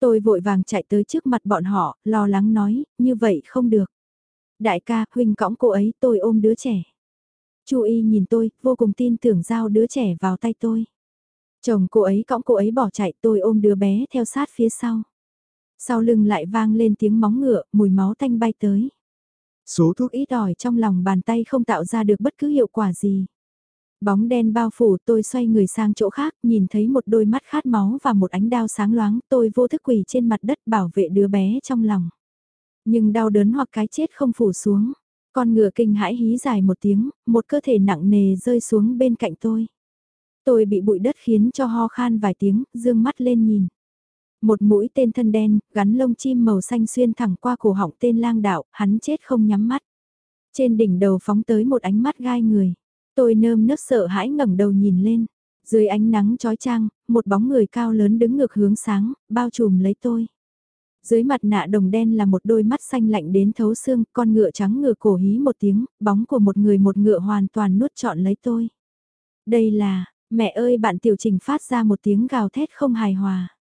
Tôi vội vàng chạy tới trước mặt bọn họ, lo lắng nói, như vậy không được. Đại ca, huynh cõng cô ấy, tôi ôm đứa trẻ. Chu Y nhìn tôi, vô cùng tin tưởng giao đứa trẻ vào tay tôi. Chồng cô ấy cõng cô ấy bỏ chạy tôi ôm đứa bé theo sát phía sau. Sau lưng lại vang lên tiếng móng ngựa, mùi máu tanh bay tới. Số thuốc ít ỏi trong lòng bàn tay không tạo ra được bất cứ hiệu quả gì. Bóng đen bao phủ tôi xoay người sang chỗ khác, nhìn thấy một đôi mắt khát máu và một ánh đao sáng loáng, tôi vô thức quỳ trên mặt đất bảo vệ đứa bé trong lòng. Nhưng đau đớn hoặc cái chết không phủ xuống. Con ngựa kinh hãi hí dài một tiếng, một cơ thể nặng nề rơi xuống bên cạnh tôi. Tôi bị bụi đất khiến cho ho khan vài tiếng, dương mắt lên nhìn. Một mũi tên thân đen, gắn lông chim màu xanh xuyên thẳng qua cổ họng tên lang đạo, hắn chết không nhắm mắt. Trên đỉnh đầu phóng tới một ánh mắt gai người. Tôi nơm nớp sợ hãi ngẩng đầu nhìn lên. Dưới ánh nắng trói trang, một bóng người cao lớn đứng ngược hướng sáng, bao trùm lấy tôi. Dưới mặt nạ đồng đen là một đôi mắt xanh lạnh đến thấu xương, con ngựa trắng ngựa cổ hí một tiếng, bóng của một người một ngựa hoàn toàn nuốt trọn lấy tôi. Đây là, mẹ ơi bạn tiểu trình phát ra một tiếng gào thét không hài hòa.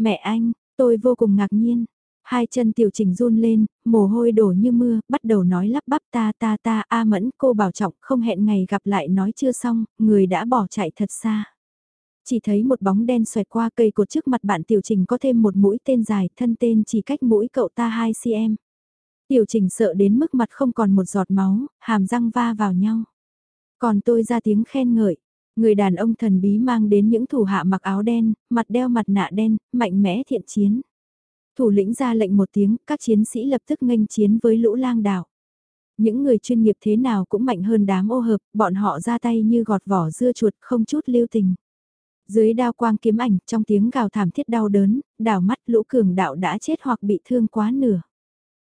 Mẹ anh, tôi vô cùng ngạc nhiên. Hai chân tiểu trình run lên, mồ hôi đổ như mưa, bắt đầu nói lắp bắp ta ta ta a mẫn cô bảo trọng không hẹn ngày gặp lại nói chưa xong, người đã bỏ chạy thật xa. Chỉ thấy một bóng đen xoẹt qua cây cột trước mặt bạn tiểu trình có thêm một mũi tên dài, thân tên chỉ cách mũi cậu ta 2cm. Tiểu trình sợ đến mức mặt không còn một giọt máu, hàm răng va vào nhau. Còn tôi ra tiếng khen ngợi, người đàn ông thần bí mang đến những thủ hạ mặc áo đen, mặt đeo mặt nạ đen, mạnh mẽ thiện chiến. Thủ lĩnh ra lệnh một tiếng, các chiến sĩ lập tức nghênh chiến với lũ lang đảo. Những người chuyên nghiệp thế nào cũng mạnh hơn đám ô hợp, bọn họ ra tay như gọt vỏ dưa chuột không chút lưu tình. Dưới đao quang kiếm ảnh, trong tiếng gào thảm thiết đau đớn, đảo mắt lũ cường đạo đã chết hoặc bị thương quá nửa.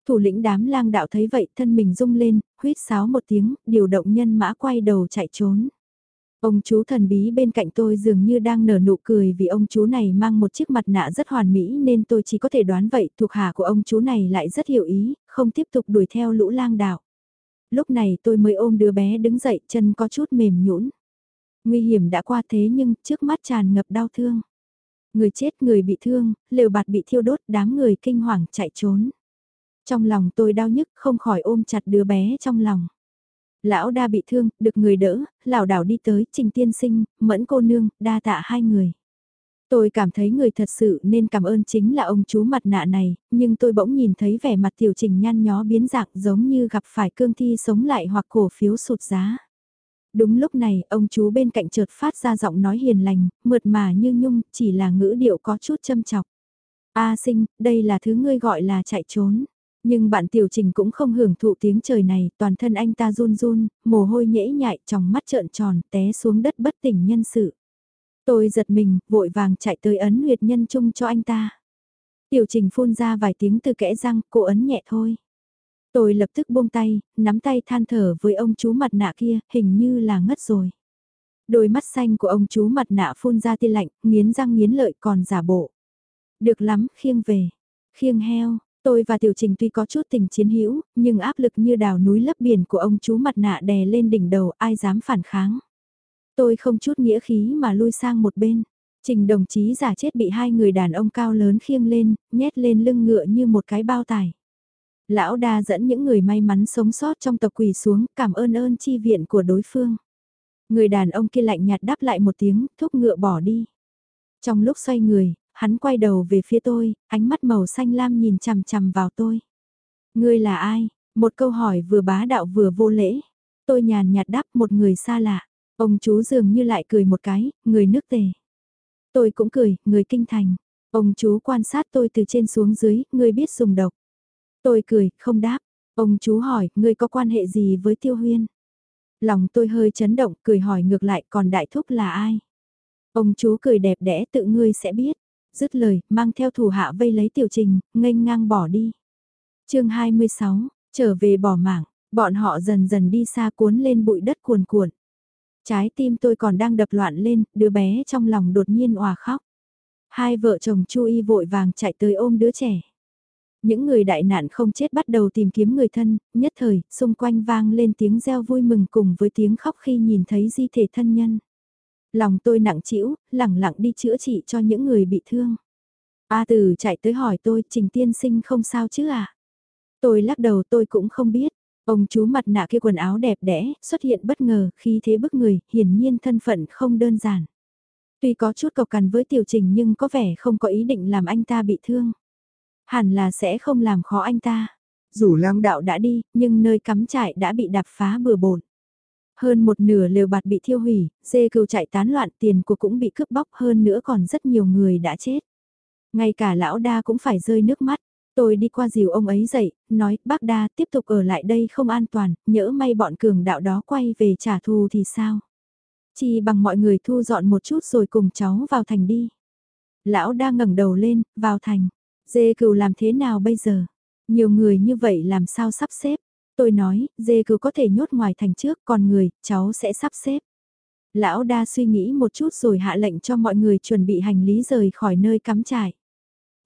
Thủ lĩnh đám lang đạo thấy vậy thân mình rung lên, huyết sáo một tiếng, điều động nhân mã quay đầu chạy trốn. Ông chú thần bí bên cạnh tôi dường như đang nở nụ cười vì ông chú này mang một chiếc mặt nạ rất hoàn mỹ nên tôi chỉ có thể đoán vậy thuộc hạ của ông chú này lại rất hiểu ý, không tiếp tục đuổi theo lũ lang đạo. Lúc này tôi mới ôm đứa bé đứng dậy chân có chút mềm nhũn. Nguy hiểm đã qua thế nhưng trước mắt tràn ngập đau thương. Người chết, người bị thương, lều bạt bị thiêu đốt, đám người kinh hoàng chạy trốn. Trong lòng tôi đau nhức, không khỏi ôm chặt đứa bé trong lòng. Lão đa bị thương, được người đỡ, lão đảo đi tới, trình tiên sinh, mẫn cô nương, đa tạ hai người. Tôi cảm thấy người thật sự nên cảm ơn chính là ông chú mặt nạ này, nhưng tôi bỗng nhìn thấy vẻ mặt tiểu trình nhăn nhó biến dạng giống như gặp phải cương thi sống lại hoặc cổ phiếu sụt giá. Đúng lúc này, ông chú bên cạnh chợt phát ra giọng nói hiền lành, mượt mà như nhung, chỉ là ngữ điệu có chút châm chọc. A sinh, đây là thứ ngươi gọi là chạy trốn. Nhưng bạn tiểu trình cũng không hưởng thụ tiếng trời này, toàn thân anh ta run run, mồ hôi nhễ nhại, trong mắt trợn tròn, té xuống đất bất tỉnh nhân sự. Tôi giật mình, vội vàng chạy tới ấn huyệt nhân chung cho anh ta. Tiểu trình phun ra vài tiếng từ kẽ răng, cô ấn nhẹ thôi. Tôi lập tức buông tay, nắm tay than thở với ông chú mặt nạ kia, hình như là ngất rồi. Đôi mắt xanh của ông chú mặt nạ phun ra tia lạnh, nghiến răng nghiến lợi còn giả bộ. Được lắm, khiêng về. Khiêng heo, tôi và Tiểu Trình tuy có chút tình chiến hữu, nhưng áp lực như đào núi lấp biển của ông chú mặt nạ đè lên đỉnh đầu ai dám phản kháng. Tôi không chút nghĩa khí mà lui sang một bên. Trình đồng chí giả chết bị hai người đàn ông cao lớn khiêng lên, nhét lên lưng ngựa như một cái bao tải. Lão đa dẫn những người may mắn sống sót trong tộc quỳ xuống cảm ơn ơn chi viện của đối phương. Người đàn ông kia lạnh nhạt đáp lại một tiếng, thúc ngựa bỏ đi. Trong lúc xoay người, hắn quay đầu về phía tôi, ánh mắt màu xanh lam nhìn chằm chằm vào tôi. Ngươi là ai? Một câu hỏi vừa bá đạo vừa vô lễ. Tôi nhàn nhạt đáp một người xa lạ. Ông chú dường như lại cười một cái, người nước tề. Tôi cũng cười, người kinh thành. Ông chú quan sát tôi từ trên xuống dưới, người biết dùng độc. Tôi cười, không đáp. Ông chú hỏi, người có quan hệ gì với tiêu huyên? Lòng tôi hơi chấn động, cười hỏi ngược lại, còn đại thúc là ai? Ông chú cười đẹp đẽ tự ngươi sẽ biết. Dứt lời, mang theo thủ hạ vây lấy tiểu trình, nghênh ngang bỏ đi. chương 26, trở về bỏ mảng, bọn họ dần dần đi xa cuốn lên bụi đất cuồn cuộn. Trái tim tôi còn đang đập loạn lên, đứa bé trong lòng đột nhiên òa khóc. Hai vợ chồng Chu Y vội vàng chạy tới ôm đứa trẻ. Những người đại nạn không chết bắt đầu tìm kiếm người thân, nhất thời, xung quanh vang lên tiếng reo vui mừng cùng với tiếng khóc khi nhìn thấy di thể thân nhân. Lòng tôi nặng trĩu, lẳng lặng đi chữa trị cho những người bị thương. A Từ chạy tới hỏi tôi, Trình Tiên Sinh không sao chứ à? Tôi lắc đầu tôi cũng không biết. Ông chú mặt nạ kia quần áo đẹp đẽ, xuất hiện bất ngờ, khi thế bức người, hiển nhiên thân phận không đơn giản. Tuy có chút cộc cằn với tiểu trình nhưng có vẻ không có ý định làm anh ta bị thương. Hẳn là sẽ không làm khó anh ta. Dù lang đạo đã đi, nhưng nơi cắm trại đã bị đạp phá bừa bộn. Hơn một nửa lều bạt bị thiêu hủy, dê cừu chạy tán loạn tiền của cũng bị cướp bóc hơn nữa còn rất nhiều người đã chết. Ngay cả lão đa cũng phải rơi nước mắt. Tôi đi qua dìu ông ấy dậy, nói, bác đa tiếp tục ở lại đây không an toàn, nhỡ may bọn cường đạo đó quay về trả thù thì sao? Chỉ bằng mọi người thu dọn một chút rồi cùng cháu vào thành đi. Lão đa ngẩng đầu lên, vào thành. Dê cừu làm thế nào bây giờ? Nhiều người như vậy làm sao sắp xếp? Tôi nói, dê cứ có thể nhốt ngoài thành trước, còn người, cháu sẽ sắp xếp. Lão đa suy nghĩ một chút rồi hạ lệnh cho mọi người chuẩn bị hành lý rời khỏi nơi cắm trại.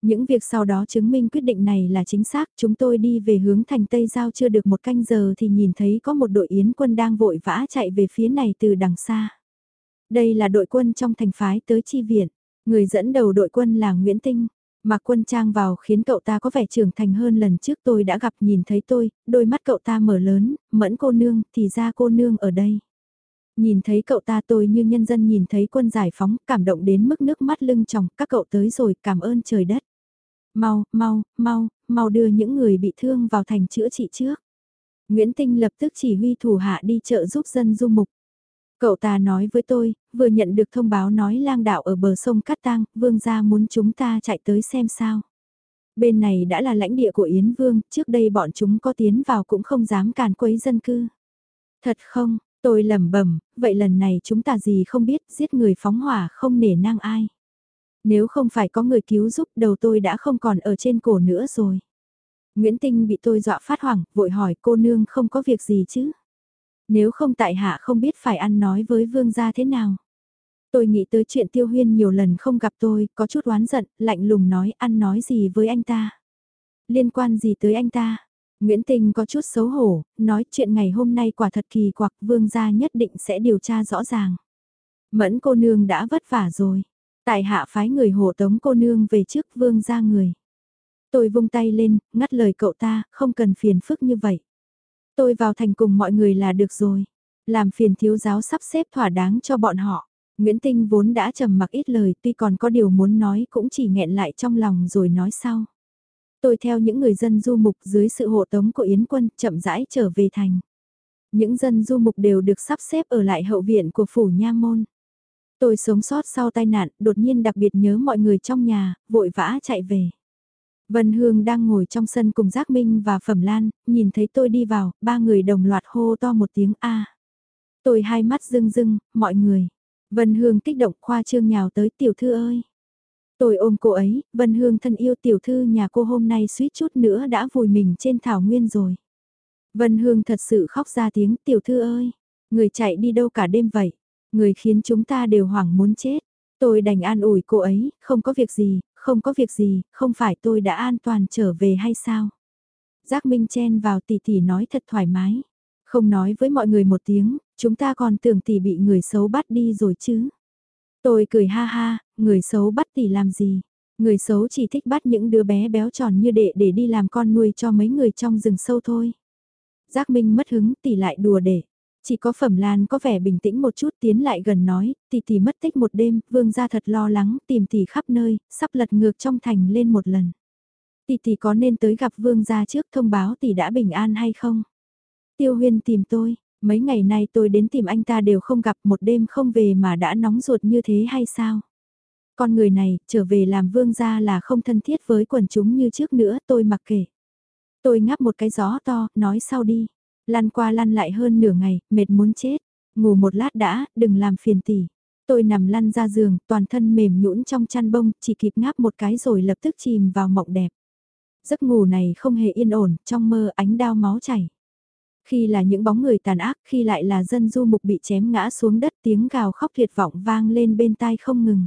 Những việc sau đó chứng minh quyết định này là chính xác, chúng tôi đi về hướng thành Tây Giao chưa được một canh giờ thì nhìn thấy có một đội yến quân đang vội vã chạy về phía này từ đằng xa. Đây là đội quân trong thành phái tới chi viện, người dẫn đầu đội quân là Nguyễn Tinh. Mặc quân trang vào khiến cậu ta có vẻ trưởng thành hơn lần trước tôi đã gặp nhìn thấy tôi, đôi mắt cậu ta mở lớn, mẫn cô nương, thì ra cô nương ở đây. Nhìn thấy cậu ta tôi như nhân dân nhìn thấy quân giải phóng, cảm động đến mức nước mắt lưng tròng, các cậu tới rồi, cảm ơn trời đất. Mau, mau, mau, mau đưa những người bị thương vào thành chữa trị trước. Nguyễn Tinh lập tức chỉ huy thủ hạ đi chợ giúp dân du mục. Cậu ta nói với tôi, vừa nhận được thông báo nói lang đạo ở bờ sông Cát Tang, vương gia muốn chúng ta chạy tới xem sao. Bên này đã là lãnh địa của Yến Vương, trước đây bọn chúng có tiến vào cũng không dám càn quấy dân cư. Thật không, tôi lẩm bẩm, vậy lần này chúng ta gì không biết, giết người phóng hỏa không nể nang ai. Nếu không phải có người cứu giúp đầu tôi đã không còn ở trên cổ nữa rồi. Nguyễn Tinh bị tôi dọa phát hoảng, vội hỏi cô nương không có việc gì chứ. Nếu không tại hạ không biết phải ăn nói với vương gia thế nào. Tôi nghĩ tới chuyện tiêu huyên nhiều lần không gặp tôi, có chút oán giận, lạnh lùng nói ăn nói gì với anh ta. Liên quan gì tới anh ta? Nguyễn tình có chút xấu hổ, nói chuyện ngày hôm nay quả thật kỳ quặc vương gia nhất định sẽ điều tra rõ ràng. Mẫn cô nương đã vất vả rồi. Tại hạ phái người hộ tống cô nương về trước vương gia người. Tôi vung tay lên, ngắt lời cậu ta, không cần phiền phức như vậy. Tôi vào thành cùng mọi người là được rồi. Làm phiền thiếu giáo sắp xếp thỏa đáng cho bọn họ. Nguyễn Tinh vốn đã trầm mặc ít lời tuy còn có điều muốn nói cũng chỉ nghẹn lại trong lòng rồi nói sau. Tôi theo những người dân du mục dưới sự hộ tống của Yến quân chậm rãi trở về thành. Những dân du mục đều được sắp xếp ở lại hậu viện của phủ nha môn. Tôi sống sót sau tai nạn, đột nhiên đặc biệt nhớ mọi người trong nhà, vội vã chạy về. Vân Hương đang ngồi trong sân cùng Giác Minh và Phẩm Lan, nhìn thấy tôi đi vào, ba người đồng loạt hô to một tiếng A. Tôi hai mắt rưng rưng, mọi người. Vân Hương kích động khoa trương nhào tới tiểu thư ơi. Tôi ôm cô ấy, Vân Hương thân yêu tiểu thư nhà cô hôm nay suýt chút nữa đã vùi mình trên thảo nguyên rồi. Vân Hương thật sự khóc ra tiếng tiểu thư ơi, người chạy đi đâu cả đêm vậy, người khiến chúng ta đều hoảng muốn chết. Tôi đành an ủi cô ấy, không có việc gì, không có việc gì, không phải tôi đã an toàn trở về hay sao? Giác Minh chen vào tỷ tỷ nói thật thoải mái. Không nói với mọi người một tiếng, chúng ta còn tưởng tỷ bị người xấu bắt đi rồi chứ. Tôi cười ha ha, người xấu bắt tỷ làm gì? Người xấu chỉ thích bắt những đứa bé béo tròn như đệ để đi làm con nuôi cho mấy người trong rừng sâu thôi. Giác Minh mất hứng tỷ lại đùa để. Chỉ có Phẩm Lan có vẻ bình tĩnh một chút tiến lại gần nói, tỷ tỷ mất tích một đêm, vương gia thật lo lắng, tìm tỷ khắp nơi, sắp lật ngược trong thành lên một lần. Tỷ tỷ có nên tới gặp vương gia trước thông báo tỷ đã bình an hay không? Tiêu huyên tìm tôi, mấy ngày nay tôi đến tìm anh ta đều không gặp một đêm không về mà đã nóng ruột như thế hay sao? Con người này, trở về làm vương gia là không thân thiết với quần chúng như trước nữa, tôi mặc kệ. Tôi ngáp một cái gió to, nói sau đi. Lăn qua lăn lại hơn nửa ngày, mệt muốn chết. Ngủ một lát đã, đừng làm phiền tỷ. Tôi nằm lăn ra giường, toàn thân mềm nhũn trong chăn bông, chỉ kịp ngáp một cái rồi lập tức chìm vào mộng đẹp. Giấc ngủ này không hề yên ổn, trong mơ ánh đao máu chảy. Khi là những bóng người tàn ác, khi lại là dân du mục bị chém ngã xuống đất tiếng gào khóc tuyệt vọng vang lên bên tai không ngừng.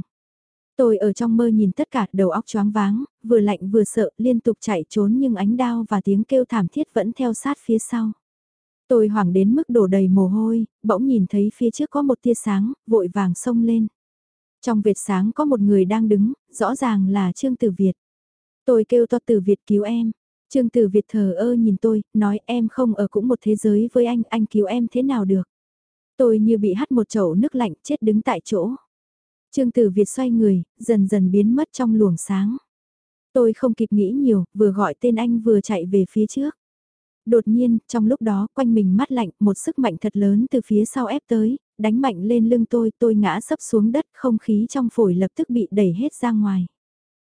Tôi ở trong mơ nhìn tất cả đầu óc choáng váng, vừa lạnh vừa sợ liên tục chạy trốn nhưng ánh đao và tiếng kêu thảm thiết vẫn theo sát phía sau. Tôi hoảng đến mức đổ đầy mồ hôi, bỗng nhìn thấy phía trước có một tia sáng, vội vàng xông lên. Trong vệt sáng có một người đang đứng, rõ ràng là Trương Tử Việt. Tôi kêu to Tử Việt cứu em. Trương Tử Việt thờ ơ nhìn tôi, nói em không ở cũng một thế giới với anh, anh cứu em thế nào được. Tôi như bị hắt một chậu nước lạnh chết đứng tại chỗ. Trương Tử Việt xoay người, dần dần biến mất trong luồng sáng. Tôi không kịp nghĩ nhiều, vừa gọi tên anh vừa chạy về phía trước. Đột nhiên, trong lúc đó, quanh mình mắt lạnh, một sức mạnh thật lớn từ phía sau ép tới, đánh mạnh lên lưng tôi, tôi ngã sấp xuống đất, không khí trong phổi lập tức bị đẩy hết ra ngoài.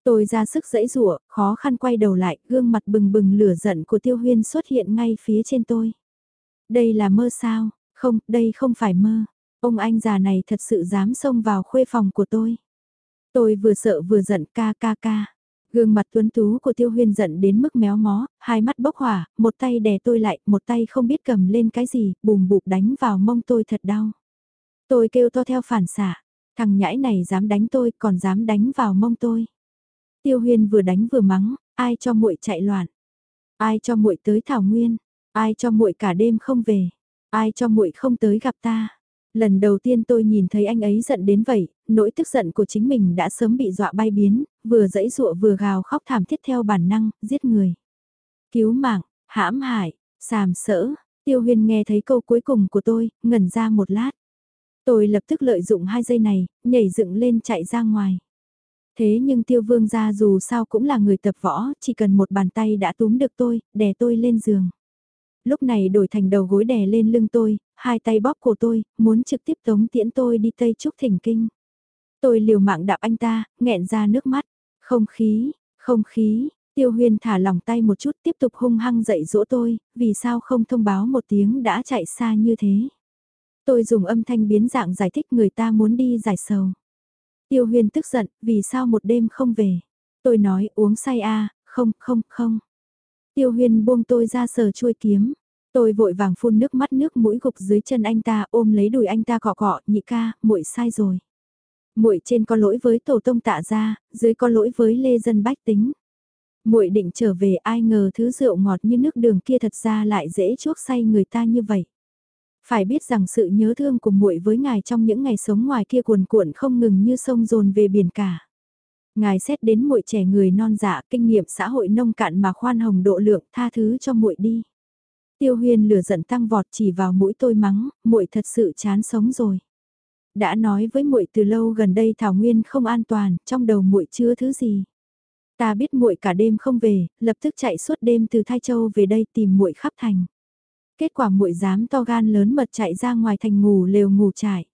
Tôi ra sức dẫy rủa, khó khăn quay đầu lại, gương mặt bừng bừng lửa giận của Tiêu Huyên xuất hiện ngay phía trên tôi. Đây là mơ sao? Không, đây không phải mơ. Ông anh già này thật sự dám xông vào khuê phòng của tôi. Tôi vừa sợ vừa giận ca ca ca. Gương mặt tuấn tú của tiêu huyên giận đến mức méo mó, hai mắt bốc hỏa, một tay đè tôi lại, một tay không biết cầm lên cái gì, bùm bụp đánh vào mông tôi thật đau. Tôi kêu to theo phản xạ, thằng nhãi này dám đánh tôi còn dám đánh vào mông tôi. Tiêu huyên vừa đánh vừa mắng, ai cho muội chạy loạn, ai cho muội tới thảo nguyên, ai cho muội cả đêm không về, ai cho muội không tới gặp ta. Lần đầu tiên tôi nhìn thấy anh ấy giận đến vậy, nỗi tức giận của chính mình đã sớm bị dọa bay biến, vừa dẫy dụa vừa gào khóc thảm thiết theo bản năng, giết người. Cứu mạng, hãm hại, sàm sỡ, tiêu huyên nghe thấy câu cuối cùng của tôi, ngẩn ra một lát. Tôi lập tức lợi dụng hai giây này, nhảy dựng lên chạy ra ngoài. Thế nhưng tiêu vương gia dù sao cũng là người tập võ, chỉ cần một bàn tay đã túm được tôi, đè tôi lên giường. Lúc này đổi thành đầu gối đè lên lưng tôi, hai tay bóp cổ tôi, muốn trực tiếp tống tiễn tôi đi Tây Trúc Thỉnh Kinh. Tôi liều mạng đạp anh ta, nghẹn ra nước mắt. Không khí, không khí, tiêu huyên thả lòng tay một chút tiếp tục hung hăng dạy dỗ tôi, vì sao không thông báo một tiếng đã chạy xa như thế. Tôi dùng âm thanh biến dạng giải thích người ta muốn đi giải sầu. Tiêu huyên tức giận, vì sao một đêm không về. Tôi nói uống say a à, không, không, không. Tiêu huyên buông tôi ra sờ chuôi kiếm. Tôi vội vàng phun nước mắt nước mũi gục dưới chân anh ta ôm lấy đùi anh ta cọ cọ, nhị ca, muội sai rồi. Muội trên có lỗi với tổ tông tạ gia, dưới có lỗi với lê dân bách tính. Muội định trở về ai ngờ thứ rượu ngọt như nước đường kia thật ra lại dễ chuốc say người ta như vậy. Phải biết rằng sự nhớ thương của muội với ngài trong những ngày sống ngoài kia cuồn cuộn không ngừng như sông dồn về biển cả. Ngài xét đến muội trẻ người non dạ, kinh nghiệm xã hội nông cạn mà khoan hồng độ lượng, tha thứ cho muội đi. Tiêu Huyên lửa giận tăng vọt chỉ vào mũi tôi mắng, muội thật sự chán sống rồi. Đã nói với muội từ lâu gần đây Thảo Nguyên không an toàn, trong đầu muội chưa thứ gì. Ta biết muội cả đêm không về, lập tức chạy suốt đêm từ Thai Châu về đây tìm muội khắp thành. Kết quả muội dám to gan lớn mật chạy ra ngoài thành ngủ lều ngủ trải.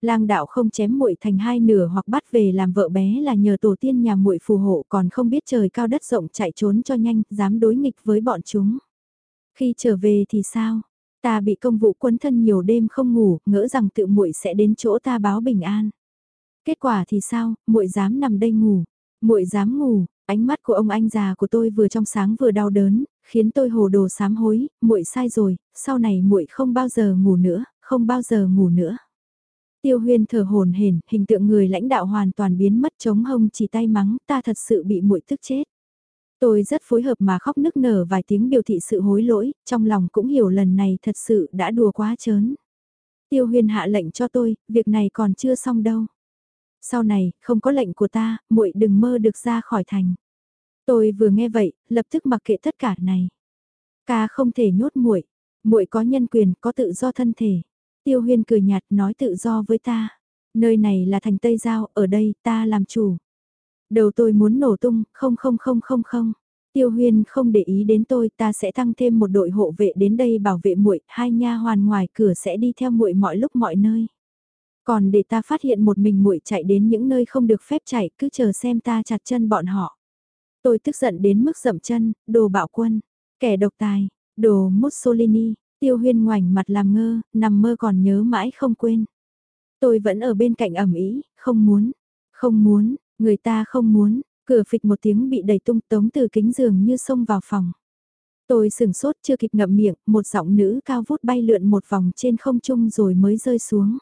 Lang đạo không chém muội thành hai nửa hoặc bắt về làm vợ bé là nhờ tổ tiên nhà muội phù hộ còn không biết trời cao đất rộng chạy trốn cho nhanh, dám đối nghịch với bọn chúng. Khi trở về thì sao? Ta bị công vụ quấn thân nhiều đêm không ngủ, ngỡ rằng tự muội sẽ đến chỗ ta báo bình an. Kết quả thì sao, muội dám nằm đây ngủ, muội dám ngủ, ánh mắt của ông anh già của tôi vừa trong sáng vừa đau đớn, khiến tôi hồ đồ sám hối, muội sai rồi, sau này muội không bao giờ ngủ nữa, không bao giờ ngủ nữa. Tiêu Huyên thở hồn hển, hình tượng người lãnh đạo hoàn toàn biến mất chống hông chỉ tay mắng, ta thật sự bị muội tức chết. Tôi rất phối hợp mà khóc nức nở vài tiếng biểu thị sự hối lỗi, trong lòng cũng hiểu lần này thật sự đã đùa quá chớn. Tiêu Huyên hạ lệnh cho tôi, việc này còn chưa xong đâu. Sau này, không có lệnh của ta, muội đừng mơ được ra khỏi thành. Tôi vừa nghe vậy, lập tức mặc kệ tất cả này. Ca không thể nhốt muội, muội có nhân quyền, có tự do thân thể. Tiêu Huyên cười nhạt nói tự do với ta. Nơi này là thành Tây Giao, ở đây ta làm chủ. Đầu tôi muốn nổ tung, không không không không không. Tiêu Huyên không để ý đến tôi, ta sẽ tăng thêm một đội hộ vệ đến đây bảo vệ muội, hai nha hoàn ngoài cửa sẽ đi theo muội mọi lúc mọi nơi. Còn để ta phát hiện một mình muội chạy đến những nơi không được phép chạy, cứ chờ xem ta chặt chân bọn họ. Tôi tức giận đến mức dậm chân, đồ bạo quân, kẻ độc tài, đồ Mussolini, tiêu huyên ngoảnh mặt làm ngơ, nằm mơ còn nhớ mãi không quên. Tôi vẫn ở bên cạnh ẩm ý, không muốn, không muốn, người ta không muốn, cửa phịch một tiếng bị đẩy tung tống từ kính giường như xông vào phòng. Tôi sừng sốt chưa kịp ngậm miệng, một giọng nữ cao vút bay lượn một vòng trên không trung rồi mới rơi xuống.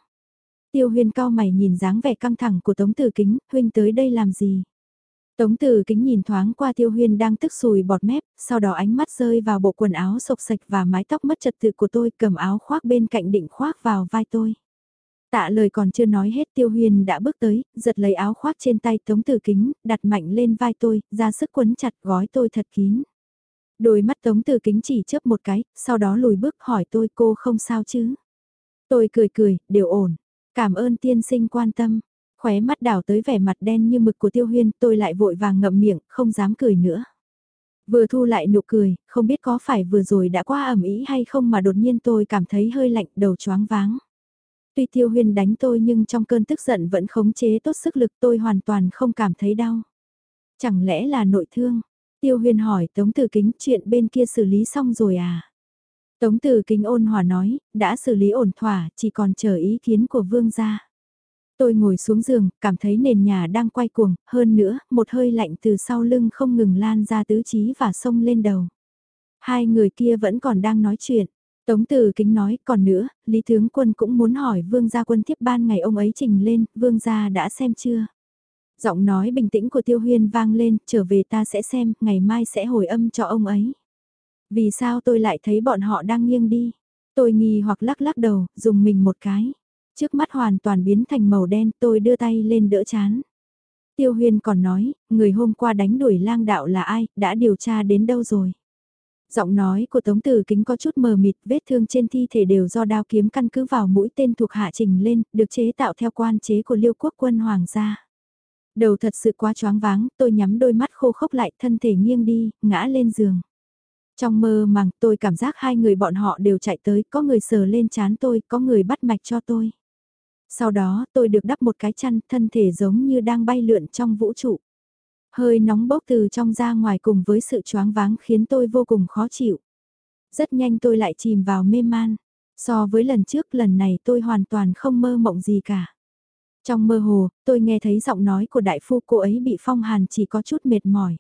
Tiêu huyên cao mày nhìn dáng vẻ căng thẳng của tống từ kính, huynh tới đây làm gì? Tống từ kính nhìn thoáng qua tiêu huyên đang tức sùi bọt mép, sau đó ánh mắt rơi vào bộ quần áo sộc sạch và mái tóc mất trật tự của tôi cầm áo khoác bên cạnh định khoác vào vai tôi. Tạ lời còn chưa nói hết tiêu huyên đã bước tới, giật lấy áo khoác trên tay tống từ kính, đặt mạnh lên vai tôi, ra sức quấn chặt gói tôi thật kín. Đôi mắt tống từ kính chỉ chớp một cái, sau đó lùi bước hỏi tôi cô không sao chứ. Tôi cười cười, đều ổn. Cảm ơn tiên sinh quan tâm. Khóe mắt đảo tới vẻ mặt đen như mực của tiêu huyên, tôi lại vội vàng ngậm miệng, không dám cười nữa. Vừa thu lại nụ cười, không biết có phải vừa rồi đã qua ẩm ý hay không mà đột nhiên tôi cảm thấy hơi lạnh đầu choáng váng. Tuy tiêu huyên đánh tôi nhưng trong cơn tức giận vẫn khống chế tốt sức lực tôi hoàn toàn không cảm thấy đau. Chẳng lẽ là nội thương? Tiêu huyên hỏi Tống Tử Kính chuyện bên kia xử lý xong rồi à? Tống Tử Kính ôn hòa nói, đã xử lý ổn thỏa, chỉ còn chờ ý kiến của vương gia. Tôi ngồi xuống giường, cảm thấy nền nhà đang quay cuồng, hơn nữa, một hơi lạnh từ sau lưng không ngừng lan ra tứ chí và sông lên đầu. Hai người kia vẫn còn đang nói chuyện. Tống từ Kính nói, còn nữa, Lý Tướng Quân cũng muốn hỏi Vương gia quân tiếp ban ngày ông ấy trình lên, Vương gia đã xem chưa? Giọng nói bình tĩnh của Tiêu Huyên vang lên, trở về ta sẽ xem, ngày mai sẽ hồi âm cho ông ấy. Vì sao tôi lại thấy bọn họ đang nghiêng đi? Tôi nghi hoặc lắc lắc đầu, dùng mình một cái. Trước mắt hoàn toàn biến thành màu đen tôi đưa tay lên đỡ chán. Tiêu Huyên còn nói, người hôm qua đánh đuổi lang đạo là ai, đã điều tra đến đâu rồi. Giọng nói của Tống Tử Kính có chút mờ mịt, vết thương trên thi thể đều do đao kiếm căn cứ vào mũi tên thuộc hạ trình lên, được chế tạo theo quan chế của liêu quốc quân hoàng gia. Đầu thật sự quá choáng váng, tôi nhắm đôi mắt khô khốc lại, thân thể nghiêng đi, ngã lên giường. Trong mơ màng tôi cảm giác hai người bọn họ đều chạy tới, có người sờ lên chán tôi, có người bắt mạch cho tôi. Sau đó tôi được đắp một cái chăn, thân thể giống như đang bay lượn trong vũ trụ. Hơi nóng bốc từ trong ra ngoài cùng với sự choáng váng khiến tôi vô cùng khó chịu. Rất nhanh tôi lại chìm vào mê man. So với lần trước lần này tôi hoàn toàn không mơ mộng gì cả. Trong mơ hồ, tôi nghe thấy giọng nói của đại phu cô ấy bị phong hàn chỉ có chút mệt mỏi.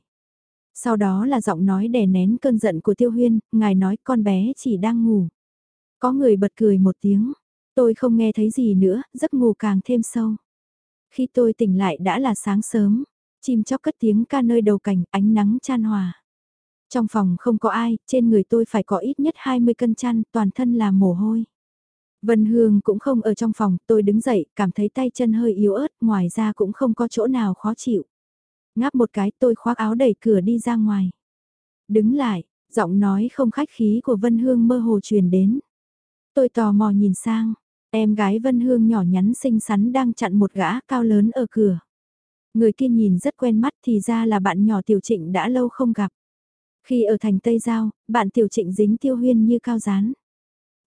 Sau đó là giọng nói đè nén cơn giận của Tiêu Huyên, ngài nói con bé chỉ đang ngủ. Có người bật cười một tiếng, tôi không nghe thấy gì nữa, giấc ngủ càng thêm sâu. Khi tôi tỉnh lại đã là sáng sớm, chim chóc cất tiếng ca nơi đầu cảnh, ánh nắng chan hòa. Trong phòng không có ai, trên người tôi phải có ít nhất 20 cân chăn, toàn thân là mồ hôi. Vân Hương cũng không ở trong phòng, tôi đứng dậy, cảm thấy tay chân hơi yếu ớt, ngoài ra cũng không có chỗ nào khó chịu. Ngáp một cái tôi khoác áo đẩy cửa đi ra ngoài. Đứng lại, giọng nói không khách khí của Vân Hương mơ hồ truyền đến. Tôi tò mò nhìn sang, em gái Vân Hương nhỏ nhắn xinh xắn đang chặn một gã cao lớn ở cửa. Người kia nhìn rất quen mắt thì ra là bạn nhỏ Tiểu Trịnh đã lâu không gặp. Khi ở thành Tây Giao, bạn Tiểu Trịnh dính Tiêu Huyên như cao rán.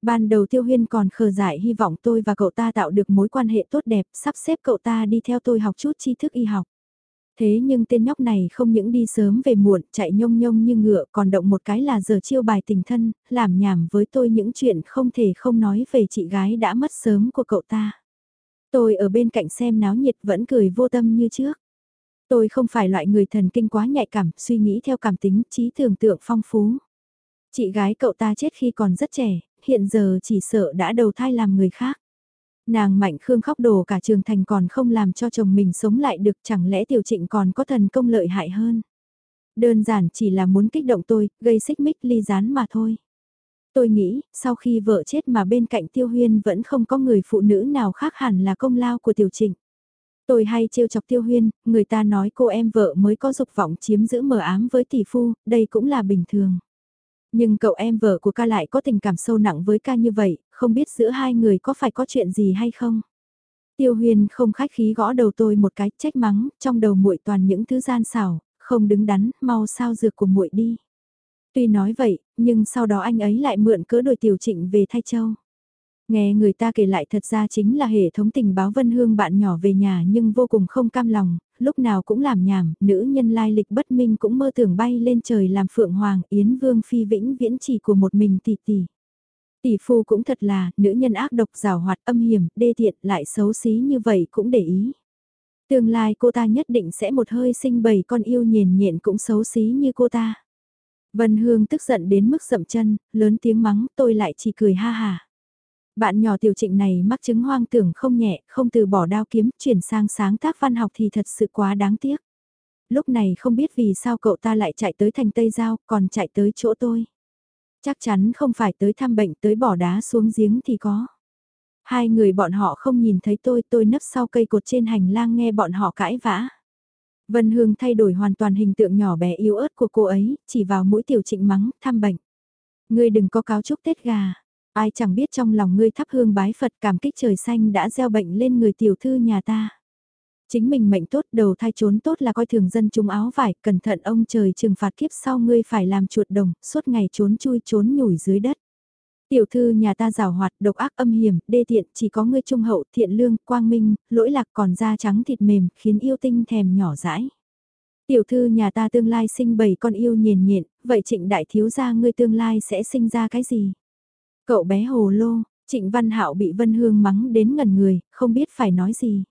Ban đầu Tiêu Huyên còn khờ dại hy vọng tôi và cậu ta tạo được mối quan hệ tốt đẹp, sắp xếp cậu ta đi theo tôi học chút tri thức y học. Thế nhưng tên nhóc này không những đi sớm về muộn, chạy nhông nhông như ngựa, còn động một cái là giờ chiêu bài tình thân, làm nhảm với tôi những chuyện không thể không nói về chị gái đã mất sớm của cậu ta. Tôi ở bên cạnh xem náo nhiệt vẫn cười vô tâm như trước. Tôi không phải loại người thần kinh quá nhạy cảm, suy nghĩ theo cảm tính, trí tưởng tượng phong phú. Chị gái cậu ta chết khi còn rất trẻ, hiện giờ chỉ sợ đã đầu thai làm người khác. Nàng Mạnh Khương khóc đổ cả trường thành còn không làm cho chồng mình sống lại được chẳng lẽ tiểu trịnh còn có thần công lợi hại hơn. Đơn giản chỉ là muốn kích động tôi, gây xích mích ly gián mà thôi. Tôi nghĩ, sau khi vợ chết mà bên cạnh tiêu huyên vẫn không có người phụ nữ nào khác hẳn là công lao của tiểu trịnh. Tôi hay trêu chọc tiêu huyên, người ta nói cô em vợ mới có dục vọng chiếm giữ mờ ám với tỷ phu, đây cũng là bình thường. Nhưng cậu em vợ của ca lại có tình cảm sâu nặng với ca như vậy, không biết giữa hai người có phải có chuyện gì hay không. Tiêu huyền không khách khí gõ đầu tôi một cái trách mắng, trong đầu muội toàn những thứ gian xảo, không đứng đắn, mau sao dược của muội đi. Tuy nói vậy, nhưng sau đó anh ấy lại mượn cớ đổi tiểu trịnh về thay châu. Nghe người ta kể lại thật ra chính là hệ thống tình báo Vân Hương bạn nhỏ về nhà nhưng vô cùng không cam lòng, lúc nào cũng làm nhảm, nữ nhân lai lịch bất minh cũng mơ tưởng bay lên trời làm phượng hoàng, yến vương phi vĩnh viễn chỉ của một mình tỷ tỷ. Tỷ phu cũng thật là, nữ nhân ác độc rào hoạt âm hiểm, đê tiện lại xấu xí như vậy cũng để ý. Tương lai cô ta nhất định sẽ một hơi sinh bầy con yêu nhền nhện cũng xấu xí như cô ta. Vân Hương tức giận đến mức sậm chân, lớn tiếng mắng tôi lại chỉ cười ha hà. Bạn nhỏ tiểu trịnh này mắc chứng hoang tưởng không nhẹ, không từ bỏ đao kiếm, chuyển sang sáng tác văn học thì thật sự quá đáng tiếc. Lúc này không biết vì sao cậu ta lại chạy tới thành Tây Giao, còn chạy tới chỗ tôi. Chắc chắn không phải tới thăm bệnh tới bỏ đá xuống giếng thì có. Hai người bọn họ không nhìn thấy tôi, tôi nấp sau cây cột trên hành lang nghe bọn họ cãi vã. Vân Hương thay đổi hoàn toàn hình tượng nhỏ bé yếu ớt của cô ấy, chỉ vào mũi tiểu trịnh mắng, thăm bệnh. Ngươi đừng có cáo chúc Tết gà, Ai chẳng biết trong lòng ngươi thắp hương bái Phật cảm kích trời xanh đã gieo bệnh lên người tiểu thư nhà ta. Chính mình mệnh tốt đầu thai trốn tốt là coi thường dân chúng áo vải, cẩn thận ông trời trừng phạt kiếp sau ngươi phải làm chuột đồng, suốt ngày trốn chui trốn nhủi dưới đất. Tiểu thư nhà ta rào hoạt, độc ác âm hiểm, đê tiện, chỉ có ngươi trung hậu, thiện lương, quang minh, lỗi lạc còn da trắng thịt mềm, khiến yêu tinh thèm nhỏ dãi. Tiểu thư nhà ta tương lai sinh bảy con yêu nhền nhện, vậy trịnh đại thiếu gia ngươi tương lai sẽ sinh ra cái gì? Cậu bé hồ lô, Trịnh Văn Hạo bị Vân Hương mắng đến ngần người, không biết phải nói gì.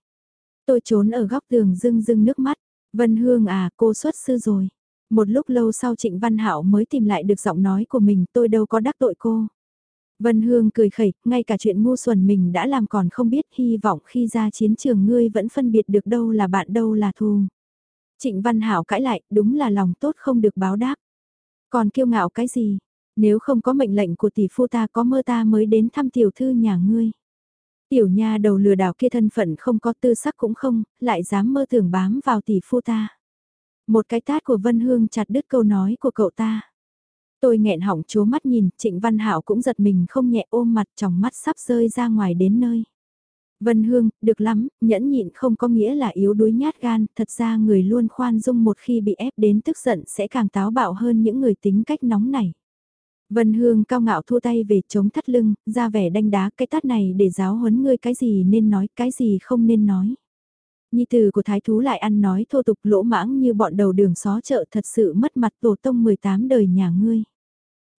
Tôi trốn ở góc tường rưng rưng nước mắt. Vân Hương à, cô xuất sư rồi. Một lúc lâu sau Trịnh Văn Hạo mới tìm lại được giọng nói của mình, tôi đâu có đắc tội cô. Vân Hương cười khẩy, ngay cả chuyện ngu xuẩn mình đã làm còn không biết, hy vọng khi ra chiến trường ngươi vẫn phân biệt được đâu là bạn đâu là thù. Trịnh Văn Hạo cãi lại, đúng là lòng tốt không được báo đáp. Còn kiêu ngạo cái gì, nếu không có mệnh lệnh của tỷ phu ta có mơ ta mới đến thăm tiểu thư nhà ngươi. Tiểu nha đầu lừa đảo kia thân phận không có tư sắc cũng không, lại dám mơ tưởng bám vào tỷ phu ta. Một cái tát của Vân Hương chặt đứt câu nói của cậu ta. Tôi nghẹn họng chố mắt nhìn, Trịnh Văn hảo cũng giật mình không nhẹ ôm mặt trong mắt sắp rơi ra ngoài đến nơi. Vân Hương, được lắm, nhẫn nhịn không có nghĩa là yếu đuối nhát gan, thật ra người luôn khoan dung một khi bị ép đến tức giận sẽ càng táo bạo hơn những người tính cách nóng này. Vân Hương cao ngạo thua tay về chống thắt lưng, ra vẻ đanh đá cái tát này để giáo huấn ngươi cái gì nên nói, cái gì không nên nói. Nhi tử của thái thú lại ăn nói thô tục lỗ mãng như bọn đầu đường xó chợ thật sự mất mặt tổ tông 18 đời nhà ngươi.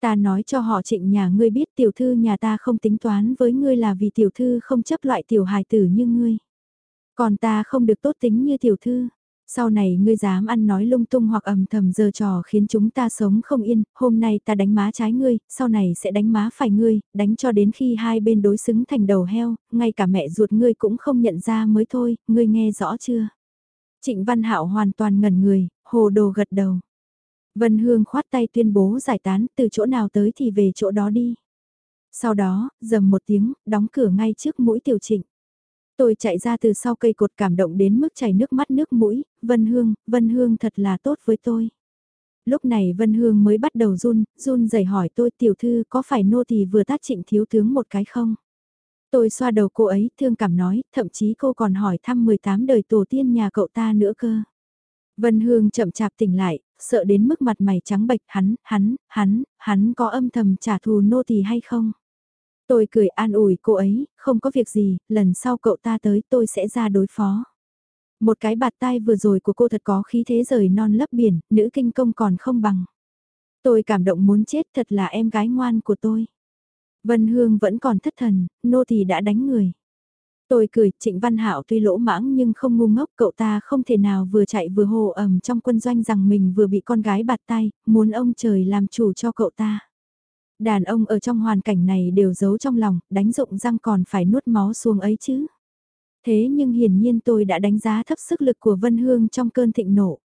Ta nói cho họ trịnh nhà ngươi biết tiểu thư nhà ta không tính toán với ngươi là vì tiểu thư không chấp loại tiểu hài tử như ngươi. Còn ta không được tốt tính như tiểu thư. Sau này ngươi dám ăn nói lung tung hoặc ầm thầm giờ trò khiến chúng ta sống không yên, hôm nay ta đánh má trái ngươi, sau này sẽ đánh má phải ngươi, đánh cho đến khi hai bên đối xứng thành đầu heo, ngay cả mẹ ruột ngươi cũng không nhận ra mới thôi, ngươi nghe rõ chưa? Trịnh Văn Hạo hoàn toàn ngẩn người, hồ đồ gật đầu. Vân Hương khoát tay tuyên bố giải tán, từ chỗ nào tới thì về chỗ đó đi. Sau đó, dầm một tiếng, đóng cửa ngay trước mũi tiểu trịnh. Tôi chạy ra từ sau cây cột cảm động đến mức chảy nước mắt nước mũi, Vân Hương, Vân Hương thật là tốt với tôi. Lúc này Vân Hương mới bắt đầu run, run dày hỏi tôi tiểu thư có phải nô tỳ vừa tát trịnh thiếu tướng một cái không? Tôi xoa đầu cô ấy, thương cảm nói, thậm chí cô còn hỏi thăm 18 đời tổ tiên nhà cậu ta nữa cơ. Vân Hương chậm chạp tỉnh lại, sợ đến mức mặt mày trắng bệch, hắn, hắn, hắn, hắn có âm thầm trả thù nô tỳ hay không? Tôi cười an ủi cô ấy, không có việc gì, lần sau cậu ta tới tôi sẽ ra đối phó. Một cái bạt tai vừa rồi của cô thật có khí thế rời non lấp biển, nữ kinh công còn không bằng. Tôi cảm động muốn chết thật là em gái ngoan của tôi. Vân Hương vẫn còn thất thần, nô thì đã đánh người. Tôi cười, Trịnh Văn Hạo tuy lỗ mãng nhưng không ngu ngốc, cậu ta không thể nào vừa chạy vừa hồ ẩm trong quân doanh rằng mình vừa bị con gái bạt tay, muốn ông trời làm chủ cho cậu ta. Đàn ông ở trong hoàn cảnh này đều giấu trong lòng, đánh rụng răng còn phải nuốt máu xuống ấy chứ. Thế nhưng hiển nhiên tôi đã đánh giá thấp sức lực của Vân Hương trong cơn thịnh nộ.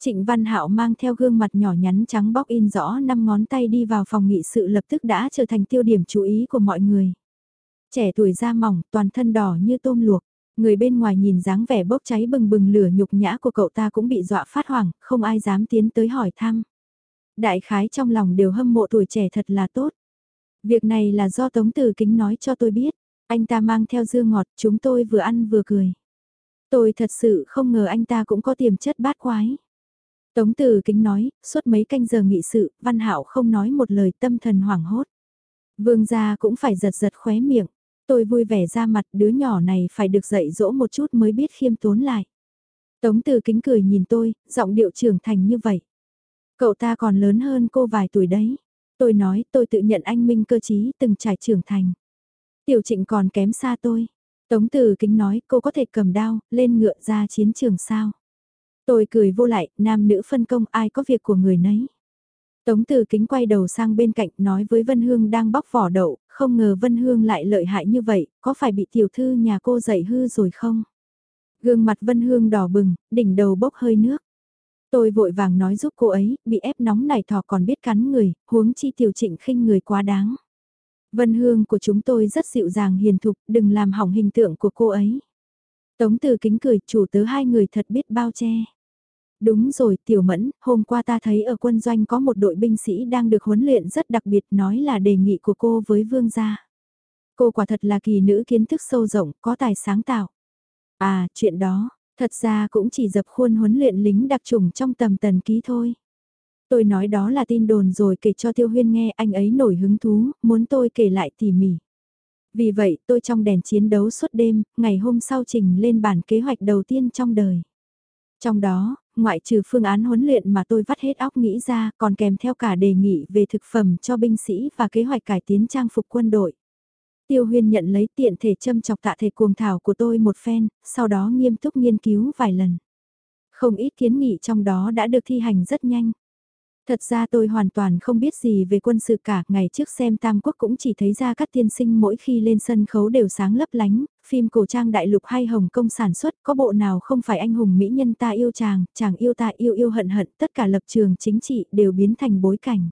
Trịnh Văn Hạo mang theo gương mặt nhỏ nhắn trắng bóc in rõ năm ngón tay đi vào phòng nghị sự lập tức đã trở thành tiêu điểm chú ý của mọi người. Trẻ tuổi da mỏng, toàn thân đỏ như tôm luộc. Người bên ngoài nhìn dáng vẻ bốc cháy bừng bừng lửa nhục nhã của cậu ta cũng bị dọa phát hoảng, không ai dám tiến tới hỏi thăm. Đại khái trong lòng đều hâm mộ tuổi trẻ thật là tốt. Việc này là do Tống Tử Kính nói cho tôi biết. Anh ta mang theo dưa ngọt, chúng tôi vừa ăn vừa cười. Tôi thật sự không ngờ anh ta cũng có tiềm chất bát quái. Tống Tử Kính nói, suốt mấy canh giờ nghị sự, Văn Hạo không nói một lời tâm thần hoảng hốt. Vương gia cũng phải giật giật khóe miệng. Tôi vui vẻ ra mặt đứa nhỏ này phải được dạy dỗ một chút mới biết khiêm tốn lại. Tống Tử Kính cười nhìn tôi, giọng điệu trưởng thành như vậy. Cậu ta còn lớn hơn cô vài tuổi đấy. Tôi nói tôi tự nhận anh Minh cơ chí từng trải trưởng thành. Tiểu trịnh còn kém xa tôi. Tống từ kính nói cô có thể cầm đao, lên ngựa ra chiến trường sao. Tôi cười vô lại, nam nữ phân công ai có việc của người nấy. Tống từ kính quay đầu sang bên cạnh nói với Vân Hương đang bóc vỏ đậu, không ngờ Vân Hương lại lợi hại như vậy, có phải bị tiểu thư nhà cô dạy hư rồi không? Gương mặt Vân Hương đỏ bừng, đỉnh đầu bốc hơi nước. Tôi vội vàng nói giúp cô ấy, bị ép nóng này thỏ còn biết cắn người, huống chi tiểu trịnh khinh người quá đáng. Vân hương của chúng tôi rất dịu dàng hiền thục, đừng làm hỏng hình tượng của cô ấy. Tống từ kính cười, chủ tớ hai người thật biết bao che. Đúng rồi, tiểu mẫn, hôm qua ta thấy ở quân doanh có một đội binh sĩ đang được huấn luyện rất đặc biệt nói là đề nghị của cô với vương gia. Cô quả thật là kỳ nữ kiến thức sâu rộng, có tài sáng tạo. À, chuyện đó, Thật ra cũng chỉ dập khuôn huấn luyện lính đặc trùng trong tầm tần ký thôi. Tôi nói đó là tin đồn rồi kể cho Tiêu Huyên nghe anh ấy nổi hứng thú, muốn tôi kể lại tỉ mỉ. Vì vậy tôi trong đèn chiến đấu suốt đêm, ngày hôm sau trình lên bản kế hoạch đầu tiên trong đời. Trong đó, ngoại trừ phương án huấn luyện mà tôi vắt hết óc nghĩ ra còn kèm theo cả đề nghị về thực phẩm cho binh sĩ và kế hoạch cải tiến trang phục quân đội. Tiêu huyên nhận lấy tiện thể châm chọc tạ thể cuồng thảo của tôi một phen, sau đó nghiêm túc nghiên cứu vài lần. Không ít kiến nghị trong đó đã được thi hành rất nhanh. Thật ra tôi hoàn toàn không biết gì về quân sự cả, ngày trước xem Tam Quốc cũng chỉ thấy ra các tiên sinh mỗi khi lên sân khấu đều sáng lấp lánh, phim cổ trang đại lục hay Hồng Kông sản xuất có bộ nào không phải anh hùng mỹ nhân ta yêu chàng, chàng yêu ta yêu yêu hận hận, tất cả lập trường chính trị đều biến thành bối cảnh.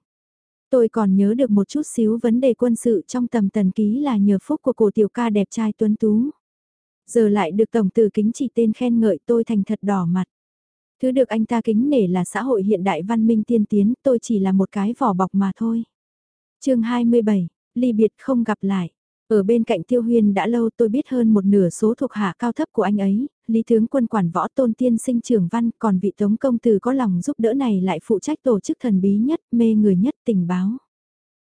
Tôi còn nhớ được một chút xíu vấn đề quân sự trong tầm tần ký là nhờ phúc của cổ tiểu ca đẹp trai tuấn tú. Giờ lại được tổng từ kính chỉ tên khen ngợi tôi thành thật đỏ mặt. Thứ được anh ta kính nể là xã hội hiện đại văn minh tiên tiến, tôi chỉ là một cái vỏ bọc mà thôi. chương 27, ly biệt không gặp lại. Ở bên cạnh Tiêu Huyên đã lâu tôi biết hơn một nửa số thuộc hạ cao thấp của anh ấy, Lý Tướng quân quản võ tôn tiên sinh trưởng văn còn vị tống công tử có lòng giúp đỡ này lại phụ trách tổ chức thần bí nhất, mê người nhất tình báo.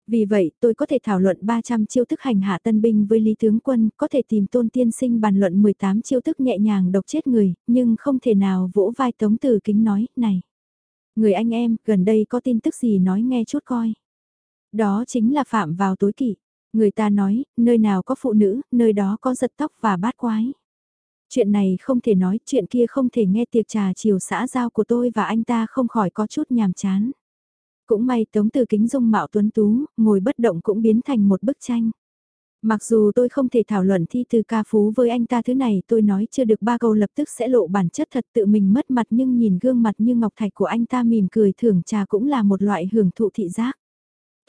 Vì vậy, tôi có thể thảo luận 300 chiêu thức hành hạ tân binh với Lý Tướng Quân, có thể tìm tôn tiên sinh bàn luận 18 chiêu thức nhẹ nhàng độc chết người, nhưng không thể nào vỗ vai Tống Tử Kính nói, này. Người anh em, gần đây có tin tức gì nói nghe chút coi. Đó chính là phạm vào tối kỵ. Người ta nói, nơi nào có phụ nữ, nơi đó có giật tóc và bát quái. Chuyện này không thể nói, chuyện kia không thể nghe tiệc trà chiều xã giao của tôi và anh ta không khỏi có chút nhàm chán. Cũng may tống từ kính dung mạo tuấn tú, ngồi bất động cũng biến thành một bức tranh. Mặc dù tôi không thể thảo luận thi từ ca phú với anh ta thứ này tôi nói chưa được ba câu lập tức sẽ lộ bản chất thật tự mình mất mặt nhưng nhìn gương mặt như ngọc thạch của anh ta mỉm cười thưởng trà cũng là một loại hưởng thụ thị giác.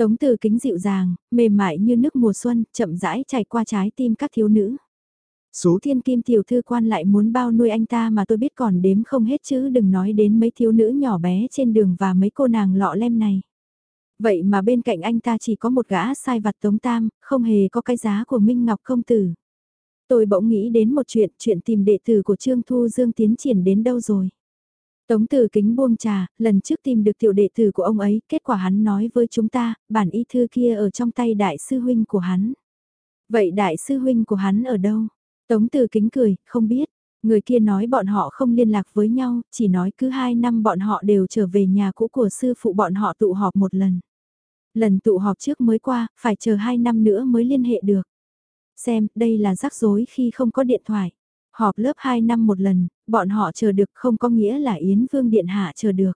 Tống từ kính dịu dàng, mềm mại như nước mùa xuân, chậm rãi chảy qua trái tim các thiếu nữ. Số thiên kim tiểu thư quan lại muốn bao nuôi anh ta mà tôi biết còn đếm không hết chứ đừng nói đến mấy thiếu nữ nhỏ bé trên đường và mấy cô nàng lọ lem này. Vậy mà bên cạnh anh ta chỉ có một gã sai vặt tống tam, không hề có cái giá của Minh Ngọc công tử. Tôi bỗng nghĩ đến một chuyện, chuyện tìm đệ tử của Trương Thu Dương tiến triển đến đâu rồi. Tống từ kính buông trà, lần trước tìm được tiểu đệ tử của ông ấy, kết quả hắn nói với chúng ta, bản y thư kia ở trong tay đại sư huynh của hắn. Vậy đại sư huynh của hắn ở đâu? Tống từ kính cười, không biết. Người kia nói bọn họ không liên lạc với nhau, chỉ nói cứ hai năm bọn họ đều trở về nhà cũ của sư phụ bọn họ tụ họp một lần. Lần tụ họp trước mới qua, phải chờ hai năm nữa mới liên hệ được. Xem, đây là rắc rối khi không có điện thoại. Họp lớp 2 năm một lần, bọn họ chờ được không có nghĩa là Yến Vương Điện Hạ chờ được.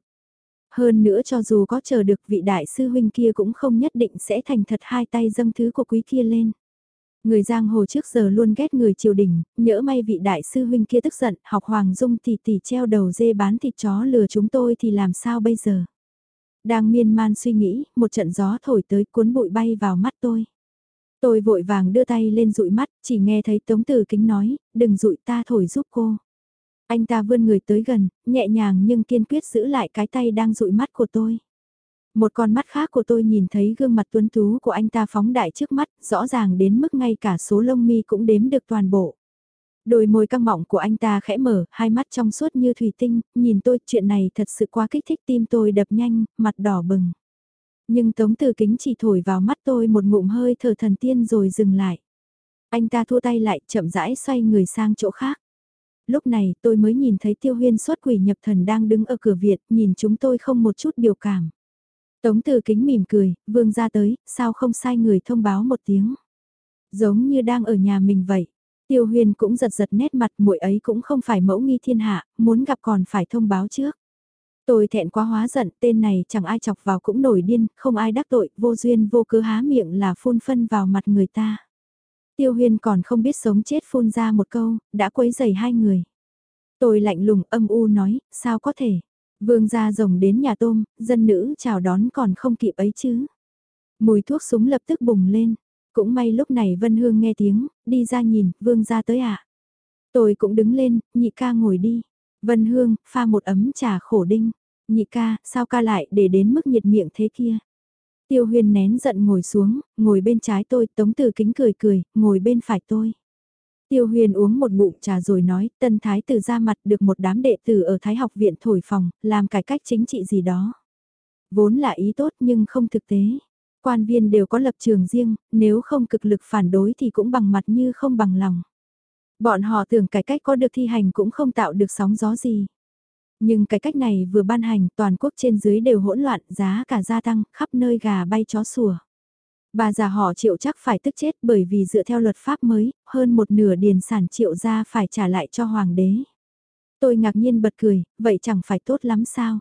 Hơn nữa cho dù có chờ được vị đại sư huynh kia cũng không nhất định sẽ thành thật hai tay dâng thứ của quý kia lên. Người giang hồ trước giờ luôn ghét người triều đình, nhỡ may vị đại sư huynh kia tức giận, học hoàng dung tỷ tỷ treo đầu dê bán thịt chó lừa chúng tôi thì làm sao bây giờ? Đang miên man suy nghĩ, một trận gió thổi tới cuốn bụi bay vào mắt tôi. Tôi vội vàng đưa tay lên dụi mắt, chỉ nghe thấy Tống Tử Kính nói, đừng dụi ta thổi giúp cô. Anh ta vươn người tới gần, nhẹ nhàng nhưng kiên quyết giữ lại cái tay đang dụi mắt của tôi. Một con mắt khác của tôi nhìn thấy gương mặt tuấn tú của anh ta phóng đại trước mắt, rõ ràng đến mức ngay cả số lông mi cũng đếm được toàn bộ. Đôi môi căng mọng của anh ta khẽ mở, hai mắt trong suốt như thủy tinh, nhìn tôi chuyện này thật sự quá kích thích tim tôi đập nhanh, mặt đỏ bừng. Nhưng Tống Từ Kính chỉ thổi vào mắt tôi một ngụm hơi thở thần tiên rồi dừng lại. Anh ta thua tay lại chậm rãi xoay người sang chỗ khác. Lúc này tôi mới nhìn thấy tiêu huyên xuất quỷ nhập thần đang đứng ở cửa viện nhìn chúng tôi không một chút biểu cảm. Tống Từ Kính mỉm cười, vương ra tới, sao không sai người thông báo một tiếng. Giống như đang ở nhà mình vậy. Tiêu huyền cũng giật giật nét mặt muội ấy cũng không phải mẫu nghi thiên hạ, muốn gặp còn phải thông báo trước. Tôi thẹn quá hóa giận, tên này chẳng ai chọc vào cũng nổi điên, không ai đắc tội, vô duyên vô cớ há miệng là phun phân vào mặt người ta. Tiêu huyên còn không biết sống chết phun ra một câu, đã quấy dày hai người. Tôi lạnh lùng âm u nói, sao có thể. Vương gia rồng đến nhà tôm, dân nữ chào đón còn không kịp ấy chứ. Mùi thuốc súng lập tức bùng lên. Cũng may lúc này Vân Hương nghe tiếng, đi ra nhìn, vương gia tới ạ. À. Tôi cũng đứng lên, nhị ca ngồi đi. Vân Hương, pha một ấm trà khổ đinh. Nhị ca, sao ca lại để đến mức nhiệt miệng thế kia? Tiêu huyền nén giận ngồi xuống, ngồi bên trái tôi, tống từ kính cười cười, ngồi bên phải tôi. Tiêu huyền uống một bụng trà rồi nói, tân thái tử ra mặt được một đám đệ tử ở Thái học viện thổi phòng, làm cải cách chính trị gì đó. Vốn là ý tốt nhưng không thực tế. Quan viên đều có lập trường riêng, nếu không cực lực phản đối thì cũng bằng mặt như không bằng lòng. Bọn họ tưởng cải cách có được thi hành cũng không tạo được sóng gió gì. Nhưng cái cách này vừa ban hành toàn quốc trên dưới đều hỗn loạn, giá cả gia tăng, khắp nơi gà bay chó sủa. Bà già họ triệu chắc phải tức chết bởi vì dựa theo luật pháp mới, hơn một nửa điền sản triệu gia phải trả lại cho hoàng đế. Tôi ngạc nhiên bật cười, vậy chẳng phải tốt lắm sao?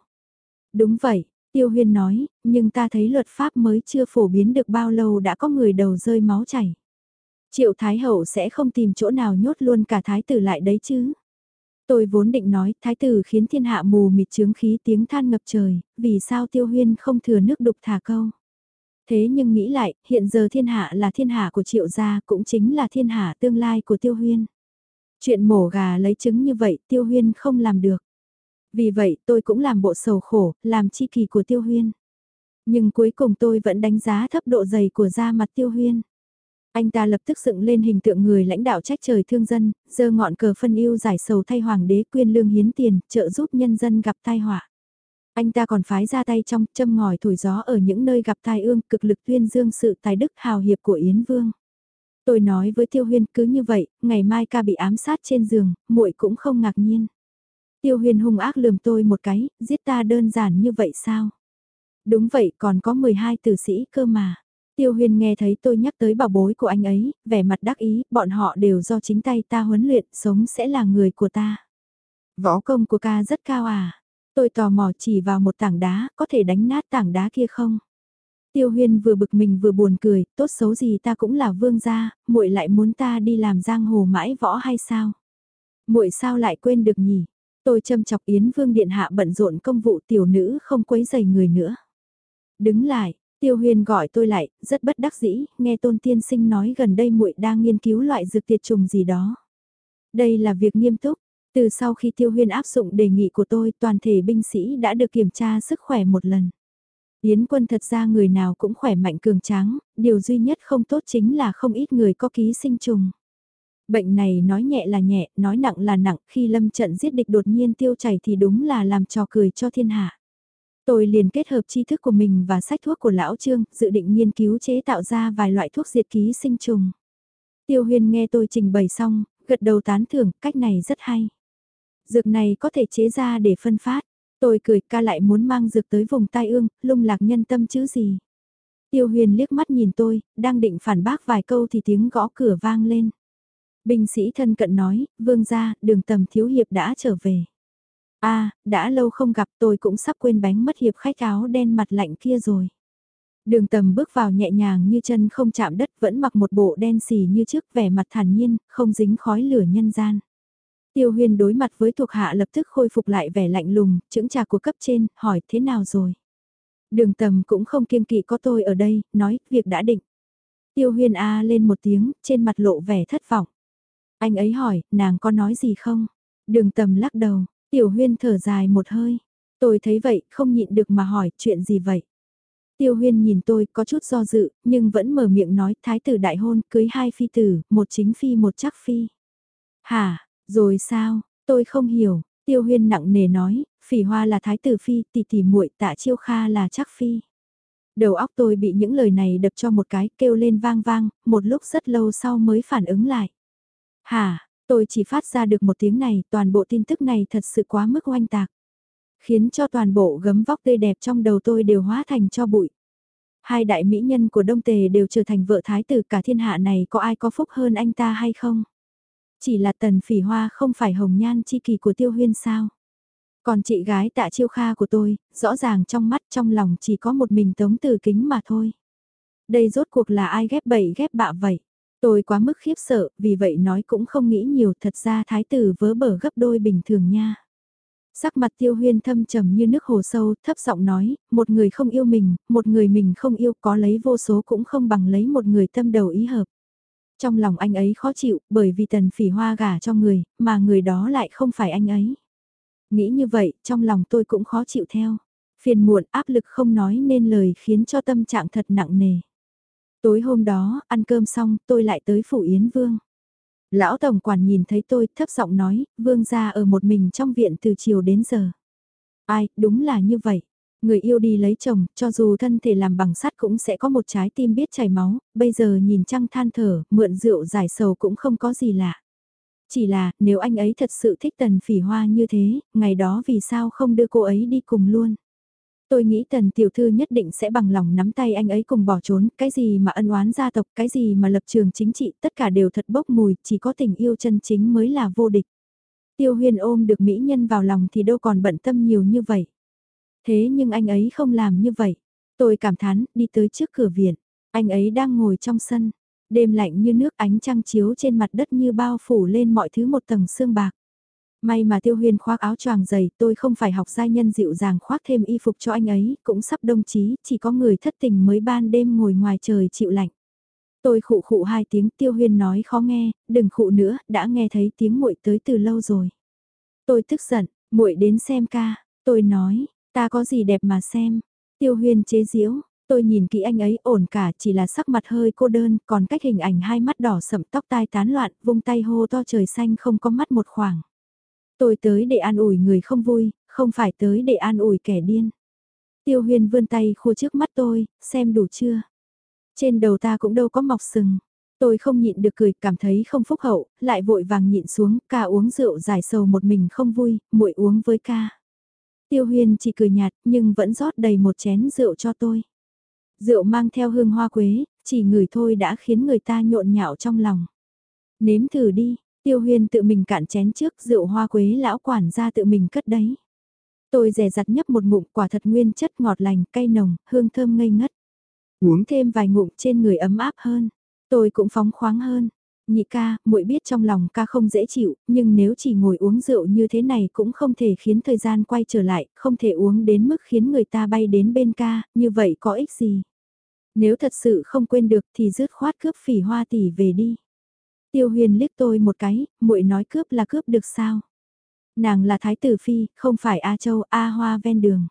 Đúng vậy, Tiêu Huyên nói, nhưng ta thấy luật pháp mới chưa phổ biến được bao lâu đã có người đầu rơi máu chảy. Triệu Thái Hậu sẽ không tìm chỗ nào nhốt luôn cả Thái tử lại đấy chứ. Tôi vốn định nói, Thái tử khiến thiên hạ mù mịt chướng khí tiếng than ngập trời, vì sao Tiêu Huyên không thừa nước đục thả câu. Thế nhưng nghĩ lại, hiện giờ thiên hạ là thiên hạ của triệu gia, cũng chính là thiên hạ tương lai của Tiêu Huyên. Chuyện mổ gà lấy trứng như vậy, Tiêu Huyên không làm được. Vì vậy tôi cũng làm bộ sầu khổ, làm chi kỳ của Tiêu Huyên. Nhưng cuối cùng tôi vẫn đánh giá thấp độ dày của da mặt Tiêu Huyên. Anh ta lập tức dựng lên hình tượng người lãnh đạo trách trời thương dân, giơ ngọn cờ phân ưu giải sầu thay hoàng đế quyên lương hiến tiền, trợ giúp nhân dân gặp tai họa. Anh ta còn phái ra tay trong châm ngòi thổi gió ở những nơi gặp tai ương cực lực tuyên dương sự tài đức hào hiệp của Yến Vương. Tôi nói với Tiêu Huyên cứ như vậy, ngày mai ca bị ám sát trên giường, muội cũng không ngạc nhiên. Tiêu Huyên hung ác lườm tôi một cái, giết ta đơn giản như vậy sao? Đúng vậy, còn có 12 tử sĩ cơ mà. Tiêu Huyên nghe thấy tôi nhắc tới bảo bối của anh ấy, vẻ mặt đắc ý, bọn họ đều do chính tay ta huấn luyện, sống sẽ là người của ta. Võ công của ca rất cao à? Tôi tò mò chỉ vào một tảng đá, có thể đánh nát tảng đá kia không? Tiêu Huyên vừa bực mình vừa buồn cười, tốt xấu gì ta cũng là vương gia, muội lại muốn ta đi làm giang hồ mãi võ hay sao? Muội sao lại quên được nhỉ? Tôi châm chọc Yến Vương điện hạ bận rộn công vụ tiểu nữ không quấy rầy người nữa. Đứng lại, Tiêu Huyền gọi tôi lại, rất bất đắc dĩ, nghe Tôn Tiên Sinh nói gần đây muội đang nghiên cứu loại dược tiệt trùng gì đó. Đây là việc nghiêm túc, từ sau khi Tiêu Huyền áp dụng đề nghị của tôi, toàn thể binh sĩ đã được kiểm tra sức khỏe một lần. Yến quân thật ra người nào cũng khỏe mạnh cường tráng, điều duy nhất không tốt chính là không ít người có ký sinh trùng. Bệnh này nói nhẹ là nhẹ, nói nặng là nặng, khi lâm trận giết địch đột nhiên tiêu chảy thì đúng là làm trò cười cho thiên hạ. Tôi liền kết hợp tri thức của mình và sách thuốc của Lão Trương, dự định nghiên cứu chế tạo ra vài loại thuốc diệt ký sinh trùng. Tiêu huyền nghe tôi trình bày xong, gật đầu tán thưởng, cách này rất hay. Dược này có thể chế ra để phân phát. Tôi cười ca lại muốn mang dược tới vùng tai ương, lung lạc nhân tâm chứ gì. Tiêu huyền liếc mắt nhìn tôi, đang định phản bác vài câu thì tiếng gõ cửa vang lên. Binh sĩ thân cận nói, vương gia, đường tầm thiếu hiệp đã trở về a à, đã lâu không gặp tôi cũng sắp quên bánh mất hiệp khách áo đen mặt lạnh kia rồi. Đường tầm bước vào nhẹ nhàng như chân không chạm đất vẫn mặc một bộ đen xì như trước vẻ mặt thản nhiên, không dính khói lửa nhân gian. Tiêu huyền đối mặt với thuộc hạ lập tức khôi phục lại vẻ lạnh lùng, chững trà của cấp trên, hỏi thế nào rồi. Đường tầm cũng không kiêng kỵ có tôi ở đây, nói, việc đã định. Tiêu huyền A lên một tiếng, trên mặt lộ vẻ thất vọng. Anh ấy hỏi, nàng có nói gì không? Đường tầm lắc đầu, tiểu huyên thở dài một hơi. Tôi thấy vậy, không nhịn được mà hỏi, chuyện gì vậy? Tiêu huyên nhìn tôi, có chút do dự, nhưng vẫn mở miệng nói, thái tử đại hôn, cưới hai phi tử, một chính phi một chắc phi. Hả, rồi sao, tôi không hiểu, tiêu huyên nặng nề nói, phỉ hoa là thái tử phi, tỷ tỷ muội tạ chiêu kha là chắc phi. Đầu óc tôi bị những lời này đập cho một cái, kêu lên vang vang, một lúc rất lâu sau mới phản ứng lại. Hả, tôi chỉ phát ra được một tiếng này, toàn bộ tin tức này thật sự quá mức oanh tạc. Khiến cho toàn bộ gấm vóc tươi đẹp trong đầu tôi đều hóa thành cho bụi. Hai đại mỹ nhân của Đông Tề đều trở thành vợ thái tử cả thiên hạ này có ai có phúc hơn anh ta hay không? Chỉ là tần phỉ hoa không phải hồng nhan chi kỳ của tiêu huyên sao? Còn chị gái tạ chiêu kha của tôi, rõ ràng trong mắt trong lòng chỉ có một mình tống từ kính mà thôi. Đây rốt cuộc là ai ghép bậy ghép bạ vậy? Tôi quá mức khiếp sợ, vì vậy nói cũng không nghĩ nhiều thật ra thái tử vớ bở gấp đôi bình thường nha. Sắc mặt tiêu huyên thâm trầm như nước hồ sâu, thấp giọng nói, một người không yêu mình, một người mình không yêu có lấy vô số cũng không bằng lấy một người tâm đầu ý hợp. Trong lòng anh ấy khó chịu, bởi vì tần phỉ hoa gả cho người, mà người đó lại không phải anh ấy. Nghĩ như vậy, trong lòng tôi cũng khó chịu theo. Phiền muộn áp lực không nói nên lời khiến cho tâm trạng thật nặng nề. Tối hôm đó, ăn cơm xong, tôi lại tới phủ Yến Vương. Lão Tổng Quản nhìn thấy tôi, thấp giọng nói, Vương ra ở một mình trong viện từ chiều đến giờ. Ai, đúng là như vậy. Người yêu đi lấy chồng, cho dù thân thể làm bằng sắt cũng sẽ có một trái tim biết chảy máu, bây giờ nhìn trăng than thở, mượn rượu giải sầu cũng không có gì lạ. Chỉ là, nếu anh ấy thật sự thích tần phỉ hoa như thế, ngày đó vì sao không đưa cô ấy đi cùng luôn. Tôi nghĩ tần tiểu thư nhất định sẽ bằng lòng nắm tay anh ấy cùng bỏ trốn, cái gì mà ân oán gia tộc, cái gì mà lập trường chính trị, tất cả đều thật bốc mùi, chỉ có tình yêu chân chính mới là vô địch. Tiêu huyền ôm được mỹ nhân vào lòng thì đâu còn bận tâm nhiều như vậy. Thế nhưng anh ấy không làm như vậy. Tôi cảm thán, đi tới trước cửa viện. Anh ấy đang ngồi trong sân. Đêm lạnh như nước ánh trăng chiếu trên mặt đất như bao phủ lên mọi thứ một tầng sương bạc. May mà tiêu huyên khoác áo choàng dày, tôi không phải học giai nhân dịu dàng khoác thêm y phục cho anh ấy, cũng sắp đông chí, chỉ có người thất tình mới ban đêm ngồi ngoài trời chịu lạnh. Tôi khụ khụ hai tiếng tiêu huyên nói khó nghe, đừng khụ nữa, đã nghe thấy tiếng muội tới từ lâu rồi. Tôi tức giận, muội đến xem ca, tôi nói, ta có gì đẹp mà xem. Tiêu huyên chế giễu, tôi nhìn kỹ anh ấy ổn cả chỉ là sắc mặt hơi cô đơn, còn cách hình ảnh hai mắt đỏ sậm tóc tai tán loạn, vung tay hô to trời xanh không có mắt một khoảng. Tôi tới để an ủi người không vui, không phải tới để an ủi kẻ điên. Tiêu huyền vươn tay khua trước mắt tôi, xem đủ chưa. Trên đầu ta cũng đâu có mọc sừng. Tôi không nhịn được cười, cảm thấy không phúc hậu, lại vội vàng nhịn xuống, ca uống rượu giải sầu một mình không vui, muội uống với ca. Tiêu huyền chỉ cười nhạt, nhưng vẫn rót đầy một chén rượu cho tôi. Rượu mang theo hương hoa quế, chỉ ngửi thôi đã khiến người ta nhộn nhạo trong lòng. Nếm thử đi, Tiêu huyên tự mình cạn chén trước rượu hoa quế lão quản gia tự mình cất đấy. Tôi rẻ rặt nhấp một ngụm quả thật nguyên chất ngọt lành, cay nồng, hương thơm ngây ngất. Uống thêm vài ngụm trên người ấm áp hơn. Tôi cũng phóng khoáng hơn. Nhị ca, muội biết trong lòng ca không dễ chịu, nhưng nếu chỉ ngồi uống rượu như thế này cũng không thể khiến thời gian quay trở lại, không thể uống đến mức khiến người ta bay đến bên ca, như vậy có ích gì. Nếu thật sự không quên được thì dứt khoát cướp phỉ hoa tỷ về đi. Tiêu huyền liếc tôi một cái, muội nói cướp là cướp được sao? Nàng là thái tử phi, không phải A Châu, A Hoa ven đường.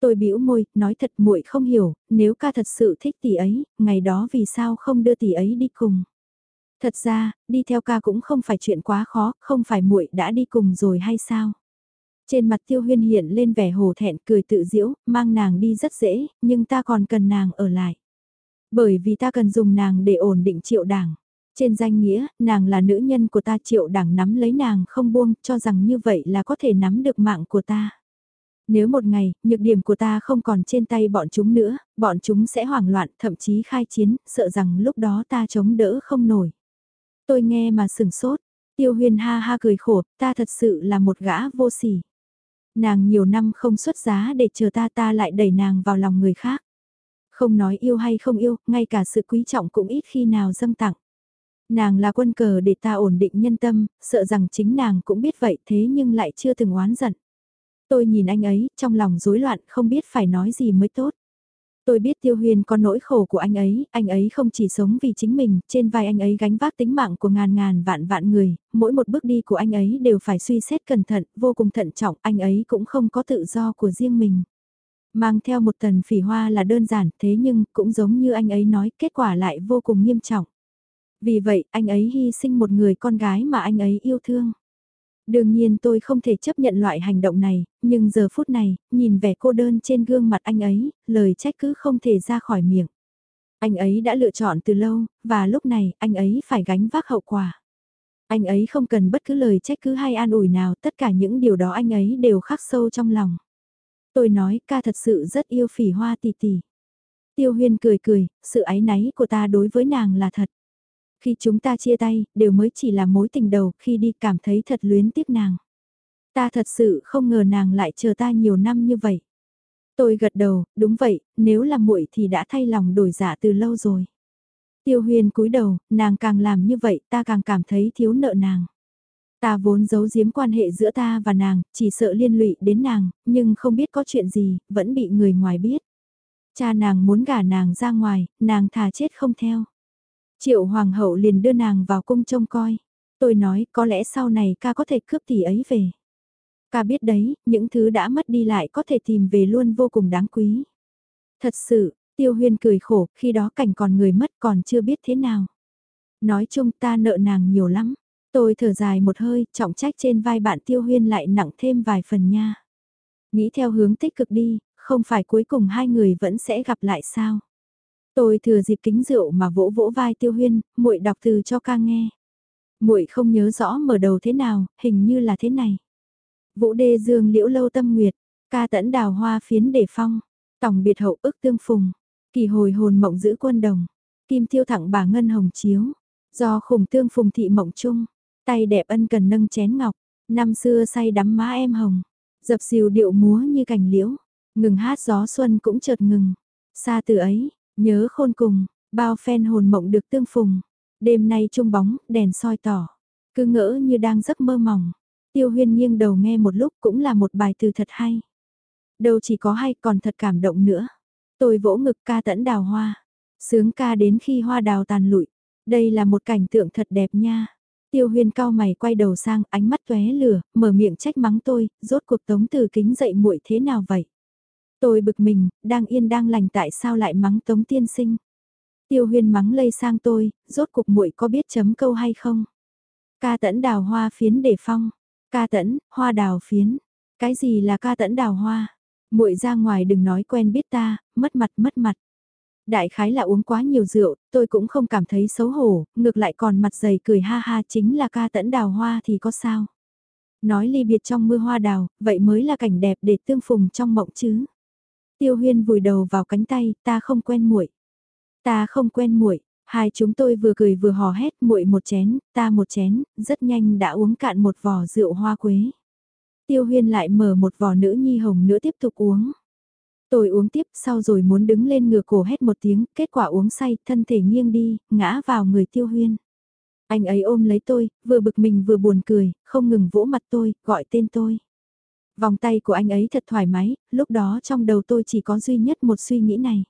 Tôi bĩu môi, nói thật muội không hiểu, nếu ca thật sự thích tỷ ấy, ngày đó vì sao không đưa tỷ ấy đi cùng? Thật ra, đi theo ca cũng không phải chuyện quá khó, không phải muội đã đi cùng rồi hay sao? Trên mặt tiêu huyên hiện lên vẻ hồ thẹn cười tự diễu, mang nàng đi rất dễ, nhưng ta còn cần nàng ở lại. Bởi vì ta cần dùng nàng để ổn định triệu đảng. Trên danh nghĩa, nàng là nữ nhân của ta triệu đảng nắm lấy nàng không buông, cho rằng như vậy là có thể nắm được mạng của ta. Nếu một ngày, nhược điểm của ta không còn trên tay bọn chúng nữa, bọn chúng sẽ hoảng loạn, thậm chí khai chiến, sợ rằng lúc đó ta chống đỡ không nổi. Tôi nghe mà sừng sốt, tiêu huyền ha ha cười khổ, ta thật sự là một gã vô sỉ. Nàng nhiều năm không xuất giá để chờ ta ta lại đẩy nàng vào lòng người khác. Không nói yêu hay không yêu, ngay cả sự quý trọng cũng ít khi nào dâng tặng. Nàng là quân cờ để ta ổn định nhân tâm, sợ rằng chính nàng cũng biết vậy thế nhưng lại chưa từng oán giận. Tôi nhìn anh ấy, trong lòng rối loạn không biết phải nói gì mới tốt. Tôi biết Tiêu Huyền có nỗi khổ của anh ấy, anh ấy không chỉ sống vì chính mình, trên vai anh ấy gánh vác tính mạng của ngàn ngàn vạn vạn người, mỗi một bước đi của anh ấy đều phải suy xét cẩn thận, vô cùng thận trọng, anh ấy cũng không có tự do của riêng mình. Mang theo một tần phỉ hoa là đơn giản, thế nhưng cũng giống như anh ấy nói, kết quả lại vô cùng nghiêm trọng. Vì vậy, anh ấy hy sinh một người con gái mà anh ấy yêu thương. Đương nhiên tôi không thể chấp nhận loại hành động này, nhưng giờ phút này, nhìn vẻ cô đơn trên gương mặt anh ấy, lời trách cứ không thể ra khỏi miệng. Anh ấy đã lựa chọn từ lâu, và lúc này anh ấy phải gánh vác hậu quả. Anh ấy không cần bất cứ lời trách cứ hay an ủi nào, tất cả những điều đó anh ấy đều khắc sâu trong lòng. Tôi nói ca thật sự rất yêu phỉ hoa tỷ tỷ. Tiêu huyên cười cười, sự ái náy của ta đối với nàng là thật. Khi chúng ta chia tay, đều mới chỉ là mối tình đầu, khi đi cảm thấy thật luyến tiếc nàng. Ta thật sự không ngờ nàng lại chờ ta nhiều năm như vậy. Tôi gật đầu, đúng vậy, nếu là muội thì đã thay lòng đổi dạ từ lâu rồi. Tiêu huyền cúi đầu, nàng càng làm như vậy ta càng cảm thấy thiếu nợ nàng. Ta vốn giấu giếm quan hệ giữa ta và nàng, chỉ sợ liên lụy đến nàng, nhưng không biết có chuyện gì, vẫn bị người ngoài biết. Cha nàng muốn gả nàng ra ngoài, nàng thà chết không theo. Triệu hoàng hậu liền đưa nàng vào cung trông coi. Tôi nói có lẽ sau này ca có thể cướp tỷ ấy về. Ca biết đấy, những thứ đã mất đi lại có thể tìm về luôn vô cùng đáng quý. Thật sự, tiêu huyên cười khổ, khi đó cảnh còn người mất còn chưa biết thế nào. Nói chung ta nợ nàng nhiều lắm. Tôi thở dài một hơi, trọng trách trên vai bạn tiêu huyên lại nặng thêm vài phần nha. Nghĩ theo hướng tích cực đi, không phải cuối cùng hai người vẫn sẽ gặp lại sao. Tôi thừa dịp kính rượu mà vỗ vỗ vai Tiêu Huyên, muội đọc từ cho ca nghe. Muội không nhớ rõ mở đầu thế nào, hình như là thế này. Vũ đê dương liễu lâu tâm nguyệt, ca tẫn đào hoa phiến để phong, tổng biệt hậu ức tương phùng, kỳ hồi hồn mộng giữ quân đồng, kim tiêu thẳng bà ngân hồng chiếu, do khủng tương phùng thị mộng chung, tay đẹp ân cần nâng chén ngọc, năm xưa say đắm má em hồng, dập xìu điệu múa như cành liễu, ngừng hát gió xuân cũng chợt ngừng, xa từ ấy, Nhớ khôn cùng, bao phen hồn mộng được tương phùng. Đêm nay trung bóng, đèn soi tỏ. Cứ ngỡ như đang giấc mơ mỏng. Tiêu huyên nghiêng đầu nghe một lúc cũng là một bài từ thật hay. Đâu chỉ có hay còn thật cảm động nữa. Tôi vỗ ngực ca tẫn đào hoa. Sướng ca đến khi hoa đào tàn lụi. Đây là một cảnh tượng thật đẹp nha. Tiêu huyên cao mày quay đầu sang ánh mắt tóe lửa, mở miệng trách mắng tôi, rốt cuộc tống từ kính dậy muội thế nào vậy? Tôi bực mình, đang yên đang lành tại sao lại mắng Tống tiên sinh. Tiêu huyên mắng lây sang tôi, rốt cục muội có biết chấm câu hay không? Ca tẫn đào hoa phiến để phong. Ca tẫn, hoa đào phiến. Cái gì là ca tẫn đào hoa? muội ra ngoài đừng nói quen biết ta, mất mặt mất mặt. Đại khái là uống quá nhiều rượu, tôi cũng không cảm thấy xấu hổ, ngược lại còn mặt dày cười ha ha chính là ca tẫn đào hoa thì có sao. Nói ly biệt trong mưa hoa đào, vậy mới là cảnh đẹp để tương phùng trong mộng chứ. Tiêu Huyên vùi đầu vào cánh tay, ta không quen muội. Ta không quen muội. Hai chúng tôi vừa cười vừa hò hét muội một chén, ta một chén, rất nhanh đã uống cạn một vò rượu hoa quế. Tiêu Huyên lại mở một vò nữ nhi hồng nữa tiếp tục uống. Tôi uống tiếp sau rồi muốn đứng lên ngửa cổ hét một tiếng, kết quả uống say, thân thể nghiêng đi, ngã vào người Tiêu Huyên. Anh ấy ôm lấy tôi, vừa bực mình vừa buồn cười, không ngừng vỗ mặt tôi, gọi tên tôi. Vòng tay của anh ấy thật thoải mái, lúc đó trong đầu tôi chỉ có duy nhất một suy nghĩ này.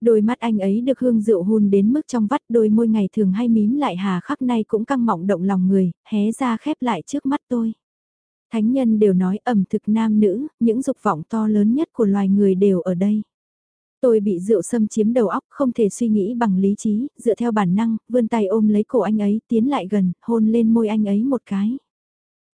Đôi mắt anh ấy được hương rượu hôn đến mức trong vắt đôi môi ngày thường hay mím lại hà khắc nay cũng căng mọng động lòng người, hé ra khép lại trước mắt tôi. Thánh nhân đều nói ẩm thực nam nữ, những dục vọng to lớn nhất của loài người đều ở đây. Tôi bị rượu xâm chiếm đầu óc, không thể suy nghĩ bằng lý trí, dựa theo bản năng, vươn tay ôm lấy cổ anh ấy, tiến lại gần, hôn lên môi anh ấy một cái.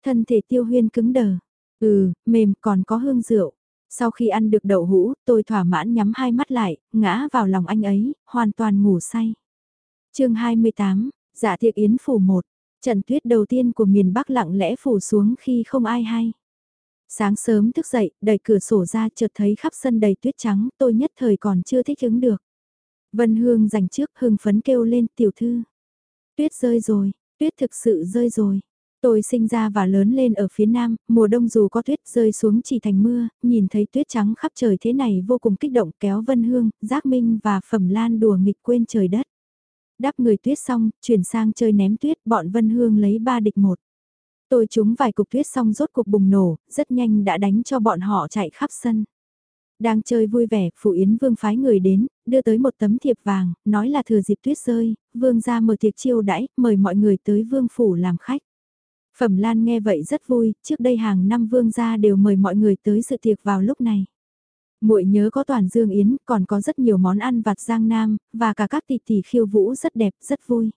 Thân thể tiêu huyên cứng đờ. Ừ, mềm còn có hương rượu. Sau khi ăn được đậu hũ, tôi thỏa mãn nhắm hai mắt lại, ngã vào lòng anh ấy, hoàn toàn ngủ say. chương 28, dạ thiệp yến phủ 1, trận tuyết đầu tiên của miền Bắc lặng lẽ phủ xuống khi không ai hay. Sáng sớm thức dậy, đẩy cửa sổ ra chợt thấy khắp sân đầy tuyết trắng, tôi nhất thời còn chưa thích ứng được. Vân Hương dành trước hưng phấn kêu lên tiểu thư. Tuyết rơi rồi, tuyết thực sự rơi rồi. Tôi sinh ra và lớn lên ở phía nam, mùa đông dù có tuyết rơi xuống chỉ thành mưa, nhìn thấy tuyết trắng khắp trời thế này vô cùng kích động kéo Vân Hương, Giác Minh và Phẩm Lan đùa nghịch quên trời đất. Đắp người tuyết xong, chuyển sang chơi ném tuyết, bọn Vân Hương lấy ba địch một. Tôi trúng vài cục tuyết xong rốt cuộc bùng nổ, rất nhanh đã đánh cho bọn họ chạy khắp sân. Đang chơi vui vẻ, Phụ Yến Vương phái người đến, đưa tới một tấm thiệp vàng, nói là thừa dịp tuyết rơi, Vương ra mở tiệc chiêu đãi, mời mọi người tới Vương Phủ làm khách. Phẩm Lan nghe vậy rất vui, trước đây hàng năm Vương gia đều mời mọi người tới sự tiệc vào lúc này. Muội nhớ có toàn dương yến, còn có rất nhiều món ăn vặt giang nam, và cả các tỷ tỷ khiêu vũ rất đẹp, rất vui.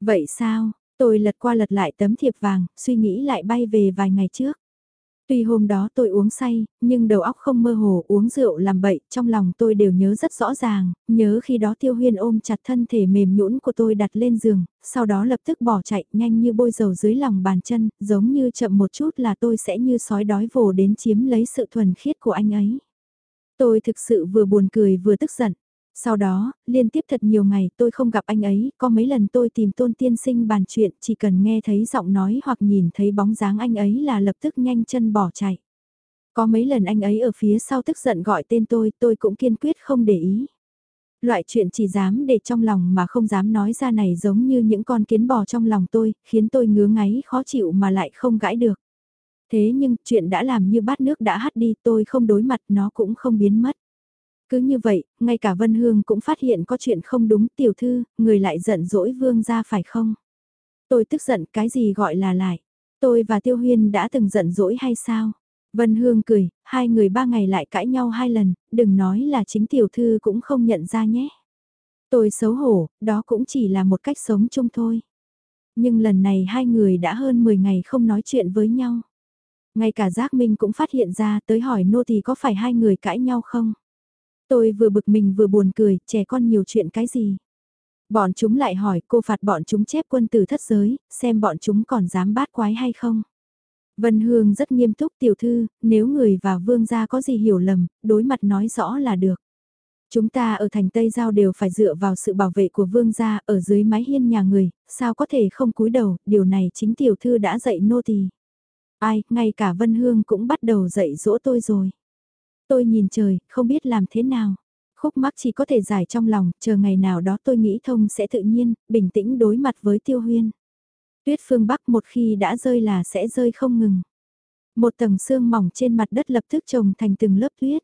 Vậy sao, Tôi lật qua lật lại tấm thiệp vàng, suy nghĩ lại bay về vài ngày trước. Tuy hôm đó tôi uống say, nhưng đầu óc không mơ hồ uống rượu làm bậy, trong lòng tôi đều nhớ rất rõ ràng, nhớ khi đó Tiêu Huyên ôm chặt thân thể mềm nhũn của tôi đặt lên giường, sau đó lập tức bỏ chạy nhanh như bôi dầu dưới lòng bàn chân, giống như chậm một chút là tôi sẽ như sói đói vồ đến chiếm lấy sự thuần khiết của anh ấy. Tôi thực sự vừa buồn cười vừa tức giận. Sau đó, liên tiếp thật nhiều ngày tôi không gặp anh ấy, có mấy lần tôi tìm tôn tiên sinh bàn chuyện chỉ cần nghe thấy giọng nói hoặc nhìn thấy bóng dáng anh ấy là lập tức nhanh chân bỏ chạy. Có mấy lần anh ấy ở phía sau tức giận gọi tên tôi, tôi cũng kiên quyết không để ý. Loại chuyện chỉ dám để trong lòng mà không dám nói ra này giống như những con kiến bò trong lòng tôi, khiến tôi ngứa ngáy khó chịu mà lại không gãi được. Thế nhưng chuyện đã làm như bát nước đã hắt đi tôi không đối mặt nó cũng không biến mất. Cứ như vậy, ngay cả Vân Hương cũng phát hiện có chuyện không đúng tiểu thư, người lại giận dỗi vương ra phải không? Tôi tức giận cái gì gọi là lại? Tôi và Tiêu Huyên đã từng giận dỗi hay sao? Vân Hương cười, hai người ba ngày lại cãi nhau hai lần, đừng nói là chính tiểu thư cũng không nhận ra nhé. Tôi xấu hổ, đó cũng chỉ là một cách sống chung thôi. Nhưng lần này hai người đã hơn 10 ngày không nói chuyện với nhau. Ngay cả Giác Minh cũng phát hiện ra tới hỏi nô thì có phải hai người cãi nhau không? Tôi vừa bực mình vừa buồn cười, trẻ con nhiều chuyện cái gì. Bọn chúng lại hỏi cô phạt bọn chúng chép quân từ thất giới, xem bọn chúng còn dám bát quái hay không. Vân Hương rất nghiêm túc tiểu thư, nếu người và vương gia có gì hiểu lầm, đối mặt nói rõ là được. Chúng ta ở thành Tây Giao đều phải dựa vào sự bảo vệ của vương gia ở dưới mái hiên nhà người, sao có thể không cúi đầu, điều này chính tiểu thư đã dạy nô tỳ. Ai, ngay cả Vân Hương cũng bắt đầu dạy dỗ tôi rồi. Tôi nhìn trời, không biết làm thế nào. Khúc mắc chỉ có thể giải trong lòng, chờ ngày nào đó tôi nghĩ thông sẽ tự nhiên, bình tĩnh đối mặt với tiêu huyên. Tuyết phương Bắc một khi đã rơi là sẽ rơi không ngừng. Một tầng sương mỏng trên mặt đất lập tức trồng thành từng lớp tuyết.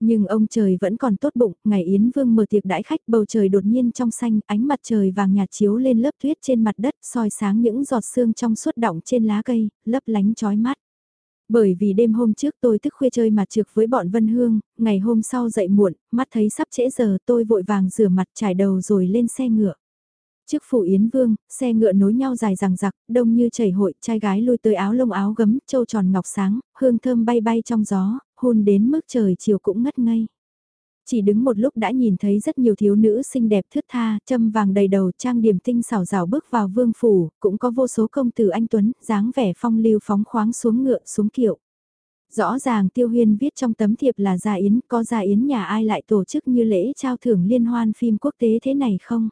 Nhưng ông trời vẫn còn tốt bụng, ngày Yến Vương mở tiệc đãi khách bầu trời đột nhiên trong xanh, ánh mặt trời vàng nhạt chiếu lên lớp tuyết trên mặt đất soi sáng những giọt sương trong suốt động trên lá cây, lấp lánh chói mắt. Bởi vì đêm hôm trước tôi thức khuya chơi mặt trược với bọn Vân Hương, ngày hôm sau dậy muộn, mắt thấy sắp trễ giờ tôi vội vàng rửa mặt trải đầu rồi lên xe ngựa. Trước phủ Yến Vương, xe ngựa nối nhau dài rằng rặc, đông như chảy hội, trai gái lôi tới áo lông áo gấm, châu tròn ngọc sáng, hương thơm bay bay trong gió, hôn đến mức trời chiều cũng ngất ngây. Chỉ đứng một lúc đã nhìn thấy rất nhiều thiếu nữ xinh đẹp thướt tha, châm vàng đầy đầu trang điểm tinh xảo rào bước vào vương phủ, cũng có vô số công tử anh Tuấn, dáng vẻ phong lưu phóng khoáng xuống ngựa xuống kiệu. Rõ ràng Tiêu Huyên viết trong tấm thiệp là gia yến, có gia yến nhà ai lại tổ chức như lễ trao thưởng liên hoan phim quốc tế thế này không?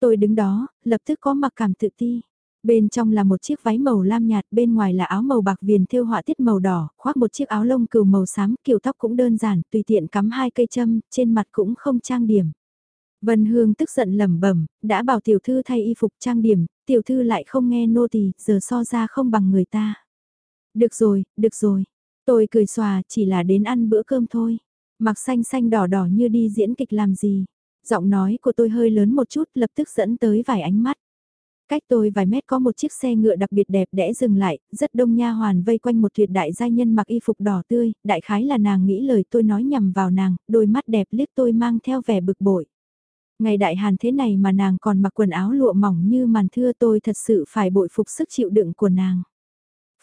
Tôi đứng đó, lập tức có mặc cảm tự ti. Bên trong là một chiếc váy màu lam nhạt, bên ngoài là áo màu bạc viền thêu họa tiết màu đỏ, khoác một chiếc áo lông cừu màu xám, kiểu tóc cũng đơn giản, tùy tiện cắm hai cây châm, trên mặt cũng không trang điểm. Vân Hương tức giận lẩm bẩm, đã bảo tiểu thư thay y phục trang điểm, tiểu thư lại không nghe nô tỳ, giờ so ra không bằng người ta. Được rồi, được rồi. Tôi cười xòa, chỉ là đến ăn bữa cơm thôi. Mặc xanh xanh đỏ đỏ như đi diễn kịch làm gì. Giọng nói của tôi hơi lớn một chút lập tức dẫn tới vài ánh mắt. Cách tôi vài mét có một chiếc xe ngựa đặc biệt đẹp đẽ dừng lại, rất đông nha hoàn vây quanh một tuyệt đại giai nhân mặc y phục đỏ tươi, đại khái là nàng nghĩ lời tôi nói nhầm vào nàng, đôi mắt đẹp liếc tôi mang theo vẻ bực bội. Ngày đại hàn thế này mà nàng còn mặc quần áo lụa mỏng như màn thưa tôi thật sự phải bội phục sức chịu đựng của nàng.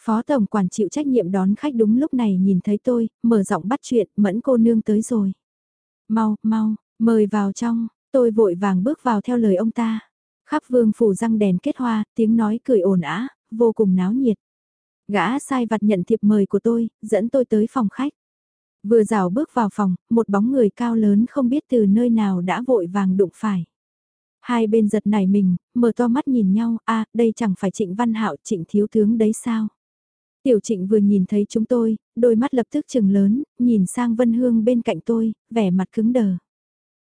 Phó tổng quản chịu trách nhiệm đón khách đúng lúc này nhìn thấy tôi, mở giọng bắt chuyện, mẫn cô nương tới rồi. Mau, mau, mời vào trong, tôi vội vàng bước vào theo lời ông ta. Khắp vương phủ răng đèn kết hoa, tiếng nói cười ồn ào vô cùng náo nhiệt. Gã sai vặt nhận thiệp mời của tôi, dẫn tôi tới phòng khách. Vừa rào bước vào phòng, một bóng người cao lớn không biết từ nơi nào đã vội vàng đụng phải. Hai bên giật nảy mình, mở to mắt nhìn nhau, a đây chẳng phải trịnh văn hạo trịnh thiếu tướng đấy sao? Tiểu trịnh vừa nhìn thấy chúng tôi, đôi mắt lập tức trừng lớn, nhìn sang Vân Hương bên cạnh tôi, vẻ mặt cứng đờ.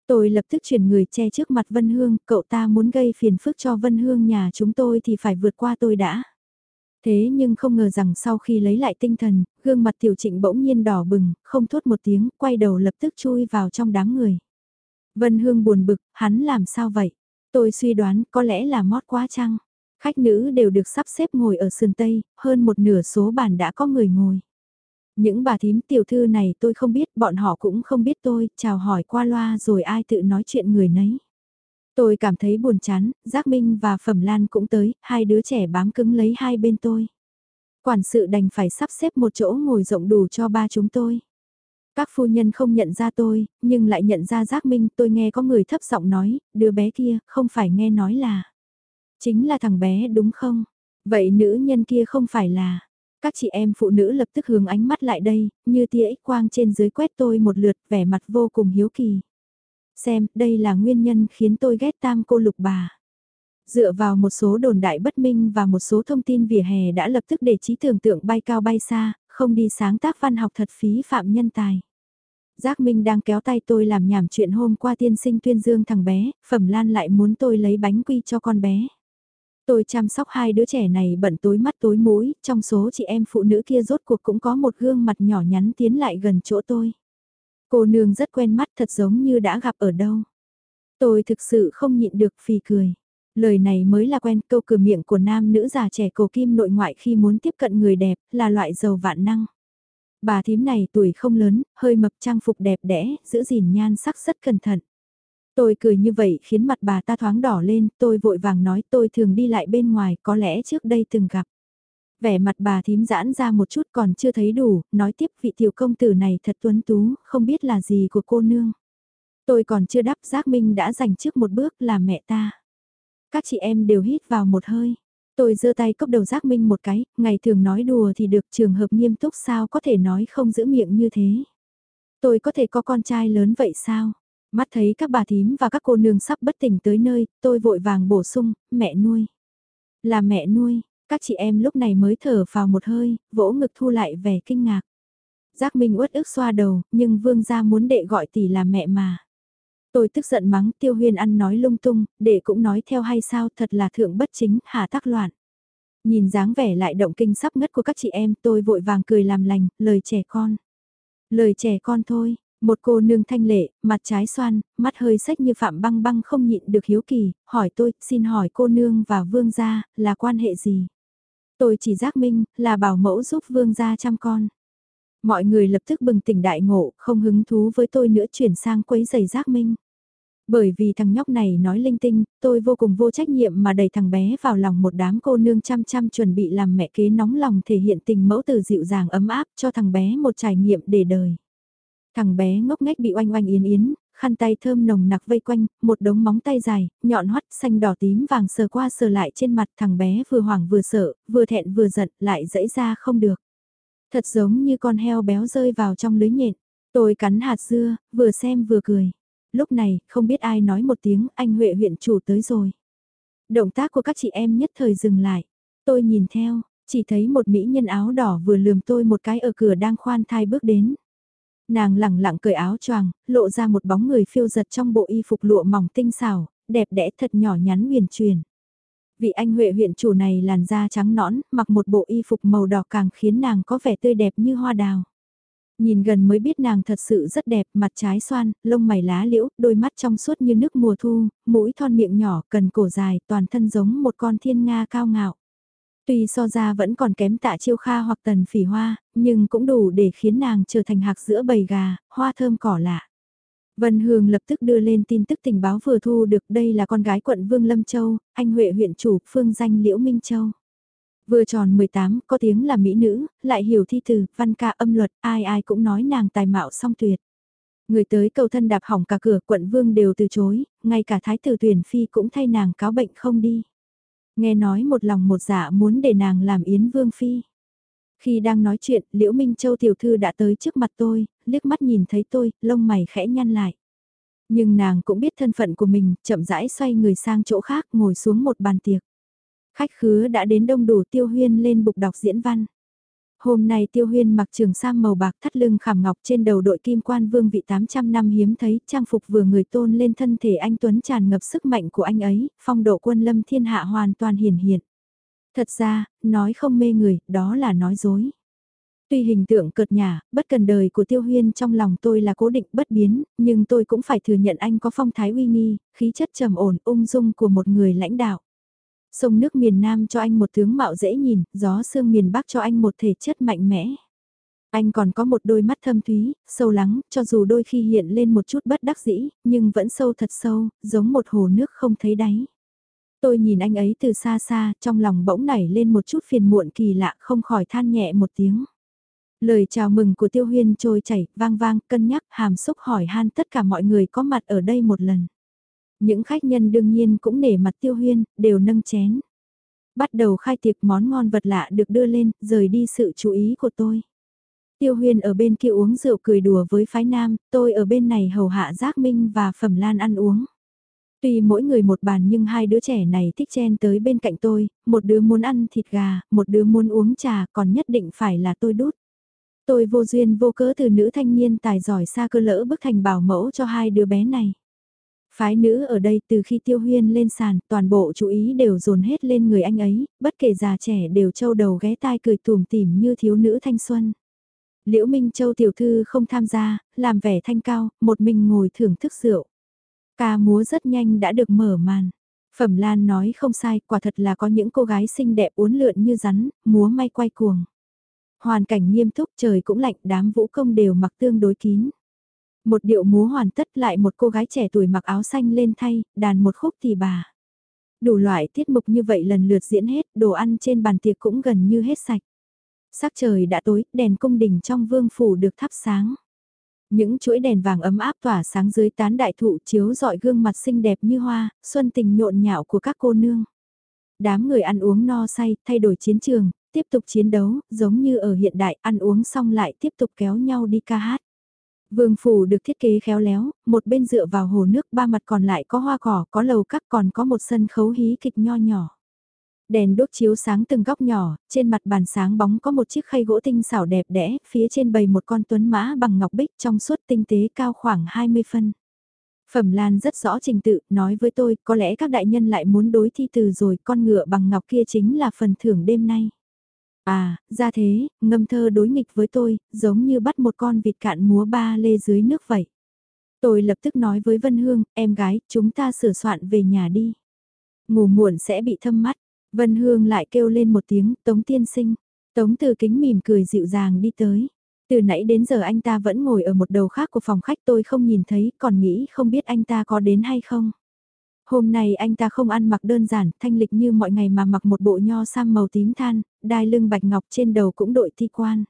Tôi lập tức chuyển người che trước mặt Vân Hương, cậu ta muốn gây phiền phức cho Vân Hương nhà chúng tôi thì phải vượt qua tôi đã. Thế nhưng không ngờ rằng sau khi lấy lại tinh thần, gương mặt tiểu trịnh bỗng nhiên đỏ bừng, không thốt một tiếng, quay đầu lập tức chui vào trong đám người. Vân Hương buồn bực, hắn làm sao vậy? Tôi suy đoán có lẽ là mót quá chăng? Khách nữ đều được sắp xếp ngồi ở sườn Tây, hơn một nửa số bàn đã có người ngồi. Những bà thím tiểu thư này tôi không biết, bọn họ cũng không biết tôi, chào hỏi qua loa rồi ai tự nói chuyện người nấy. Tôi cảm thấy buồn chán, Giác Minh và Phẩm Lan cũng tới, hai đứa trẻ bám cứng lấy hai bên tôi. Quản sự đành phải sắp xếp một chỗ ngồi rộng đủ cho ba chúng tôi. Các phu nhân không nhận ra tôi, nhưng lại nhận ra Giác Minh tôi nghe có người thấp giọng nói, đứa bé kia không phải nghe nói là. Chính là thằng bé đúng không? Vậy nữ nhân kia không phải là. Các chị em phụ nữ lập tức hướng ánh mắt lại đây, như tia ích quang trên dưới quét tôi một lượt vẻ mặt vô cùng hiếu kỳ. Xem, đây là nguyên nhân khiến tôi ghét tam cô lục bà. Dựa vào một số đồn đại bất minh và một số thông tin vỉa hè đã lập tức để trí tưởng tượng bay cao bay xa, không đi sáng tác văn học thật phí phạm nhân tài. Giác Minh đang kéo tay tôi làm nhảm chuyện hôm qua tiên sinh tuyên dương thằng bé, Phẩm Lan lại muốn tôi lấy bánh quy cho con bé. Tôi chăm sóc hai đứa trẻ này bận tối mắt tối mũi, trong số chị em phụ nữ kia rốt cuộc cũng có một gương mặt nhỏ nhắn tiến lại gần chỗ tôi. Cô nương rất quen mắt thật giống như đã gặp ở đâu. Tôi thực sự không nhịn được phì cười. Lời này mới là quen câu cửa miệng của nam nữ già trẻ cổ kim nội ngoại khi muốn tiếp cận người đẹp, là loại giàu vạn năng. Bà thím này tuổi không lớn, hơi mập trang phục đẹp đẽ, giữ gìn nhan sắc rất cẩn thận. Tôi cười như vậy khiến mặt bà ta thoáng đỏ lên, tôi vội vàng nói tôi thường đi lại bên ngoài, có lẽ trước đây từng gặp. Vẻ mặt bà thím giãn ra một chút còn chưa thấy đủ, nói tiếp vị tiểu công tử này thật tuấn tú, không biết là gì của cô nương. Tôi còn chưa đáp giác minh đã giành trước một bước là mẹ ta. Các chị em đều hít vào một hơi. Tôi giơ tay cốc đầu giác minh một cái, ngày thường nói đùa thì được trường hợp nghiêm túc sao có thể nói không giữ miệng như thế. Tôi có thể có con trai lớn vậy sao? Mắt thấy các bà thím và các cô nương sắp bất tỉnh tới nơi, tôi vội vàng bổ sung, mẹ nuôi. Là mẹ nuôi, các chị em lúc này mới thở vào một hơi, vỗ ngực thu lại vẻ kinh ngạc. Giác Minh uất ức xoa đầu, nhưng vương gia muốn đệ gọi tỷ là mẹ mà. Tôi tức giận mắng tiêu huyền ăn nói lung tung, đệ cũng nói theo hay sao thật là thượng bất chính, hà tắc loạn. Nhìn dáng vẻ lại động kinh sắp ngất của các chị em tôi vội vàng cười làm lành, lời trẻ con. Lời trẻ con thôi, một cô nương thanh lệ, mặt trái xoan, mắt hơi sách như phạm băng băng không nhịn được hiếu kỳ, hỏi tôi, xin hỏi cô nương và vương gia, là quan hệ gì? Tôi chỉ giác minh, là bảo mẫu giúp vương gia chăm con. Mọi người lập tức bừng tỉnh đại ngộ, không hứng thú với tôi nữa chuyển sang quấy giày giác minh. Bởi vì thằng nhóc này nói linh tinh, tôi vô cùng vô trách nhiệm mà đẩy thằng bé vào lòng một đám cô nương chăm chăm chuẩn bị làm mẹ kế nóng lòng thể hiện tình mẫu từ dịu dàng ấm áp cho thằng bé một trải nghiệm để đời. Thằng bé ngốc nghếch bị oanh oanh yến yến, khăn tay thơm nồng nặc vây quanh, một đống móng tay dài, nhọn hoắt xanh đỏ tím vàng sờ qua sờ lại trên mặt thằng bé vừa hoảng vừa sợ, vừa thẹn vừa giận, lại dẫy ra không được. Thật giống như con heo béo rơi vào trong lưới nhện. Tôi cắn hạt dưa, vừa xem vừa cười. Lúc này, không biết ai nói một tiếng, anh Huệ huyện chủ tới rồi. Động tác của các chị em nhất thời dừng lại. Tôi nhìn theo, chỉ thấy một mỹ nhân áo đỏ vừa lườm tôi một cái ở cửa đang khoan thai bước đến. Nàng lẳng lặng cởi áo choàng, lộ ra một bóng người phiêu giật trong bộ y phục lụa mỏng tinh xảo, đẹp đẽ thật nhỏ nhắn huyền truyền. Vị anh Huệ huyện chủ này làn da trắng nõn, mặc một bộ y phục màu đỏ càng khiến nàng có vẻ tươi đẹp như hoa đào. Nhìn gần mới biết nàng thật sự rất đẹp, mặt trái xoan, lông mày lá liễu, đôi mắt trong suốt như nước mùa thu, mũi thon miệng nhỏ, cần cổ dài, toàn thân giống một con thiên nga cao ngạo. Tuy so ra vẫn còn kém tạ chiêu kha hoặc tần phỉ hoa, nhưng cũng đủ để khiến nàng trở thành hạc giữa bầy gà, hoa thơm cỏ lạ. Vân Hương lập tức đưa lên tin tức tình báo vừa thu được đây là con gái quận Vương Lâm Châu, anh Huệ huyện chủ, phương danh Liễu Minh Châu. Vừa tròn 18, có tiếng là mỹ nữ, lại hiểu thi từ, văn ca âm luật, ai ai cũng nói nàng tài mạo song tuyệt. Người tới cầu thân đạp hỏng cả cửa quận vương đều từ chối, ngay cả thái tử tuyển phi cũng thay nàng cáo bệnh không đi. Nghe nói một lòng một dạ muốn để nàng làm yến vương phi. Khi đang nói chuyện, Liễu Minh Châu tiểu thư đã tới trước mặt tôi, liếc mắt nhìn thấy tôi, lông mày khẽ nhăn lại. Nhưng nàng cũng biết thân phận của mình, chậm rãi xoay người sang chỗ khác ngồi xuống một bàn tiệc. Khách khứa đã đến đông đủ tiêu huyên lên bục đọc diễn văn. Hôm nay tiêu huyên mặc trường sam màu bạc thắt lưng khảm ngọc trên đầu đội kim quan vương vị 800 năm hiếm thấy, trang phục vừa người tôn lên thân thể anh Tuấn tràn ngập sức mạnh của anh ấy, phong độ quân lâm thiên hạ hoàn toàn hiển hiện. Thật ra, nói không mê người, đó là nói dối. Tuy hình tượng cợt nhả, bất cần đời của Tiêu Huyên trong lòng tôi là cố định bất biến, nhưng tôi cũng phải thừa nhận anh có phong thái uy nghi, khí chất trầm ổn ung dung của một người lãnh đạo. Sông nước miền Nam cho anh một tướng mạo dễ nhìn, gió sương miền Bắc cho anh một thể chất mạnh mẽ. Anh còn có một đôi mắt thâm thúy, sâu lắng, cho dù đôi khi hiện lên một chút bất đắc dĩ, nhưng vẫn sâu thật sâu, giống một hồ nước không thấy đáy. Tôi nhìn anh ấy từ xa xa, trong lòng bỗng nảy lên một chút phiền muộn kỳ lạ không khỏi than nhẹ một tiếng. Lời chào mừng của Tiêu Huyên trôi chảy, vang vang, cân nhắc, hàm xúc hỏi han tất cả mọi người có mặt ở đây một lần. Những khách nhân đương nhiên cũng nể mặt Tiêu Huyên, đều nâng chén. Bắt đầu khai tiệc món ngon vật lạ được đưa lên, rời đi sự chú ý của tôi. Tiêu Huyên ở bên kia uống rượu cười đùa với phái nam, tôi ở bên này hầu hạ Giác Minh và Phẩm Lan ăn uống. Tuy mỗi người một bàn nhưng hai đứa trẻ này thích chen tới bên cạnh tôi, một đứa muốn ăn thịt gà, một đứa muốn uống trà, còn nhất định phải là tôi đút. Tôi vô duyên vô cớ từ nữ thanh niên tài giỏi xa cơ lỡ bức thành bảo mẫu cho hai đứa bé này. Phái nữ ở đây từ khi tiêu huyên lên sàn, toàn bộ chú ý đều dồn hết lên người anh ấy, bất kể già trẻ đều trâu đầu ghé tai cười tùm tìm như thiếu nữ thanh xuân. Liễu Minh Châu tiểu thư không tham gia, làm vẻ thanh cao, một mình ngồi thưởng thức rượu. Ca múa rất nhanh đã được mở màn. Phẩm Lan nói không sai, quả thật là có những cô gái xinh đẹp uốn lượn như rắn, múa may quay cuồng. Hoàn cảnh nghiêm túc trời cũng lạnh đám vũ công đều mặc tương đối kín. Một điệu múa hoàn tất lại một cô gái trẻ tuổi mặc áo xanh lên thay, đàn một khúc thì bà. Đủ loại tiết mục như vậy lần lượt diễn hết, đồ ăn trên bàn tiệc cũng gần như hết sạch. Sắc trời đã tối, đèn cung đình trong vương phủ được thắp sáng. Những chuỗi đèn vàng ấm áp tỏa sáng dưới tán đại thụ chiếu dọi gương mặt xinh đẹp như hoa, xuân tình nhộn nhạo của các cô nương. Đám người ăn uống no say, thay đổi chiến trường, tiếp tục chiến đấu, giống như ở hiện đại, ăn uống xong lại tiếp tục kéo nhau đi ca hát. Vương phủ được thiết kế khéo léo, một bên dựa vào hồ nước, ba mặt còn lại có hoa cỏ, có lầu các còn có một sân khấu hí kịch nho nhỏ. Đèn đốt chiếu sáng từng góc nhỏ, trên mặt bàn sáng bóng có một chiếc khay gỗ tinh xảo đẹp đẽ, phía trên bầy một con tuấn mã bằng ngọc bích trong suốt tinh tế cao khoảng 20 phân. Phẩm Lan rất rõ trình tự, nói với tôi, có lẽ các đại nhân lại muốn đối thi từ rồi, con ngựa bằng ngọc kia chính là phần thưởng đêm nay. À, ra thế, ngâm thơ đối nghịch với tôi, giống như bắt một con vịt cạn múa ba lê dưới nước vậy. Tôi lập tức nói với Vân Hương, em gái, chúng ta sửa soạn về nhà đi. Ngủ muộn sẽ bị thâm mắt. Vân Hương lại kêu lên một tiếng, Tống tiên sinh. Tống từ kính mỉm cười dịu dàng đi tới. Từ nãy đến giờ anh ta vẫn ngồi ở một đầu khác của phòng khách tôi không nhìn thấy, còn nghĩ không biết anh ta có đến hay không. Hôm nay anh ta không ăn mặc đơn giản, thanh lịch như mọi ngày mà mặc một bộ nho sam màu tím than, đai lưng bạch ngọc trên đầu cũng đội thi quan.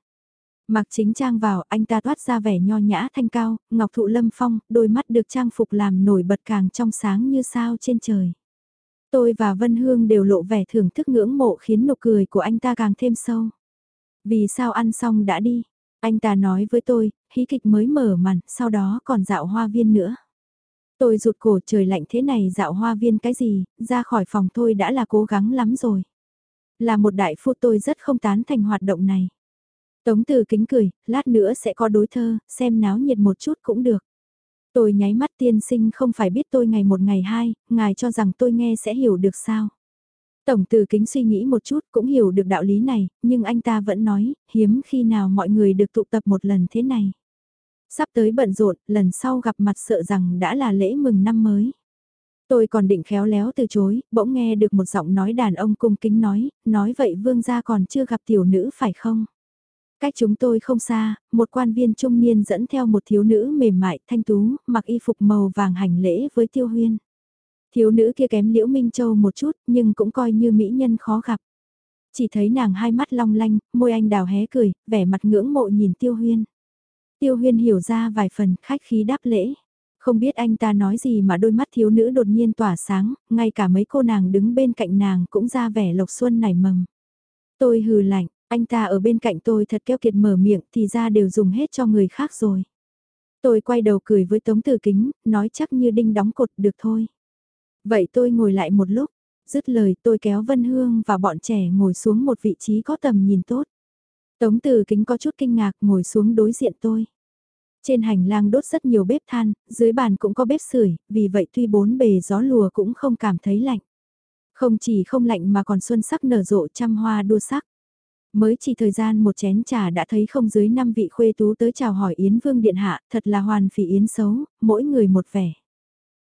Mặc chính trang vào, anh ta toát ra vẻ nho nhã thanh cao, ngọc thụ lâm phong, đôi mắt được trang phục làm nổi bật càng trong sáng như sao trên trời. Tôi và Vân Hương đều lộ vẻ thưởng thức ngưỡng mộ khiến nụ cười của anh ta càng thêm sâu. Vì sao ăn xong đã đi? Anh ta nói với tôi, hí kịch mới mở màn, sau đó còn dạo hoa viên nữa. Tôi rụt cổ trời lạnh thế này dạo hoa viên cái gì, ra khỏi phòng tôi đã là cố gắng lắm rồi. Là một đại phu tôi rất không tán thành hoạt động này. Tống từ kính cười, lát nữa sẽ có đối thơ, xem náo nhiệt một chút cũng được. Tôi nháy mắt tiên sinh không phải biết tôi ngày một ngày hai, ngài cho rằng tôi nghe sẽ hiểu được sao. Tổng từ kính suy nghĩ một chút cũng hiểu được đạo lý này, nhưng anh ta vẫn nói, hiếm khi nào mọi người được tụ tập một lần thế này. Sắp tới bận rộn, lần sau gặp mặt sợ rằng đã là lễ mừng năm mới. Tôi còn định khéo léo từ chối, bỗng nghe được một giọng nói đàn ông cung kính nói, nói vậy vương gia còn chưa gặp tiểu nữ phải không? Cách chúng tôi không xa, một quan viên trung niên dẫn theo một thiếu nữ mềm mại, thanh tú, mặc y phục màu vàng hành lễ với tiêu huyên. Thiếu nữ kia kém Liễu Minh Châu một chút, nhưng cũng coi như mỹ nhân khó gặp. Chỉ thấy nàng hai mắt long lanh, môi anh đào hé cười, vẻ mặt ngưỡng mộ nhìn Tiêu Huyên. Tiêu Huyên hiểu ra vài phần, khách khí đáp lễ. Không biết anh ta nói gì mà đôi mắt thiếu nữ đột nhiên tỏa sáng, ngay cả mấy cô nàng đứng bên cạnh nàng cũng ra vẻ lộc xuân nảy mầm. Tôi hừ lạnh, anh ta ở bên cạnh tôi thật keo kiệt mở miệng thì ra đều dùng hết cho người khác rồi. Tôi quay đầu cười với Tống Tử Kính, nói chắc như đinh đóng cột được thôi. Vậy tôi ngồi lại một lúc, dứt lời tôi kéo Vân Hương và bọn trẻ ngồi xuống một vị trí có tầm nhìn tốt. Tống Từ Kính có chút kinh ngạc ngồi xuống đối diện tôi. Trên hành lang đốt rất nhiều bếp than, dưới bàn cũng có bếp sưởi, vì vậy tuy bốn bề gió lùa cũng không cảm thấy lạnh. Không chỉ không lạnh mà còn xuân sắc nở rộ trăm hoa đua sắc. Mới chỉ thời gian một chén trà đã thấy không dưới năm vị khuê tú tới chào hỏi Yến Vương Điện Hạ, thật là hoàn phỉ Yến xấu, mỗi người một vẻ.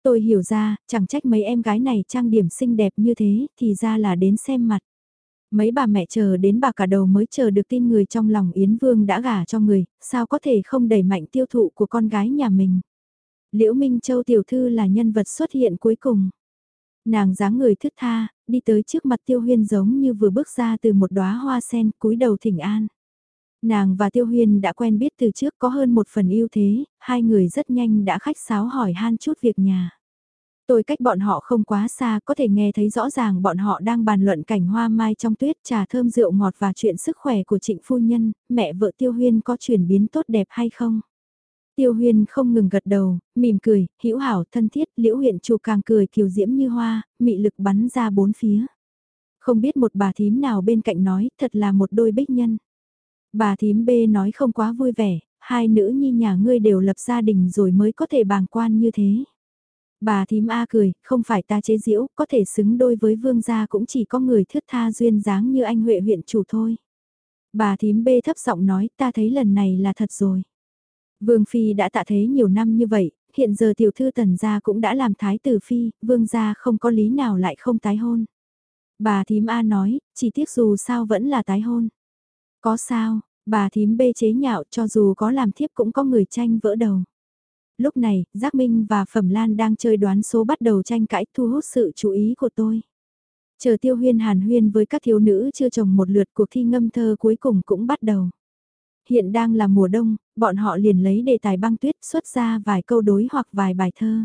Tôi hiểu ra, chẳng trách mấy em gái này trang điểm xinh đẹp như thế, thì ra là đến xem mặt. Mấy bà mẹ chờ đến bà cả đầu mới chờ được tin người trong lòng Yến Vương đã gả cho người, sao có thể không đẩy mạnh tiêu thụ của con gái nhà mình. Liễu Minh Châu tiểu thư là nhân vật xuất hiện cuối cùng. Nàng dáng người thức tha, đi tới trước mặt tiêu huyên giống như vừa bước ra từ một đóa hoa sen cúi đầu thỉnh an. Nàng và Tiêu Huyên đã quen biết từ trước có hơn một phần yêu thế, hai người rất nhanh đã khách sáo hỏi han chút việc nhà. Tôi cách bọn họ không quá xa, có thể nghe thấy rõ ràng bọn họ đang bàn luận cảnh hoa mai trong tuyết, trà thơm rượu ngọt và chuyện sức khỏe của trịnh phu nhân, mẹ vợ Tiêu Huyên có chuyển biến tốt đẹp hay không? Tiêu Huyên không ngừng gật đầu, mỉm cười, hữu hảo, thân thiết, liễu huyện chủ càng cười kiều diễm như hoa, mị lực bắn ra bốn phía. Không biết một bà thím nào bên cạnh nói, thật là một đôi bích nhân. Bà thím B nói không quá vui vẻ, hai nữ nhi nhà ngươi đều lập gia đình rồi mới có thể bàng quan như thế. Bà thím A cười, không phải ta chế diễu có thể xứng đôi với vương gia cũng chỉ có người thước tha duyên dáng như anh Huệ huyện chủ thôi. Bà thím B thấp giọng nói, ta thấy lần này là thật rồi. Vương Phi đã tạ thế nhiều năm như vậy, hiện giờ tiểu thư tần gia cũng đã làm thái tử Phi, vương gia không có lý nào lại không tái hôn. Bà thím A nói, chỉ tiếc dù sao vẫn là tái hôn. Có sao, bà thím b chế nhạo cho dù có làm thiếp cũng có người tranh vỡ đầu. Lúc này, Giác Minh và Phẩm Lan đang chơi đoán số bắt đầu tranh cãi thu hút sự chú ý của tôi. Chờ tiêu huyên hàn huyên với các thiếu nữ chưa chồng một lượt cuộc thi ngâm thơ cuối cùng cũng bắt đầu. Hiện đang là mùa đông, bọn họ liền lấy đề tài băng tuyết xuất ra vài câu đối hoặc vài bài thơ.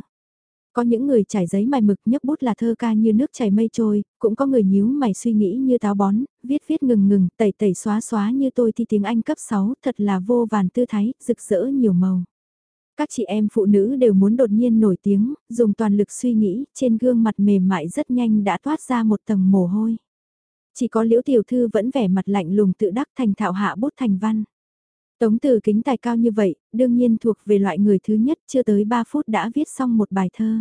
Có những người trải giấy mài mực nhấc bút là thơ ca như nước chảy mây trôi, cũng có người nhíu mày suy nghĩ như táo bón, viết viết ngừng ngừng, tẩy tẩy xóa xóa như tôi thi tiếng Anh cấp 6, thật là vô vàn tư thái, rực rỡ nhiều màu. Các chị em phụ nữ đều muốn đột nhiên nổi tiếng, dùng toàn lực suy nghĩ, trên gương mặt mềm mại rất nhanh đã thoát ra một tầng mồ hôi. Chỉ có liễu tiểu thư vẫn vẻ mặt lạnh lùng tự đắc thành thạo hạ bút thành văn. Tống từ kính tài cao như vậy, đương nhiên thuộc về loại người thứ nhất chưa tới 3 phút đã viết xong một bài thơ.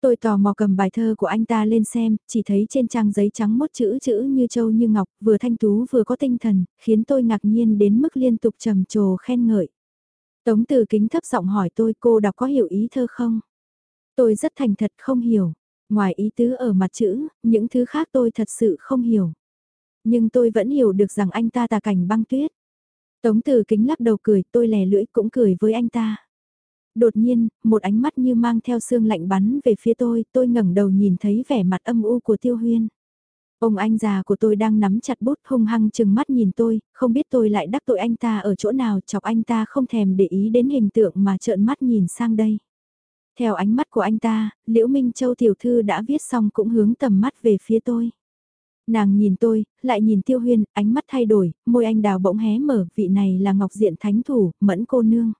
Tôi tò mò cầm bài thơ của anh ta lên xem, chỉ thấy trên trang giấy trắng mốt chữ chữ như châu như ngọc, vừa thanh tú vừa có tinh thần, khiến tôi ngạc nhiên đến mức liên tục trầm trồ khen ngợi. Tống từ kính thấp giọng hỏi tôi cô đọc có hiểu ý thơ không? Tôi rất thành thật không hiểu. Ngoài ý tứ ở mặt chữ, những thứ khác tôi thật sự không hiểu. Nhưng tôi vẫn hiểu được rằng anh ta tà cảnh băng tuyết. Tống từ kính lắc đầu cười, tôi lè lưỡi cũng cười với anh ta. Đột nhiên, một ánh mắt như mang theo xương lạnh bắn về phía tôi, tôi ngẩng đầu nhìn thấy vẻ mặt âm u của Tiêu Huyên. Ông anh già của tôi đang nắm chặt bút hung hăng chừng mắt nhìn tôi, không biết tôi lại đắc tội anh ta ở chỗ nào chọc anh ta không thèm để ý đến hình tượng mà trợn mắt nhìn sang đây. Theo ánh mắt của anh ta, Liễu Minh Châu tiểu thư đã viết xong cũng hướng tầm mắt về phía tôi. Nàng nhìn tôi, lại nhìn Tiêu Huyên, ánh mắt thay đổi, môi anh đào bỗng hé mở, vị này là Ngọc Diện Thánh Thủ, mẫn cô nương.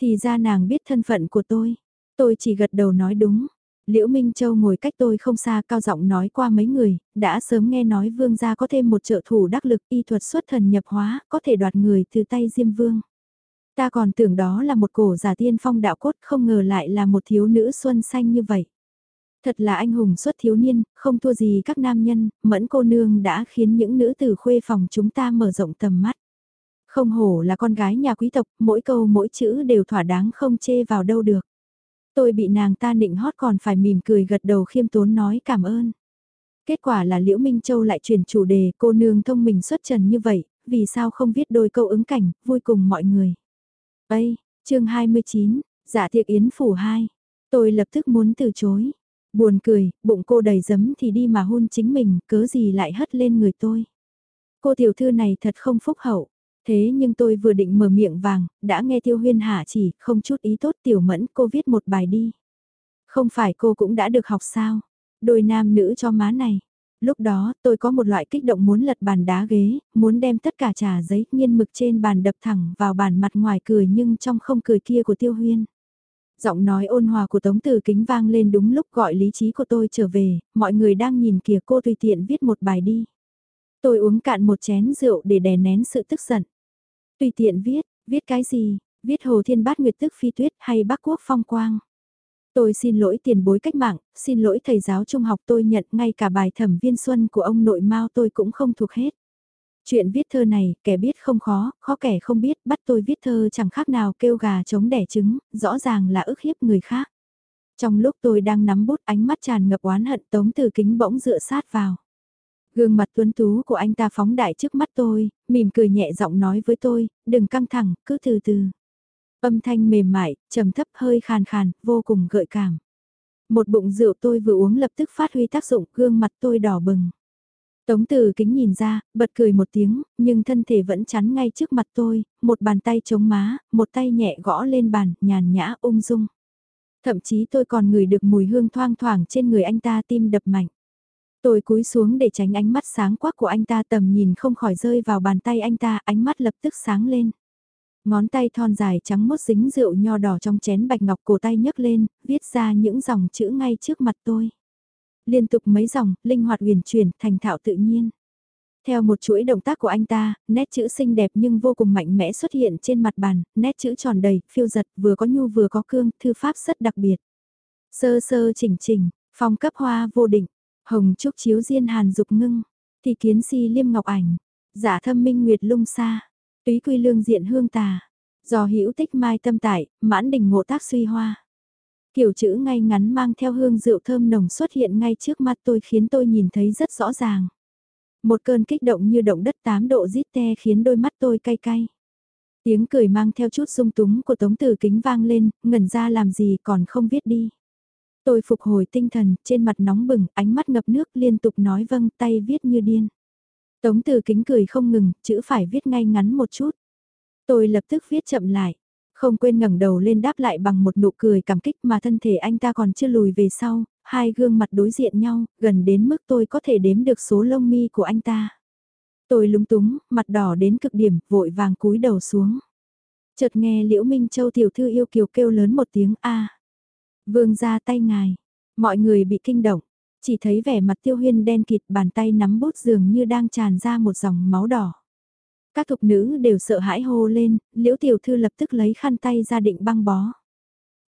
Thì ra nàng biết thân phận của tôi. Tôi chỉ gật đầu nói đúng. Liễu Minh Châu ngồi cách tôi không xa cao giọng nói qua mấy người, đã sớm nghe nói vương gia có thêm một trợ thủ đắc lực y thuật xuất thần nhập hóa, có thể đoạt người từ tay Diêm Vương. Ta còn tưởng đó là một cổ giả tiên phong đạo cốt không ngờ lại là một thiếu nữ xuân xanh như vậy. Thật là anh hùng xuất thiếu niên, không thua gì các nam nhân, mẫn cô nương đã khiến những nữ tử khuê phòng chúng ta mở rộng tầm mắt. Không hổ là con gái nhà quý tộc, mỗi câu mỗi chữ đều thỏa đáng không chê vào đâu được. Tôi bị nàng ta nịnh hót còn phải mỉm cười gật đầu khiêm tốn nói cảm ơn. Kết quả là Liễu Minh Châu lại chuyển chủ đề cô nương thông minh xuất trần như vậy, vì sao không viết đôi câu ứng cảnh, vui cùng mọi người. Ây, chương 29, dạ thiệt yến phủ 2. Tôi lập tức muốn từ chối. Buồn cười, bụng cô đầy giấm thì đi mà hôn chính mình, cớ gì lại hất lên người tôi. Cô tiểu thư này thật không phúc hậu. Thế nhưng tôi vừa định mở miệng vàng, đã nghe Tiêu Huyên hạ chỉ, không chút ý tốt tiểu mẫn cô viết một bài đi. Không phải cô cũng đã được học sao? Đôi nam nữ cho má này. Lúc đó tôi có một loại kích động muốn lật bàn đá ghế, muốn đem tất cả trà giấy nghiên mực trên bàn đập thẳng vào bàn mặt ngoài cười nhưng trong không cười kia của Tiêu Huyên. Giọng nói ôn hòa của Tống Tử Kính vang lên đúng lúc gọi lý trí của tôi trở về, mọi người đang nhìn kìa cô tùy tiện viết một bài đi. Tôi uống cạn một chén rượu để đè nén sự tức giận. Tùy tiện viết, viết cái gì, viết Hồ Thiên Bát Nguyệt Tức Phi Tuyết hay Bắc Quốc Phong Quang. Tôi xin lỗi tiền bối cách mạng, xin lỗi thầy giáo trung học tôi nhận ngay cả bài thẩm viên xuân của ông nội Mao tôi cũng không thuộc hết. Chuyện viết thơ này, kẻ biết không khó, khó kẻ không biết, bắt tôi viết thơ chẳng khác nào kêu gà chống đẻ trứng, rõ ràng là ức hiếp người khác. Trong lúc tôi đang nắm bút ánh mắt tràn ngập oán hận tống từ kính bỗng dựa sát vào. Gương mặt tuấn tú của anh ta phóng đại trước mắt tôi, mỉm cười nhẹ giọng nói với tôi, đừng căng thẳng, cứ từ từ. Âm thanh mềm mại, trầm thấp hơi khàn khàn, vô cùng gợi cảm. Một bụng rượu tôi vừa uống lập tức phát huy tác dụng, gương mặt tôi đỏ bừng. Tống từ kính nhìn ra, bật cười một tiếng, nhưng thân thể vẫn chắn ngay trước mặt tôi, một bàn tay chống má, một tay nhẹ gõ lên bàn, nhàn nhã ung dung. Thậm chí tôi còn ngửi được mùi hương thoang thoảng trên người anh ta tim đập mạnh. Tôi cúi xuống để tránh ánh mắt sáng quắc của anh ta tầm nhìn không khỏi rơi vào bàn tay anh ta, ánh mắt lập tức sáng lên. Ngón tay thon dài trắng mốt dính rượu nho đỏ trong chén bạch ngọc cổ tay nhấc lên, viết ra những dòng chữ ngay trước mặt tôi. Liên tục mấy dòng, linh hoạt huyền chuyển, thành thạo tự nhiên. Theo một chuỗi động tác của anh ta, nét chữ xinh đẹp nhưng vô cùng mạnh mẽ xuất hiện trên mặt bàn, nét chữ tròn đầy, phiêu giật, vừa có nhu vừa có cương, thư pháp rất đặc biệt. Sơ sơ chỉnh chỉnh, phong cấp hoa vô định, hồng trúc chiếu diên hàn dục ngưng, thì kiến si liêm ngọc ảnh, giả thâm minh nguyệt lung xa, túy quy lương diện hương tà, do hữu tích mai tâm tại, mãn đình ngộ tác suy hoa. Kiểu chữ ngay ngắn mang theo hương rượu thơm nồng xuất hiện ngay trước mắt tôi khiến tôi nhìn thấy rất rõ ràng. Một cơn kích động như động đất 8 độ rít te khiến đôi mắt tôi cay cay. Tiếng cười mang theo chút sung túng của tống tử kính vang lên, ngẩn ra làm gì còn không viết đi. Tôi phục hồi tinh thần, trên mặt nóng bừng, ánh mắt ngập nước liên tục nói vâng tay viết như điên. Tống từ kính cười không ngừng, chữ phải viết ngay ngắn một chút. Tôi lập tức viết chậm lại. Không quên ngẩng đầu lên đáp lại bằng một nụ cười cảm kích mà thân thể anh ta còn chưa lùi về sau, hai gương mặt đối diện nhau, gần đến mức tôi có thể đếm được số lông mi của anh ta. Tôi lúng túng, mặt đỏ đến cực điểm, vội vàng cúi đầu xuống. Chợt nghe Liễu Minh Châu tiểu thư yêu kiều kêu lớn một tiếng a. Vương ra tay ngài, mọi người bị kinh động, chỉ thấy vẻ mặt tiêu huyên đen kịt bàn tay nắm bút dường như đang tràn ra một dòng máu đỏ. Các thục nữ đều sợ hãi hô lên, liễu tiểu thư lập tức lấy khăn tay ra định băng bó.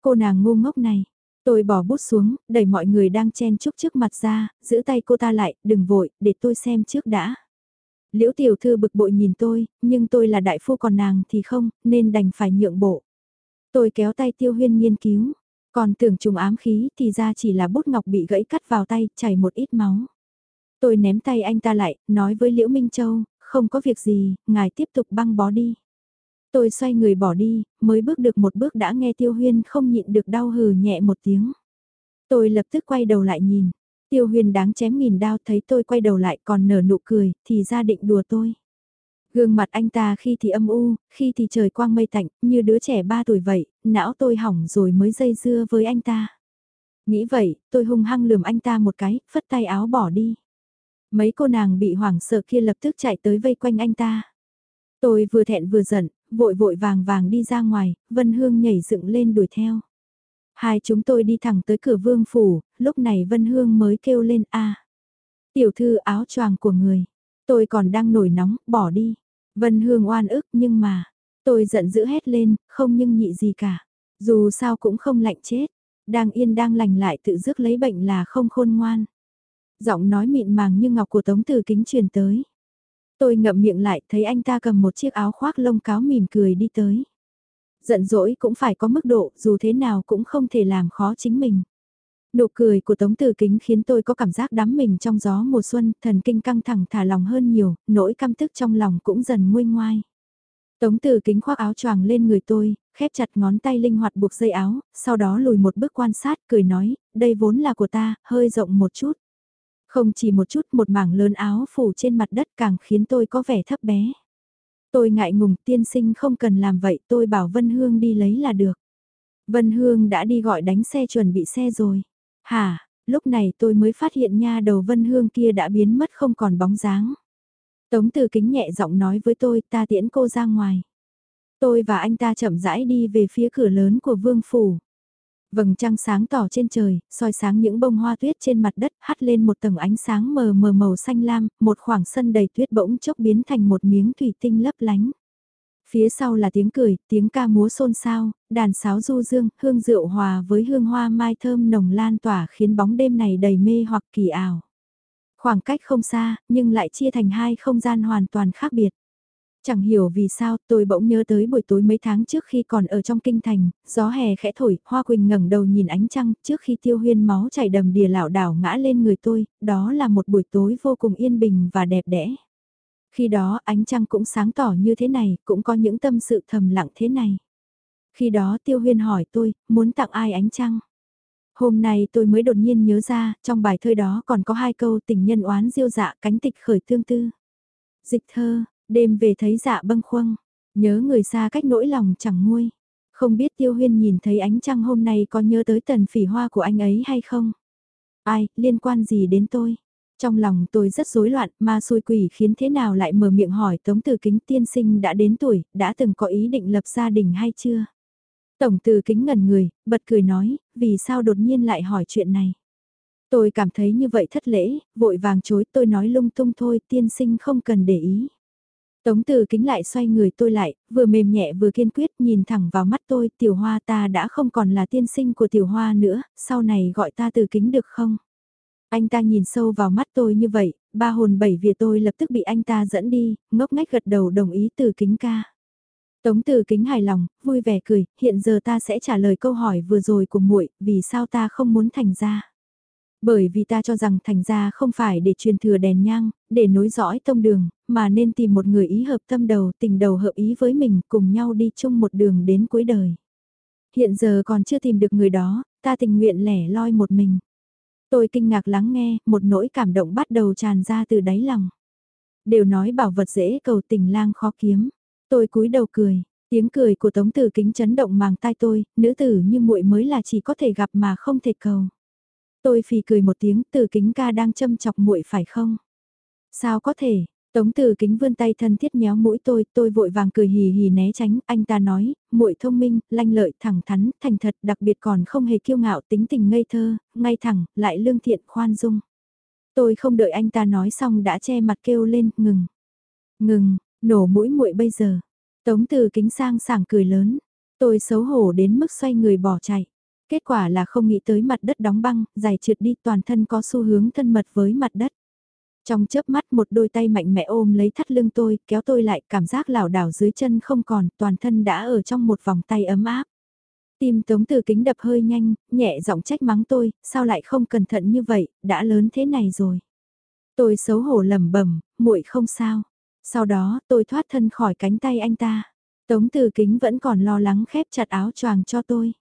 Cô nàng ngu ngốc này, tôi bỏ bút xuống, đẩy mọi người đang chen chúc trước mặt ra, giữ tay cô ta lại, đừng vội, để tôi xem trước đã. Liễu tiểu thư bực bội nhìn tôi, nhưng tôi là đại phu còn nàng thì không, nên đành phải nhượng bộ. Tôi kéo tay tiêu huyên nghiên cứu, còn tưởng trùng ám khí thì ra chỉ là bút ngọc bị gãy cắt vào tay, chảy một ít máu. Tôi ném tay anh ta lại, nói với Liễu Minh Châu, không có việc gì, ngài tiếp tục băng bó đi. Tôi xoay người bỏ đi, mới bước được một bước đã nghe Tiêu Huyên không nhịn được đau hừ nhẹ một tiếng. Tôi lập tức quay đầu lại nhìn, Tiêu Huyên đáng chém nghìn đao thấy tôi quay đầu lại còn nở nụ cười, thì ra định đùa tôi. Gương mặt anh ta khi thì âm u, khi thì trời quang mây tạnh, như đứa trẻ 3 tuổi vậy, não tôi hỏng rồi mới dây dưa với anh ta. Nghĩ vậy, tôi hung hăng lườm anh ta một cái, phất tay áo bỏ đi. Mấy cô nàng bị hoảng sợ kia lập tức chạy tới vây quanh anh ta. Tôi vừa thẹn vừa giận, vội vội vàng vàng đi ra ngoài, Vân Hương nhảy dựng lên đuổi theo. Hai chúng tôi đi thẳng tới cửa vương phủ, lúc này Vân Hương mới kêu lên a Tiểu thư áo choàng của người. Tôi còn đang nổi nóng, bỏ đi. Vân Hương oan ức nhưng mà, tôi giận dữ hét lên, không nhưng nhị gì cả. Dù sao cũng không lạnh chết. Đang yên đang lành lại tự dứt lấy bệnh là không khôn ngoan. Giọng nói mịn màng như ngọc của Tống Từ Kính truyền tới. Tôi ngậm miệng lại thấy anh ta cầm một chiếc áo khoác lông cáo mỉm cười đi tới. Giận dỗi cũng phải có mức độ, dù thế nào cũng không thể làm khó chính mình. Nụ cười của Tống Từ Kính khiến tôi có cảm giác đắm mình trong gió mùa xuân, thần kinh căng thẳng thả lòng hơn nhiều, nỗi căm tức trong lòng cũng dần nguôi ngoai. Tống Từ Kính khoác áo choàng lên người tôi, khép chặt ngón tay linh hoạt buộc dây áo, sau đó lùi một bước quan sát, cười nói, đây vốn là của ta, hơi rộng một chút. Không chỉ một chút một mảng lớn áo phủ trên mặt đất càng khiến tôi có vẻ thấp bé. Tôi ngại ngùng tiên sinh không cần làm vậy tôi bảo Vân Hương đi lấy là được. Vân Hương đã đi gọi đánh xe chuẩn bị xe rồi. Hả, lúc này tôi mới phát hiện nha đầu Vân Hương kia đã biến mất không còn bóng dáng. Tống từ kính nhẹ giọng nói với tôi ta tiễn cô ra ngoài. Tôi và anh ta chậm rãi đi về phía cửa lớn của vương phủ. Vầng trăng sáng tỏ trên trời, soi sáng những bông hoa tuyết trên mặt đất hắt lên một tầng ánh sáng mờ mờ màu xanh lam, một khoảng sân đầy tuyết bỗng chốc biến thành một miếng thủy tinh lấp lánh. Phía sau là tiếng cười, tiếng ca múa xôn xao, đàn sáo du dương, hương rượu hòa với hương hoa mai thơm nồng lan tỏa khiến bóng đêm này đầy mê hoặc kỳ ảo. Khoảng cách không xa, nhưng lại chia thành hai không gian hoàn toàn khác biệt. Chẳng hiểu vì sao tôi bỗng nhớ tới buổi tối mấy tháng trước khi còn ở trong kinh thành, gió hè khẽ thổi, Hoa Quỳnh ngẩng đầu nhìn ánh trăng trước khi tiêu huyên máu chảy đầm đìa lảo đảo ngã lên người tôi, đó là một buổi tối vô cùng yên bình và đẹp đẽ. Khi đó ánh trăng cũng sáng tỏ như thế này, cũng có những tâm sự thầm lặng thế này. Khi đó tiêu huyên hỏi tôi, muốn tặng ai ánh trăng? Hôm nay tôi mới đột nhiên nhớ ra, trong bài thơ đó còn có hai câu tình nhân oán diêu dạ cánh tịch khởi tương tư. Dịch thơ, Đêm về thấy dạ bâng khuâng, nhớ người xa cách nỗi lòng chẳng nguôi. Không biết tiêu huyên nhìn thấy ánh trăng hôm nay có nhớ tới tần phỉ hoa của anh ấy hay không? Ai, liên quan gì đến tôi? Trong lòng tôi rất rối loạn, ma xôi quỷ khiến thế nào lại mở miệng hỏi Tống Từ Kính tiên sinh đã đến tuổi, đã từng có ý định lập gia đình hay chưa? Tổng Từ Kính ngẩn người, bật cười nói, vì sao đột nhiên lại hỏi chuyện này? Tôi cảm thấy như vậy thất lễ, vội vàng chối tôi nói lung tung thôi, tiên sinh không cần để ý. Tống từ kính lại xoay người tôi lại, vừa mềm nhẹ vừa kiên quyết nhìn thẳng vào mắt tôi, tiểu hoa ta đã không còn là tiên sinh của tiểu hoa nữa, sau này gọi ta từ kính được không? Anh ta nhìn sâu vào mắt tôi như vậy, ba hồn bảy vía tôi lập tức bị anh ta dẫn đi, ngốc ngách gật đầu đồng ý từ kính ca. Tống từ kính hài lòng, vui vẻ cười, hiện giờ ta sẽ trả lời câu hỏi vừa rồi của muội, vì sao ta không muốn thành ra. Bởi vì ta cho rằng thành ra không phải để truyền thừa đèn nhang, để nối dõi tông đường, mà nên tìm một người ý hợp tâm đầu, tình đầu hợp ý với mình, cùng nhau đi chung một đường đến cuối đời. Hiện giờ còn chưa tìm được người đó, ta tình nguyện lẻ loi một mình. Tôi kinh ngạc lắng nghe, một nỗi cảm động bắt đầu tràn ra từ đáy lòng. Đều nói bảo vật dễ cầu tình lang khó kiếm. Tôi cúi đầu cười, tiếng cười của Tống Tử Kính chấn động màng tai tôi, nữ tử như muội mới là chỉ có thể gặp mà không thể cầu. Tôi phì cười một tiếng, Tử Kính ca đang châm chọc muội phải không? Sao có thể, Tống tử Kính vươn tay thân thiết nhéo mũi tôi, tôi vội vàng cười hì hì né tránh, anh ta nói, muội thông minh, lanh lợi, thẳng thắn, thành thật, đặc biệt còn không hề kiêu ngạo, tính tình ngây thơ, ngay thẳng, lại lương thiện, khoan dung. Tôi không đợi anh ta nói xong đã che mặt kêu lên, ngừng. Ngừng, nổ mũi muội bây giờ. Tống Từ Kính sang sảng cười lớn. Tôi xấu hổ đến mức xoay người bỏ chạy. Kết quả là không nghĩ tới mặt đất đóng băng, dài trượt đi toàn thân có xu hướng thân mật với mặt đất. Trong chớp mắt một đôi tay mạnh mẽ ôm lấy thắt lưng tôi, kéo tôi lại, cảm giác lảo đảo dưới chân không còn, toàn thân đã ở trong một vòng tay ấm áp. Tim tống từ kính đập hơi nhanh, nhẹ giọng trách mắng tôi, sao lại không cẩn thận như vậy, đã lớn thế này rồi. Tôi xấu hổ lẩm bẩm, muội không sao. Sau đó, tôi thoát thân khỏi cánh tay anh ta. Tống từ kính vẫn còn lo lắng khép chặt áo choàng cho tôi.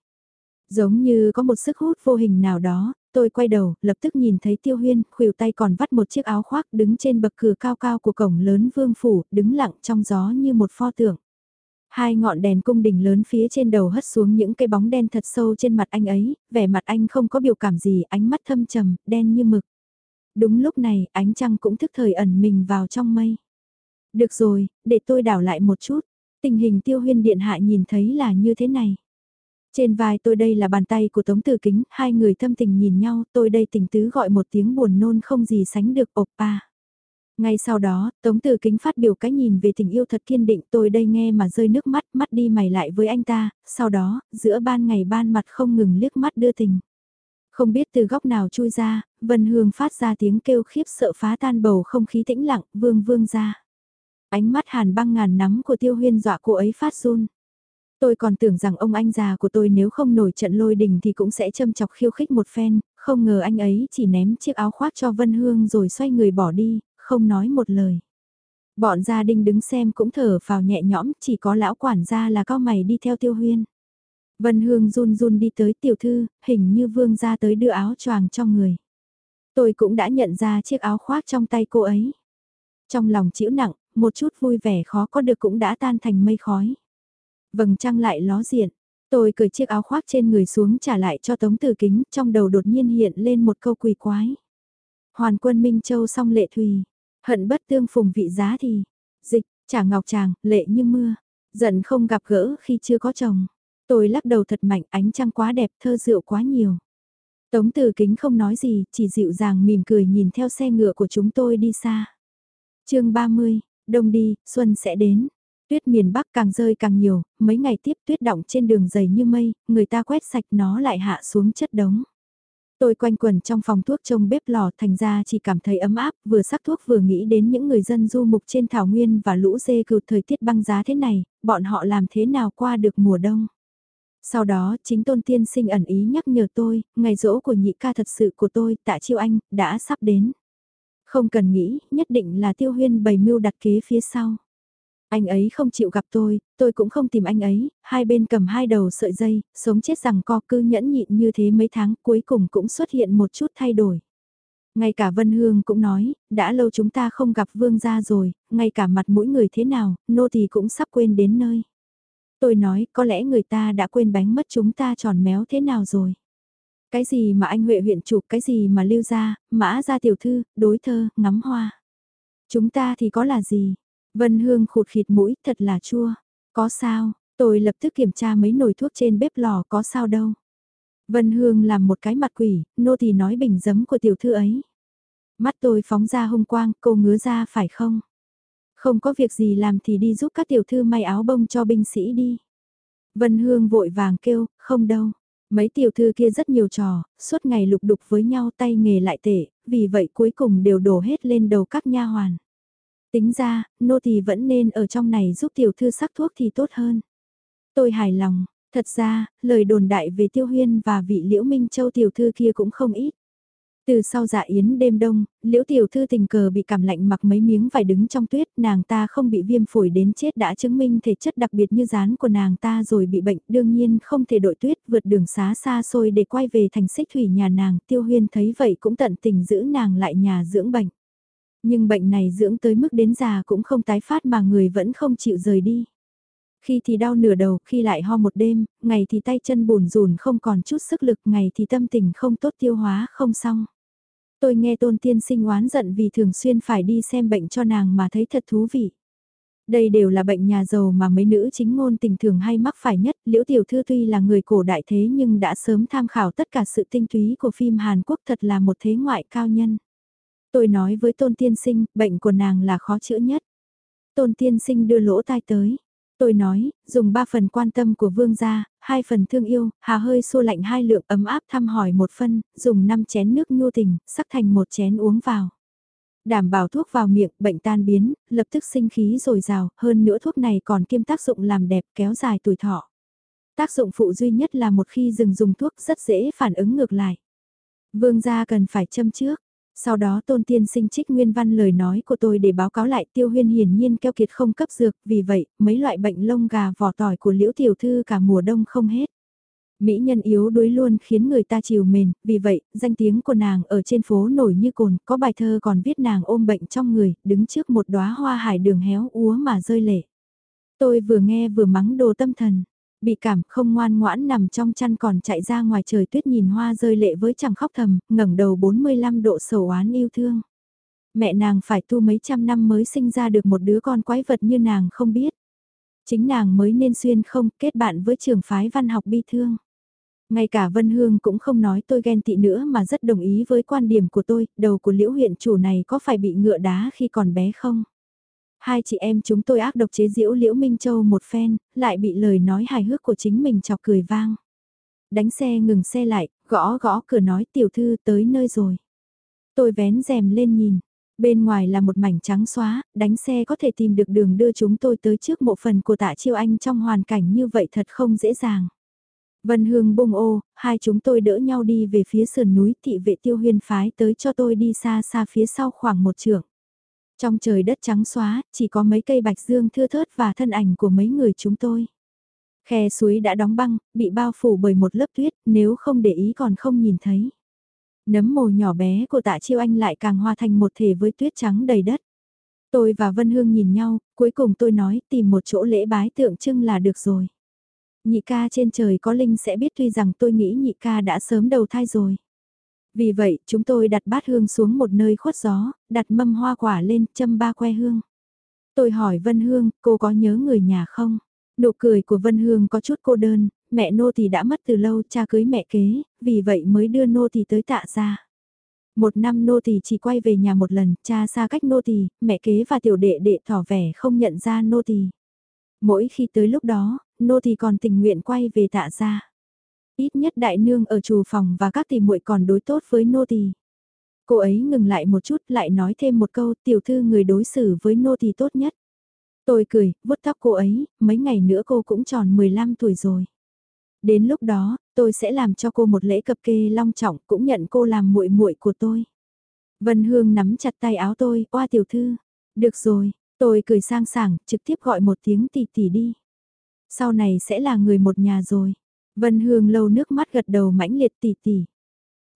Giống như có một sức hút vô hình nào đó, tôi quay đầu, lập tức nhìn thấy Tiêu Huyên, khuỷu tay còn vắt một chiếc áo khoác đứng trên bậc cửa cao cao của cổng lớn vương phủ, đứng lặng trong gió như một pho tượng. Hai ngọn đèn cung đình lớn phía trên đầu hất xuống những cái bóng đen thật sâu trên mặt anh ấy, vẻ mặt anh không có biểu cảm gì, ánh mắt thâm trầm, đen như mực. Đúng lúc này, ánh trăng cũng thức thời ẩn mình vào trong mây. Được rồi, để tôi đảo lại một chút. Tình hình tiêu huyên điện hạ nhìn thấy là như thế này. Trên vai tôi đây là bàn tay của Tống Tử Kính, hai người thâm tình nhìn nhau, tôi đây tình tứ gọi một tiếng buồn nôn không gì sánh được oppa. Ngay sau đó, Tống Tử Kính phát biểu cái nhìn về tình yêu thật kiên định tôi đây nghe mà rơi nước mắt, mắt đi mày lại với anh ta, sau đó, giữa ban ngày ban mặt không ngừng liếc mắt đưa tình. Không biết từ góc nào chui ra, Vân Hương phát ra tiếng kêu khiếp sợ phá tan bầu không khí tĩnh lặng, vương vương ra. Ánh mắt hàn băng ngàn nắm của tiêu huyên dọa cô ấy phát run. Tôi còn tưởng rằng ông anh già của tôi nếu không nổi trận lôi đình thì cũng sẽ châm chọc khiêu khích một phen, không ngờ anh ấy chỉ ném chiếc áo khoác cho Vân Hương rồi xoay người bỏ đi, không nói một lời. Bọn gia đình đứng xem cũng thở vào nhẹ nhõm, chỉ có lão quản gia là cao mày đi theo tiêu huyên. Vân Hương run run đi tới tiểu thư, hình như vương ra tới đưa áo choàng cho người. Tôi cũng đã nhận ra chiếc áo khoác trong tay cô ấy. Trong lòng chịu nặng, một chút vui vẻ khó có được cũng đã tan thành mây khói. Vầng trăng lại ló diện, tôi cởi chiếc áo khoác trên người xuống trả lại cho Tống Tử Kính, trong đầu đột nhiên hiện lên một câu quỳ quái. Hoàn quân Minh Châu song lệ thùy, hận bất tương phùng vị giá thì, dịch, trả ngọc tràng, lệ như mưa, giận không gặp gỡ khi chưa có chồng. Tôi lắc đầu thật mạnh ánh trăng quá đẹp thơ rượu quá nhiều. Tống Tử Kính không nói gì, chỉ dịu dàng mỉm cười nhìn theo xe ngựa của chúng tôi đi xa. chương 30, đông đi, xuân sẽ đến. Tuyết miền Bắc càng rơi càng nhiều, mấy ngày tiếp tuyết động trên đường dày như mây, người ta quét sạch nó lại hạ xuống chất đống. Tôi quanh quần trong phòng thuốc trông bếp lò thành ra chỉ cảm thấy ấm áp, vừa sắc thuốc vừa nghĩ đến những người dân du mục trên thảo nguyên và lũ dê cừu thời tiết băng giá thế này, bọn họ làm thế nào qua được mùa đông. Sau đó, chính tôn tiên sinh ẩn ý nhắc nhở tôi, ngày rỗ của nhị ca thật sự của tôi, tạ chiêu anh, đã sắp đến. Không cần nghĩ, nhất định là tiêu huyên bày mưu đặt kế phía sau. Anh ấy không chịu gặp tôi, tôi cũng không tìm anh ấy, hai bên cầm hai đầu sợi dây, sống chết rằng co cư nhẫn nhịn như thế mấy tháng cuối cùng cũng xuất hiện một chút thay đổi. Ngay cả Vân Hương cũng nói, đã lâu chúng ta không gặp vương gia rồi, ngay cả mặt mũi người thế nào, nô thì cũng sắp quên đến nơi. Tôi nói, có lẽ người ta đã quên bánh mất chúng ta tròn méo thế nào rồi. Cái gì mà anh Huệ huyện chụp, cái gì mà lưu ra, mã ra tiểu thư, đối thơ, ngắm hoa. Chúng ta thì có là gì? Vân Hương khụt khịt mũi, thật là chua. Có sao, tôi lập tức kiểm tra mấy nồi thuốc trên bếp lò có sao đâu. Vân Hương làm một cái mặt quỷ, nô thì nói bình giấm của tiểu thư ấy. Mắt tôi phóng ra hung quang, cô ngứa ra phải không? Không có việc gì làm thì đi giúp các tiểu thư may áo bông cho binh sĩ đi. Vân Hương vội vàng kêu, không đâu. Mấy tiểu thư kia rất nhiều trò, suốt ngày lục đục với nhau tay nghề lại tệ, vì vậy cuối cùng đều đổ hết lên đầu các nha hoàn. Tính ra, nô tỳ vẫn nên ở trong này giúp tiểu thư sắc thuốc thì tốt hơn. Tôi hài lòng, thật ra, lời đồn đại về tiêu huyên và vị liễu minh châu tiểu thư kia cũng không ít. Từ sau dạ yến đêm đông, liễu tiểu thư tình cờ bị cảm lạnh mặc mấy miếng vải đứng trong tuyết, nàng ta không bị viêm phổi đến chết đã chứng minh thể chất đặc biệt như rán của nàng ta rồi bị bệnh, đương nhiên không thể đội tuyết vượt đường xá xa xôi để quay về thành xích thủy nhà nàng, tiêu huyên thấy vậy cũng tận tình giữ nàng lại nhà dưỡng bệnh. Nhưng bệnh này dưỡng tới mức đến già cũng không tái phát mà người vẫn không chịu rời đi. Khi thì đau nửa đầu, khi lại ho một đêm, ngày thì tay chân bùn rùn không còn chút sức lực, ngày thì tâm tình không tốt tiêu hóa không xong. Tôi nghe tôn tiên sinh oán giận vì thường xuyên phải đi xem bệnh cho nàng mà thấy thật thú vị. Đây đều là bệnh nhà giàu mà mấy nữ chính ngôn tình thường hay mắc phải nhất, liễu tiểu thư tuy là người cổ đại thế nhưng đã sớm tham khảo tất cả sự tinh túy của phim Hàn Quốc thật là một thế ngoại cao nhân. Tôi nói với tôn tiên sinh, bệnh của nàng là khó chữa nhất. Tôn tiên sinh đưa lỗ tai tới. Tôi nói, dùng ba phần quan tâm của vương gia, hai phần thương yêu, hà hơi xua lạnh hai lượng ấm áp thăm hỏi một phân, dùng năm chén nước nhu tình, sắc thành một chén uống vào. Đảm bảo thuốc vào miệng, bệnh tan biến, lập tức sinh khí rồi rào, hơn nữa thuốc này còn kiêm tác dụng làm đẹp kéo dài tuổi thọ. Tác dụng phụ duy nhất là một khi dừng dùng thuốc rất dễ phản ứng ngược lại. Vương gia cần phải châm trước, sau đó tôn tiên sinh trích nguyên văn lời nói của tôi để báo cáo lại tiêu huyên hiển nhiên keo kiệt không cấp dược, vì vậy, mấy loại bệnh lông gà vỏ tỏi của liễu tiểu thư cả mùa đông không hết. Mỹ nhân yếu đuối luôn khiến người ta chiều mền, vì vậy, danh tiếng của nàng ở trên phố nổi như cồn, có bài thơ còn viết nàng ôm bệnh trong người, đứng trước một đóa hoa hải đường héo úa mà rơi lệ. Tôi vừa nghe vừa mắng đồ tâm thần, Bị cảm không ngoan ngoãn nằm trong chăn còn chạy ra ngoài trời tuyết nhìn hoa rơi lệ với chẳng khóc thầm, ngẩng đầu 45 độ sầu oán yêu thương. Mẹ nàng phải tu mấy trăm năm mới sinh ra được một đứa con quái vật như nàng không biết. Chính nàng mới nên xuyên không kết bạn với trường phái văn học bi thương. Ngay cả Vân Hương cũng không nói tôi ghen tị nữa mà rất đồng ý với quan điểm của tôi, đầu của liễu huyện chủ này có phải bị ngựa đá khi còn bé không? Hai chị em chúng tôi ác độc chế diễu liễu Minh Châu một phen, lại bị lời nói hài hước của chính mình chọc cười vang. Đánh xe ngừng xe lại, gõ gõ cửa nói tiểu thư tới nơi rồi. Tôi vén rèm lên nhìn, bên ngoài là một mảnh trắng xóa, đánh xe có thể tìm được đường đưa chúng tôi tới trước mộ phần của tạ chiêu anh trong hoàn cảnh như vậy thật không dễ dàng. Vân Hương bông ô, hai chúng tôi đỡ nhau đi về phía sườn núi thị vệ tiêu huyên phái tới cho tôi đi xa xa phía sau khoảng một trường. Trong trời đất trắng xóa, chỉ có mấy cây bạch dương thưa thớt và thân ảnh của mấy người chúng tôi. Khe suối đã đóng băng, bị bao phủ bởi một lớp tuyết, nếu không để ý còn không nhìn thấy. Nấm mồ nhỏ bé của tạ chiêu anh lại càng hòa thành một thể với tuyết trắng đầy đất. Tôi và Vân Hương nhìn nhau, cuối cùng tôi nói tìm một chỗ lễ bái tượng trưng là được rồi. Nhị ca trên trời có linh sẽ biết tuy rằng tôi nghĩ nhị ca đã sớm đầu thai rồi. Vì vậy, chúng tôi đặt bát hương xuống một nơi khuất gió, đặt mâm hoa quả lên, châm ba que hương. Tôi hỏi Vân Hương, cô có nhớ người nhà không? Nụ cười của Vân Hương có chút cô đơn, mẹ nô thì đã mất từ lâu, cha cưới mẹ kế, vì vậy mới đưa nô thì tới tạ ra. Một năm nô thì chỉ quay về nhà một lần, cha xa cách nô thì, mẹ kế và tiểu đệ đệ tỏ vẻ không nhận ra nô thì. Mỗi khi tới lúc đó, nô thì còn tình nguyện quay về tạ ra. Ít nhất đại nương ở chủ phòng và các tỷ muội còn đối tốt với nô tỳ. Cô ấy ngừng lại một chút lại nói thêm một câu tiểu thư người đối xử với nô tỳ tốt nhất. Tôi cười, vuốt tóc cô ấy, mấy ngày nữa cô cũng tròn 15 tuổi rồi. Đến lúc đó, tôi sẽ làm cho cô một lễ cập kê long trọng, cũng nhận cô làm muội muội của tôi. Vân Hương nắm chặt tay áo tôi, oa tiểu thư. Được rồi, tôi cười sang sảng, trực tiếp gọi một tiếng tỷ tỷ đi. Sau này sẽ là người một nhà rồi. Vân Hương lâu nước mắt gật đầu mãnh liệt tỉ tỉ.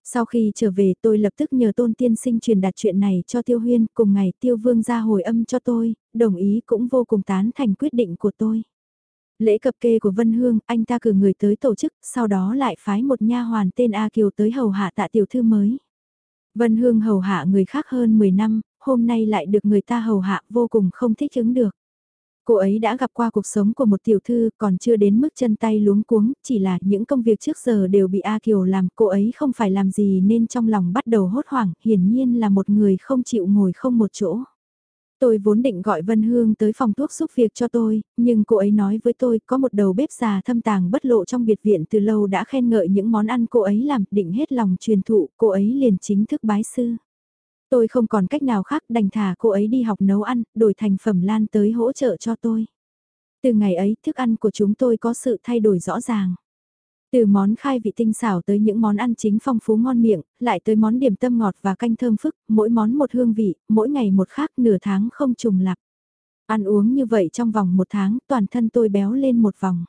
Sau khi trở về tôi lập tức nhờ tôn tiên sinh truyền đạt chuyện này cho Tiêu Huyên, cùng ngày Tiêu Vương ra hồi âm cho tôi, đồng ý cũng vô cùng tán thành quyết định của tôi. Lễ cập kê của Vân Hương, anh ta cử người tới tổ chức, sau đó lại phái một nha hoàn tên A Kiều tới hầu hạ tạ tiểu thư mới. Vân Hương hầu hạ người khác hơn 10 năm, hôm nay lại được người ta hầu hạ vô cùng không thích ứng được. Cô ấy đã gặp qua cuộc sống của một tiểu thư còn chưa đến mức chân tay luống cuống, chỉ là những công việc trước giờ đều bị A Kiều làm, cô ấy không phải làm gì nên trong lòng bắt đầu hốt hoảng, hiển nhiên là một người không chịu ngồi không một chỗ. Tôi vốn định gọi Vân Hương tới phòng thuốc giúp việc cho tôi, nhưng cô ấy nói với tôi có một đầu bếp già thâm tàng bất lộ trong biệt viện từ lâu đã khen ngợi những món ăn cô ấy làm, định hết lòng truyền thụ, cô ấy liền chính thức bái sư. Tôi không còn cách nào khác đành thả cô ấy đi học nấu ăn, đổi thành phẩm lan tới hỗ trợ cho tôi. Từ ngày ấy, thức ăn của chúng tôi có sự thay đổi rõ ràng. Từ món khai vị tinh xảo tới những món ăn chính phong phú ngon miệng, lại tới món điểm tâm ngọt và canh thơm phức, mỗi món một hương vị, mỗi ngày một khác nửa tháng không trùng lặp. Ăn uống như vậy trong vòng một tháng, toàn thân tôi béo lên một vòng.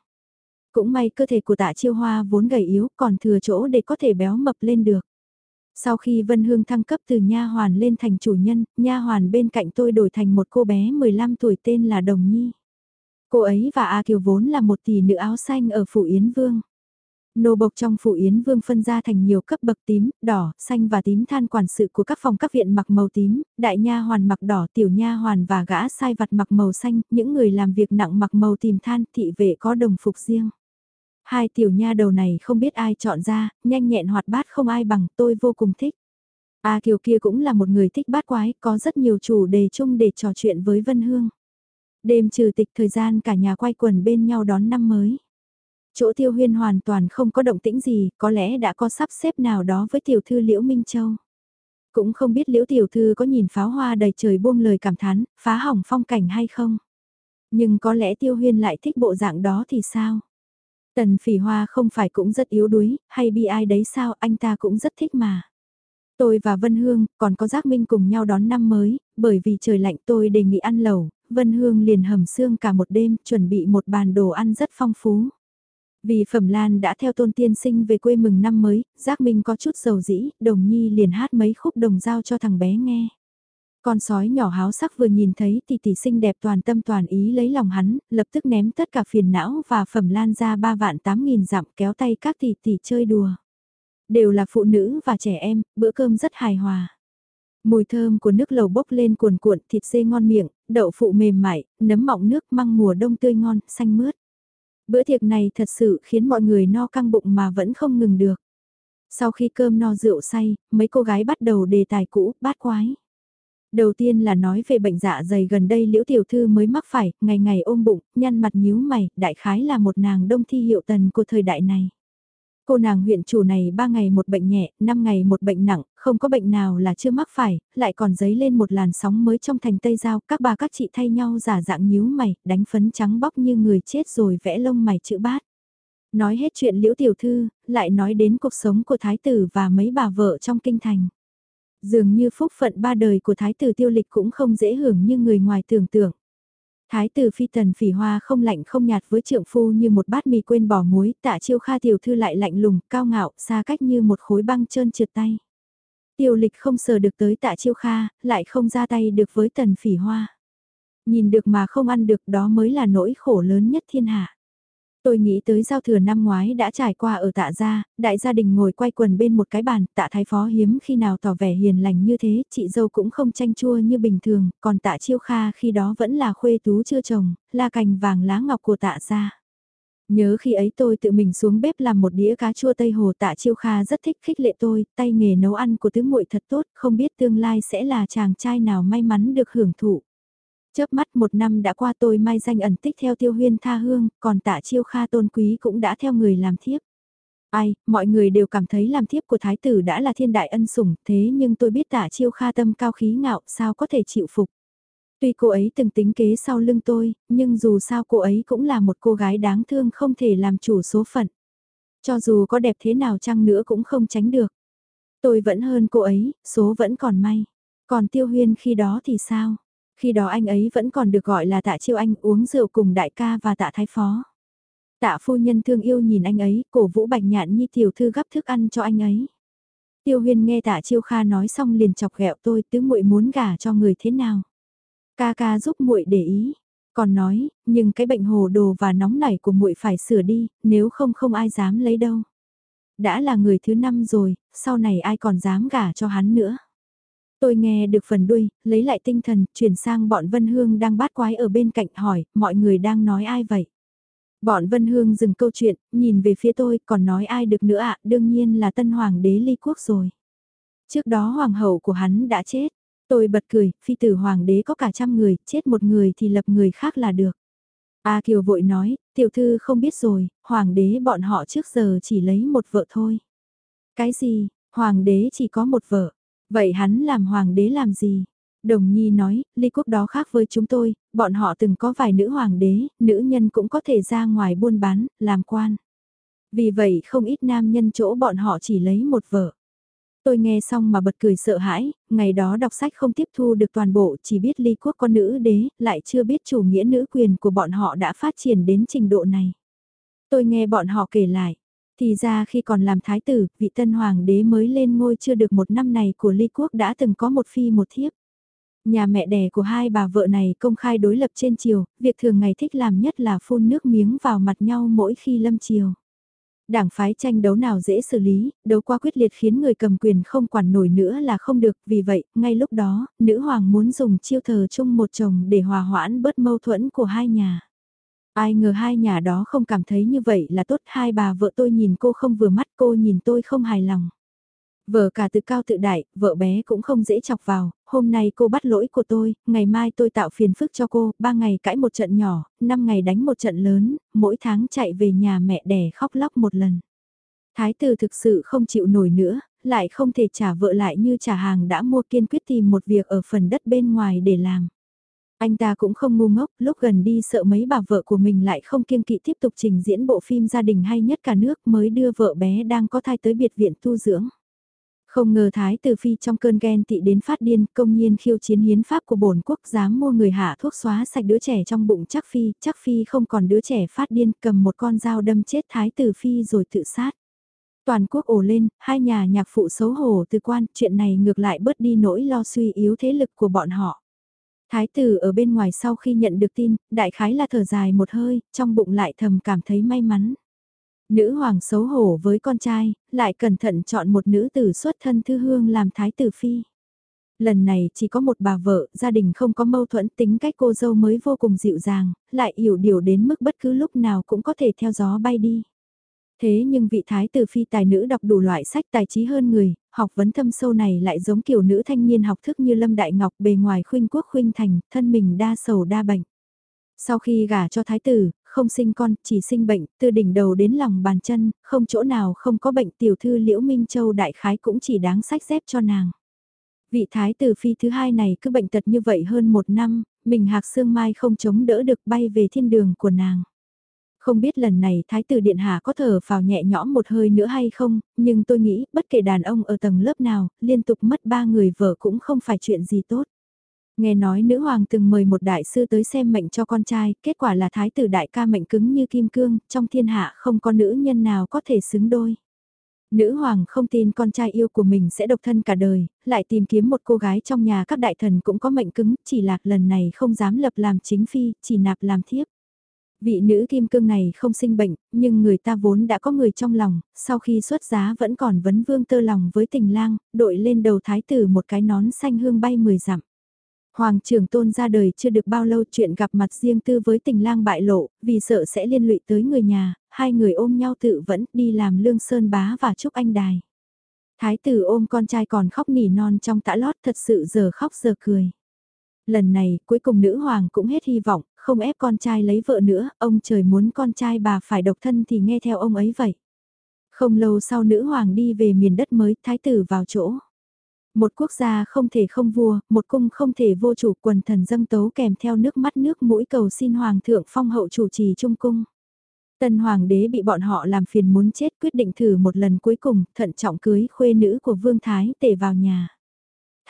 Cũng may cơ thể của tạ chiêu hoa vốn gầy yếu, còn thừa chỗ để có thể béo mập lên được. Sau khi Vân Hương thăng cấp từ nha hoàn lên thành chủ nhân, nha hoàn bên cạnh tôi đổi thành một cô bé 15 tuổi tên là Đồng Nhi. Cô ấy và A Kiều vốn là một tỷ nữ áo xanh ở Phủ Yến Vương. Nô bộc trong Phủ Yến Vương phân ra thành nhiều cấp bậc tím, đỏ, xanh và tím than quản sự của các phòng các viện mặc màu tím, đại nha hoàn mặc đỏ, tiểu nha hoàn và gã sai vặt mặc màu xanh, những người làm việc nặng mặc màu tìm than, thị vệ có đồng phục riêng. Hai tiểu nha đầu này không biết ai chọn ra, nhanh nhẹn hoạt bát không ai bằng tôi vô cùng thích. A Kiều kia cũng là một người thích bát quái, có rất nhiều chủ đề chung để trò chuyện với Vân Hương. Đêm trừ tịch thời gian cả nhà quay quần bên nhau đón năm mới. Chỗ tiêu huyên hoàn toàn không có động tĩnh gì, có lẽ đã có sắp xếp nào đó với tiểu thư Liễu Minh Châu. Cũng không biết Liễu tiểu thư có nhìn pháo hoa đầy trời buông lời cảm thán, phá hỏng phong cảnh hay không. Nhưng có lẽ tiêu huyên lại thích bộ dạng đó thì sao? Tần phỉ hoa không phải cũng rất yếu đuối, hay bị ai đấy sao anh ta cũng rất thích mà. Tôi và Vân Hương còn có Giác Minh cùng nhau đón năm mới, bởi vì trời lạnh tôi đề nghị ăn lẩu, Vân Hương liền hầm xương cả một đêm chuẩn bị một bàn đồ ăn rất phong phú. Vì Phẩm Lan đã theo tôn tiên sinh về quê mừng năm mới, Giác Minh có chút dầu dĩ, đồng nhi liền hát mấy khúc đồng giao cho thằng bé nghe. Con sói nhỏ háo sắc vừa nhìn thấy tỷ tỷ xinh đẹp toàn tâm toàn ý lấy lòng hắn, lập tức ném tất cả phiền não và phẩm lan ra ba vạn tám nghìn dặm kéo tay các tỷ tỷ chơi đùa. Đều là phụ nữ và trẻ em, bữa cơm rất hài hòa. Mùi thơm của nước lầu bốc lên cuồn cuộn, thịt dê ngon miệng, đậu phụ mềm mại, nấm mọng nước măng mùa đông tươi ngon, xanh mướt. Bữa tiệc này thật sự khiến mọi người no căng bụng mà vẫn không ngừng được. Sau khi cơm no rượu say, mấy cô gái bắt đầu đề tài cũ, bát quái. Đầu tiên là nói về bệnh dạ dày gần đây liễu tiểu thư mới mắc phải, ngày ngày ôm bụng, nhăn mặt nhíu mày, đại khái là một nàng đông thi hiệu tần của thời đại này. Cô nàng huyện chủ này 3 ngày một bệnh nhẹ, 5 ngày một bệnh nặng, không có bệnh nào là chưa mắc phải, lại còn dấy lên một làn sóng mới trong thành Tây Giao, các bà các chị thay nhau giả dạng nhíu mày, đánh phấn trắng bóc như người chết rồi vẽ lông mày chữ bát. Nói hết chuyện liễu tiểu thư, lại nói đến cuộc sống của thái tử và mấy bà vợ trong kinh thành. Dường như phúc phận ba đời của thái tử tiêu lịch cũng không dễ hưởng như người ngoài tưởng tượng. Thái tử phi tần phỉ hoa không lạnh không nhạt với trượng phu như một bát mì quên bỏ muối, tạ chiêu kha tiểu thư lại lạnh lùng, cao ngạo, xa cách như một khối băng trơn trượt tay. Tiêu lịch không sờ được tới tạ chiêu kha, lại không ra tay được với tần phỉ hoa. Nhìn được mà không ăn được đó mới là nỗi khổ lớn nhất thiên hạ. Tôi nghĩ tới giao thừa năm ngoái đã trải qua ở tạ gia, đại gia đình ngồi quay quần bên một cái bàn, tạ thái phó hiếm khi nào tỏ vẻ hiền lành như thế, chị dâu cũng không tranh chua như bình thường, còn tạ chiêu kha khi đó vẫn là khuê tú chưa chồng, là cành vàng lá ngọc của tạ gia. Nhớ khi ấy tôi tự mình xuống bếp làm một đĩa cá chua Tây Hồ tạ chiêu kha rất thích khích lệ tôi, tay nghề nấu ăn của tứ muội thật tốt, không biết tương lai sẽ là chàng trai nào may mắn được hưởng thụ. Chớp mắt một năm đã qua tôi mai danh ẩn tích theo tiêu huyên tha hương, còn tạ chiêu kha tôn quý cũng đã theo người làm thiếp. Ai, mọi người đều cảm thấy làm thiếp của thái tử đã là thiên đại ân sủng, thế nhưng tôi biết tạ chiêu kha tâm cao khí ngạo, sao có thể chịu phục. Tuy cô ấy từng tính kế sau lưng tôi, nhưng dù sao cô ấy cũng là một cô gái đáng thương không thể làm chủ số phận. Cho dù có đẹp thế nào chăng nữa cũng không tránh được. Tôi vẫn hơn cô ấy, số vẫn còn may. Còn tiêu huyên khi đó thì sao? Khi đó anh ấy vẫn còn được gọi là tạ chiêu anh uống rượu cùng đại ca và tạ thái phó. Tạ phu nhân thương yêu nhìn anh ấy, cổ vũ bạch nhạn nhi tiểu thư gấp thức ăn cho anh ấy. Tiêu huyên nghe tạ chiêu kha nói xong liền chọc ghẹo tôi tứ muội muốn gả cho người thế nào. Ca ca giúp muội để ý. Còn nói, nhưng cái bệnh hồ đồ và nóng nảy của muội phải sửa đi, nếu không không ai dám lấy đâu. Đã là người thứ năm rồi, sau này ai còn dám gả cho hắn nữa. Tôi nghe được phần đuôi, lấy lại tinh thần, chuyển sang bọn Vân Hương đang bát quái ở bên cạnh hỏi, mọi người đang nói ai vậy? Bọn Vân Hương dừng câu chuyện, nhìn về phía tôi, còn nói ai được nữa ạ, đương nhiên là tân hoàng đế ly quốc rồi. Trước đó hoàng hậu của hắn đã chết. Tôi bật cười, phi tử hoàng đế có cả trăm người, chết một người thì lập người khác là được. A Kiều vội nói, tiểu thư không biết rồi, hoàng đế bọn họ trước giờ chỉ lấy một vợ thôi. Cái gì, hoàng đế chỉ có một vợ, Vậy hắn làm hoàng đế làm gì? Đồng Nhi nói, ly quốc đó khác với chúng tôi, bọn họ từng có vài nữ hoàng đế, nữ nhân cũng có thể ra ngoài buôn bán, làm quan. Vì vậy không ít nam nhân chỗ bọn họ chỉ lấy một vợ. Tôi nghe xong mà bật cười sợ hãi, ngày đó đọc sách không tiếp thu được toàn bộ, chỉ biết ly quốc con nữ đế, lại chưa biết chủ nghĩa nữ quyền của bọn họ đã phát triển đến trình độ này. Tôi nghe bọn họ kể lại, thì ra khi còn làm thái tử, vị tân hoàng đế mới lên ngôi chưa được một năm này của ly quốc đã từng có một phi một thiếp. Nhà mẹ đẻ của hai bà vợ này công khai đối lập trên chiều, việc thường ngày thích làm nhất là phun nước miếng vào mặt nhau mỗi khi lâm chiều. Đảng phái tranh đấu nào dễ xử lý, đấu qua quyết liệt khiến người cầm quyền không quản nổi nữa là không được, vì vậy, ngay lúc đó, nữ hoàng muốn dùng chiêu thờ chung một chồng để hòa hoãn bớt mâu thuẫn của hai nhà. Ai ngờ hai nhà đó không cảm thấy như vậy là tốt hai bà vợ tôi nhìn cô không vừa mắt cô nhìn tôi không hài lòng. Vợ cả tự cao tự đại, vợ bé cũng không dễ chọc vào, hôm nay cô bắt lỗi của tôi, ngày mai tôi tạo phiền phức cho cô, ba ngày cãi một trận nhỏ, năm ngày đánh một trận lớn, mỗi tháng chạy về nhà mẹ đẻ khóc lóc một lần. Thái tử thực sự không chịu nổi nữa, lại không thể trả vợ lại như trả hàng đã mua kiên quyết tìm một việc ở phần đất bên ngoài để làm. Anh ta cũng không ngu ngốc, lúc gần đi sợ mấy bà vợ của mình lại không kiêng kỵ tiếp tục trình diễn bộ phim gia đình hay nhất cả nước mới đưa vợ bé đang có thai tới biệt viện tu dưỡng. Không ngờ Thái Tử Phi trong cơn ghen tị đến phát điên công nhiên khiêu chiến hiến pháp của bổn quốc dám mua người hạ thuốc xóa sạch đứa trẻ trong bụng chắc Phi, chắc Phi không còn đứa trẻ phát điên cầm một con dao đâm chết Thái Tử Phi rồi tự sát. Toàn quốc ổ lên, hai nhà nhạc phụ xấu hổ từ quan, chuyện này ngược lại bớt đi nỗi lo suy yếu thế lực của bọn họ. Thái tử ở bên ngoài sau khi nhận được tin, đại khái là thở dài một hơi, trong bụng lại thầm cảm thấy may mắn. Nữ hoàng xấu hổ với con trai, lại cẩn thận chọn một nữ tử xuất thân thư hương làm thái tử phi. Lần này chỉ có một bà vợ, gia đình không có mâu thuẫn tính cách cô dâu mới vô cùng dịu dàng, lại hiểu điều đến mức bất cứ lúc nào cũng có thể theo gió bay đi. Thế nhưng vị thái tử phi tài nữ đọc đủ loại sách tài trí hơn người, học vấn thâm sâu này lại giống kiểu nữ thanh niên học thức như Lâm Đại Ngọc bề ngoài khuynh quốc khuynh thành, thân mình đa sầu đa bệnh. Sau khi gả cho thái tử, không sinh con, chỉ sinh bệnh, từ đỉnh đầu đến lòng bàn chân, không chỗ nào không có bệnh tiểu thư Liễu Minh Châu đại khái cũng chỉ đáng sách dép cho nàng. Vị thái tử phi thứ hai này cứ bệnh tật như vậy hơn một năm, mình hạc xương mai không chống đỡ được bay về thiên đường của nàng. Không biết lần này Thái tử Điện Hạ có thở vào nhẹ nhõm một hơi nữa hay không, nhưng tôi nghĩ bất kể đàn ông ở tầng lớp nào, liên tục mất ba người vợ cũng không phải chuyện gì tốt. Nghe nói nữ hoàng từng mời một đại sư tới xem mệnh cho con trai, kết quả là thái tử đại ca mệnh cứng như kim cương, trong thiên hạ không có nữ nhân nào có thể xứng đôi. Nữ hoàng không tin con trai yêu của mình sẽ độc thân cả đời, lại tìm kiếm một cô gái trong nhà các đại thần cũng có mệnh cứng, chỉ lạc lần này không dám lập làm chính phi, chỉ nạp làm thiếp. Vị nữ kim cương này không sinh bệnh, nhưng người ta vốn đã có người trong lòng, sau khi xuất giá vẫn còn vấn vương tơ lòng với tình lang, đội lên đầu thái tử một cái nón xanh hương bay mười dặm. Hoàng trưởng tôn ra đời chưa được bao lâu chuyện gặp mặt riêng tư với tình lang bại lộ, vì sợ sẽ liên lụy tới người nhà, hai người ôm nhau tự vẫn đi làm lương sơn bá và chúc anh đài. Thái tử ôm con trai còn khóc nỉ non trong tã lót thật sự giờ khóc giờ cười. Lần này cuối cùng nữ hoàng cũng hết hy vọng, không ép con trai lấy vợ nữa, ông trời muốn con trai bà phải độc thân thì nghe theo ông ấy vậy. Không lâu sau nữ hoàng đi về miền đất mới, thái tử vào chỗ. Một quốc gia không thể không vua, một cung không thể vô chủ quần thần dâng tấu kèm theo nước mắt nước mũi cầu xin hoàng thượng phong hậu chủ trì trung cung. Tân hoàng đế bị bọn họ làm phiền muốn chết quyết định thử một lần cuối cùng, thận trọng cưới khuê nữ của vương thái tể vào nhà.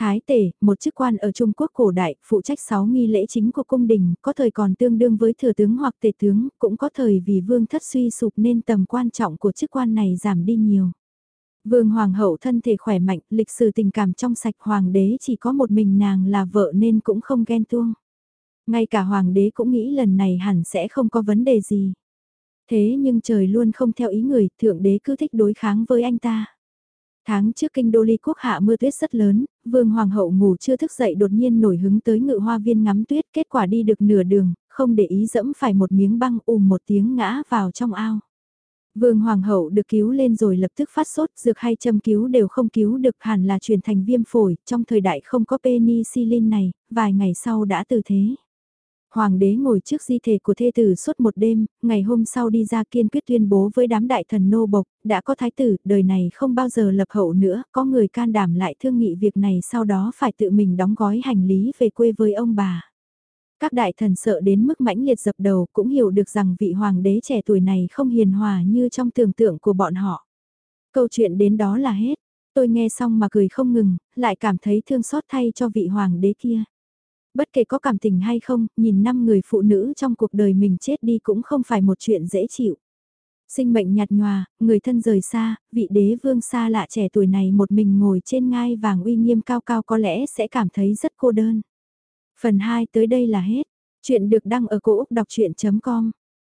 Thái tể, một chức quan ở Trung Quốc cổ đại, phụ trách 6 nghi lễ chính của cung đình, có thời còn tương đương với thừa tướng hoặc tể tướng, cũng có thời vì vương thất suy sụp nên tầm quan trọng của chức quan này giảm đi nhiều. Vương Hoàng hậu thân thể khỏe mạnh, lịch sử tình cảm trong sạch Hoàng đế chỉ có một mình nàng là vợ nên cũng không ghen tuông. Ngay cả Hoàng đế cũng nghĩ lần này hẳn sẽ không có vấn đề gì. Thế nhưng trời luôn không theo ý người, thượng đế cứ thích đối kháng với anh ta. Tháng trước kinh đô ly quốc hạ mưa tuyết rất lớn, vương hoàng hậu ngủ chưa thức dậy đột nhiên nổi hứng tới ngự hoa viên ngắm tuyết, kết quả đi được nửa đường, không để ý dẫm phải một miếng băng ùm một tiếng ngã vào trong ao. Vương Hoàng hậu được cứu lên rồi lập tức phát sốt, dược hay châm cứu đều không cứu được hẳn là truyền thành viêm phổi, trong thời đại không có penicillin này, vài ngày sau đã từ thế. Hoàng đế ngồi trước di thể của thê tử suốt một đêm, ngày hôm sau đi ra kiên quyết tuyên bố với đám đại thần nô bộc, đã có thái tử, đời này không bao giờ lập hậu nữa, có người can đảm lại thương nghị việc này sau đó phải tự mình đóng gói hành lý về quê với ông bà. Các đại thần sợ đến mức mãnh liệt dập đầu cũng hiểu được rằng vị hoàng đế trẻ tuổi này không hiền hòa như trong tưởng tượng của bọn họ. Câu chuyện đến đó là hết. Tôi nghe xong mà cười không ngừng, lại cảm thấy thương xót thay cho vị hoàng đế kia. Bất kể có cảm tình hay không, nhìn năm người phụ nữ trong cuộc đời mình chết đi cũng không phải một chuyện dễ chịu. Sinh mệnh nhạt nhòa, người thân rời xa, vị đế vương xa lạ trẻ tuổi này một mình ngồi trên ngai vàng uy nghiêm cao cao có lẽ sẽ cảm thấy rất cô đơn. Phần 2 tới đây là hết. Chuyện được đăng ở cổ Úc đọc chuyện.com